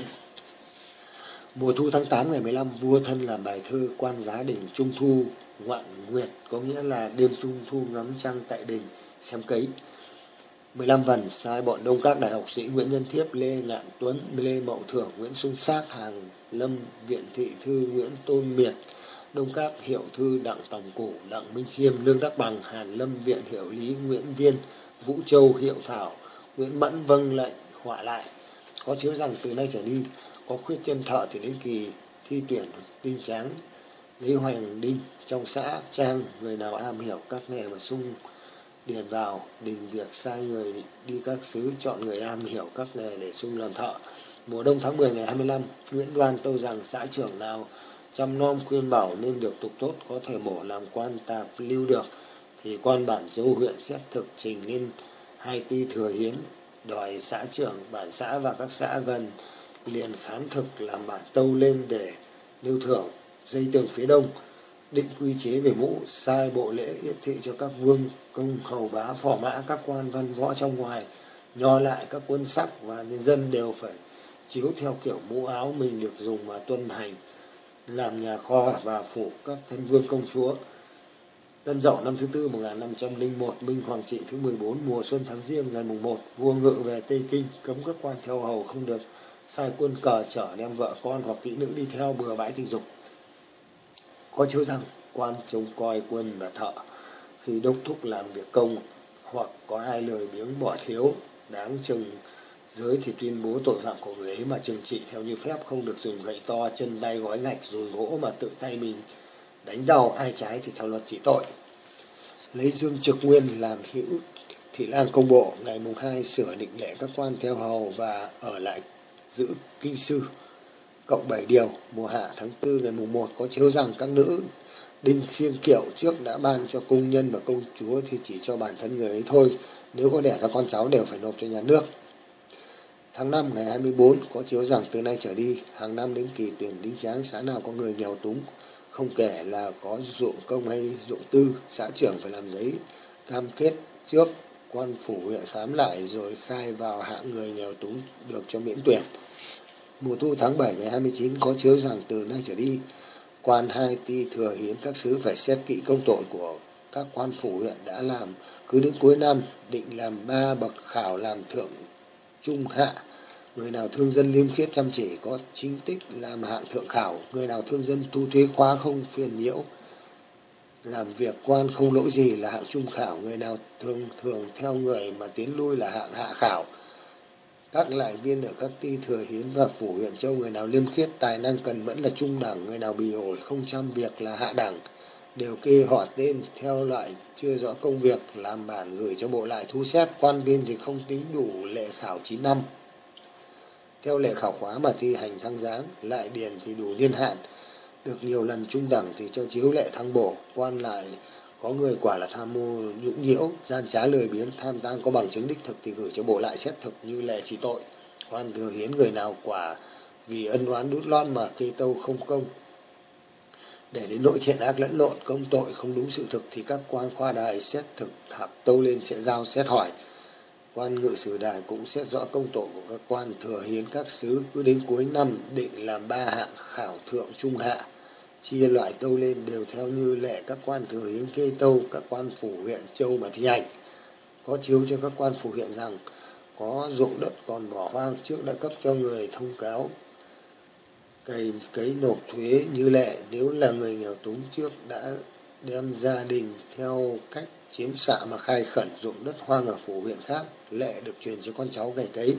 mùa thu tháng 8 ngày 15 vua thân làm bài thơ quan giá đỉnh trung thu ngoạn nguyệt có nghĩa là đêm trung thu ngắm trăng tại đình xem cấy. 15 vần sai bọn đông các đại học sĩ Nguyễn Nhân Thiếp, Lê Ngạn Tuấn, Lê Mậu Thưởng, Nguyễn Xuân Sát, Hàng Lâm, Viện Thị Thư, Nguyễn Tôn Miệt, Đông Các Hiệu Thư, Đặng Tổng Cổ, Đặng Minh Khiêm, Lương Đắc Bằng, Hàn Lâm, Viện Hiệu Lý, Nguyễn Viên, Vũ Châu, Hiệu Thảo, Nguyễn Mẫn vâng lệnh họa lại. Có chiếu rằng từ nay trở đi, có khuyết chân thợ thì đến kỳ thi tuyển đinh tráng, lấy hoàng đinh trong xã trang người nào am hiểu các nghề mà sung điền vào đình việc sai người đi các xứ chọn người am hiểu các nghề để sung làm thợ mùa đông tháng 10 ngày 25 Nguyễn Đoan tâu rằng xã trưởng nào chăm nom khuyên bảo nên được tục tốt, có thể bổ làm quan tạp lưu được, thì quan bản châu huyện xét thực trình lên hai ti thừa hiến. Đòi xã trưởng, bản xã và các xã gần liền khám thực làm bản tâu lên để lưu thưởng dây tường phía đông, định quy chế về mũ, sai bộ lễ yết thị cho các vương công hầu bá phò mã, các quan văn võ trong ngoài, nho lại các quân sắc và nhân dân đều phải chiếu theo kiểu mũ áo mình được dùng mà tuân hành làm nhà kho và phủ các thân vương công chúa Tân Dậu năm thứ tư 1501, Minh Hoàng trị thứ 14, mùa xuân tháng riêng ngày mùng 1, vua ngự về Tây Kinh, cấm các quan theo hầu không được sai quân cờ chở đem vợ con hoặc kỹ nữ đi theo bừa bãi tình dục. Có chiếu rằng quan trông coi quân và thợ khi đốc thúc làm việc công hoặc có ai lời biếng bỏ thiếu đáng chừng giới thì tuyên bố tội phạm của người ấy mà trừng trị theo như phép, không được dùng gậy to, chân tay, gói ngạch, dùng gỗ mà tự tay mình đánh đầu ai trái thì theo luật trị tội. Lấy dương trực nguyên làm hữu thị lan công bộ, ngày mùng hai sửa định lệ các quan theo hầu và ở lại giữ kinh sư, cộng bảy điều, mùa hạ tháng tư ngày mùng một có chiếu rằng các nữ đinh khiêng kiệu trước đã ban cho công nhân và công chúa thì chỉ cho bản thân người ấy thôi. Nếu có đẻ ra con cháu đều phải nộp cho nhà nước. Tháng 5 ngày 24 có chiếu rằng từ nay trở đi, hàng năm đến kỳ tuyển đính tráng xã nào có người nghèo túng, không kể là có ruộng công hay ruộng tư, xã trưởng phải làm giấy cam kết trước quan phủ huyện khám lại rồi khai vào hạng người nghèo túng được cho miễn tuyển. Mùa thu tháng 7 ngày 29 có chiếu rằng từ nay trở đi, quan hai ti thừa hiến các sứ phải xét kỹ công tội của các quan phủ huyện đã làm cứ đến cuối năm định làm ba bậc khảo làm thượng trung hạ người nào thương dân liêm khiết chăm chỉ có chính tích làm hạng thượng khảo. Người nào thương dân tu thuế khóa không phiền nhiễu, làm việc quan không lỗi gì là hạng trung khảo. Người nào thường thường theo người mà tiến lui là hạng hạ khảo. Các lại viên ở các ty thừa hiến và phủ huyện châu, người nào liêm khiết tài năng cần mẫn là trung đẳng. Người nào bì ổi không chăm việc là hạ đẳng. Đều kê họ tên theo loại chưa rõ công việc, làm bản gửi cho bộ lại thu xếp. Quan viên thì không tính đủ lệ khảo 9 năm theo lệ khảo khóa mà thi hành thăng giáng, lại điền thì đủ niên hạn. Được nhiều lần trung đẳng thì cho chiếu lệ thăng bổ, quan lại có người quả là tham mưu nhũng nhiễu, gian trá lười biếng, tham tang có bằng chứng đích thực thì gửi cho bộ lại xét thực như lệ trị tội. Quan thừa hiến người nào quả vì ân oán đút lót mà kê tâu không công. Để đến nội thiện ác lẫn lộn, công tội không đúng sự thực thì các quan khoa đài xét thực hạc tâu lên sẽ giao xét hỏi quan ngự sử đại cũng xét rõ công tội của các quan, thừa hiến các sứ, cứ đến cuối năm định làm ba hạng khảo thượng trung hạ. Chia loại tâu lên đều theo như lệ các quan thừa hiến kê tâu, các quan phủ huyện châu mà thi hành. Có chiếu cho các quan phủ huyện rằng, có ruộng đất còn bỏ hoang trước đã cấp cho người thông cáo cày, cấy nộp thuế như lệ. Nếu là người nghèo túng trước đã đem gia đình theo cách chiếm xạ mà khai khẩn ruộng đất hoang ở phủ huyện khác lệ được truyền cho con cháu ngày cấy,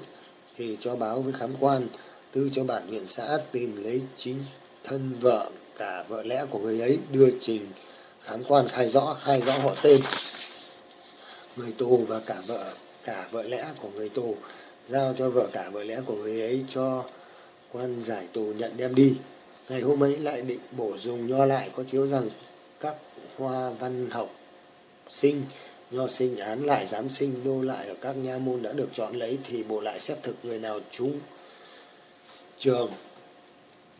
thì cho báo với khám quan, tư cho bản huyện xã tìm lấy chính thân vợ, cả vợ lẽ của người ấy, đưa trình khám quan khai rõ khai rõ họ tên. Người tù và cả vợ cả vợ lẽ của người tù, giao cho vợ cả vợ lẽ của người ấy cho quan giải tù nhận đem đi. Ngày hôm ấy lại định bổ dùng nho lại, có chiếu rằng các hoa văn học sinh nho sinh án lại giám sinh đô lại ở các nha môn đã được chọn lấy thì bộ lại xét thực người nào trúng trường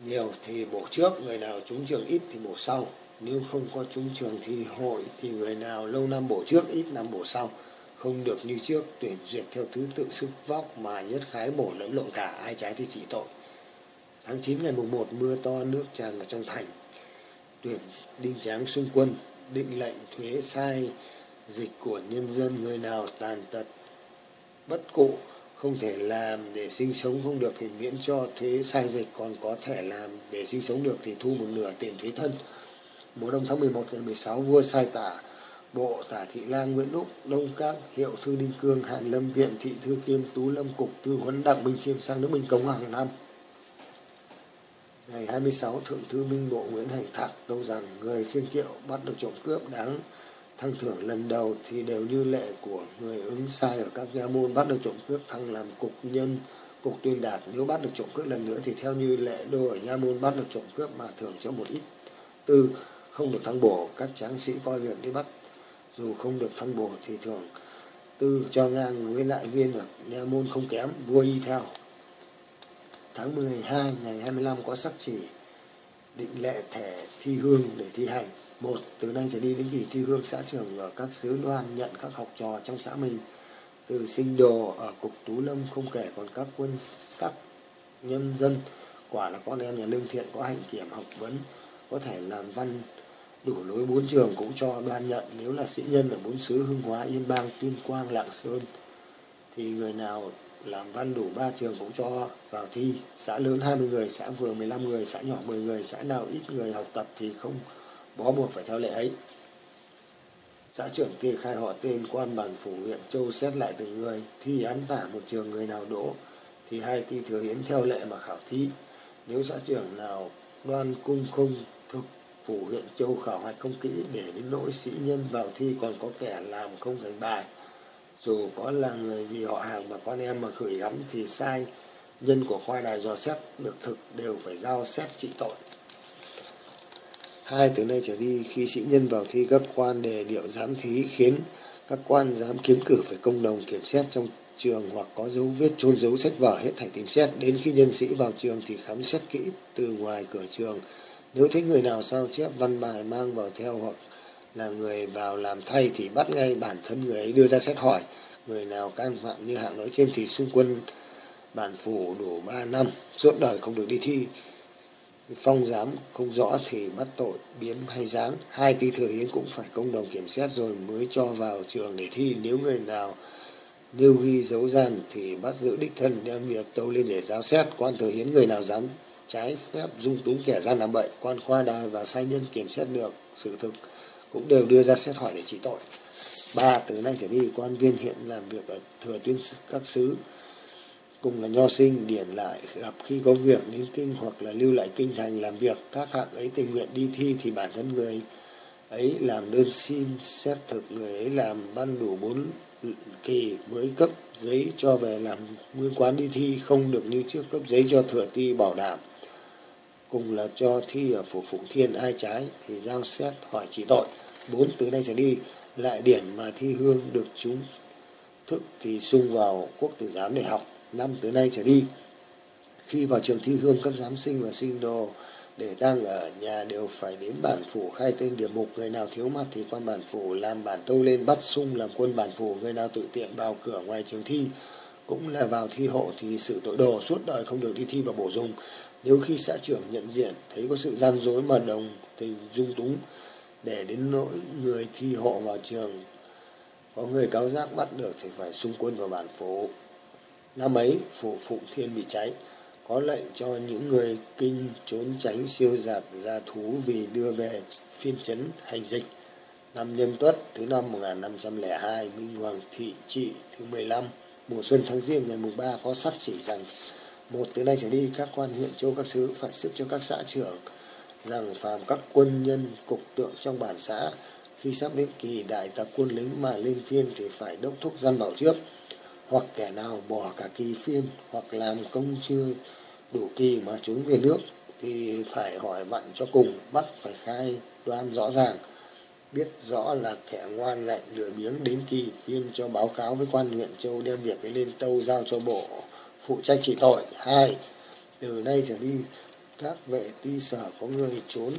nhiều thì bổ trước, người nào trúng trường ít thì bổ sau. Nếu không có trúng trường thì hội thì người nào lâu năm bổ trước, ít năm bổ sau. Không được như trước, tuyển duyệt theo thứ tự sức vóc mà nhất khái bổ lẫn lộn cả, ai trái thì chỉ tội. Tháng 9 ngày mùng 1 mưa to, nước tràn vào trong thành. Tuyển đinh tráng xung quân, định lệnh thuế sai dịch của nhân dân người nào tàn tật, bất cụ, không thể làm để sinh sống không được thì miễn cho thuế sai dịch còn có thể làm để sinh sống được thì thu một nửa tiền thuế thân. Mùa đông tháng 11 ngày 16 vua sai tả, bộ tả thị lang nguyễn úc, đông các, hiệu thư đinh cương, hàn lâm viện, thị thư kiêm, tú lâm cục, tư huấn đặng minh khiêm sang nước minh cống hàng năm ngày 26 thượng thư minh bộ nguyễn hành thạc tâu rằng người khiên kiệu bắt được trộm cướp đáng thăng thưởng lần đầu thì đều như lệ của người ứng sai ở các nha môn, bắt được trộm cướp, thăng làm cục nhân, cục tuyên đạt. Nếu bắt được trộm cướp lần nữa thì theo như lệ đô ở nha môn, bắt được trộm cướp mà thưởng cho một ít tư, không được thăng bổ. Các tráng sĩ coi việc đi bắt, dù không được thăng bổ thì thưởng tư cho ngang với lại viên ở nha môn không kém, vua y theo. Tháng 12 ngày 25 có sắc chỉ định lệ thẻ thi hương để thi hành một, từ nay trở đi đến kỳ thi hương, xã trưởng ở các sứ đoan nhận các học trò trong xã mình. Từ sinh đồ ở cục tú lâm không kể còn các quân sắc, nhân dân. Quả là con em nhà lương thiện có hạnh kiểm học vấn, có thể làm văn, đủ lối bốn trường cũng cho đoan nhận. Nếu là sĩ nhân ở bốn xứ hưng hóa, yên bang, tuyên quang, lạng sơn, thì người nào làm văn đủ ba trường cũng cho vào thi. Xã lớn 20 người, xã vừa 15 người, xã nhỏ 10 người, xã nào ít người học tập thì không bó buộc phải theo lệ ấy. Xã trưởng kê khai họ tên quan bản phủ huyện châu xét lại từng người, thi án tả một trường người nào đỗ, thì hai ty thừa hiến theo lệ mà khảo thi nếu xã trưởng nào đoan cung không thực phủ huyện châu khảo hạch không kỹ để đến nỗi sĩ nhân vào thi còn có kẻ làm không thành bài, dù có là người vì họ hàng mà con em mà gửi gắm thì sai, nhân của khoa đài dò xét được thực đều phải giao xét trị tội hai từ nay trở đi khi sĩ nhân vào thi các quan đề điệu giám thí khiến các quan giám kiếm cử phải công đồng kiểm xét trong trường hoặc có dấu vết trôn dấu sách vở hết thảy tìm xét. Đến khi nhân sĩ vào trường thì khám xét kỹ từ ngoài cửa trường. Nếu thấy người nào sao chép văn bài mang vào theo hoặc là người vào làm thay thì bắt ngay bản thân người ấy đưa ra xét hỏi. Người nào can phạm như hạng nói trên thì xung quân bản phủ đủ ba năm, suốt đời không được đi thi phong giám không rõ thì bắt tội biếm hay giáng. Hai ty thừa hiến cũng phải công đồng kiểm xét rồi mới cho vào trường để thi. Nếu người nào nêu ghi dấu gian thì bắt giữ đích thân. Đem việc tâu lên để giáo xét quan thừa hiến người nào dám trái phép dung túng kẻ gian làm bậy quan khoa đài và sai nhân kiểm xét được sự thực cũng đều đưa ra xét hỏi để trị tội. Ba, từ nay trở đi, quan viên hiện làm việc ở thừa tuyên các xứ cùng là nho sinh, điển lại, gặp khi có việc đến kinh hoặc là lưu lại kinh thành làm việc, các hạng ấy tình nguyện đi thi thì bản thân người ấy làm đơn xin xét thực, người ấy làm ban đủ bốn kỳ mới cấp giấy cho về làm nguyên quán đi thi, không được như trước cấp giấy cho thừa ti bảo đảm. Cùng là cho thi ở phủ phụng thiên ai trái thì giao xét hỏi chỉ tội. Bốn từ nay trở đi. Lại điển mà thi hương được chúng thức thì sung vào quốc tử giám để học năm từ nay trở đi, khi vào trường thi hương các giám sinh và sinh đồ để đang ở nhà đều phải đến bản phủ khai tên điểm mục. Người nào thiếu mặt thì quan bản phủ làm bản tâu lên, bắt sung làm quân bản phủ. Người nào tự tiện vào cửa ngoài trường thi cũng là vào thi hộ thì sự tội đồ suốt đời không được đi thi và bổ dung nếu khi xã trưởng nhận diện thấy có sự gian dối mà đồng tình dung túng để đến nỗi người thi hộ vào trường, có người cáo giác bắt được thì phải xung quân vào bản phủ năm ấy phủ phụng thiên bị cháy. Có lệnh cho những người kinh trốn tránh siêu giạt ra thú vì đưa về phiên chấn hành dịch. Năm nhâm Tuất thứ năm 1502, Minh Hoàng Thị Trị thứ 15, mùa xuân tháng riêng ngày mùng 3 có sắc chỉ rằng một từ nay trở đi các quan huyện châu các xứ phải sức cho các xã trưởng rằng phàm các quân nhân cục tượng trong bản xã. Khi sắp đến kỳ đại tập quân lính mà lên phiên thì phải đốc thúc dân bảo trước hoặc kẻ nào bỏ cả kỳ phiên hoặc làm công chưa đủ kỳ mà trốn về nước thì phải hỏi vặn cho cùng, bắt phải khai đoan rõ ràng, biết rõ là kẻ ngoan ngạnh lừa biếng đến kỳ phiên cho báo cáo với quan huyện châu đem việc ấy lên tâu giao cho bộ phụ trách trị tội. Hai, từ nay trở đi, các vệ ti sở có người trốn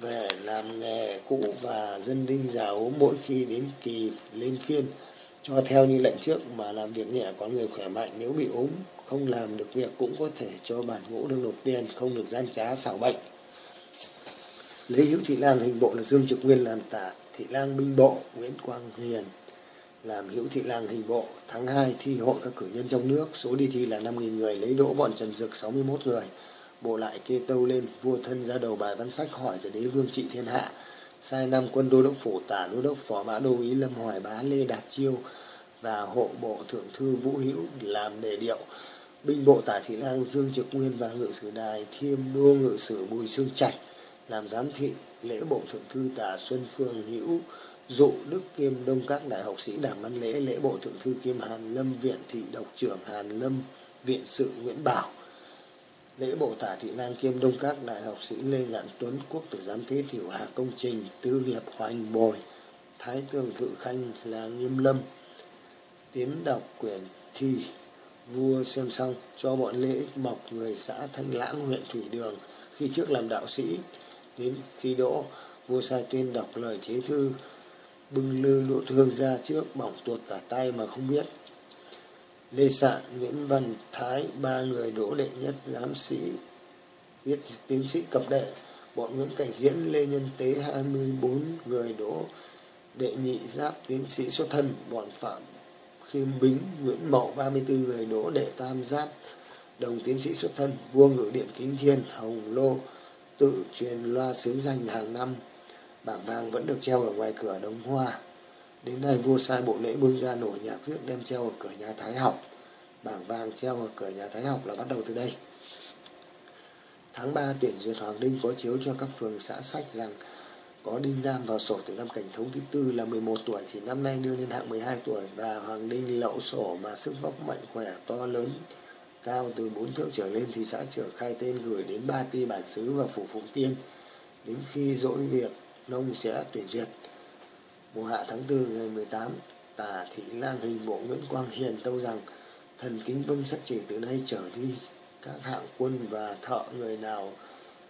về làm nghề cũ và dân đinh già ốm mỗi khi đến kỳ, lên phiên cho theo như lệnh trước mà làm việc nhẹ, có người khỏe mạnh, nếu bị ốm, không làm được việc cũng có thể cho bản ngũ được nộp tiền, không được gian trá, xảo bệnh. Lấy hữu thị lang hình bộ là dương trực nguyên làm tả thị lang minh bộ, nguyễn quang hiền. Làm hữu thị lang hình bộ, tháng 2 thi hội các cử nhân trong nước, số đi thi là 5.000 người, lấy đỗ bọn trần dực 61 người. Bộ lại kê tâu lên, vua thân ra đầu bài văn sách hỏi về đế vương trị thiên hạ sai năm quân đô đốc phủ tả đô đốc phó mã đô ý lâm hoài bá lê đạt chiêu và hộ bộ thượng thư vũ hữu làm đề điệu. Binh bộ tả thị lang dương trực nguyên và ngự sử đài thiêm đô ngự sử bùi xương trạch làm giám thị lễ bộ thượng thư tả xuân phương hữu, dụ đức kiêm đông các đại học sĩ đảm văn lễ lễ bộ thượng thư kiêm hàn lâm viện thị độc trưởng hàn lâm viện sự nguyễn bảo lễ bộ tả thị lan kiêm đông các đại học sĩ lê ngạn tuấn, quốc tử giám thế tiểu hà công trình tư nghiệp hoành bồi, thái tường thự khanh là nghiêm lâm, tiến đọc quyển thi, vua xem xong, cho bọn lễ mộc người xã thanh lãng, huyện thủy đường, khi trước làm đạo sĩ. Đến khi đỗ, vua sai tuyên đọc lời chế thư, bưng lư đỗ thương ra trước, bỏng tuột cả tay mà không biết lê sạn, nguyễn văn thái, ba người đỗ đệ nhất giám sĩ viết tiến sĩ cập đệ. Bọn nguyễn cảnh diễn, lê nhân tế, hai mươi bốn người đỗ đệ nhị giáp tiến sĩ xuất thân. Bọn phạm khiêm bính, nguyễn mậu, ba mươi bốn người đỗ đệ tam giáp đồng tiến sĩ xuất thân. Vua ngự điện kính thiên hồng lô, tự truyền loa sứ danh hàng năm. Bảng vàng vẫn được treo ở ngoài cửa đống hoa đến nay vua sai bộ lễ bưng ra nổi nhạc rước đem treo ở cửa nhà thái học. Bảng vàng treo ở cửa nhà thái học là bắt đầu từ đây. Tháng ba, tuyển duyệt hoàng đinh có chiếu cho các phường xã sách rằng có đinh nam vào sổ từ năm cảnh thống thứ tư là 11 tuổi thì năm nay đưa lên hạng 12 tuổi và hoàng đinh lậu sổ mà sức vóc mạnh khỏe to lớn, cao từ bốn thước trở lên thì xã trưởng khai tên gửi đến ba ti bản xứ và phủ phụng tiên. Đến khi dỗi việc, nông sẽ tuyển duyệt mùa hạ tháng tư ngày 18 tả thị lang hình bộ nguyễn quang hiền tâu rằng thần kính vâng sắc chỉ từ nay trở đi các hạng quân và thợ người nào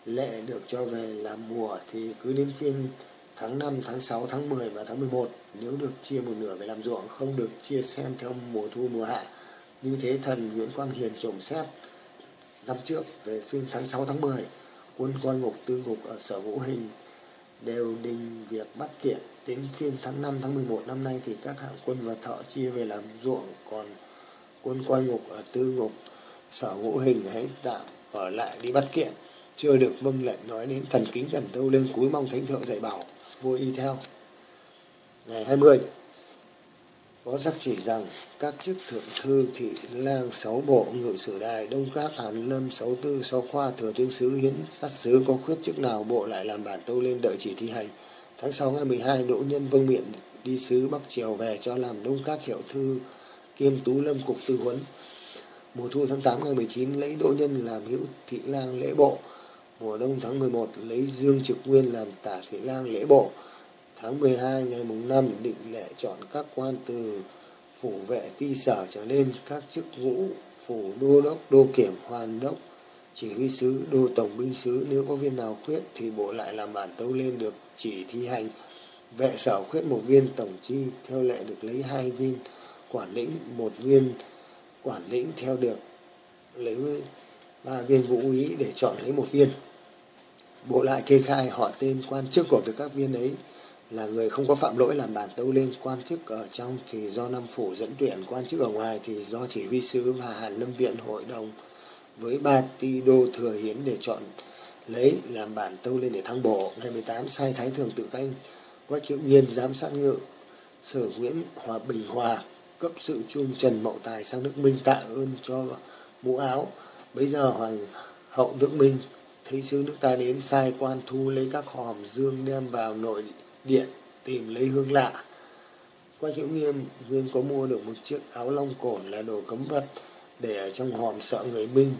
lệ được cho về làm mùa thì cứ đến phiên tháng 5, tháng 6, tháng 10 và tháng 11 nếu được chia một nửa về làm ruộng không được chia xem theo mùa thu mùa hạ. Như thế thần Nguyễn Quang Hiền trồng xét năm trước về phiên tháng 6 tháng 10 quân coi ngục tư ngục ở sở ngũ hình đều đình việc bắt kiện đến phiên tháng 5 tháng 11 năm nay thì các hạng quân và thợ chia về làm ruộng, còn quân coi ngục ở tư ngục sở ngũ hình hãy tạm ở lại đi bắt kiện chưa được mâm lệnh nói đến thần kính thần tâu lên cúi mong thánh thượng dạy bảo vua y theo. Ngày 20 có sắc chỉ rằng các chức thượng thư, thị lang sáu bộ, ngự sử đài, đông các, hàn lâm sáu tư sáu khoa, thừa tướng sứ, hiến sát sứ có khuyết chức nào bộ lại làm bản tâu lên đợi chỉ thi hành tháng 6 ngày 12 đỗ nhân vương miện đi sứ bắc triều về cho làm đông các hiệu thư kiêm tú lâm cục tư huấn. Mùa thu tháng 8 ngày 19 lấy đỗ nhân làm hữu thị lang lễ bộ. Mùa đông tháng 11 lấy dương trực nguyên làm tả thị lang lễ bộ. Tháng 12 ngày mùng 5 định lệ chọn các quan từ phủ vệ ti sở trở lên, các chức ngũ phủ đô đốc, đô kiểm, hoàn đốc chỉ huy sứ, đô tổng binh sứ, nếu có viên nào khuyết thì bộ lại làm bản tấu lên được chỉ thi hành. Vệ sở khuyết một viên, tổng chi theo lệ được lấy hai viên. Quản lĩnh một viên, quản lĩnh theo được lấy ba viên vũ úy để chọn lấy một viên. Bộ lại kê khai họ tên quan chức của việc các viên ấy là người không có phạm lỗi làm bản tấu lên quan chức ở trong thì do năm phủ dẫn tuyển, quan chức ở ngoài thì do chỉ huy sứ và hàn lâm viện hội đồng với ba ti đô thừa hiến để chọn lấy, làm bản tâu lên để thăng bổ. Ngày 18 sai thái thường tự canh quách hữu nhiên, giám sát ngự, sở nguyễn hòa bình hòa, cấp sự chuông trần mậu tài sang nước minh tạ ơn cho mũ áo. Bây giờ hoàng hậu nước minh thấy sứ nước ta đến, sai quan thu lấy các hòm dương đem vào nội điện tìm lấy hương lạ. Quách hữu nghiêm nguyên có mua được một chiếc áo long cổn là đồ cấm vật để ở trong hòm sợ người minh.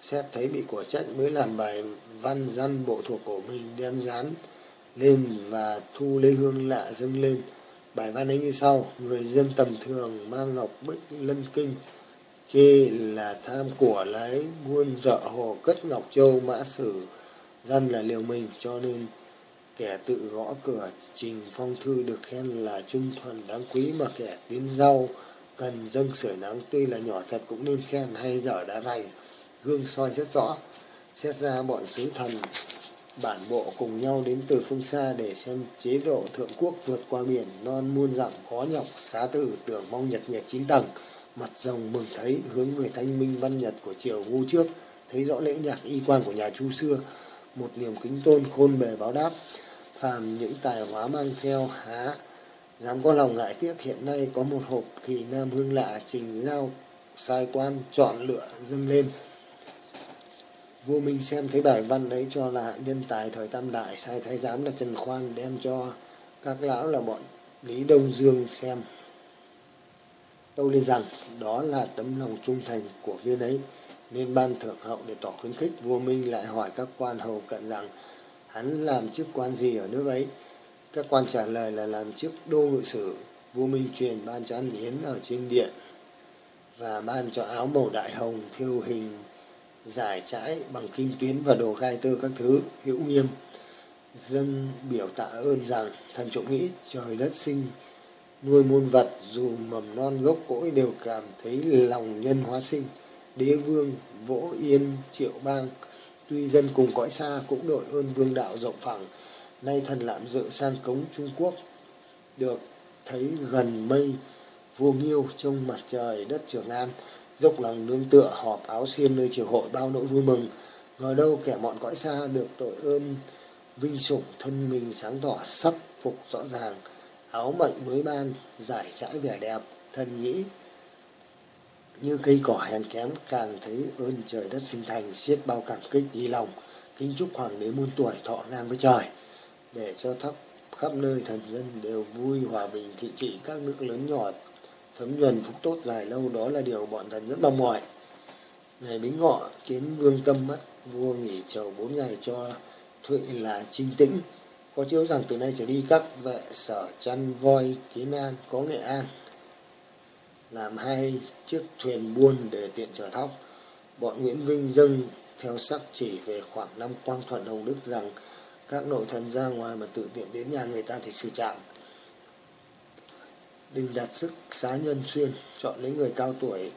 Xét thấy bị của trách mới làm bài văn dân bộ thuộc của mình đem dán lên và thu lê hương lạ dâng lên. Bài văn ấy như sau, người dân tầm thường mang ngọc bích lân kinh, chê là tham của lấy buôn rợ hồ cất ngọc châu mã sử, dân là liều mình, cho nên kẻ tự gõ cửa trình phong thư được khen là trung thuần đáng quý mà kẻ tiến rau cần dâng sưởi nắng, tuy là nhỏ thật cũng nên khen hay dở đã rành gương soi rất rõ, xét ra bọn sứ thần, bản bộ cùng nhau đến từ phương xa để xem chế độ thượng quốc vượt qua biển, non muôn dặm, khó nhọc, xá tử, tưởng mong nhật nguyệt chín tầng. Mặt rồng mừng thấy hướng về thanh minh văn nhật của triều ngu trước, thấy rõ lễ nhạc y quan của nhà chu xưa. Một niềm kính tôn khôn bề báo đáp, phàm những tài hóa mang theo há dám có lòng ngại tiếc, hiện nay có một hộp kỳ nam hương lạ trình giao sai quan chọn lựa dâng lên. Vua minh xem thấy bài văn ấy cho là nhân tài thời tam đại, sai thái giám là trần khoan đem cho các lão là bọn lý đông dương xem. Tâu lên rằng, đó là tấm lòng trung thành của viên ấy, nên ban thượng hậu để tỏ khuyến khích. Vua minh lại hỏi các quan hầu cận rằng, hắn làm chức quan gì ở nước ấy? Các quan trả lời là làm chức đô ngự sử, vua minh truyền ban cho ăn yến ở trên điện và ban cho áo màu đại hồng, thiêu hình, giải trái bằng kinh tuyến và đồ gai tơ các thứ hữu nghiêm. Dân biểu tạ ơn rằng thần trộm nghĩ trời đất sinh nuôi muôn vật dù mầm non gốc cỗi đều cảm thấy lòng nhân hóa sinh. Đế vương vỗ yên triệu bang, tuy dân cùng cõi xa cũng đội ơn vương đạo rộng phẳng nay thần lạm dự sang cống trung quốc, được thấy gần mây, vua nghiêu trong mặt trời đất trường an, dốc lòng nương tựa họp áo xiêm nơi triều hội bao nỗi vui mừng. Ngờ đâu kẻ mọn cõi xa được tội ơn, vinh sủng thân mình sáng tỏ sắc phục rõ ràng, áo mệnh mới ban giải trãi vẻ đẹp. Thần nghĩ như cây cỏ hèn kém, càng thấy ơn trời đất sinh thành, siết bao cảm kích ghi lòng, kính chúc hoàng đế muôn tuổi thọ ngang với trời để cho thấp, khắp nơi thần dân đều vui hòa bình, thị trị các nước lớn nhỏ, thấm nhuần phúc tốt dài lâu. Đó là điều bọn thần rất mong mỏi. Ngày bính ngọ kiến vương tâm mất, vua nghỉ chầu bốn ngày cho thụy là trinh tĩnh. Có chiếu rằng từ nay trở đi các vệ sở chăn voi, kiến an, có nghệ an, làm hai chiếc thuyền buôn để tiện chở thóc. Bọn nguyễn vinh dâng theo sắc chỉ về khoảng năm quang thuận hồng đức rằng các nội thần ra ngoài mà tự tiện đến nhà người ta thì xử trạng. Đình đặt sức xá nhân xuyên, chọn lấy người cao tuổi,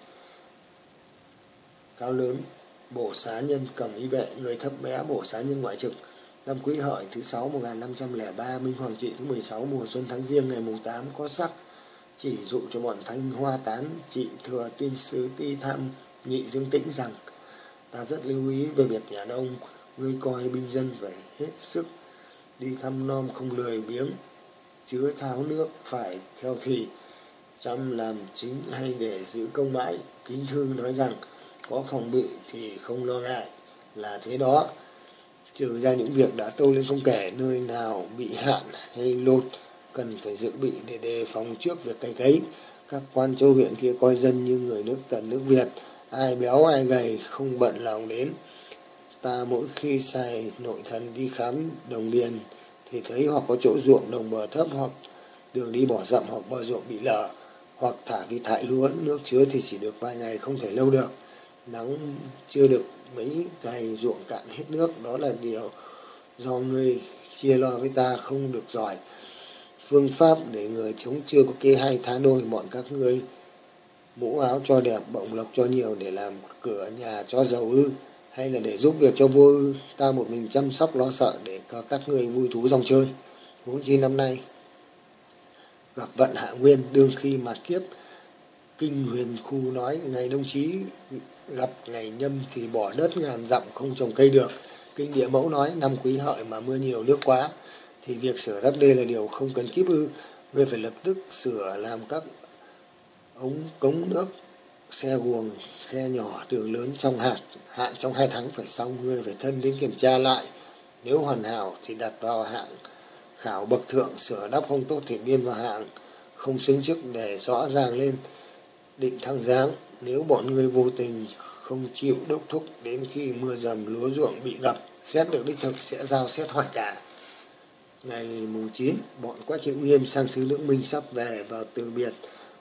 cao lớn, bổ xá nhân cầm y vệ, người thấp bé bổ xá nhân ngoại trực. Năm quý hợi thứ sáu một nghìn năm trăm lẻ ba, minh hoàng trị thứ mười sáu mùa xuân tháng riêng ngày mùng tám có sắc, chỉ dụ cho bọn thanh hoa tán, trị thừa tuyên sứ ti tham, nhị dương tĩnh rằng, ta rất lưu ý về việc nhà đông ngươi coi binh dân phải hết sức, đi thăm nom không lười biếng, chứa tháo nước phải theo thì, chăm làm chính hay để giữ công mãi. Kính thư nói rằng, có phòng bị thì không lo ngại là thế đó. Trừ ra những việc đã tô lên không kể, nơi nào bị hạn hay lột cần phải dự bị để đề phòng trước việc cày cấy. Các quan châu huyện kia coi dân như người nước tần nước việt, ai béo ai gầy không bận lòng đến ta mỗi khi xài nội thần đi khám đồng điền thì thấy hoặc có chỗ ruộng đồng bờ thấp hoặc đường đi bỏ rậm hoặc bờ ruộng bị lở hoặc thả vì thải lúa nước chứa thì chỉ được vài ngày không thể lâu được. Nắng chưa được mấy ngày ruộng cạn hết nước, đó là điều do người chia lo với ta không được giỏi. Phương pháp để người chống chưa có kê hay thá nôi bọn các ngươi, mũ áo cho đẹp bọng lộc cho nhiều để làm cửa nhà cho giàu ư hay là để giúp việc cho vua ta một mình chăm sóc lo sợ để có các người vui thú dòng chơi. Huống chi năm nay, gặp vận hạ nguyên, đương khi mà kiếp kinh huyền khu nói, ngày đồng chí gặp ngày nhâm thì bỏ đất ngàn dặm không trồng cây được. Kinh địa mẫu nói, năm quý hợi mà mưa nhiều nước quá, thì việc sửa đắp đê là điều không cần kíp ư. Người phải lập tức sửa làm các ống cống nước xe guồng, xe nhỏ đường lớn trong hạt hạn trong hai tháng phải xong, người phải thân đến kiểm tra lại. Nếu hoàn hảo thì đặt vào hạng khảo bậc thượng, sửa đắp không tốt thì biên vào hạng không xứng chức để rõ ràng lên định thăng giáng nếu bọn người vô tình không chịu đốc thúc đến khi mưa dầm lúa ruộng bị ngập xét được đích thực sẽ giao xét hỏi cả. Ngày mùng 9 bọn quách hữu nghiêm sang sứ lưỡng minh sắp về vào từ biệt.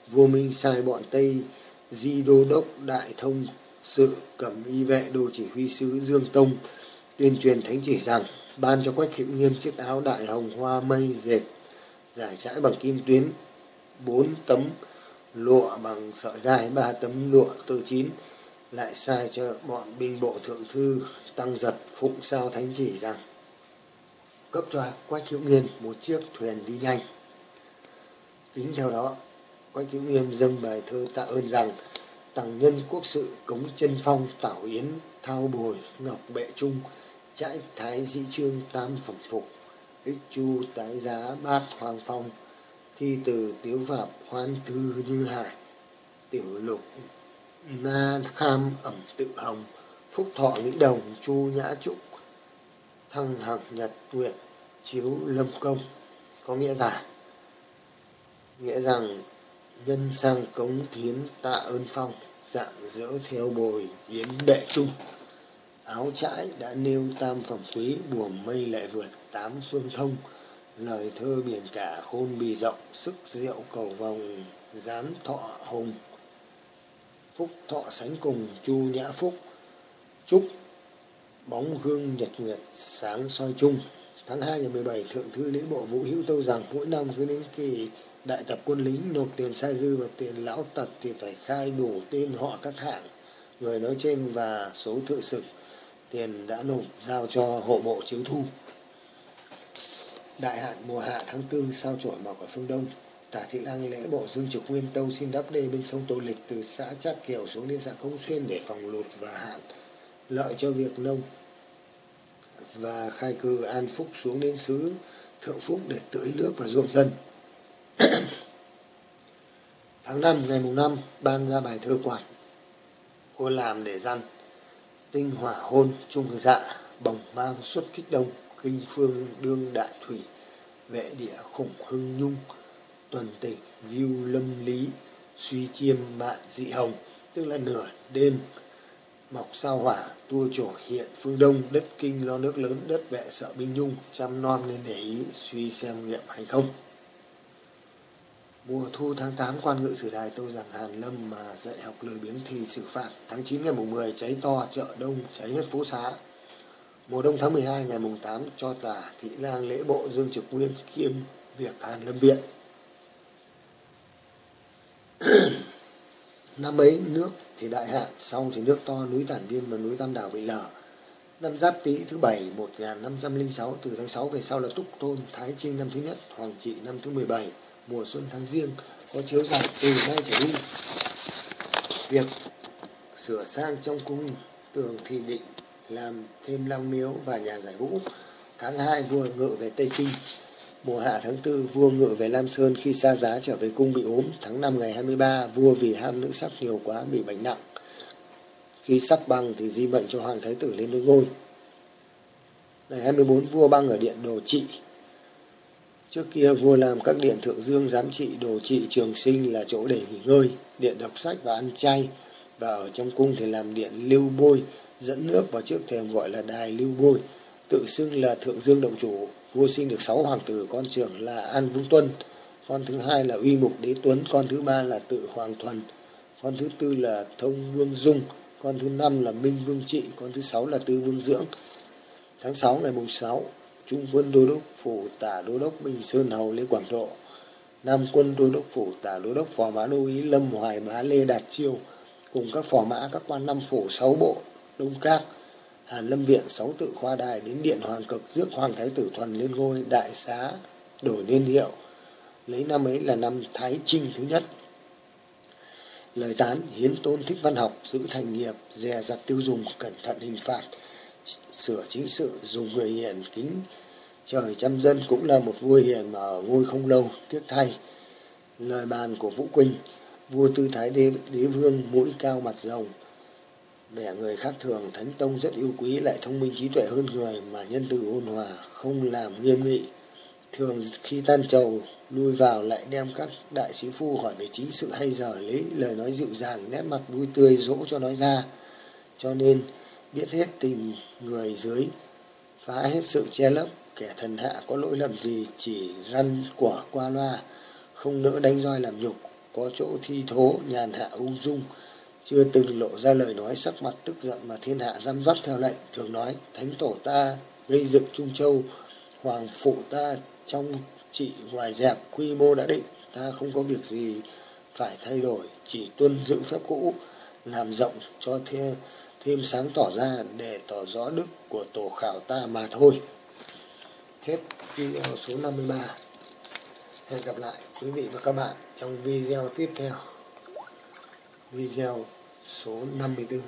Vua minh sai bọn tây di đô đốc đại thông sự cẩm y vệ đồ chỉ huy sứ dương tông tuyên truyền thánh chỉ rằng ban cho quách hữu nghiêm chiếc áo đại hồng hoa mây dệt giải trải bằng kim tuyến bốn tấm lụa bằng sợi gai ba tấm lụa tơ chín lại sai cho bọn binh bộ thượng thư tăng giật phụng sao thánh chỉ rằng cấp cho quách hữu nghiên một chiếc thuyền đi nhanh. Kính theo đó quách hữu nghiêm dâng bài thơ tạ ơn rằng, tằng nhân quốc sự cống chân phong tảo yến thao bồi ngọc bệ trung trãi thái dĩ trương tam phẩm phục ích chu tái giá bát hoàng phong thi từ tiếu phạm hoan thư như hải tiểu lục na kham ẩm tự hồng phúc thọ nghĩ đồng chu nhã trúc thăng hằng nhật nguyệt chiếu lâm công có nghĩa là, nghĩa rằng nhân sang cống kiến tạ ơn phong, dạng dỡ theo bồi, yến đệ trung. Áo trãi đã nêu tam phẩm quý buồm mây lại vượt tám phương thông. Lời thơ biển cả khôn bì rộng, sức diệu cầu vòng giám thọ hùng phúc thọ sánh cùng chu nhã phúc. Chúc bóng gương nhật nguyệt sáng soi chung. Tháng 2 ngày 17 thượng thư lễ bộ vũ hữu tâu rằng, mỗi năm cứ đến kỳ đại tập quân lính nộp tiền sai dư và tiền lão tật thì phải khai đủ tên họ các hạng, người nói trên và số thự sực. Tiền đã nộp giao cho hộ bộ chiếu thu. Đại hạn mùa hạ tháng tư sao chổi mọc ở phương đông. Tả thị lang lễ bộ dương trực nguyên tâu xin đắp đê bên sông tô lịch từ xã trác kiều xuống đến xã công xuyên để phòng lụt và hạn lợi cho việc nông và khai cư an phúc xuống đến xứ thượng phúc để tưới nước và ruộng dân. tháng năm, ngày mùng năm, ban ra bài thơ quạt. Ô làm để răn, tinh hỏa hôn trung dạ bồng mang xuất kích đông kinh phương đương đại thủy, vệ địa khủng hưng nhung, tuần tỉnh viu lâm lý, suy chiêm mạn dị hồng. Tức là nửa đêm, mọc sao hỏa, tua trổ hiện phương đông, đất kinh lo nước lớn, đất vệ sợ binh nhung, chăm non nên để ý, suy xem nghiệm hay không mùa thu tháng 8 quan ngự sử đài tâu rằng hàn lâm mà dạy học lười biếng thì xử phạt tháng 9 ngày mùng 10 cháy to, chợ đông, cháy hết phố xá. Mùa đông tháng 12 ngày mùng 8 cho tả thị lang lễ bộ dương trực nguyên kiêm việc hàn lâm viện. Năm ấy nước thì đại hạn sau thì nước to, núi tản biên và núi tam đảo bị lở. Năm giáp tý thứ bảy 1506 từ tháng 6 về sau là túc tôn thái trinh năm thứ nhất, hoàng trị năm thứ 17 mùa xuân tháng riêng có chiếu dài từ nay trở đi việc sửa sang trong cung tường thì định làm thêm lăng miếu và nhà giải vũ Tháng 2 vua ngự về Tây Kinh. Mùa hạ tháng 4 vua ngự về Lam Sơn khi xa giá trở về cung bị ốm. Tháng 5 ngày 23 vua vì ham nữ sắc nhiều quá bị bệnh nặng. Khi sắp băng thì di mệnh cho Hoàng Thái Tử lên ngôi ngôi. Ngày 24 vua băng ở điện Đồ Trị. Trước kia vua làm các điện Thượng Dương, Giám Trị, Đồ Trị, Trường Sinh là chỗ để nghỉ ngơi, điện đọc sách và ăn chay. Và ở trong cung thì làm điện lưu bôi, dẫn nước vào trước thềm gọi là đài lưu bôi. Tự xưng là Thượng Dương Động Chủ, vua sinh được sáu hoàng tử, con trưởng là An Vương Tuân, con thứ hai là Uy Mục Đế Tuấn, con thứ ba là Tự Hoàng Thuần, con thứ tư là Thông Vương Dung, con thứ năm là Minh Vương Trị, con thứ sáu là Tư Vương Dưỡng. Tháng 6 ngày mùng 6, Trung quân Đô đốc phủ tả Đô đốc minh Sơn Hầu Lê Quảng Độ, Nam quân Đô đốc phủ tả Đô đốc Phò Mã Đô Ý Lâm Hoài Bá Lê Đạt Chiêu cùng các phò mã các quan năm phủ sáu bộ Đông Các Hàn Lâm Viện sáu tự khoa đài đến Điện Hoàng Cực rước Hoàng Thái Tử Thuần lên ngôi đại xá đổi niên hiệu. Lấy năm ấy là năm Thái Trinh thứ nhất. Lời tán hiến tôn thích văn học giữ thành nghiệp dè dặt tiêu dùng cẩn thận hình phạt sửa chính sự dùng người hiền kính. Trời trăm dân cũng là một vua hiền mà ở ngôi không lâu tiếc thay. Lời bàn của vũ quỳnh vua tư thái đế, đế vương mũi cao mặt rồng. Vẻ người khác thường thánh tông rất yêu quý lại thông minh trí tuệ hơn người mà nhân từ ôn hòa không làm nghiêm nghị. Thường khi tan trầu lui vào lại đem các đại sĩ phu hỏi về chính sự hay giờ lấy lời nói dịu dàng nét mặt vui tươi dỗ cho nói ra. Cho nên biết hết tìm người dưới, phá hết sự che lấp, kẻ thần hạ có lỗi lầm gì chỉ răn quả qua loa, không nỡ đánh roi làm nhục, có chỗ thi thố nhàn hạ ung dung. Chưa từng lộ ra lời nói sắc mặt tức giận mà thiên hạ giam dắt theo lệnh, thường nói, thánh tổ ta gây dựng trung châu, hoàng phụ ta trong trị ngoài dẹp, quy mô đã định, ta không có việc gì phải thay đổi, chỉ tuân giữ phép cũ, làm rộng cho thiên thêm sáng tỏ ra để tỏ rõ đức của tổ khảo ta mà thôi. Hết video số 53 hẹn gặp lại quý vị và các bạn trong video tiếp theo. Video số 54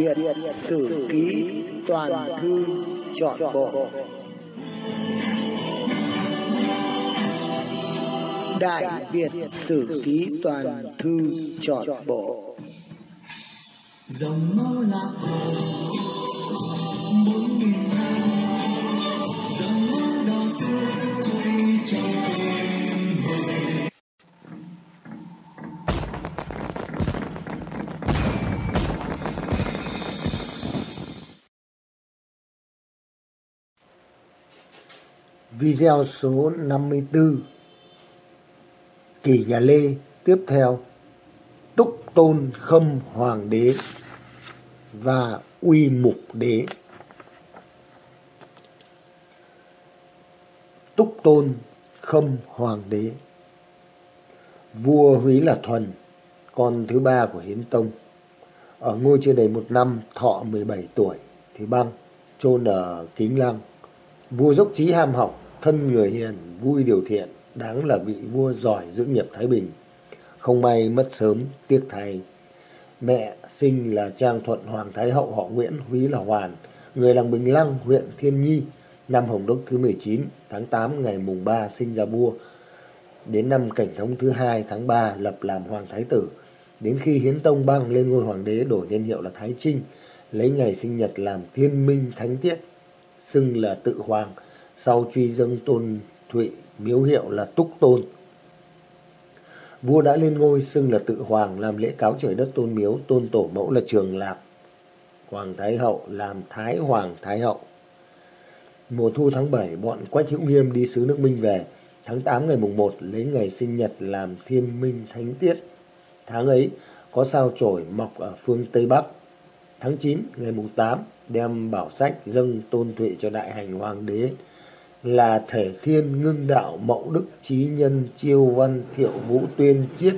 Việt Sử Ký Toàn Thư Chọn Bộ. Đại Việt Sử Ký Toàn Thư Chọn Bộ. Dòng máu lạc hồ, bốn nghìn năm. Dòng máu đỏ tươi chảy Video số 54 kỳ nhà Lê tiếp theo. Túc Tôn Khâm Hoàng đế và Uy Mục đế. Túc Tôn Khâm Hoàng đế. Vua Húy là Thuần, con thứ ba của Hiến Tông. Ở ngôi chưa đầy một năm, thọ 17 tuổi, thì băng, chôn ở Kính Lăng vua dốc trí ham học thân người hiền, vui điều thiện, đáng là vị vua giỏi giữ nghiệp thái bình. Không may mất sớm, tiếc thay. Mẹ sinh là trang thuận hoàng thái hậu, họ nguyễn húy là hoàn. Người làng bình lăng, huyện thiên nhi, năm hồng đốc thứ 19 tháng 8 ngày mùng 3 sinh ra vua. Đến năm cảnh thống thứ hai, tháng 3 lập làm hoàng thái tử. Đến khi hiến tông băng lên ngôi hoàng đế đổi niên hiệu là thái trinh, lấy ngày sinh nhật làm thiên minh thánh tiết, xưng là tự hoàng sau truy dâng tôn thụy, miếu hiệu là túc tôn vua đã lên ngôi xưng là tự hoàng, làm lễ cáo trời đất tôn miếu, tôn tổ mẫu là trường lạc hoàng thái hậu làm thái hoàng thái hậu mùa thu tháng 7 bọn quách hữu nghiêm đi sứ nước minh về Tháng 8 ngày mùng 1 lấy ngày sinh nhật làm thiên minh thánh tiết. Tháng ấy, có sao chổi mọc ở phương Tây Bắc. Tháng 9 ngày mùng 8 đem bảo sách dâng tôn thụy cho đại hành hoàng đế là thể thiên ngưng đạo mẫu đức trí nhân chiêu văn thiệu vũ tuyên chiết,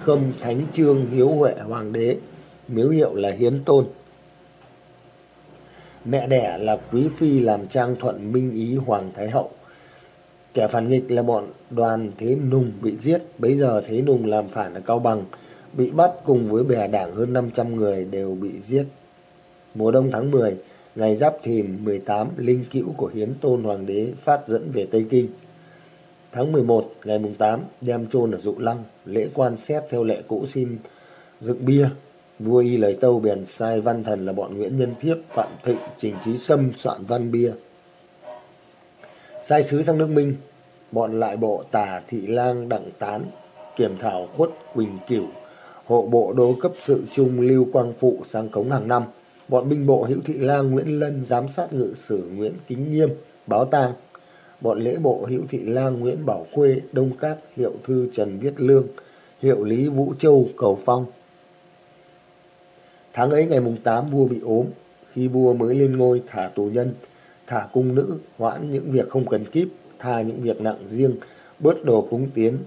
khâm thánh trương hiếu huệ hoàng đế, miếu hiệu là hiến tôn. Mẹ đẻ là quý phi làm trang thuận minh ý hoàng thái hậu. Kẻ phản nghịch là bọn đoàn thế nùng bị giết. Bấy giờ thế nùng làm phản ở cao bằng, bị bắt cùng với bè đảng hơn 500 người đều bị giết. Mùa đông tháng 10 ngày Giáp Thìn 18 linh cữu của Hiến Tôn Hoàng đế phát dẫn về Tây Kinh. Tháng 11 ngày mùng 8 đem chôn ở Dụ Lăng, lễ quan xét theo lệ cũ xin dựng bia. Vua y lời tâu bèn sai văn thần là bọn Nguyễn Nhân Thiếp, Phạm Thịnh, Trình Trí Sâm soạn văn bia. Sai sứ sang nước Minh, bọn lại bộ Tả Thị Lang Đặng Tán, Kiểm Thảo Khuất Quỳnh Cửu, hộ bộ đô cấp sự trung Lưu Quang Phụ sang cống hàng năm bọn binh bộ hữu thị lang nguyễn lân, giám sát ngự sử nguyễn kính nghiêm, báo tang. Bọn lễ bộ hữu thị lang nguyễn bảo khuê, đông cát, hiệu thư trần viết lương, hiệu lý vũ châu, cầu phong. Tháng ấy ngày mùng tám, vua bị ốm. Khi vua mới lên ngôi, thả tù nhân, thả cung nữ, hoãn những việc không cần kíp, tha những việc nặng riêng, bớt đồ cúng tiến,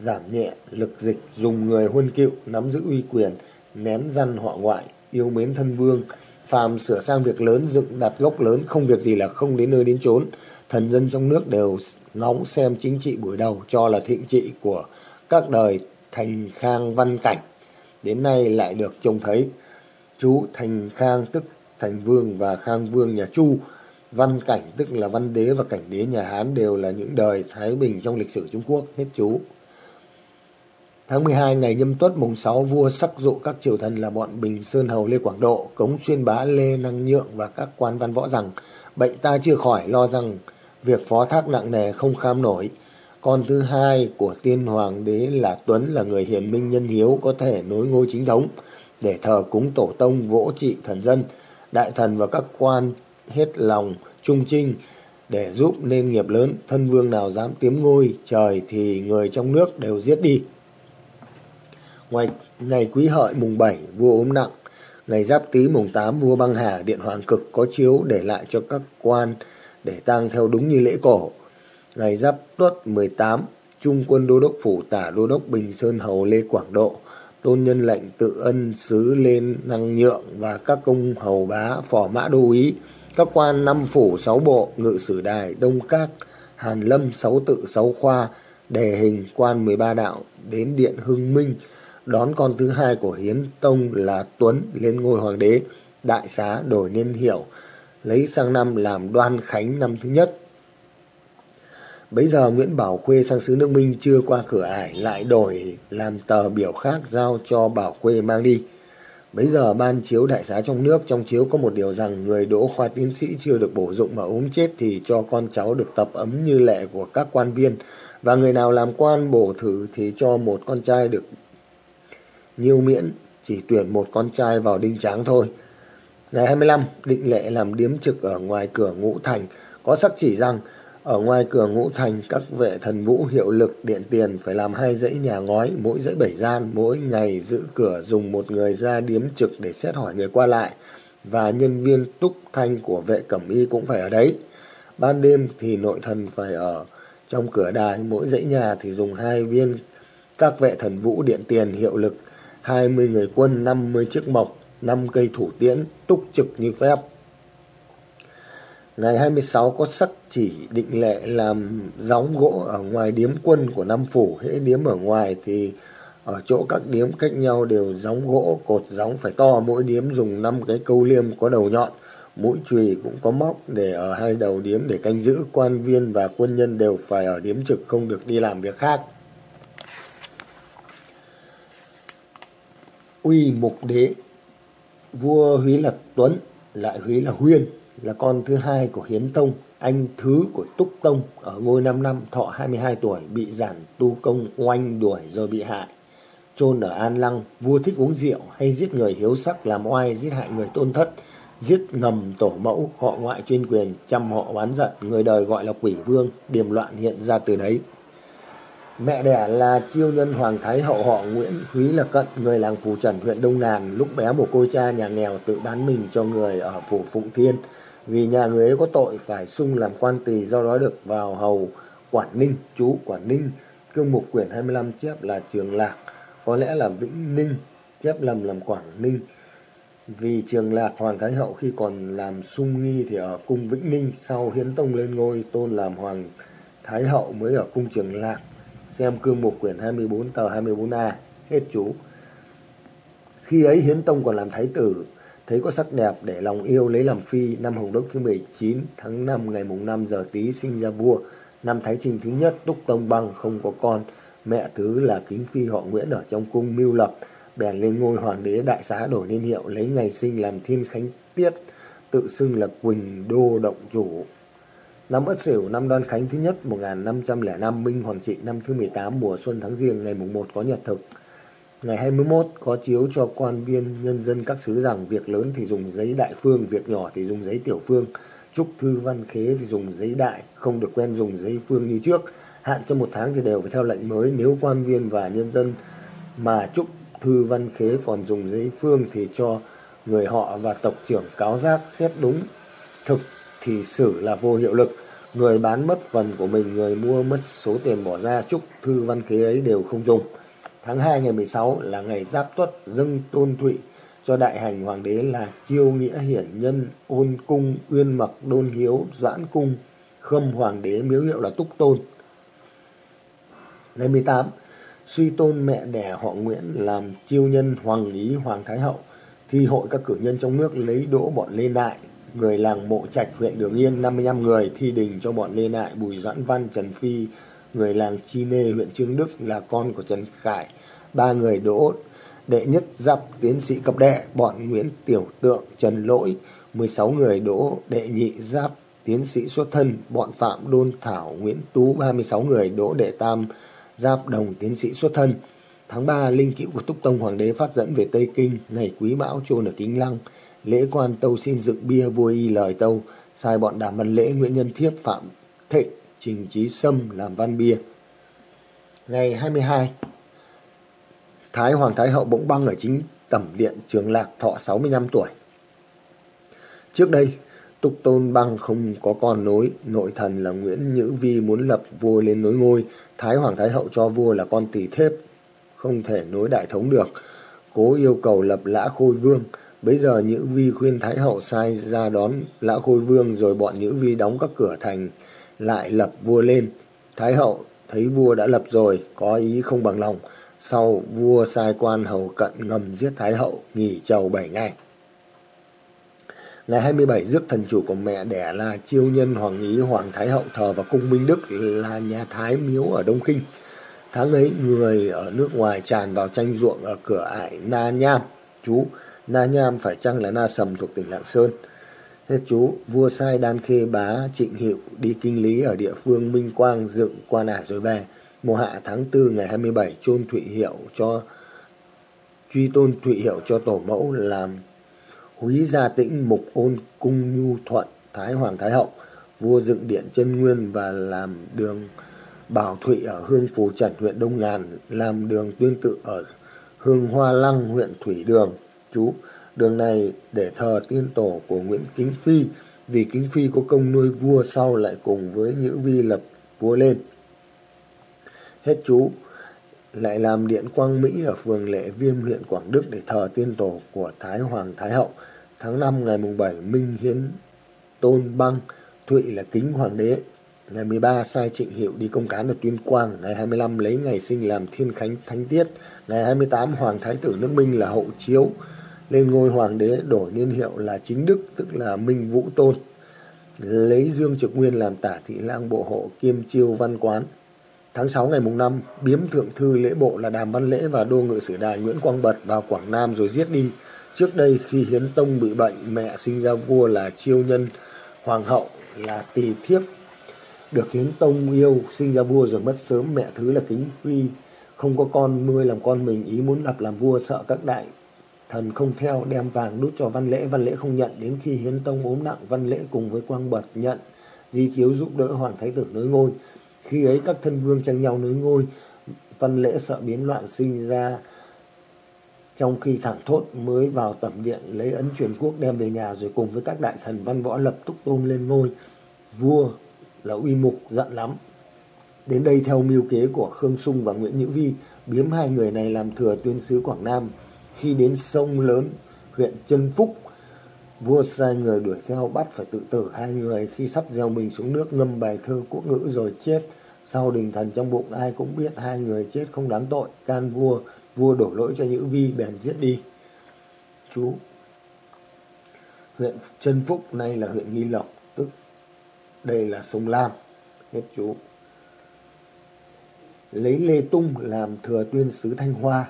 giảm nhẹ lực dịch, dùng người huân cựu, nắm giữ uy quyền ném răn họ ngoại yêu mến thân vương. Phàm sửa sang việc lớn, dựng đặt gốc lớn, không việc gì là không đến nơi đến chốn. Thần dân trong nước đều ngóng xem chính trị buổi đầu, cho là thịnh trị của các đời thành khang văn cảnh. Đến nay lại được trông thấy. Chú thành khang tức thành vương và khang vương nhà chu. Văn cảnh tức là văn đế và cảnh đế nhà hán đều là những đời thái bình trong lịch sử trung quốc. Hết chú. Tháng 12 ngày nhâm tuất mùng 6 vua sắc dụ các triều thần là bọn Bình Sơn Hầu Lê Quảng Độ, Cống Xuyên Bá Lê Năng Nhượng và các quan văn võ rằng bệnh ta chưa khỏi lo rằng việc phó thác nặng nề không kham nổi. Con thứ hai của tiên hoàng đế là Tuấn là người hiền minh nhân hiếu có thể nối ngôi chính thống để thờ cúng tổ tông vỗ trị thần dân. Đại thần và các quan hết lòng trung trinh để giúp nên nghiệp lớn thân vương nào dám tiếm ngôi trời thì người trong nước đều giết đi Ngoài ngày quý hợi mùng 7 vua ốm nặng, ngày giáp tý mùng 8 vua băng hà điện hoàng cực có chiếu để lại cho các quan để tang theo đúng như lễ cổ. Ngày giáp tuất 18 Trung quân đô đốc phủ tả đô đốc Bình Sơn Hầu Lê Quảng Độ tôn nhân lệnh tự ân sứ lên năng nhượng và các công hầu bá phò mã đô úy các quan năm phủ sáu bộ ngự sử đài đông các hàn lâm sáu tự sáu khoa đề hình quan 13 đạo đến điện hưng minh đón con thứ hai của Hiến Tông là Tuấn lên ngôi hoàng đế, đại xá đổi niên hiệu, lấy sang năm làm đoan khánh năm thứ nhất. Bấy giờ Nguyễn Bảo Khuê sang xứ nước Minh chưa qua cửa ải lại đổi làm tờ biểu khác giao cho Bảo Khuê mang đi. Bấy giờ ban chiếu đại xá trong nước trong chiếu có một điều rằng người đỗ khoa tiến sĩ chưa được bổ dụng mà ốm chết thì cho con cháu được tập ấm như lệ của các quan viên và người nào làm quan bổ thử thì cho một con trai được Nhiêu miễn chỉ tuyển một con trai vào đinh tráng thôi. Ngày 25, định lệ làm điếm trực ở ngoài cửa ngũ thành, có sắc chỉ rằng ở ngoài cửa ngũ thành các vệ thần vũ hiệu lực điện tiền phải làm hai dãy nhà ngói, mỗi dãy bảy gian, mỗi ngày giữ cửa dùng một người ra điếm trực để xét hỏi người qua lại và nhân viên túc thanh của vệ cẩm y cũng phải ở đấy. Ban đêm thì nội thần phải ở trong cửa đài, mỗi dãy nhà thì dùng hai viên các vệ thần vũ điện tiền hiệu lực 20 người quân, 50 chiếc mộc, 5 cây thủ tiễn, túc trực như phép. Ngày 26 có sắc chỉ định lệ làm gióng gỗ ở ngoài điếm quân của năm phủ. Hễ điếm ở ngoài thì ở chỗ các điếm cách nhau đều gióng gỗ, cột gióng phải to. Mỗi điếm dùng 5 cái câu liêm có đầu nhọn. Mũi chùy cũng có móc để ở hai đầu điếm để canh giữ. Quan viên và quân nhân đều phải ở điếm trực không được đi làm việc khác. Uy mục đế, vua húy là tuấn, lại húy là huyên, là con thứ hai của hiến tông, anh thứ của túc tông ở ngôi năm năm, thọ 22 tuổi, bị giản tu công oanh đuổi rồi bị hại. Chôn ở an lăng, vua thích uống rượu hay giết người hiếu sắc làm oai, giết hại người tôn thất, giết ngầm tổ mẫu, họ ngoại chuyên quyền, chăm họ oán giận, người đời gọi là quỷ vương, điềm loạn hiện ra từ đấy. Mẹ đẻ là chiêu nhân Hoàng Thái Hậu họ Nguyễn Quý là Cận, người làng Phù Trần, huyện Đông Ngàn. Lúc bé một cô cha nhà nghèo tự bán mình cho người ở phủ Phụng Thiên. Vì nhà người ấy có tội phải sung làm quan tỳ do đó được vào hầu Quảng Ninh, chú Quảng Ninh. Cương mục quyển 25 chép là Trường Lạc, có lẽ là Vĩnh Ninh, chép lầm làm Quảng Ninh. Vì Trường Lạc Hoàng Thái Hậu khi còn làm sung nghi thì ở cung Vĩnh Ninh, sau hiến tông lên ngôi tôn làm Hoàng Thái Hậu mới ở cung Trường Lạc xem cương mục quyển 24 tờ 24A hết chú. Khi ấy hiến tông còn làm thái tử, thấy có sắc đẹp để lòng yêu lấy làm phi, năm hồng đức thứ 19 tháng 5 ngày mùng 5 giờ tí sinh ra vua, năm thái trinh thứ nhất, túc đông băng không có con, mẹ thứ là kính phi họ nguyễn ở trong cung mưu lập, bèn lên ngôi hoàng đế đại xá đổi niên hiệu, lấy ngày sinh làm thiên khánh tiết, tự xưng là quỳnh đô động chủ. Năm Ất Sửu, năm Đoan Khánh thứ nhất 1505, Minh Hoàng trị năm thứ 18 mùa xuân tháng Giêng ngày mùng 1 có nhật thực. Ngày 21 có chiếu cho quan viên nhân dân các xứ rằng việc lớn thì dùng giấy đại phương, việc nhỏ thì dùng giấy tiểu phương. chúc thư văn khế thì dùng giấy đại, không được quen dùng giấy phương như trước. Hạn cho một tháng thì đều phải theo lệnh mới. Nếu quan viên và nhân dân mà chúc thư văn khế còn dùng giấy phương thì cho người họ và tộc trưởng cáo giác xét đúng thực thì xử là vô hiệu lực. Người bán mất phần của mình, người mua mất số tiền bỏ ra, chúc thư văn khế ấy đều không dùng. Tháng 2 ngày 16 là ngày giáp tuất dâng tôn thụy cho đại hành hoàng đế là chiêu nghĩa hiển nhân ôn cung uyên mặc đôn hiếu doãn cung khâm hoàng đế miếu hiệu là túc tôn ngày 18 suy tôn mẹ đẻ họ nguyễn làm chiêu nhân hoàng lý hoàng thái hậu thi hội các cử nhân trong nước lấy đỗ bọn lê đại người làng Mộ Trạch, huyện Đường Yên 55 người thi đình cho bọn Lê Nại, Bùi Doãn Văn, Trần Phi, người làng Chi Nê, huyện Trương Đức là con của Trần Khải, ba người đỗ đệ nhất giáp tiến sĩ cấp đệ, bọn Nguyễn Tiểu Tượng, Trần Lỗi, 16 người đỗ đệ nhị giáp tiến sĩ xuất thân, bọn Phạm Đôn Thảo, Nguyễn Tú, 36 người đỗ đệ tam giáp đồng tiến sĩ xuất thân. Tháng 3, linh cữu của Túc Tông Hoàng đế phát dẫn về Tây Kinh, ngày Quý Mão chôn ở Kính Lăng lễ quan tâu xin dựng bia vua y lời tâu, sai bọn đàm văn lễ nguyễn nhân thiếp phạm thịnh, trình trí sâm làm văn bia. Ngày 22 thái hoàng thái hậu bỗng băng ở chính tẩm điện trường lạc thọ 65 tuổi. Trước đây túc tôn băng không có con nối, nội thần là nguyễn nhữ vi muốn lập vua lên nối ngôi, thái hoàng thái hậu cho vua là con tỷ thếp, không thể nối đại thống được. Cố yêu cầu lập lã khôi vương Bây giờ Nhữ Vi khuyên Thái Hậu sai ra đón Lã Khôi Vương rồi bọn Nhữ Vi đóng các cửa thành lại lập vua lên. Thái Hậu thấy vua đã lập rồi, có ý không bằng lòng. Sau vua sai quan hầu cận ngầm giết Thái Hậu, nghỉ chầu bảy ngày. Ngày 27 rước thần chủ của mẹ đẻ là chiêu nhân Hoàng Ý Hoàng Thái Hậu thờ và cung Minh Đức là nhà Thái Miếu ở Đông Kinh. Tháng ấy người ở nước ngoài tràn vào tranh ruộng ở cửa ải Na Nham. Chú Na Nham phải chăng là Na Sầm thuộc tỉnh Lạng Sơn? Hết chú, vua sai Đan Khê bá Trịnh Hiệu đi kinh lý ở địa phương Minh Quang dựng quan ải rồi về. Mùa hạ tháng 4 ngày 27 chôn Thụy Hiệu cho truy tôn Thụy Hiệu cho tổ mẫu làm húy gia tĩnh mục ôn cung nhu thuận Thái Hoàng Thái Hậu. Vua dựng điện chân nguyên và làm đường Bảo Thụy ở Hương Phù Trần huyện Đông Ngàn, làm đường tuyên tự ở Hương Hoa Lăng huyện Thủy Đường chú đường này để thờ tiên tổ của Nguyễn Kính Phi, vì Kính Phi có công nuôi vua sau lại cùng với Nhữ Vi lập vua lên. Hết chú, lại làm điện Quang Mỹ ở phường Lệ Viêm, huyện Quảng Đức để thờ tiên tổ của Thái Hoàng Thái Hậu. Tháng 5 ngày mùng 7 Minh Hiến Tôn Băng Thụy là kính hoàng đế. Ngày 13 sai Trịnh Hiệu đi công cán ở Tuyên Quang. Ngày 25 lấy ngày sinh làm Thiên Khánh Thánh Tiết. Ngày 28 Hoàng Thái tử nước Minh là Hậu Chiếu lên ngôi hoàng đế đổi niên hiệu là chính đức, tức là minh vũ tôn, lấy dương trực nguyên làm tả thị lang bộ hộ kiêm chiêu văn quán. Tháng 6 ngày mùng 5 biếm thượng thư lễ bộ là đàm văn lễ và đô ngự sử đài nguyễn quang bật vào quảng nam rồi giết đi. Trước đây khi hiến tông bị bệnh, mẹ sinh ra vua là chiêu nhân, hoàng hậu là tỳ thiếp. Được hiến tông yêu, sinh ra vua rồi mất sớm, mẹ thứ là kính phi không có con, nuôi làm con mình, ý muốn lập làm vua sợ các đại Thần không theo đem vàng đút cho Văn Lễ, Văn Lễ không nhận. Đến khi Hiến Tông ốm nặng, Văn Lễ cùng với Quang Bật nhận di chiếu giúp đỡ Hoàng Thái tử nối ngôi. Khi ấy các thân vương tranh nhau nối ngôi, văn lễ sợ biến loạn sinh ra trong khi thẳng thốt mới vào tẩm điện lấy ấn truyền quốc đem về nhà rồi cùng với các đại thần văn võ lập túc tôn lên ngôi vua là uy mục giận lắm đến đây theo mưu kế của khương sung và nguyễn nhữ vi biếm hai người này làm thừa tuyên sứ quảng nam khi đến sông lớn, huyện Trân phúc, vua sai người đuổi theo bắt phải tự tử. Hai người khi sắp gieo mình xuống nước ngâm bài thơ quốc ngữ rồi chết. Sau đình thần trong bụng, ai cũng biết hai người chết không đáng tội. Can vua vua đổ lỗi cho nhữ vi, bèn giết đi. Chú, huyện Trân phúc nay là huyện nghi lộc, tức đây là sông lam. Hết chú. Lấy lê tung làm thừa tuyên sứ thanh hoa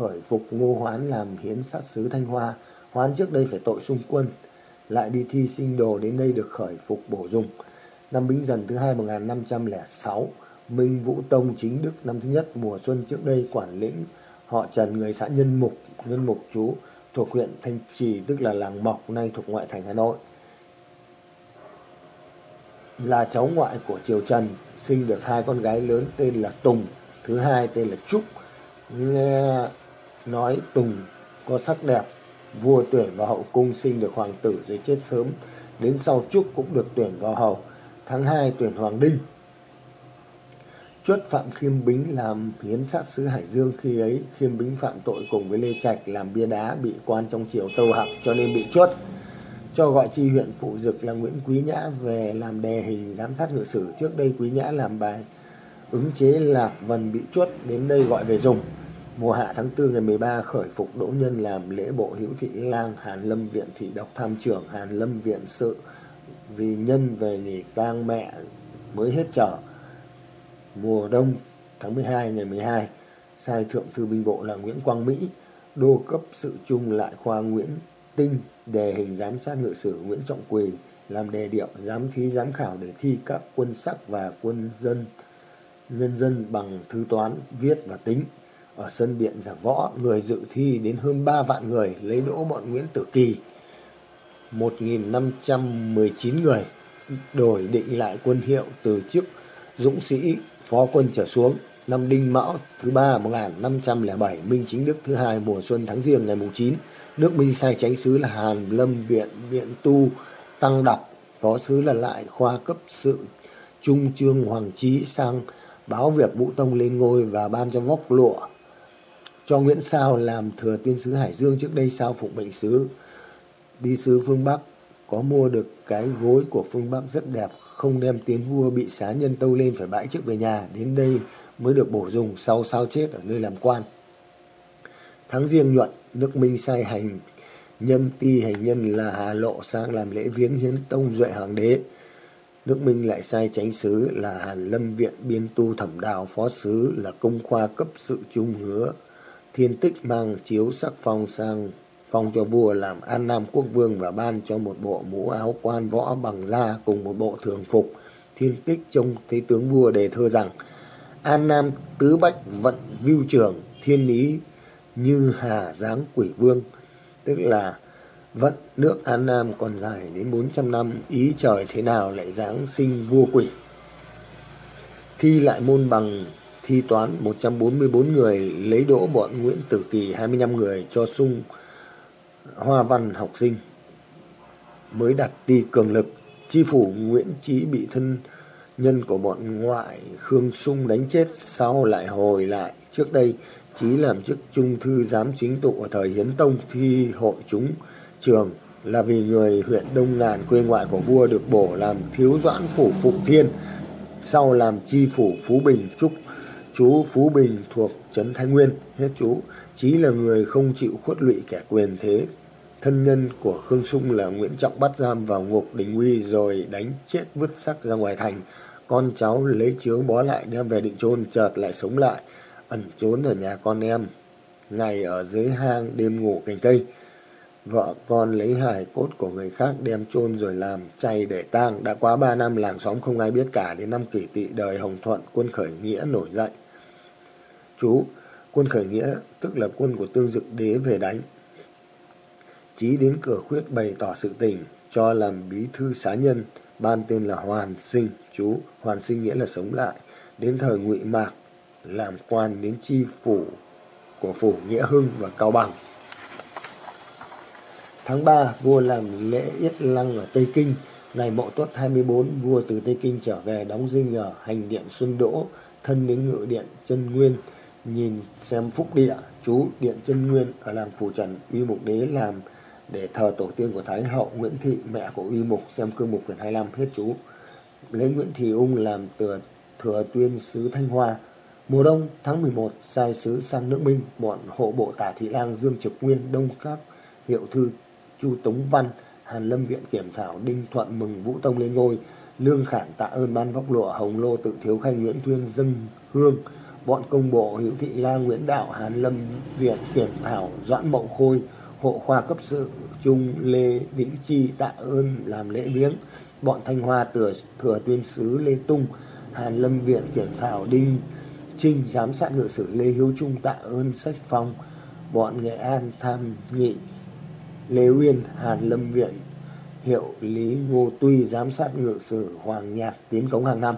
khởi phục ngô hoán làm hiến sát sứ thanh hoa. Hoán trước đây phải tội xung quân, lại đi thi sinh đồ đến đây được khởi phục bổ dụng năm bính dần thứ hai một nghìn năm trăm lẻ sáu, minh vũ tông chính đức năm thứ nhất, mùa xuân trước đây quản lĩnh họ trần người xã nhân mục nhân mục chú, thuộc huyện thanh trì, tức là làng mọc, nay thuộc ngoại thành hà nội. Là cháu ngoại của triều trần, sinh được hai con gái lớn tên là tùng, thứ hai tên là trúc. Nghe nói tùng, có sắc đẹp, vua tuyển vào hậu cung sinh được hoàng tử rồi chết sớm, đến sau trúc cũng được tuyển vào hầu tháng hai tuyển hoàng đinh. Chuất phạm khiêm bính làm hiến sát sứ hải dương khi ấy, khiêm bính phạm tội cùng với lê trạch làm bia đá bị quan trong triều tâu hạng cho nên bị chuất. Cho gọi chi huyện phụ dực là nguyễn quý nhã về làm đề hình giám sát ngự sử. Trước đây quý nhã làm bài ứng chế lạc vần bị chuất, đến đây gọi về dùng mùa hạ tháng tư ngày 13 khởi phục đỗ nhân làm lễ bộ hữu thị lang hàn lâm viện thị độc tham trưởng hàn lâm viện sự vì nhân về nghỉ tang mẹ mới hết trở. Mùa đông tháng 12 ngày 12 sai thượng thư binh bộ là Nguyễn Quang Mỹ, đô cấp sự trung lại khoa Nguyễn Tinh, đề hình giám sát ngự sử Nguyễn Trọng Quỳ, làm đề điệu giám thí giám khảo để thi các quân sắc và quân dân, nhân dân bằng thư toán viết và tính ở sân điện giảng võ, người dự thi đến hơn 3 vạn người lấy đỗ bọn Nguyễn Tử Kỳ. 1.519 người đổi định lại quân hiệu từ chức dũng sĩ, phó quân trở xuống. Năm Đinh Mão thứ ba 1507 Minh Chính Đức thứ hai, mùa xuân tháng riêng ngày mùng 9 nước Minh sai tránh sứ là Hàn Lâm Viện Viện Tu, Tăng Đọc. Phó sứ là lại khoa cấp sự, Trung Trương Hoàng Trí sang báo việc Vũ Tông lên ngôi và ban cho vóc lụa cho Nguyễn Sao làm thừa tuyên sứ Hải Dương trước đây, Sao phục mệnh sứ. Đi sứ phương Bắc, có mua được cái gối của phương Bắc rất đẹp, không đem tiến vua bị xá nhân tâu lên phải bãi trước về nhà. Đến đây mới được bổ dùng, sau sao chết ở nơi làm quan. Tháng riêng nhuận, nước minh sai hành nhân, ti hành nhân là hà lộ sang làm lễ viếng hiến tông duệ hoàng đế. Nước minh lại sai tránh sứ là hàn lâm viện biên tu thẩm đào, phó sứ là công khoa cấp sự trung hứa thiên tích mang chiếu sắc phong sang, phong cho vua làm an nam quốc vương và ban cho một bộ mũ áo quan võ bằng da cùng một bộ thường phục. Thiên tích trông thấy tướng vua đề thơ rằng, an nam, tứ bách vận vưu trường, thiên lý như hà giáng quỷ vương. Tức là, vận nước an nam còn dài đến bốn trăm năm, ý trời thế nào lại giáng sinh vua quỷ? Thi lại môn bằng thi toán 144 người, lấy đỗ bọn Nguyễn Tử Kỳ 25 người cho sung hoa văn học sinh. Mới đặt đi cường lực, chi phủ Nguyễn Chí bị thân nhân của bọn ngoại Khương Sung đánh chết, sau lại hồi lại. Trước đây, Chí làm chức trung thư giám chính tụ ở thời Hiến Tông thi hội chúng trường là vì người huyện Đông Ngàn quê ngoại của vua được bổ làm thiếu doãn phủ Phụng Thiên, sau làm chi phủ Phú Bình Trúc chú Phú Bình thuộc Trấn Thái Nguyên, hết chú. Chí là người không chịu khuất lụy kẻ quyền thế. Thân nhân của Khương Sung là Nguyễn Trọng bắt giam vào ngục đình uy rồi đánh chết vứt xác ra ngoài thành. Con cháu lấy chướng bó lại đem về định chôn, chợt lại sống lại, ẩn trốn ở nhà con em. Ngày ở dưới hang đêm ngủ cành cây vợ con lấy hài cốt của người khác đem chôn rồi làm chay để tang. Đã quá ba năm, làng xóm không ai biết cả đến năm kỷ tỵ đời hồng thuận, quân khởi nghĩa nổi dậy. Chú, quân khởi nghĩa tức là quân của tương dực đế về đánh. Chí đến cửa khuyết bày tỏ sự tình, cho làm bí thư xá nhân, ban tên là hoàn sinh. Chú, hoàn sinh nghĩa là sống lại. Đến thời ngụy mạc, làm quan đến chi phủ của phủ Nghĩa Hưng và Cao Bằng. Tháng 3, vua làm lễ Yết Lăng ở Tây Kinh. Ngày Mậu Tuất 24, vua từ Tây Kinh trở về đóng dinh ở hành điện Xuân Đỗ, thân đến ngự điện chân Nguyên, nhìn xem phúc địa, chú điện chân Nguyên ở làng Phủ Trần, uy mục đế làm để thờ tổ tiên của Thái hậu Nguyễn Thị, mẹ của uy mục, xem cương mục quyển 25 hết chú. Lấy Nguyễn Thị Ung làm thừa, thừa tuyên sứ Thanh Hoa. Mùa đông tháng 11, sai sứ sang nước Minh, bọn hộ bộ tả thị lang Dương Trực Nguyên, Đông Các, hiệu thư Chu Tống Văn, Hàn Lâm Viện Kiểm Thảo, Đinh Thuận mừng Vũ Tông lên ngôi, Lương Khản tạ ơn ban vóc lụa, Hồng Lô tự thiếu khanh Nguyễn Tuyên dâng hương, bọn công bộ Hữu Thị La Nguyễn Đạo, Hàn Lâm Viện Kiểm Thảo, Doãn Mậu Khôi, hộ khoa cấp sự Trung Lê Vĩnh Chi tạ ơn làm lễ viếng, bọn Thanh Hoa thừa, thừa tuyên sứ Lê Tung, Hàn Lâm Viện Kiểm Thảo Đinh Trinh giám sát ngự sử Lê Hiếu Trung tạ ơn sách phong, bọn Nghệ An tham nghị Lê Uyên, Hàn Lâm Viện, hiệu Lý Ngô Tuy giám sát ngự sử Hoàng Nhạc tiến cống hàng năm.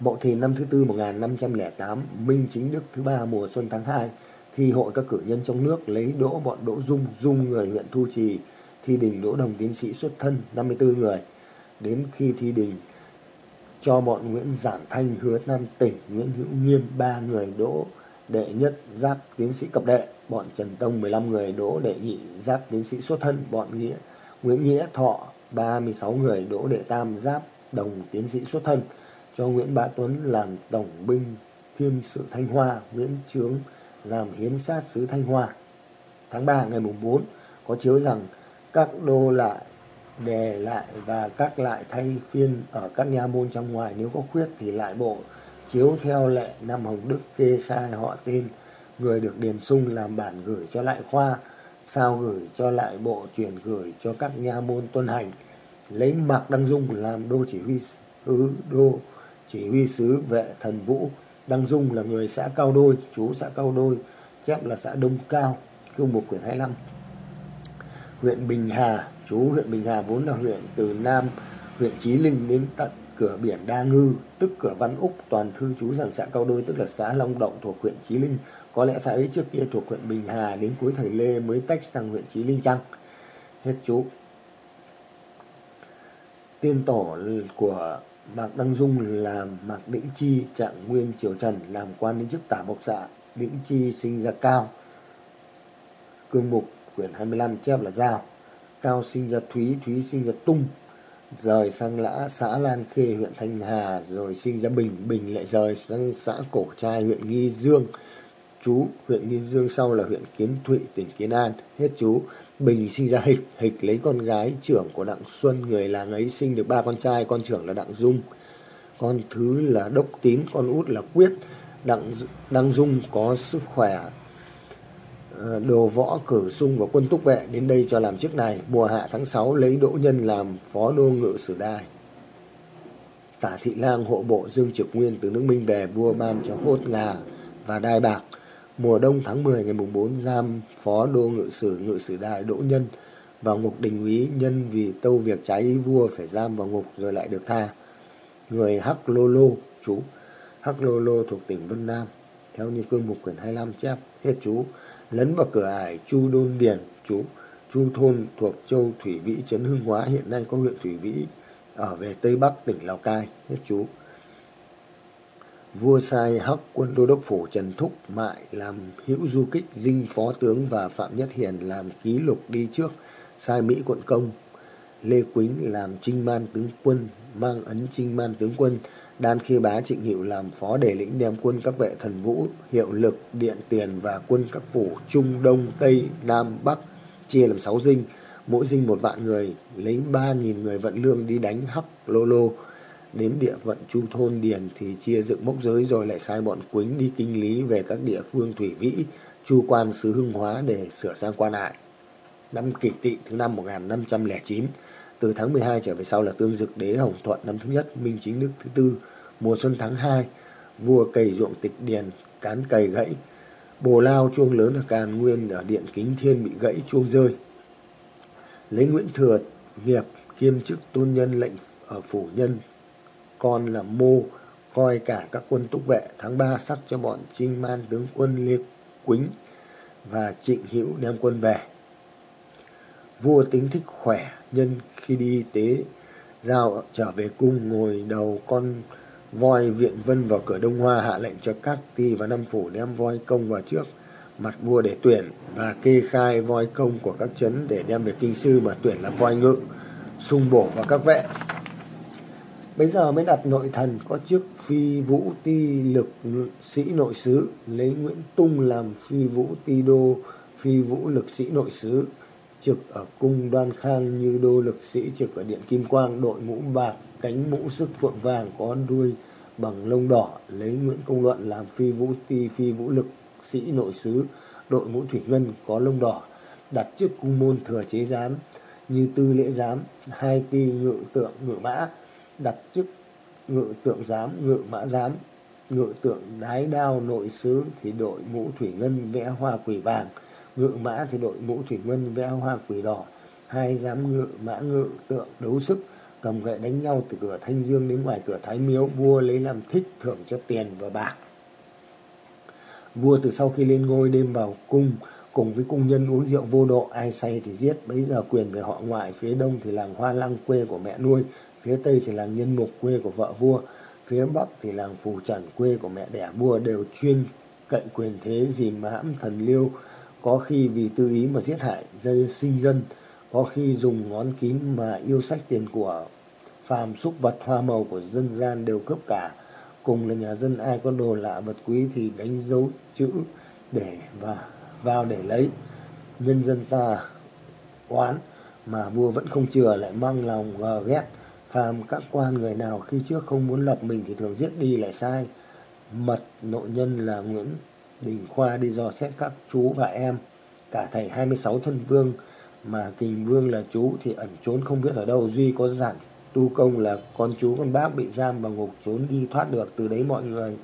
Mậu Thìn năm thứ tư 1508, Minh Chính Đức thứ ba mùa xuân tháng 2, thi hội các cử nhân trong nước lấy đỗ bọn Đỗ Dung, Dung người huyện Thu Trì, thi đình Đỗ Đồng tiến sĩ xuất thân 54 người. Đến khi thi đình cho bọn Nguyễn Giản Thanh, Hứa Nam Tỉnh, Nguyễn Hữu Nghiêm ba người đỗ đệ nhất giáp tiến sĩ cập đệ bọn Trần Tông 15 người đỗ đệ nhị giáp tiến sĩ xuất thân, bọn Nghĩa Nguyễn Nghĩa Thọ 36 người đỗ đệ tam giáp đồng tiến sĩ xuất thân, cho Nguyễn Bá Tuấn làm tổng binh kiêm sự Thanh Hoa, Nguyễn Trướng làm hiến sát sứ Thanh Hoa. Tháng 3 ngày mùng 4 có chiếu rằng các đô lại đề lại và các lại thay phiên ở các nha môn trong ngoài nếu có khuyết thì lại bộ chiếu theo lệ năm Hồng Đức kê khai họ tên người được điền sung làm bản gửi cho lại khoa, sao gửi cho lại bộ, truyền gửi cho các nha môn tuân hành. Lấy mạc đăng dung làm đô chỉ huy sứ đô chỉ huy sứ vệ thần vũ. Đăng dung là người xã cao đôi, chú xã cao đôi, chép là xã đông cao, cương một quyển 25 huyện bình hà, chú huyện bình hà vốn là huyện từ nam, huyện trí linh đến tận cửa biển đa ngư, tức cửa văn úc, toàn thư chú rằng xã cao đôi, tức là xã long động thuộc huyện trí linh có lẽ xã ấy trước kia thuộc huyện Bình Hà đến cuối thời Lê mới tách sang huyện Chí Linh Trăng. Hết chú. Tiên tổ của Mạc Đăng Dung là Mạc Đĩnh Chi, trạng nguyên triều Trần, làm quan đến chức tả bộc xạ. Đĩnh Chi sinh ra Cao. Cương mục quyển 25 chép là Giao. Cao sinh ra Thúy, Thúy sinh ra Tung. Rời sang lã xã Lan Khê huyện Thanh Hà, rồi sinh ra Bình, Bình lại rời sang xã Cổ Trai huyện Nghi Dương chú huyện Nghi Dương sau là huyện Kiến Thụy, tỉnh Kiến An, hết chú Bình sinh ra Hịch Hịch lấy con gái trưởng của Đặng Xuân, người làng ấy sinh được ba con trai, con trưởng là Đặng Dung. Con thứ là Đốc Tín, con út là Quyết. Đặng Đăng Dung có sức khỏe ờ, đồ võ cử sung và quân túc vệ, đến đây cho làm chức này. Mùa hạ tháng 6 lấy Đỗ Nhân làm phó đô ngự sử đài. Tả Thị Lang hộ bộ Dương Trực Nguyên từ nước Minh về vua ban cho hốt ngà và đai bạc. Mùa đông tháng 10 ngày mùng 4 giam phó đô ngự sử ngự sử đại Đỗ Nhân vào ngục đình úy nhân vì tâu việc trái ý vua phải giam vào ngục rồi lại được tha. Người Hắc Lô Lô, chú. Hắc Lô Lô thuộc tỉnh Vân Nam. Theo như cương mục quyển 25 chép, hết chú. Lấn vào cửa ải Chu Đôn Điền, chú. Chu Thôn thuộc châu Thủy Vĩ, Trấn Hưng Hóa, hiện nay có huyện Thủy Vĩ, ở về Tây Bắc tỉnh Lào Cai, hết chú vua sai hắc quân đô đốc phủ Trần Thúc Mại làm hữu du kích dinh phó tướng và Phạm Nhất Hiền làm ký lục đi trước, sai Mỹ quận công, Lê Quýnh làm trinh man tướng quân, mang ấn trinh man tướng quân, đan khi bá trịnh hiệu làm phó đề lĩnh đem quân các vệ thần vũ, hiệu lực, điện tiền và quân các phủ Trung, Đông, Tây, Nam, Bắc, chia làm sáu dinh, mỗi dinh một vạn người, lấy ba nghìn người vận lương đi đánh hắc lô lô, đến địa phận chu thôn điền thì chia dựng mốc giới rồi lại sai bọn quýnh đi kinh lý về các địa phương thủy vĩ, chu quan, xứ hưng hóa để sửa sang quan hại năm kỷ tỵ thứ năm 1509 từ tháng 12 trở về sau là tương dực đế hồng thuận năm thứ nhất, minh chính đức thứ tư, mùa xuân tháng 2 vua cày ruộng tịch điền, cán cày gãy, bồ lao chuông lớn ở càn nguyên ở điện kính thiên bị gãy chuông rơi. Lấy nguyễn thừa nghiệp, kiêm chức tôn nhân lệnh ở phủ nhân con là mô, coi cả các quân túc vệ tháng ba sắc cho bọn trinh man tướng quân Lê Quýnh và Trịnh Hữu đem quân về. Vua tính thích khỏe nhân khi đi tế, giao trở về cung, ngồi đầu con voi viện vân vào cửa đông hoa, hạ lệnh cho các ty và năm phủ đem voi công vào trước mặt vua để tuyển và kê khai voi công của các trấn để đem về kinh sư, mà tuyển làm voi ngự, sung bổ vào các vệ bây giờ mới đặt nội thần, có chức phi vũ ti lực sĩ nội sứ, lấy nguyễn tung làm phi vũ ti đô, phi vũ lực sĩ nội sứ, trực ở cung đoan khang như đô lực sĩ trực ở điện kim quang, đội mũ bạc, cánh mũ sức phượng vàng có đuôi bằng lông đỏ, lấy nguyễn công luận làm phi vũ ti, phi vũ lực sĩ nội sứ, đội mũ thủy ngân có lông đỏ, đặt chức cung môn thừa chế giám, như tư lễ giám, hai ti ngự tượng ngự mã đặt chức ngự tượng giám, ngự mã giám, ngự tượng đái đao nội sứ thì đội mũ thủy ngân vẽ hoa quỷ vàng, ngự mã thì đội mũ thủy ngân vẽ hoa quỷ đỏ. Hai giám ngự, mã ngự tượng đấu sức, cầm gậy đánh nhau từ cửa thanh dương đến ngoài cửa thái miếu, vua lấy làm thích thưởng cho tiền và bạc. Vua từ sau khi lên ngôi, đêm vào cung, cùng với cung nhân uống rượu vô độ, ai say thì giết. Bấy giờ quyền về họ ngoại, phía đông thì làng hoa lăng quê của mẹ nuôi phía tây thì làng nhân mục quê của vợ vua. Phía bắc thì làng phù trần, quê của mẹ đẻ vua, đều chuyên cậy quyền thế dìm hãm thần liêu, có khi vì tư ý mà giết hại dân sinh dân, có khi dùng ngón kín mà yêu sách tiền của phàm súc vật hoa màu của dân gian đều cướp cả. Cùng là nhà dân ai có đồ lạ vật quý thì đánh dấu chữ để và vào để lấy. Nhân dân ta oán mà vua vẫn không chừa, lại mang lòng gờ ghét phàm các quan người nào khi trước không muốn lập mình thì thường giết đi lại sai. Mật nội nhân là nguyễn đình khoa đi dò xét các chú và em, cả thầy 26 thân vương. Mà kình vương là chú thì ẩn trốn không biết ở đâu, duy có giản tu công là con chú con bác bị giam vào ngục trốn đi thoát được từ đấy mọi người.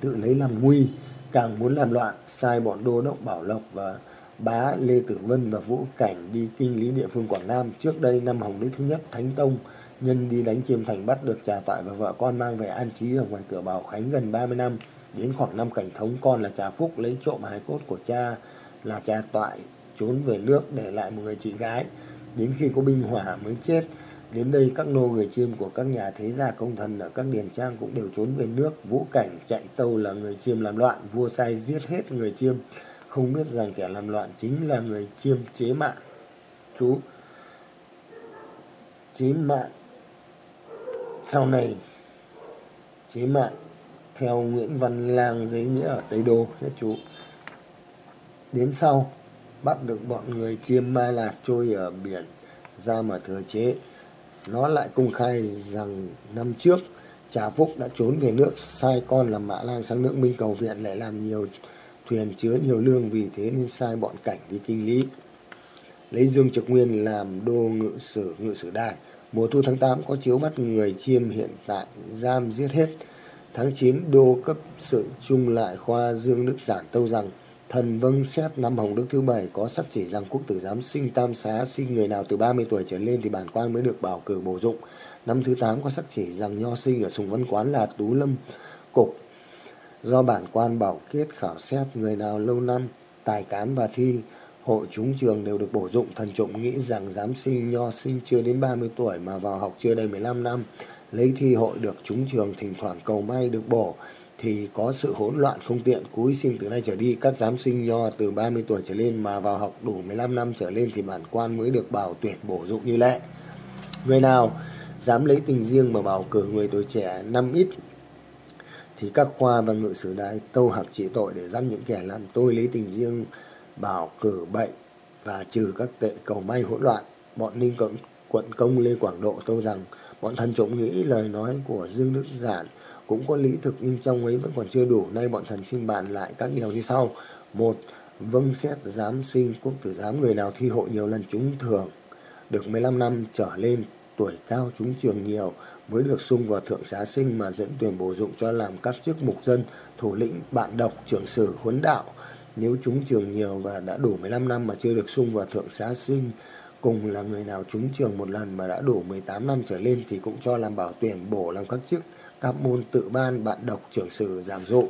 Tự lấy làm nguy, càng muốn làm loạn, sai bọn đô đốc bảo lộc và bá lê tử vân và vũ cảnh đi kinh lý địa phương quảng nam trước đây năm hồng đức thứ nhất thánh tông nhân đi đánh chiêm thành bắt được trà toại và vợ con mang về an trí ở ngoài cửa bảo khánh gần 30 năm đến khoảng năm cảnh thống con là trà phúc lấy trộm hài cốt của cha là trà toại trốn về nước để lại một người chị gái đến khi có binh hỏa mới chết Đến đây các nô người chiêm của các nhà thế gia công thần ở các điền trang cũng đều trốn về nước. Vũ Cảnh chạy tâu là người chiêm làm loạn, vua sai giết hết người chiêm. Không biết rằng kẻ làm loạn chính là người chiêm chế mạng. Chú, chế mạng sau này, chế mạng theo Nguyễn Văn Lang giấy nghĩa ở Tây Đô nhé chú. Đến sau, bắt được bọn người chiêm Mai Lạc trôi ở biển ra mà thừa chế nó lại công khai rằng năm trước, Trà Phúc đã trốn về nước, sai con làm mã lang sang nước Minh cầu viện lại làm nhiều thuyền chứa nhiều lương vì thế nên sai bọn cảnh đi kinh lý. Lấy Dương Trực Nguyên làm đô ngự sử ngự sử đài. Mùa thu tháng 8 có chiếu bắt người chiêm hiện tại, giam giết hết. Tháng 9 đô cấp sự trung lại khoa Dương Đức Giản tâu rằng, Thần vâng xét năm Hồng Đức thứ bảy có sắc chỉ rằng quốc tử giám sinh tam xá, sinh người nào từ 30 tuổi trở lên thì bản quan mới được bảo cử bổ dụng. Năm thứ 8 có sắc chỉ rằng nho sinh ở Sùng Văn Quán là Tú Lâm Cục. Do bản quan bảo kết khảo xét người nào lâu năm, tài cán và thi, hội chúng trường đều được bổ dụng. Thần trụng nghĩ rằng giám sinh nho sinh chưa đến 30 tuổi mà vào học chưa đầy 15 năm. Lấy thi hội được chúng trường thỉnh thoảng cầu may được bổ thì có sự hỗn loạn không tiện cúi xin từ nay trở đi các giám sinh nho từ 30 tuổi trở lên mà vào học đủ 15 năm trở lên thì bản quan mới được bảo tuyển bổ dụng như lệ. Người nào dám lấy tình riêng mà bảo cử người tuổi trẻ năm ít thì các khoa văn ngự sử đại tâu hạc trị tội để dắt những kẻ làm tôi lấy tình riêng, bảo cử bệnh và trừ các tệ cầu may hỗn loạn. Bọn Ninh Cộng quận công, Lê Quảng Độ tâu rằng bọn thần trộm nghĩ lời nói của Dương Đức Giản cũng có lý thực nhưng trong ấy vẫn còn chưa đủ. Nay bọn thần xin bàn lại các điều như sau. Một vâng xét giám sinh quốc tử giám, người nào thi hội nhiều lần trúng thường được 15 năm trở lên, tuổi cao trúng trường nhiều mới được sung vào thượng xá sinh mà dẫn tuyển bổ dụng cho làm các chức mục dân, thủ lĩnh, bạn độc, trưởng sử, huấn đạo. Nếu chúng trường nhiều và đã đủ 15 năm mà chưa được sung vào thượng xá sinh, cùng là người nào trúng trường một lần mà đã đủ 18 năm trở lên thì cũng cho làm bảo tuyển bổ làm các chức các môn tự ban, bạn đọc trưởng sử, giảng dụ.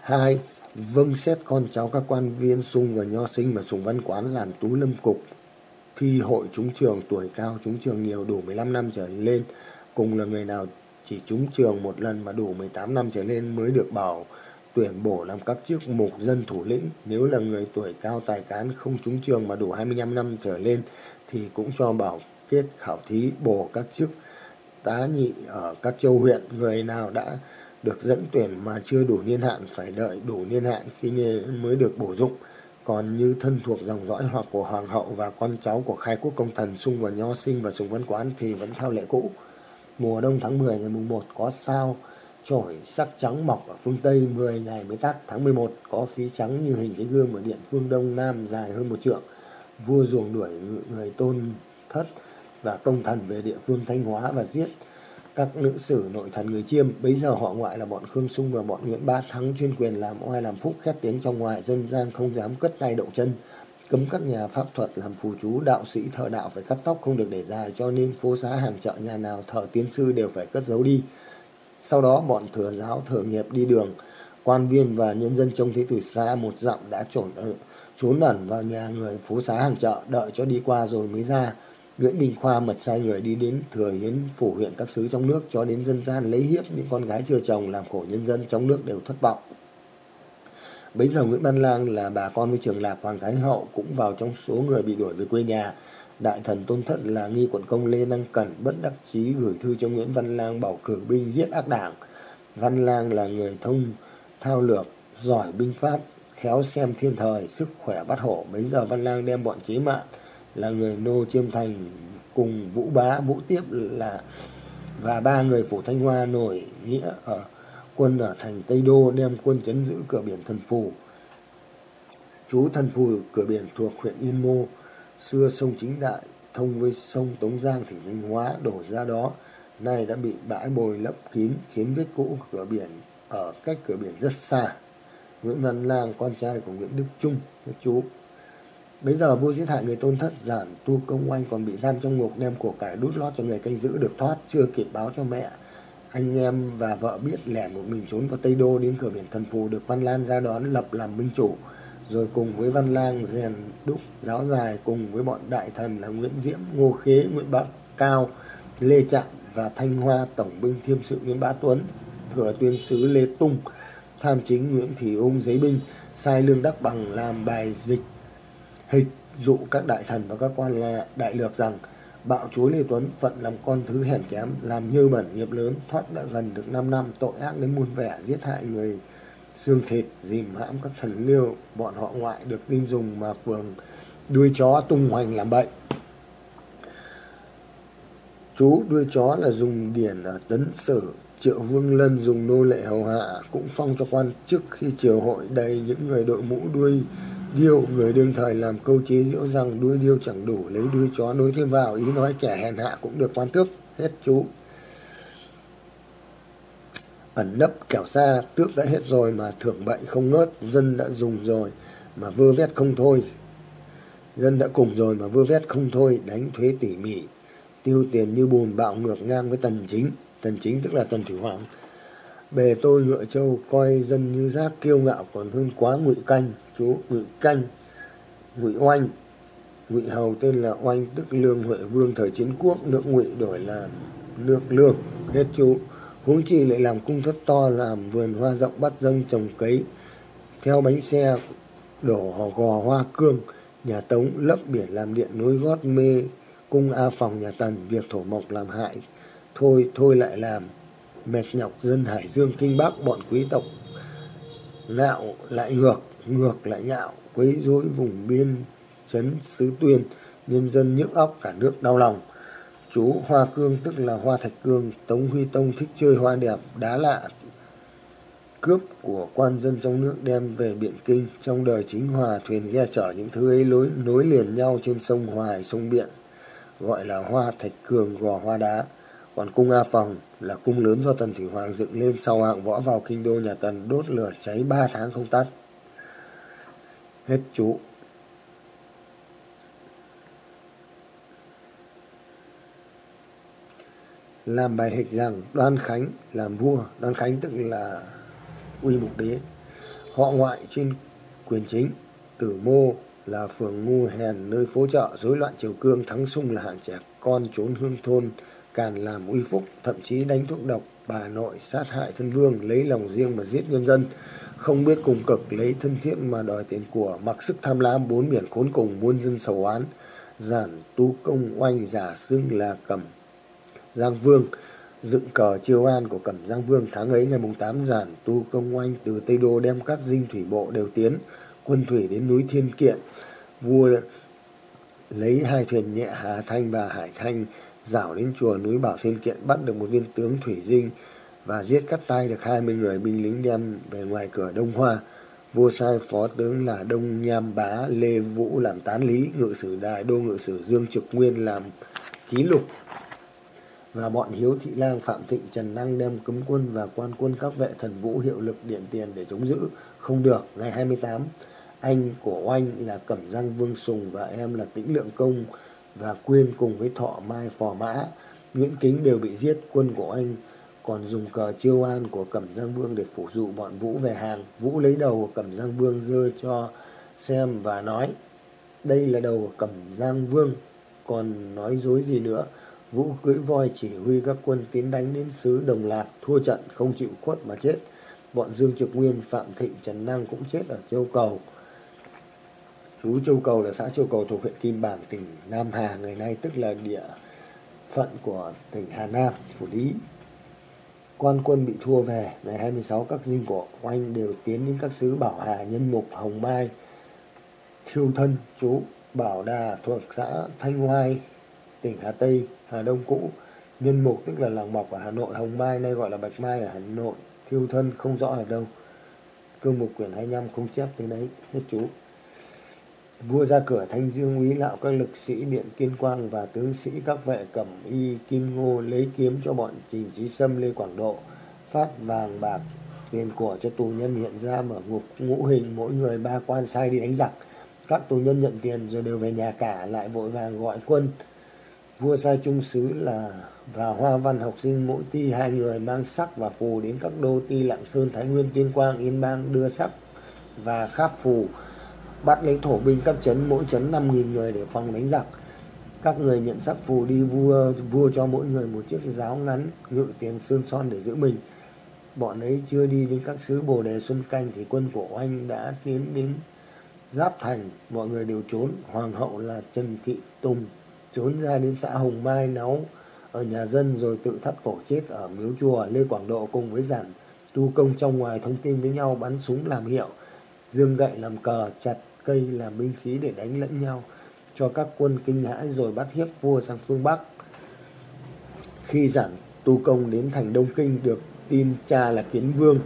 Hai vâng xét con cháu các quan viên sung và nho sinh và sùng văn quán làm tú lâm cục khi hội trúng trường tuổi cao trúng trường nhiều đủ 15 năm trở lên, cùng là người nào chỉ trúng trường một lần mà đủ 18 năm trở lên mới được bảo tuyển bổ làm các chức mục dân thủ lĩnh. Nếu là người tuổi cao tài cán không trúng trường mà đủ 25 năm trở lên, thì cũng cho bảo kết khảo thí bổ các chức tá nhị ở các châu huyện. Người nào đã được dẫn tuyển mà chưa đủ niên hạn phải đợi đủ niên hạn khi mới được bổ dụng. Còn như thân thuộc dòng dõi hoặc của hoàng hậu và con cháu của khai quốc công thần Sung và Nho Sinh và Sùng Văn Quán thì vẫn theo lệ cũ. Mùa đông tháng 10 ngày mùng 1 có sao trổi sắc trắng mọc ở phương Tây 10 ngày mới tắt. Tháng 11 có khí trắng như hình cái gương ở điện phương Đông Nam dài hơn một trượng. Vua ruồng đuổi người tôn thất và công thần về địa phương Thanh Hóa và giết các nữ sử nội thần người chiêm. Bấy giờ họ ngoại là bọn khương sung và bọn nguyễn ba thắng chuyên quyền làm oai làm phúc, khét tiếng trong ngoài, dân gian không dám cất tay động chân, cấm các nhà pháp thuật làm phù chú, đạo sĩ thợ đạo phải cắt tóc không được để dài, cho nên phố xá hàng chợ nhà nào thợ tiến sư đều phải cất giấu đi. Sau đó bọn thừa giáo, thừa nghiệp đi đường, quan viên và nhân dân trông thấy từ xa một dặm đã trốn ở ờ, trốn ẩn vào nhà người phố xá hàng chợ, đợi cho đi qua rồi mới ra. Nguyễn Đình Khoa mật sai người đi đến thừa hiến phủ huyện các xứ trong nước cho đến dân gian lấy hiếp những con gái chưa chồng làm khổ nhân dân trong nước đều thất vọng. Bấy giờ Nguyễn Văn Lang là bà con với trường lạc Hoàng Thái Hậu cũng vào trong số người bị đuổi về quê nhà. Đại thần Tôn thận là nghi quận công Lê Năng Cẩn bất đắc chí gửi thư cho Nguyễn Văn Lang bảo cử binh giết ác đảng. Văn Lang là người thông thao lược, giỏi binh pháp, khéo xem thiên thời, sức khỏe bắt hổ. Bấy giờ Văn Lang đem bọn chế mạng là người nô chiêm thành cùng vũ bá, vũ tiếp là, và ba người phủ thanh hoa nổi nghĩa ở quân ở thành tây đô đem quân chấn giữ cửa biển thần phù. Chú thần phù, cửa biển thuộc huyện yên mô, xưa sông chính đại, thông với sông tống giang, tỉnh thanh hóa, đổ ra đó, nay đã bị bãi bồi lấp kín, khiến vết cũ cửa biển ở cách cửa biển rất xa. Nguyễn văn lang, con trai của nguyễn đức trung, chú Bây giờ vua giết hại người tôn thất giản tu công oanh còn bị giam trong ngục đem của cải đút lót cho người canh giữ được thoát chưa kịp báo cho mẹ. Anh em và vợ biết lẻ một mình trốn vào Tây Đô đến cửa biển thần phù được Văn Lan ra đón lập làm minh chủ. Rồi cùng với Văn Lang rèn đúc giáo dài cùng với bọn đại thần là Nguyễn Diễm, Ngô Khế, Nguyễn Bá Cao, Lê Trạng và Thanh Hoa tổng binh thiêm sự Nguyễn Bá Tuấn, thừa tuyên sứ Lê Tung, tham chính Nguyễn Thị Ung giấy binh, sai Lương Đắc Bằng làm bài dịch hịch dụ các đại thần và các quan đại lược rằng bạo chúa Lê Tuấn phận làm con thứ hèn kém, làm như bẩn nghiệp lớn, thoát đã gần được 5 năm, tội ác đến muôn vẻ, giết hại người xương thịt, dìm hãm các thần liêu, bọn họ ngoại được tin dùng mà phường đuôi chó tung hoành làm bệnh. Chú đuôi chó là dùng điển ở tấn sử, triệu vương lân dùng nô lệ hầu hạ, cũng phong cho quan chức khi triều hội đầy những người đội mũ đuôi Điêu, người đương thời làm câu chế diễu rằng đuôi điêu chẳng đủ, lấy đuôi chó nối thêm vào, ý nói kẻ hèn hạ cũng được quan tước, hết chú. Ẩn nấp kẻo xa, tước đã hết rồi mà thưởng bậy không ngớt, dân đã dùng rồi mà vơ vét không thôi. Dân đã cùng rồi mà vơ vét không thôi, đánh thuế tỉ mỉ, tiêu tiền như bùn bạo ngược ngang với tần chính. Tần chính tức là tần thủy hoàng. Bề tôi ngựa châu coi dân như rác, kiêu ngạo còn hơn quá ngụy canh. Chú, ngụy canh, ngụy oanh. Ngụy hầu tên là oanh, tức lương huệ vương thời chiến quốc, nước ngụy đổi là nước lương. Hết chú. Huống chi lại làm cung thất to, làm vườn hoa rộng bắt dâng trồng cấy. Theo bánh xe, đổ hò gò hoa cương. Nhà tống lấp biển làm điện nối gót mê. Cung a phòng nhà tần, việc thổ mộc làm hại. Thôi thôi lại làm mệt nhọc, dân hải dương, kinh bắc, bọn quý tộc nạo lại ngược ngược lại ngạo, quấy rối vùng biên chấn xứ tuyên, nhân dân nhức óc, cả nước đau lòng. Chú hoa cương tức là hoa thạch cương, tống huy tông thích chơi hoa đẹp, đá lạ, cướp của quan dân trong nước đem về biện kinh. Trong đời chính hòa, thuyền ghe chở những thứ ấy lối, nối liền nhau trên sông hoài, sông biện, gọi là hoa thạch cường gò hoa đá còn cung a phòng là cung lớn do tần thủy hoàng dựng lên sau hạng võ vào kinh đô nhà tần đốt lửa cháy ba tháng không tắt hết chú làm bài hịch rằng Đoan Khánh làm vua, Đoan Khánh tức là uy mục đế. Họ ngoại chuyên quyền chính, Tử Mô là phường ngu hèn nơi phố chợ rối loạn triều cương, thắng sung là hạng trẻ con trốn hương thôn, càn làm uy phúc, thậm chí đánh thuốc độc, bà nội sát hại thân vương, lấy lòng riêng mà giết nhân dân, không biết cùng cực lấy thân thiết mà đòi tiền của, mặc sức tham lam bốn biển khốn cùng muôn dân sầu oán, giản tu công oanh giả xưng là cẩm Giang Vương, dựng cờ chiêu an của Cẩm Giang Vương tháng ấy ngày mùng 8 giản tu công oanh từ Tây Đô đem các dinh thủy bộ đều tiến quân thủy đến núi Thiên Kiện. Vua lấy hai thuyền nhẹ Hà Thanh và Hải Thanh dảo đến chùa núi Bảo Thiên Kiện bắt được một viên tướng thủy dinh và giết cắt tay được 20 người binh lính đem về ngoài cửa Đông Hoa. Vua sai phó tướng là Đông Nham Bá Lê Vũ làm tán lý, ngự sử đại đô ngự sử Dương Trực Nguyên làm ký lục và bọn Hiếu Thị Lang Phạm Thịnh Trần Năng đem cấm quân và quan quân các vệ thần vũ hiệu lực điện tiền để chống giữ. Không được, ngày 28, anh của oanh là Cẩm Giang Vương Sùng và em là Tĩnh Lượng Công và Quyên cùng với Thọ Mai Phò Mã. Nguyễn Kính đều bị giết, quân của anh còn dùng cờ chiêu an của Cẩm Giang Vương để phủ dụ bọn Vũ về hàng. Vũ lấy đầu của Cẩm Giang Vương dơ cho xem và nói đây là đầu của Cẩm Giang Vương, còn nói dối gì nữa. Vũ cưỡi voi chỉ huy các quân tiến đánh đến xứ Đồng Lạc, thua trận không chịu khuất mà chết. Bọn Dương Trực Nguyên, Phạm Thịnh, Trần Năng cũng chết ở Châu Cầu. Chú Châu Cầu là xã Châu Cầu thuộc huyện Kim Bảng, tỉnh Nam Hà, ngày nay tức là địa phận của tỉnh Hà Nam, Phủ Lý. Quan quân bị thua về, ngày 26 các dinh của oanh đều tiến đến các xứ Bảo Hà, Nhân Mục, Hồng Mai, Thiêu Thân, chú Bảo Đà thuộc xã Thanh Hoai, tỉnh Hà Tây, Hà Đông cũ. Nhân Mục tức là làng mọc ở Hà Nội, Hồng Mai nay gọi là Bạch Mai ở Hà Nội, Thiêu Thân không rõ ở đâu. Cương mục quyển 25 không chép tới đấy, hết chú. Vua ra cửa thanh dương úy lạo các lực sĩ điện kiên quang và tướng sĩ các vệ cẩm y kim ngô lấy kiếm cho bọn trình trí sâm, lê quảng độ, phát vàng bạc, tiền của cho tù nhân hiện ra mở ngục ngũ hình, mỗi người ba quan sai đi đánh giặc. Các tù nhân nhận tiền rồi đều về nhà cả, lại vội vàng gọi quân. Vua sai trung sứ là và hoa văn học sinh mỗi ti, hai người mang sắc và phù đến các đô ti lạng sơn, thái nguyên tuyên quang, yên bang đưa sắc và kháp phù bắt lấy thổ binh các trấn mỗi trấn năm nghìn người để phòng đánh giặc. Các người nhận sắc phù đi vua vua cho mỗi người một chiếc giáo ngắn, ngự tiền sơn son để giữ mình. Bọn ấy chưa đi đến các xứ bồ đề xuân canh thì quân của oanh đã tiến đến giáp thành. Mọi người đều trốn. Hoàng hậu là trần thị tùng trốn ra đến xã hồng mai náu ở nhà dân rồi tự thắt cổ chết ở miếu chùa lê quảng độ cùng với giản tu công trong ngoài thông tin với nhau bắn súng làm hiệu, dương gậy làm cờ, chặt cây làm binh khí để đánh lẫn nhau cho các quân kinh hãi rồi bắt hiếp vua sang phương Bắc. Khi giản tu công đến thành Đông Kinh được tin cha là Kiến Vương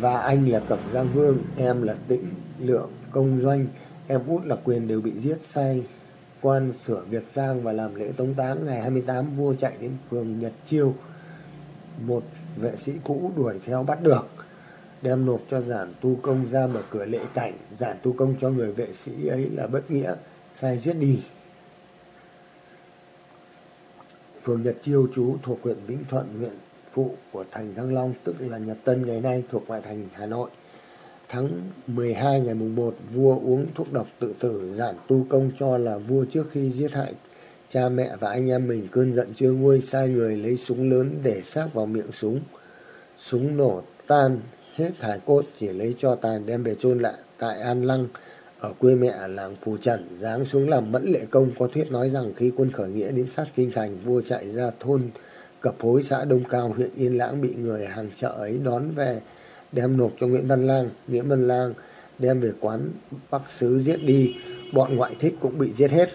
và anh là Cẩm Giang Vương, em là Tĩnh Lượng Công Doanh, em út là Quyền đều bị giết say quan sửa việc tang và làm lễ tống táng ngày 28 vua chạy đến phường Nhật Chiêu một vệ sĩ cũ đuổi theo bắt được đem nộp cho giản tu công ra mở cửa lễ cảnh. Giản tu công cho người vệ sĩ ấy là bất nghĩa, sai giết đi. Phường Nhật Chiêu, chú thuộc huyện Vĩnh Thuận, huyện phụ của thành Thăng Long, tức là Nhật Tân ngày nay, thuộc ngoại thành Hà Nội. Tháng 12 ngày mùng 1 vua uống thuốc độc tự tử. Giản tu công cho là vua trước khi giết hại cha mẹ và anh em mình cơn giận chưa nguôi, sai người lấy súng lớn để xác vào miệng súng. Súng nổ tan hết hài cốt, chỉ lấy cho tàn đem về chôn lại tại An Lăng, ở quê mẹ làng Phù Trần. Giáng xuống làm mẫn lệ công, có thuyết nói rằng khi quân khởi nghĩa đến sát kinh thành, vua chạy ra thôn cập hối xã Đông Cao, huyện Yên Lãng, bị người hàng chợ ấy đón về đem nộp cho Nguyễn Văn Lang. Nguyễn Văn Lang đem về quán Bắc Sứ giết đi. Bọn ngoại thích cũng bị giết hết.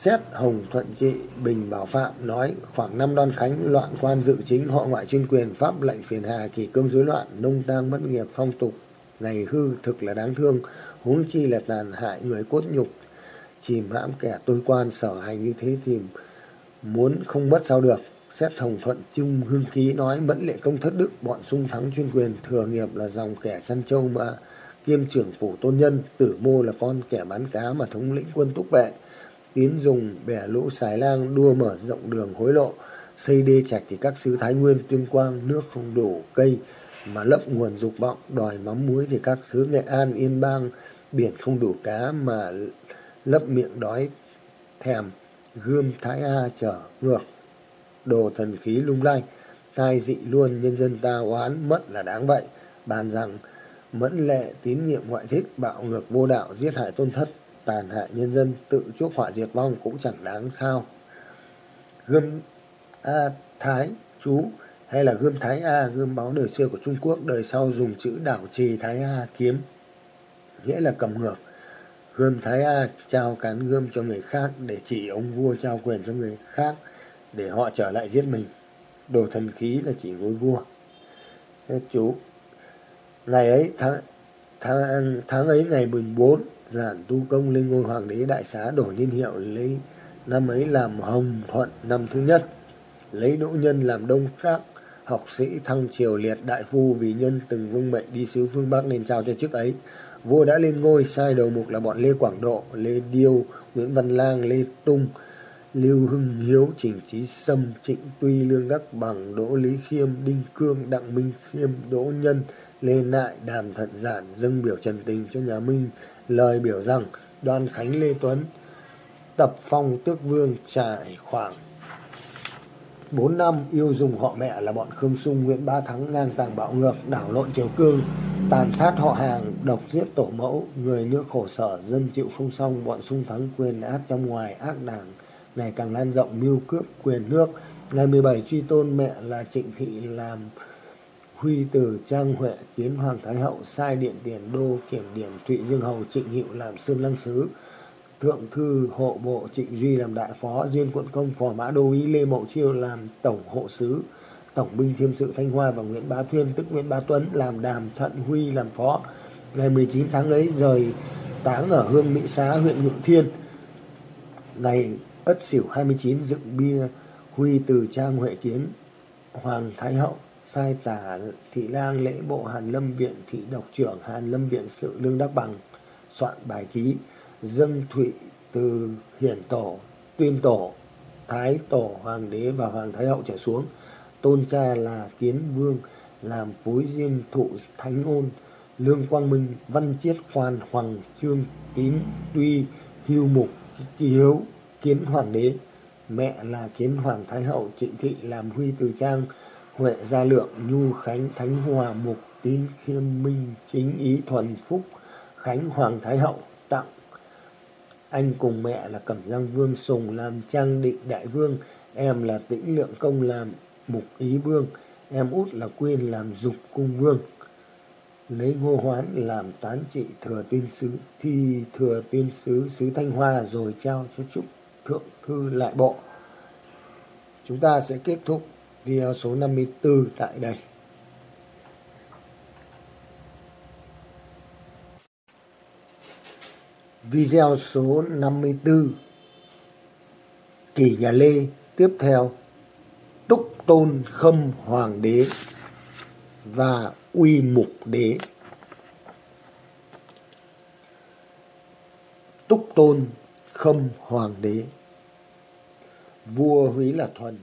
Xét Hồng Thuận Trị Bình Bảo Phạm nói khoảng năm đoan khánh loạn quan dự chính họ ngoại chuyên quyền pháp lệnh phiền hà kỳ cương rối loạn, nông tang bất nghiệp phong tục, ngày hư thực là đáng thương, huống chi là tàn hại người cốt nhục, chìm hãm kẻ tôi quan, sở hành như thế thì muốn không mất sao được. Xét hồng thuận trung hương ký nói mẫn lệ công thất đức, bọn sung thắng chuyên quyền, thừa nghiệp là dòng kẻ chăn trâu mà, kiêm trưởng phủ tôn nhân, tử mô là con kẻ bán cá mà thống lĩnh quân túc vệ tiến dùng bẻ lũ xài lang đua mở rộng đường hối lộ. Xây đê trạch thì các xứ Thái Nguyên, Tuyên Quang nước không đủ cây mà lấp nguồn dục vọng đòi mắm muối thì các xứ Nghệ An, Yên Bang biển không đủ cá mà lấp miệng đói thèm gươm Thái A trở ngược. Đồ thần khí lung lay tai dị luôn nhân dân ta oán mất là đáng vậy. Bàn rằng mẫn lệ tín nhiệm ngoại thích bạo ngược vô đạo giết hại tôn thất tàn hại nhân dân, tự chuốc họa diệt vong cũng chẳng đáng sao. Gươm a thái chú hay là gươm thái a, gươm báo đời xưa của trung quốc, đời sau dùng chữ đảo trì thái a kiếm, nghĩa là cầm ngược. Gươm thái a trao cán gươm cho người khác để chỉ ông vua trao quyền cho người khác để họ trở lại giết mình. Đồ thần khí là chỉ ngôi vua. Thế chú, ngày ấy tháng tháng tháng ấy ngày mùng bốn giản tu công lên ngôi hoàng đế đại xá đổi niên hiệu lấy năm ấy làm hồng thuận năm thứ nhất. Lấy đỗ nhân làm đông khác, học sĩ thăng triều liệt đại phu vì nhân từng vương mệnh đi sứ phương bắc nên trao cho chức ấy. Vua đã lên ngôi, sai đầu mục là bọn lê quảng độ, lê điêu, nguyễn văn lang, lê tung, lưu hưng hiếu, trình trí sâm, trịnh tuy, lương đắc bằng, đỗ lý khiêm, đinh cương, đặng minh khiêm, đỗ nhân, lê nại, đàm thận giản dâng biểu trần tình cho nhà minh lời biểu rằng Đoàn khánh lê tuấn, tập phong tước vương trải khoảng bốn năm, yêu dùng họ mẹ là bọn khương sung nguyễn ba thắng ngang tàng bạo ngược, đảo lộn triều cương, tàn sát họ hàng, độc giết tổ mẫu, người nước khổ sở, dân chịu không xong, bọn sung thắng quyền ác trong ngoài, ác đảng ngày càng lan rộng, mưu cướp, quyền nước. Ngày 17 truy tôn mẹ là trịnh thị làm huy từ trang huệ, tiến hoàng thái hậu, sai điện tiền đô, kiểm điểm thụy dương hầu, trịnh hiệu làm sơn lăng sứ, thượng thư hộ bộ trịnh duy làm đại phó, diên quận công, phò mã đô ý lê mậu chiêu làm tổng hộ sứ, tổng binh thiêm sự thanh hoa và nguyễn bá thuyên, tức nguyễn bá tuấn làm đàm thận huy làm phó. Ngày 19 tháng ấy, rời táng ở hương mỹ xá, huyện ngự thiên. Ngày ất sửu 29 dựng bia huy từ trang huệ kiến, hoàng thái hậu sai tả thị lang lễ bộ hàn lâm viện thị độc trưởng hàn lâm viện sự lương đắc bằng soạn bài ký dâng thụy từ hiển tổ, tuyên tổ, thái tổ hoàng đế và hoàng thái hậu trở xuống. Tôn cha là kiến vương, làm phối diên thụ thánh ôn. Lương quang minh, văn chiết khoan hoàng trương tín tuy hưu mục kỳ hiếu kiến hoàng đế. Mẹ là kiến hoàng thái hậu, trịnh thị làm huy từ trang huệ gia lượng, nhu khánh thánh hòa, mục tín khiêm minh, chính ý thuần phúc, khánh hoàng thái hậu, tặng. Anh cùng mẹ là cẩm giang vương, sùng làm trang, định đại vương. Em là tĩnh lượng công làm mục ý vương. Em út là quyên làm dục cung vương. Lấy ngô hoán làm toán trị thừa tuyên sứ, thi thừa tuyên sứ sứ thanh hoa rồi trao cho trúc thượng thư lại bộ. Chúng ta sẽ kết thúc video số 54 tại đây. Video số 54 kỷ nhà Lê tiếp theo. Túc Tôn Khâm Hoàng đế và Uy Mục đế. Túc Tôn Khâm Hoàng đế. Vua Húy là Thuần.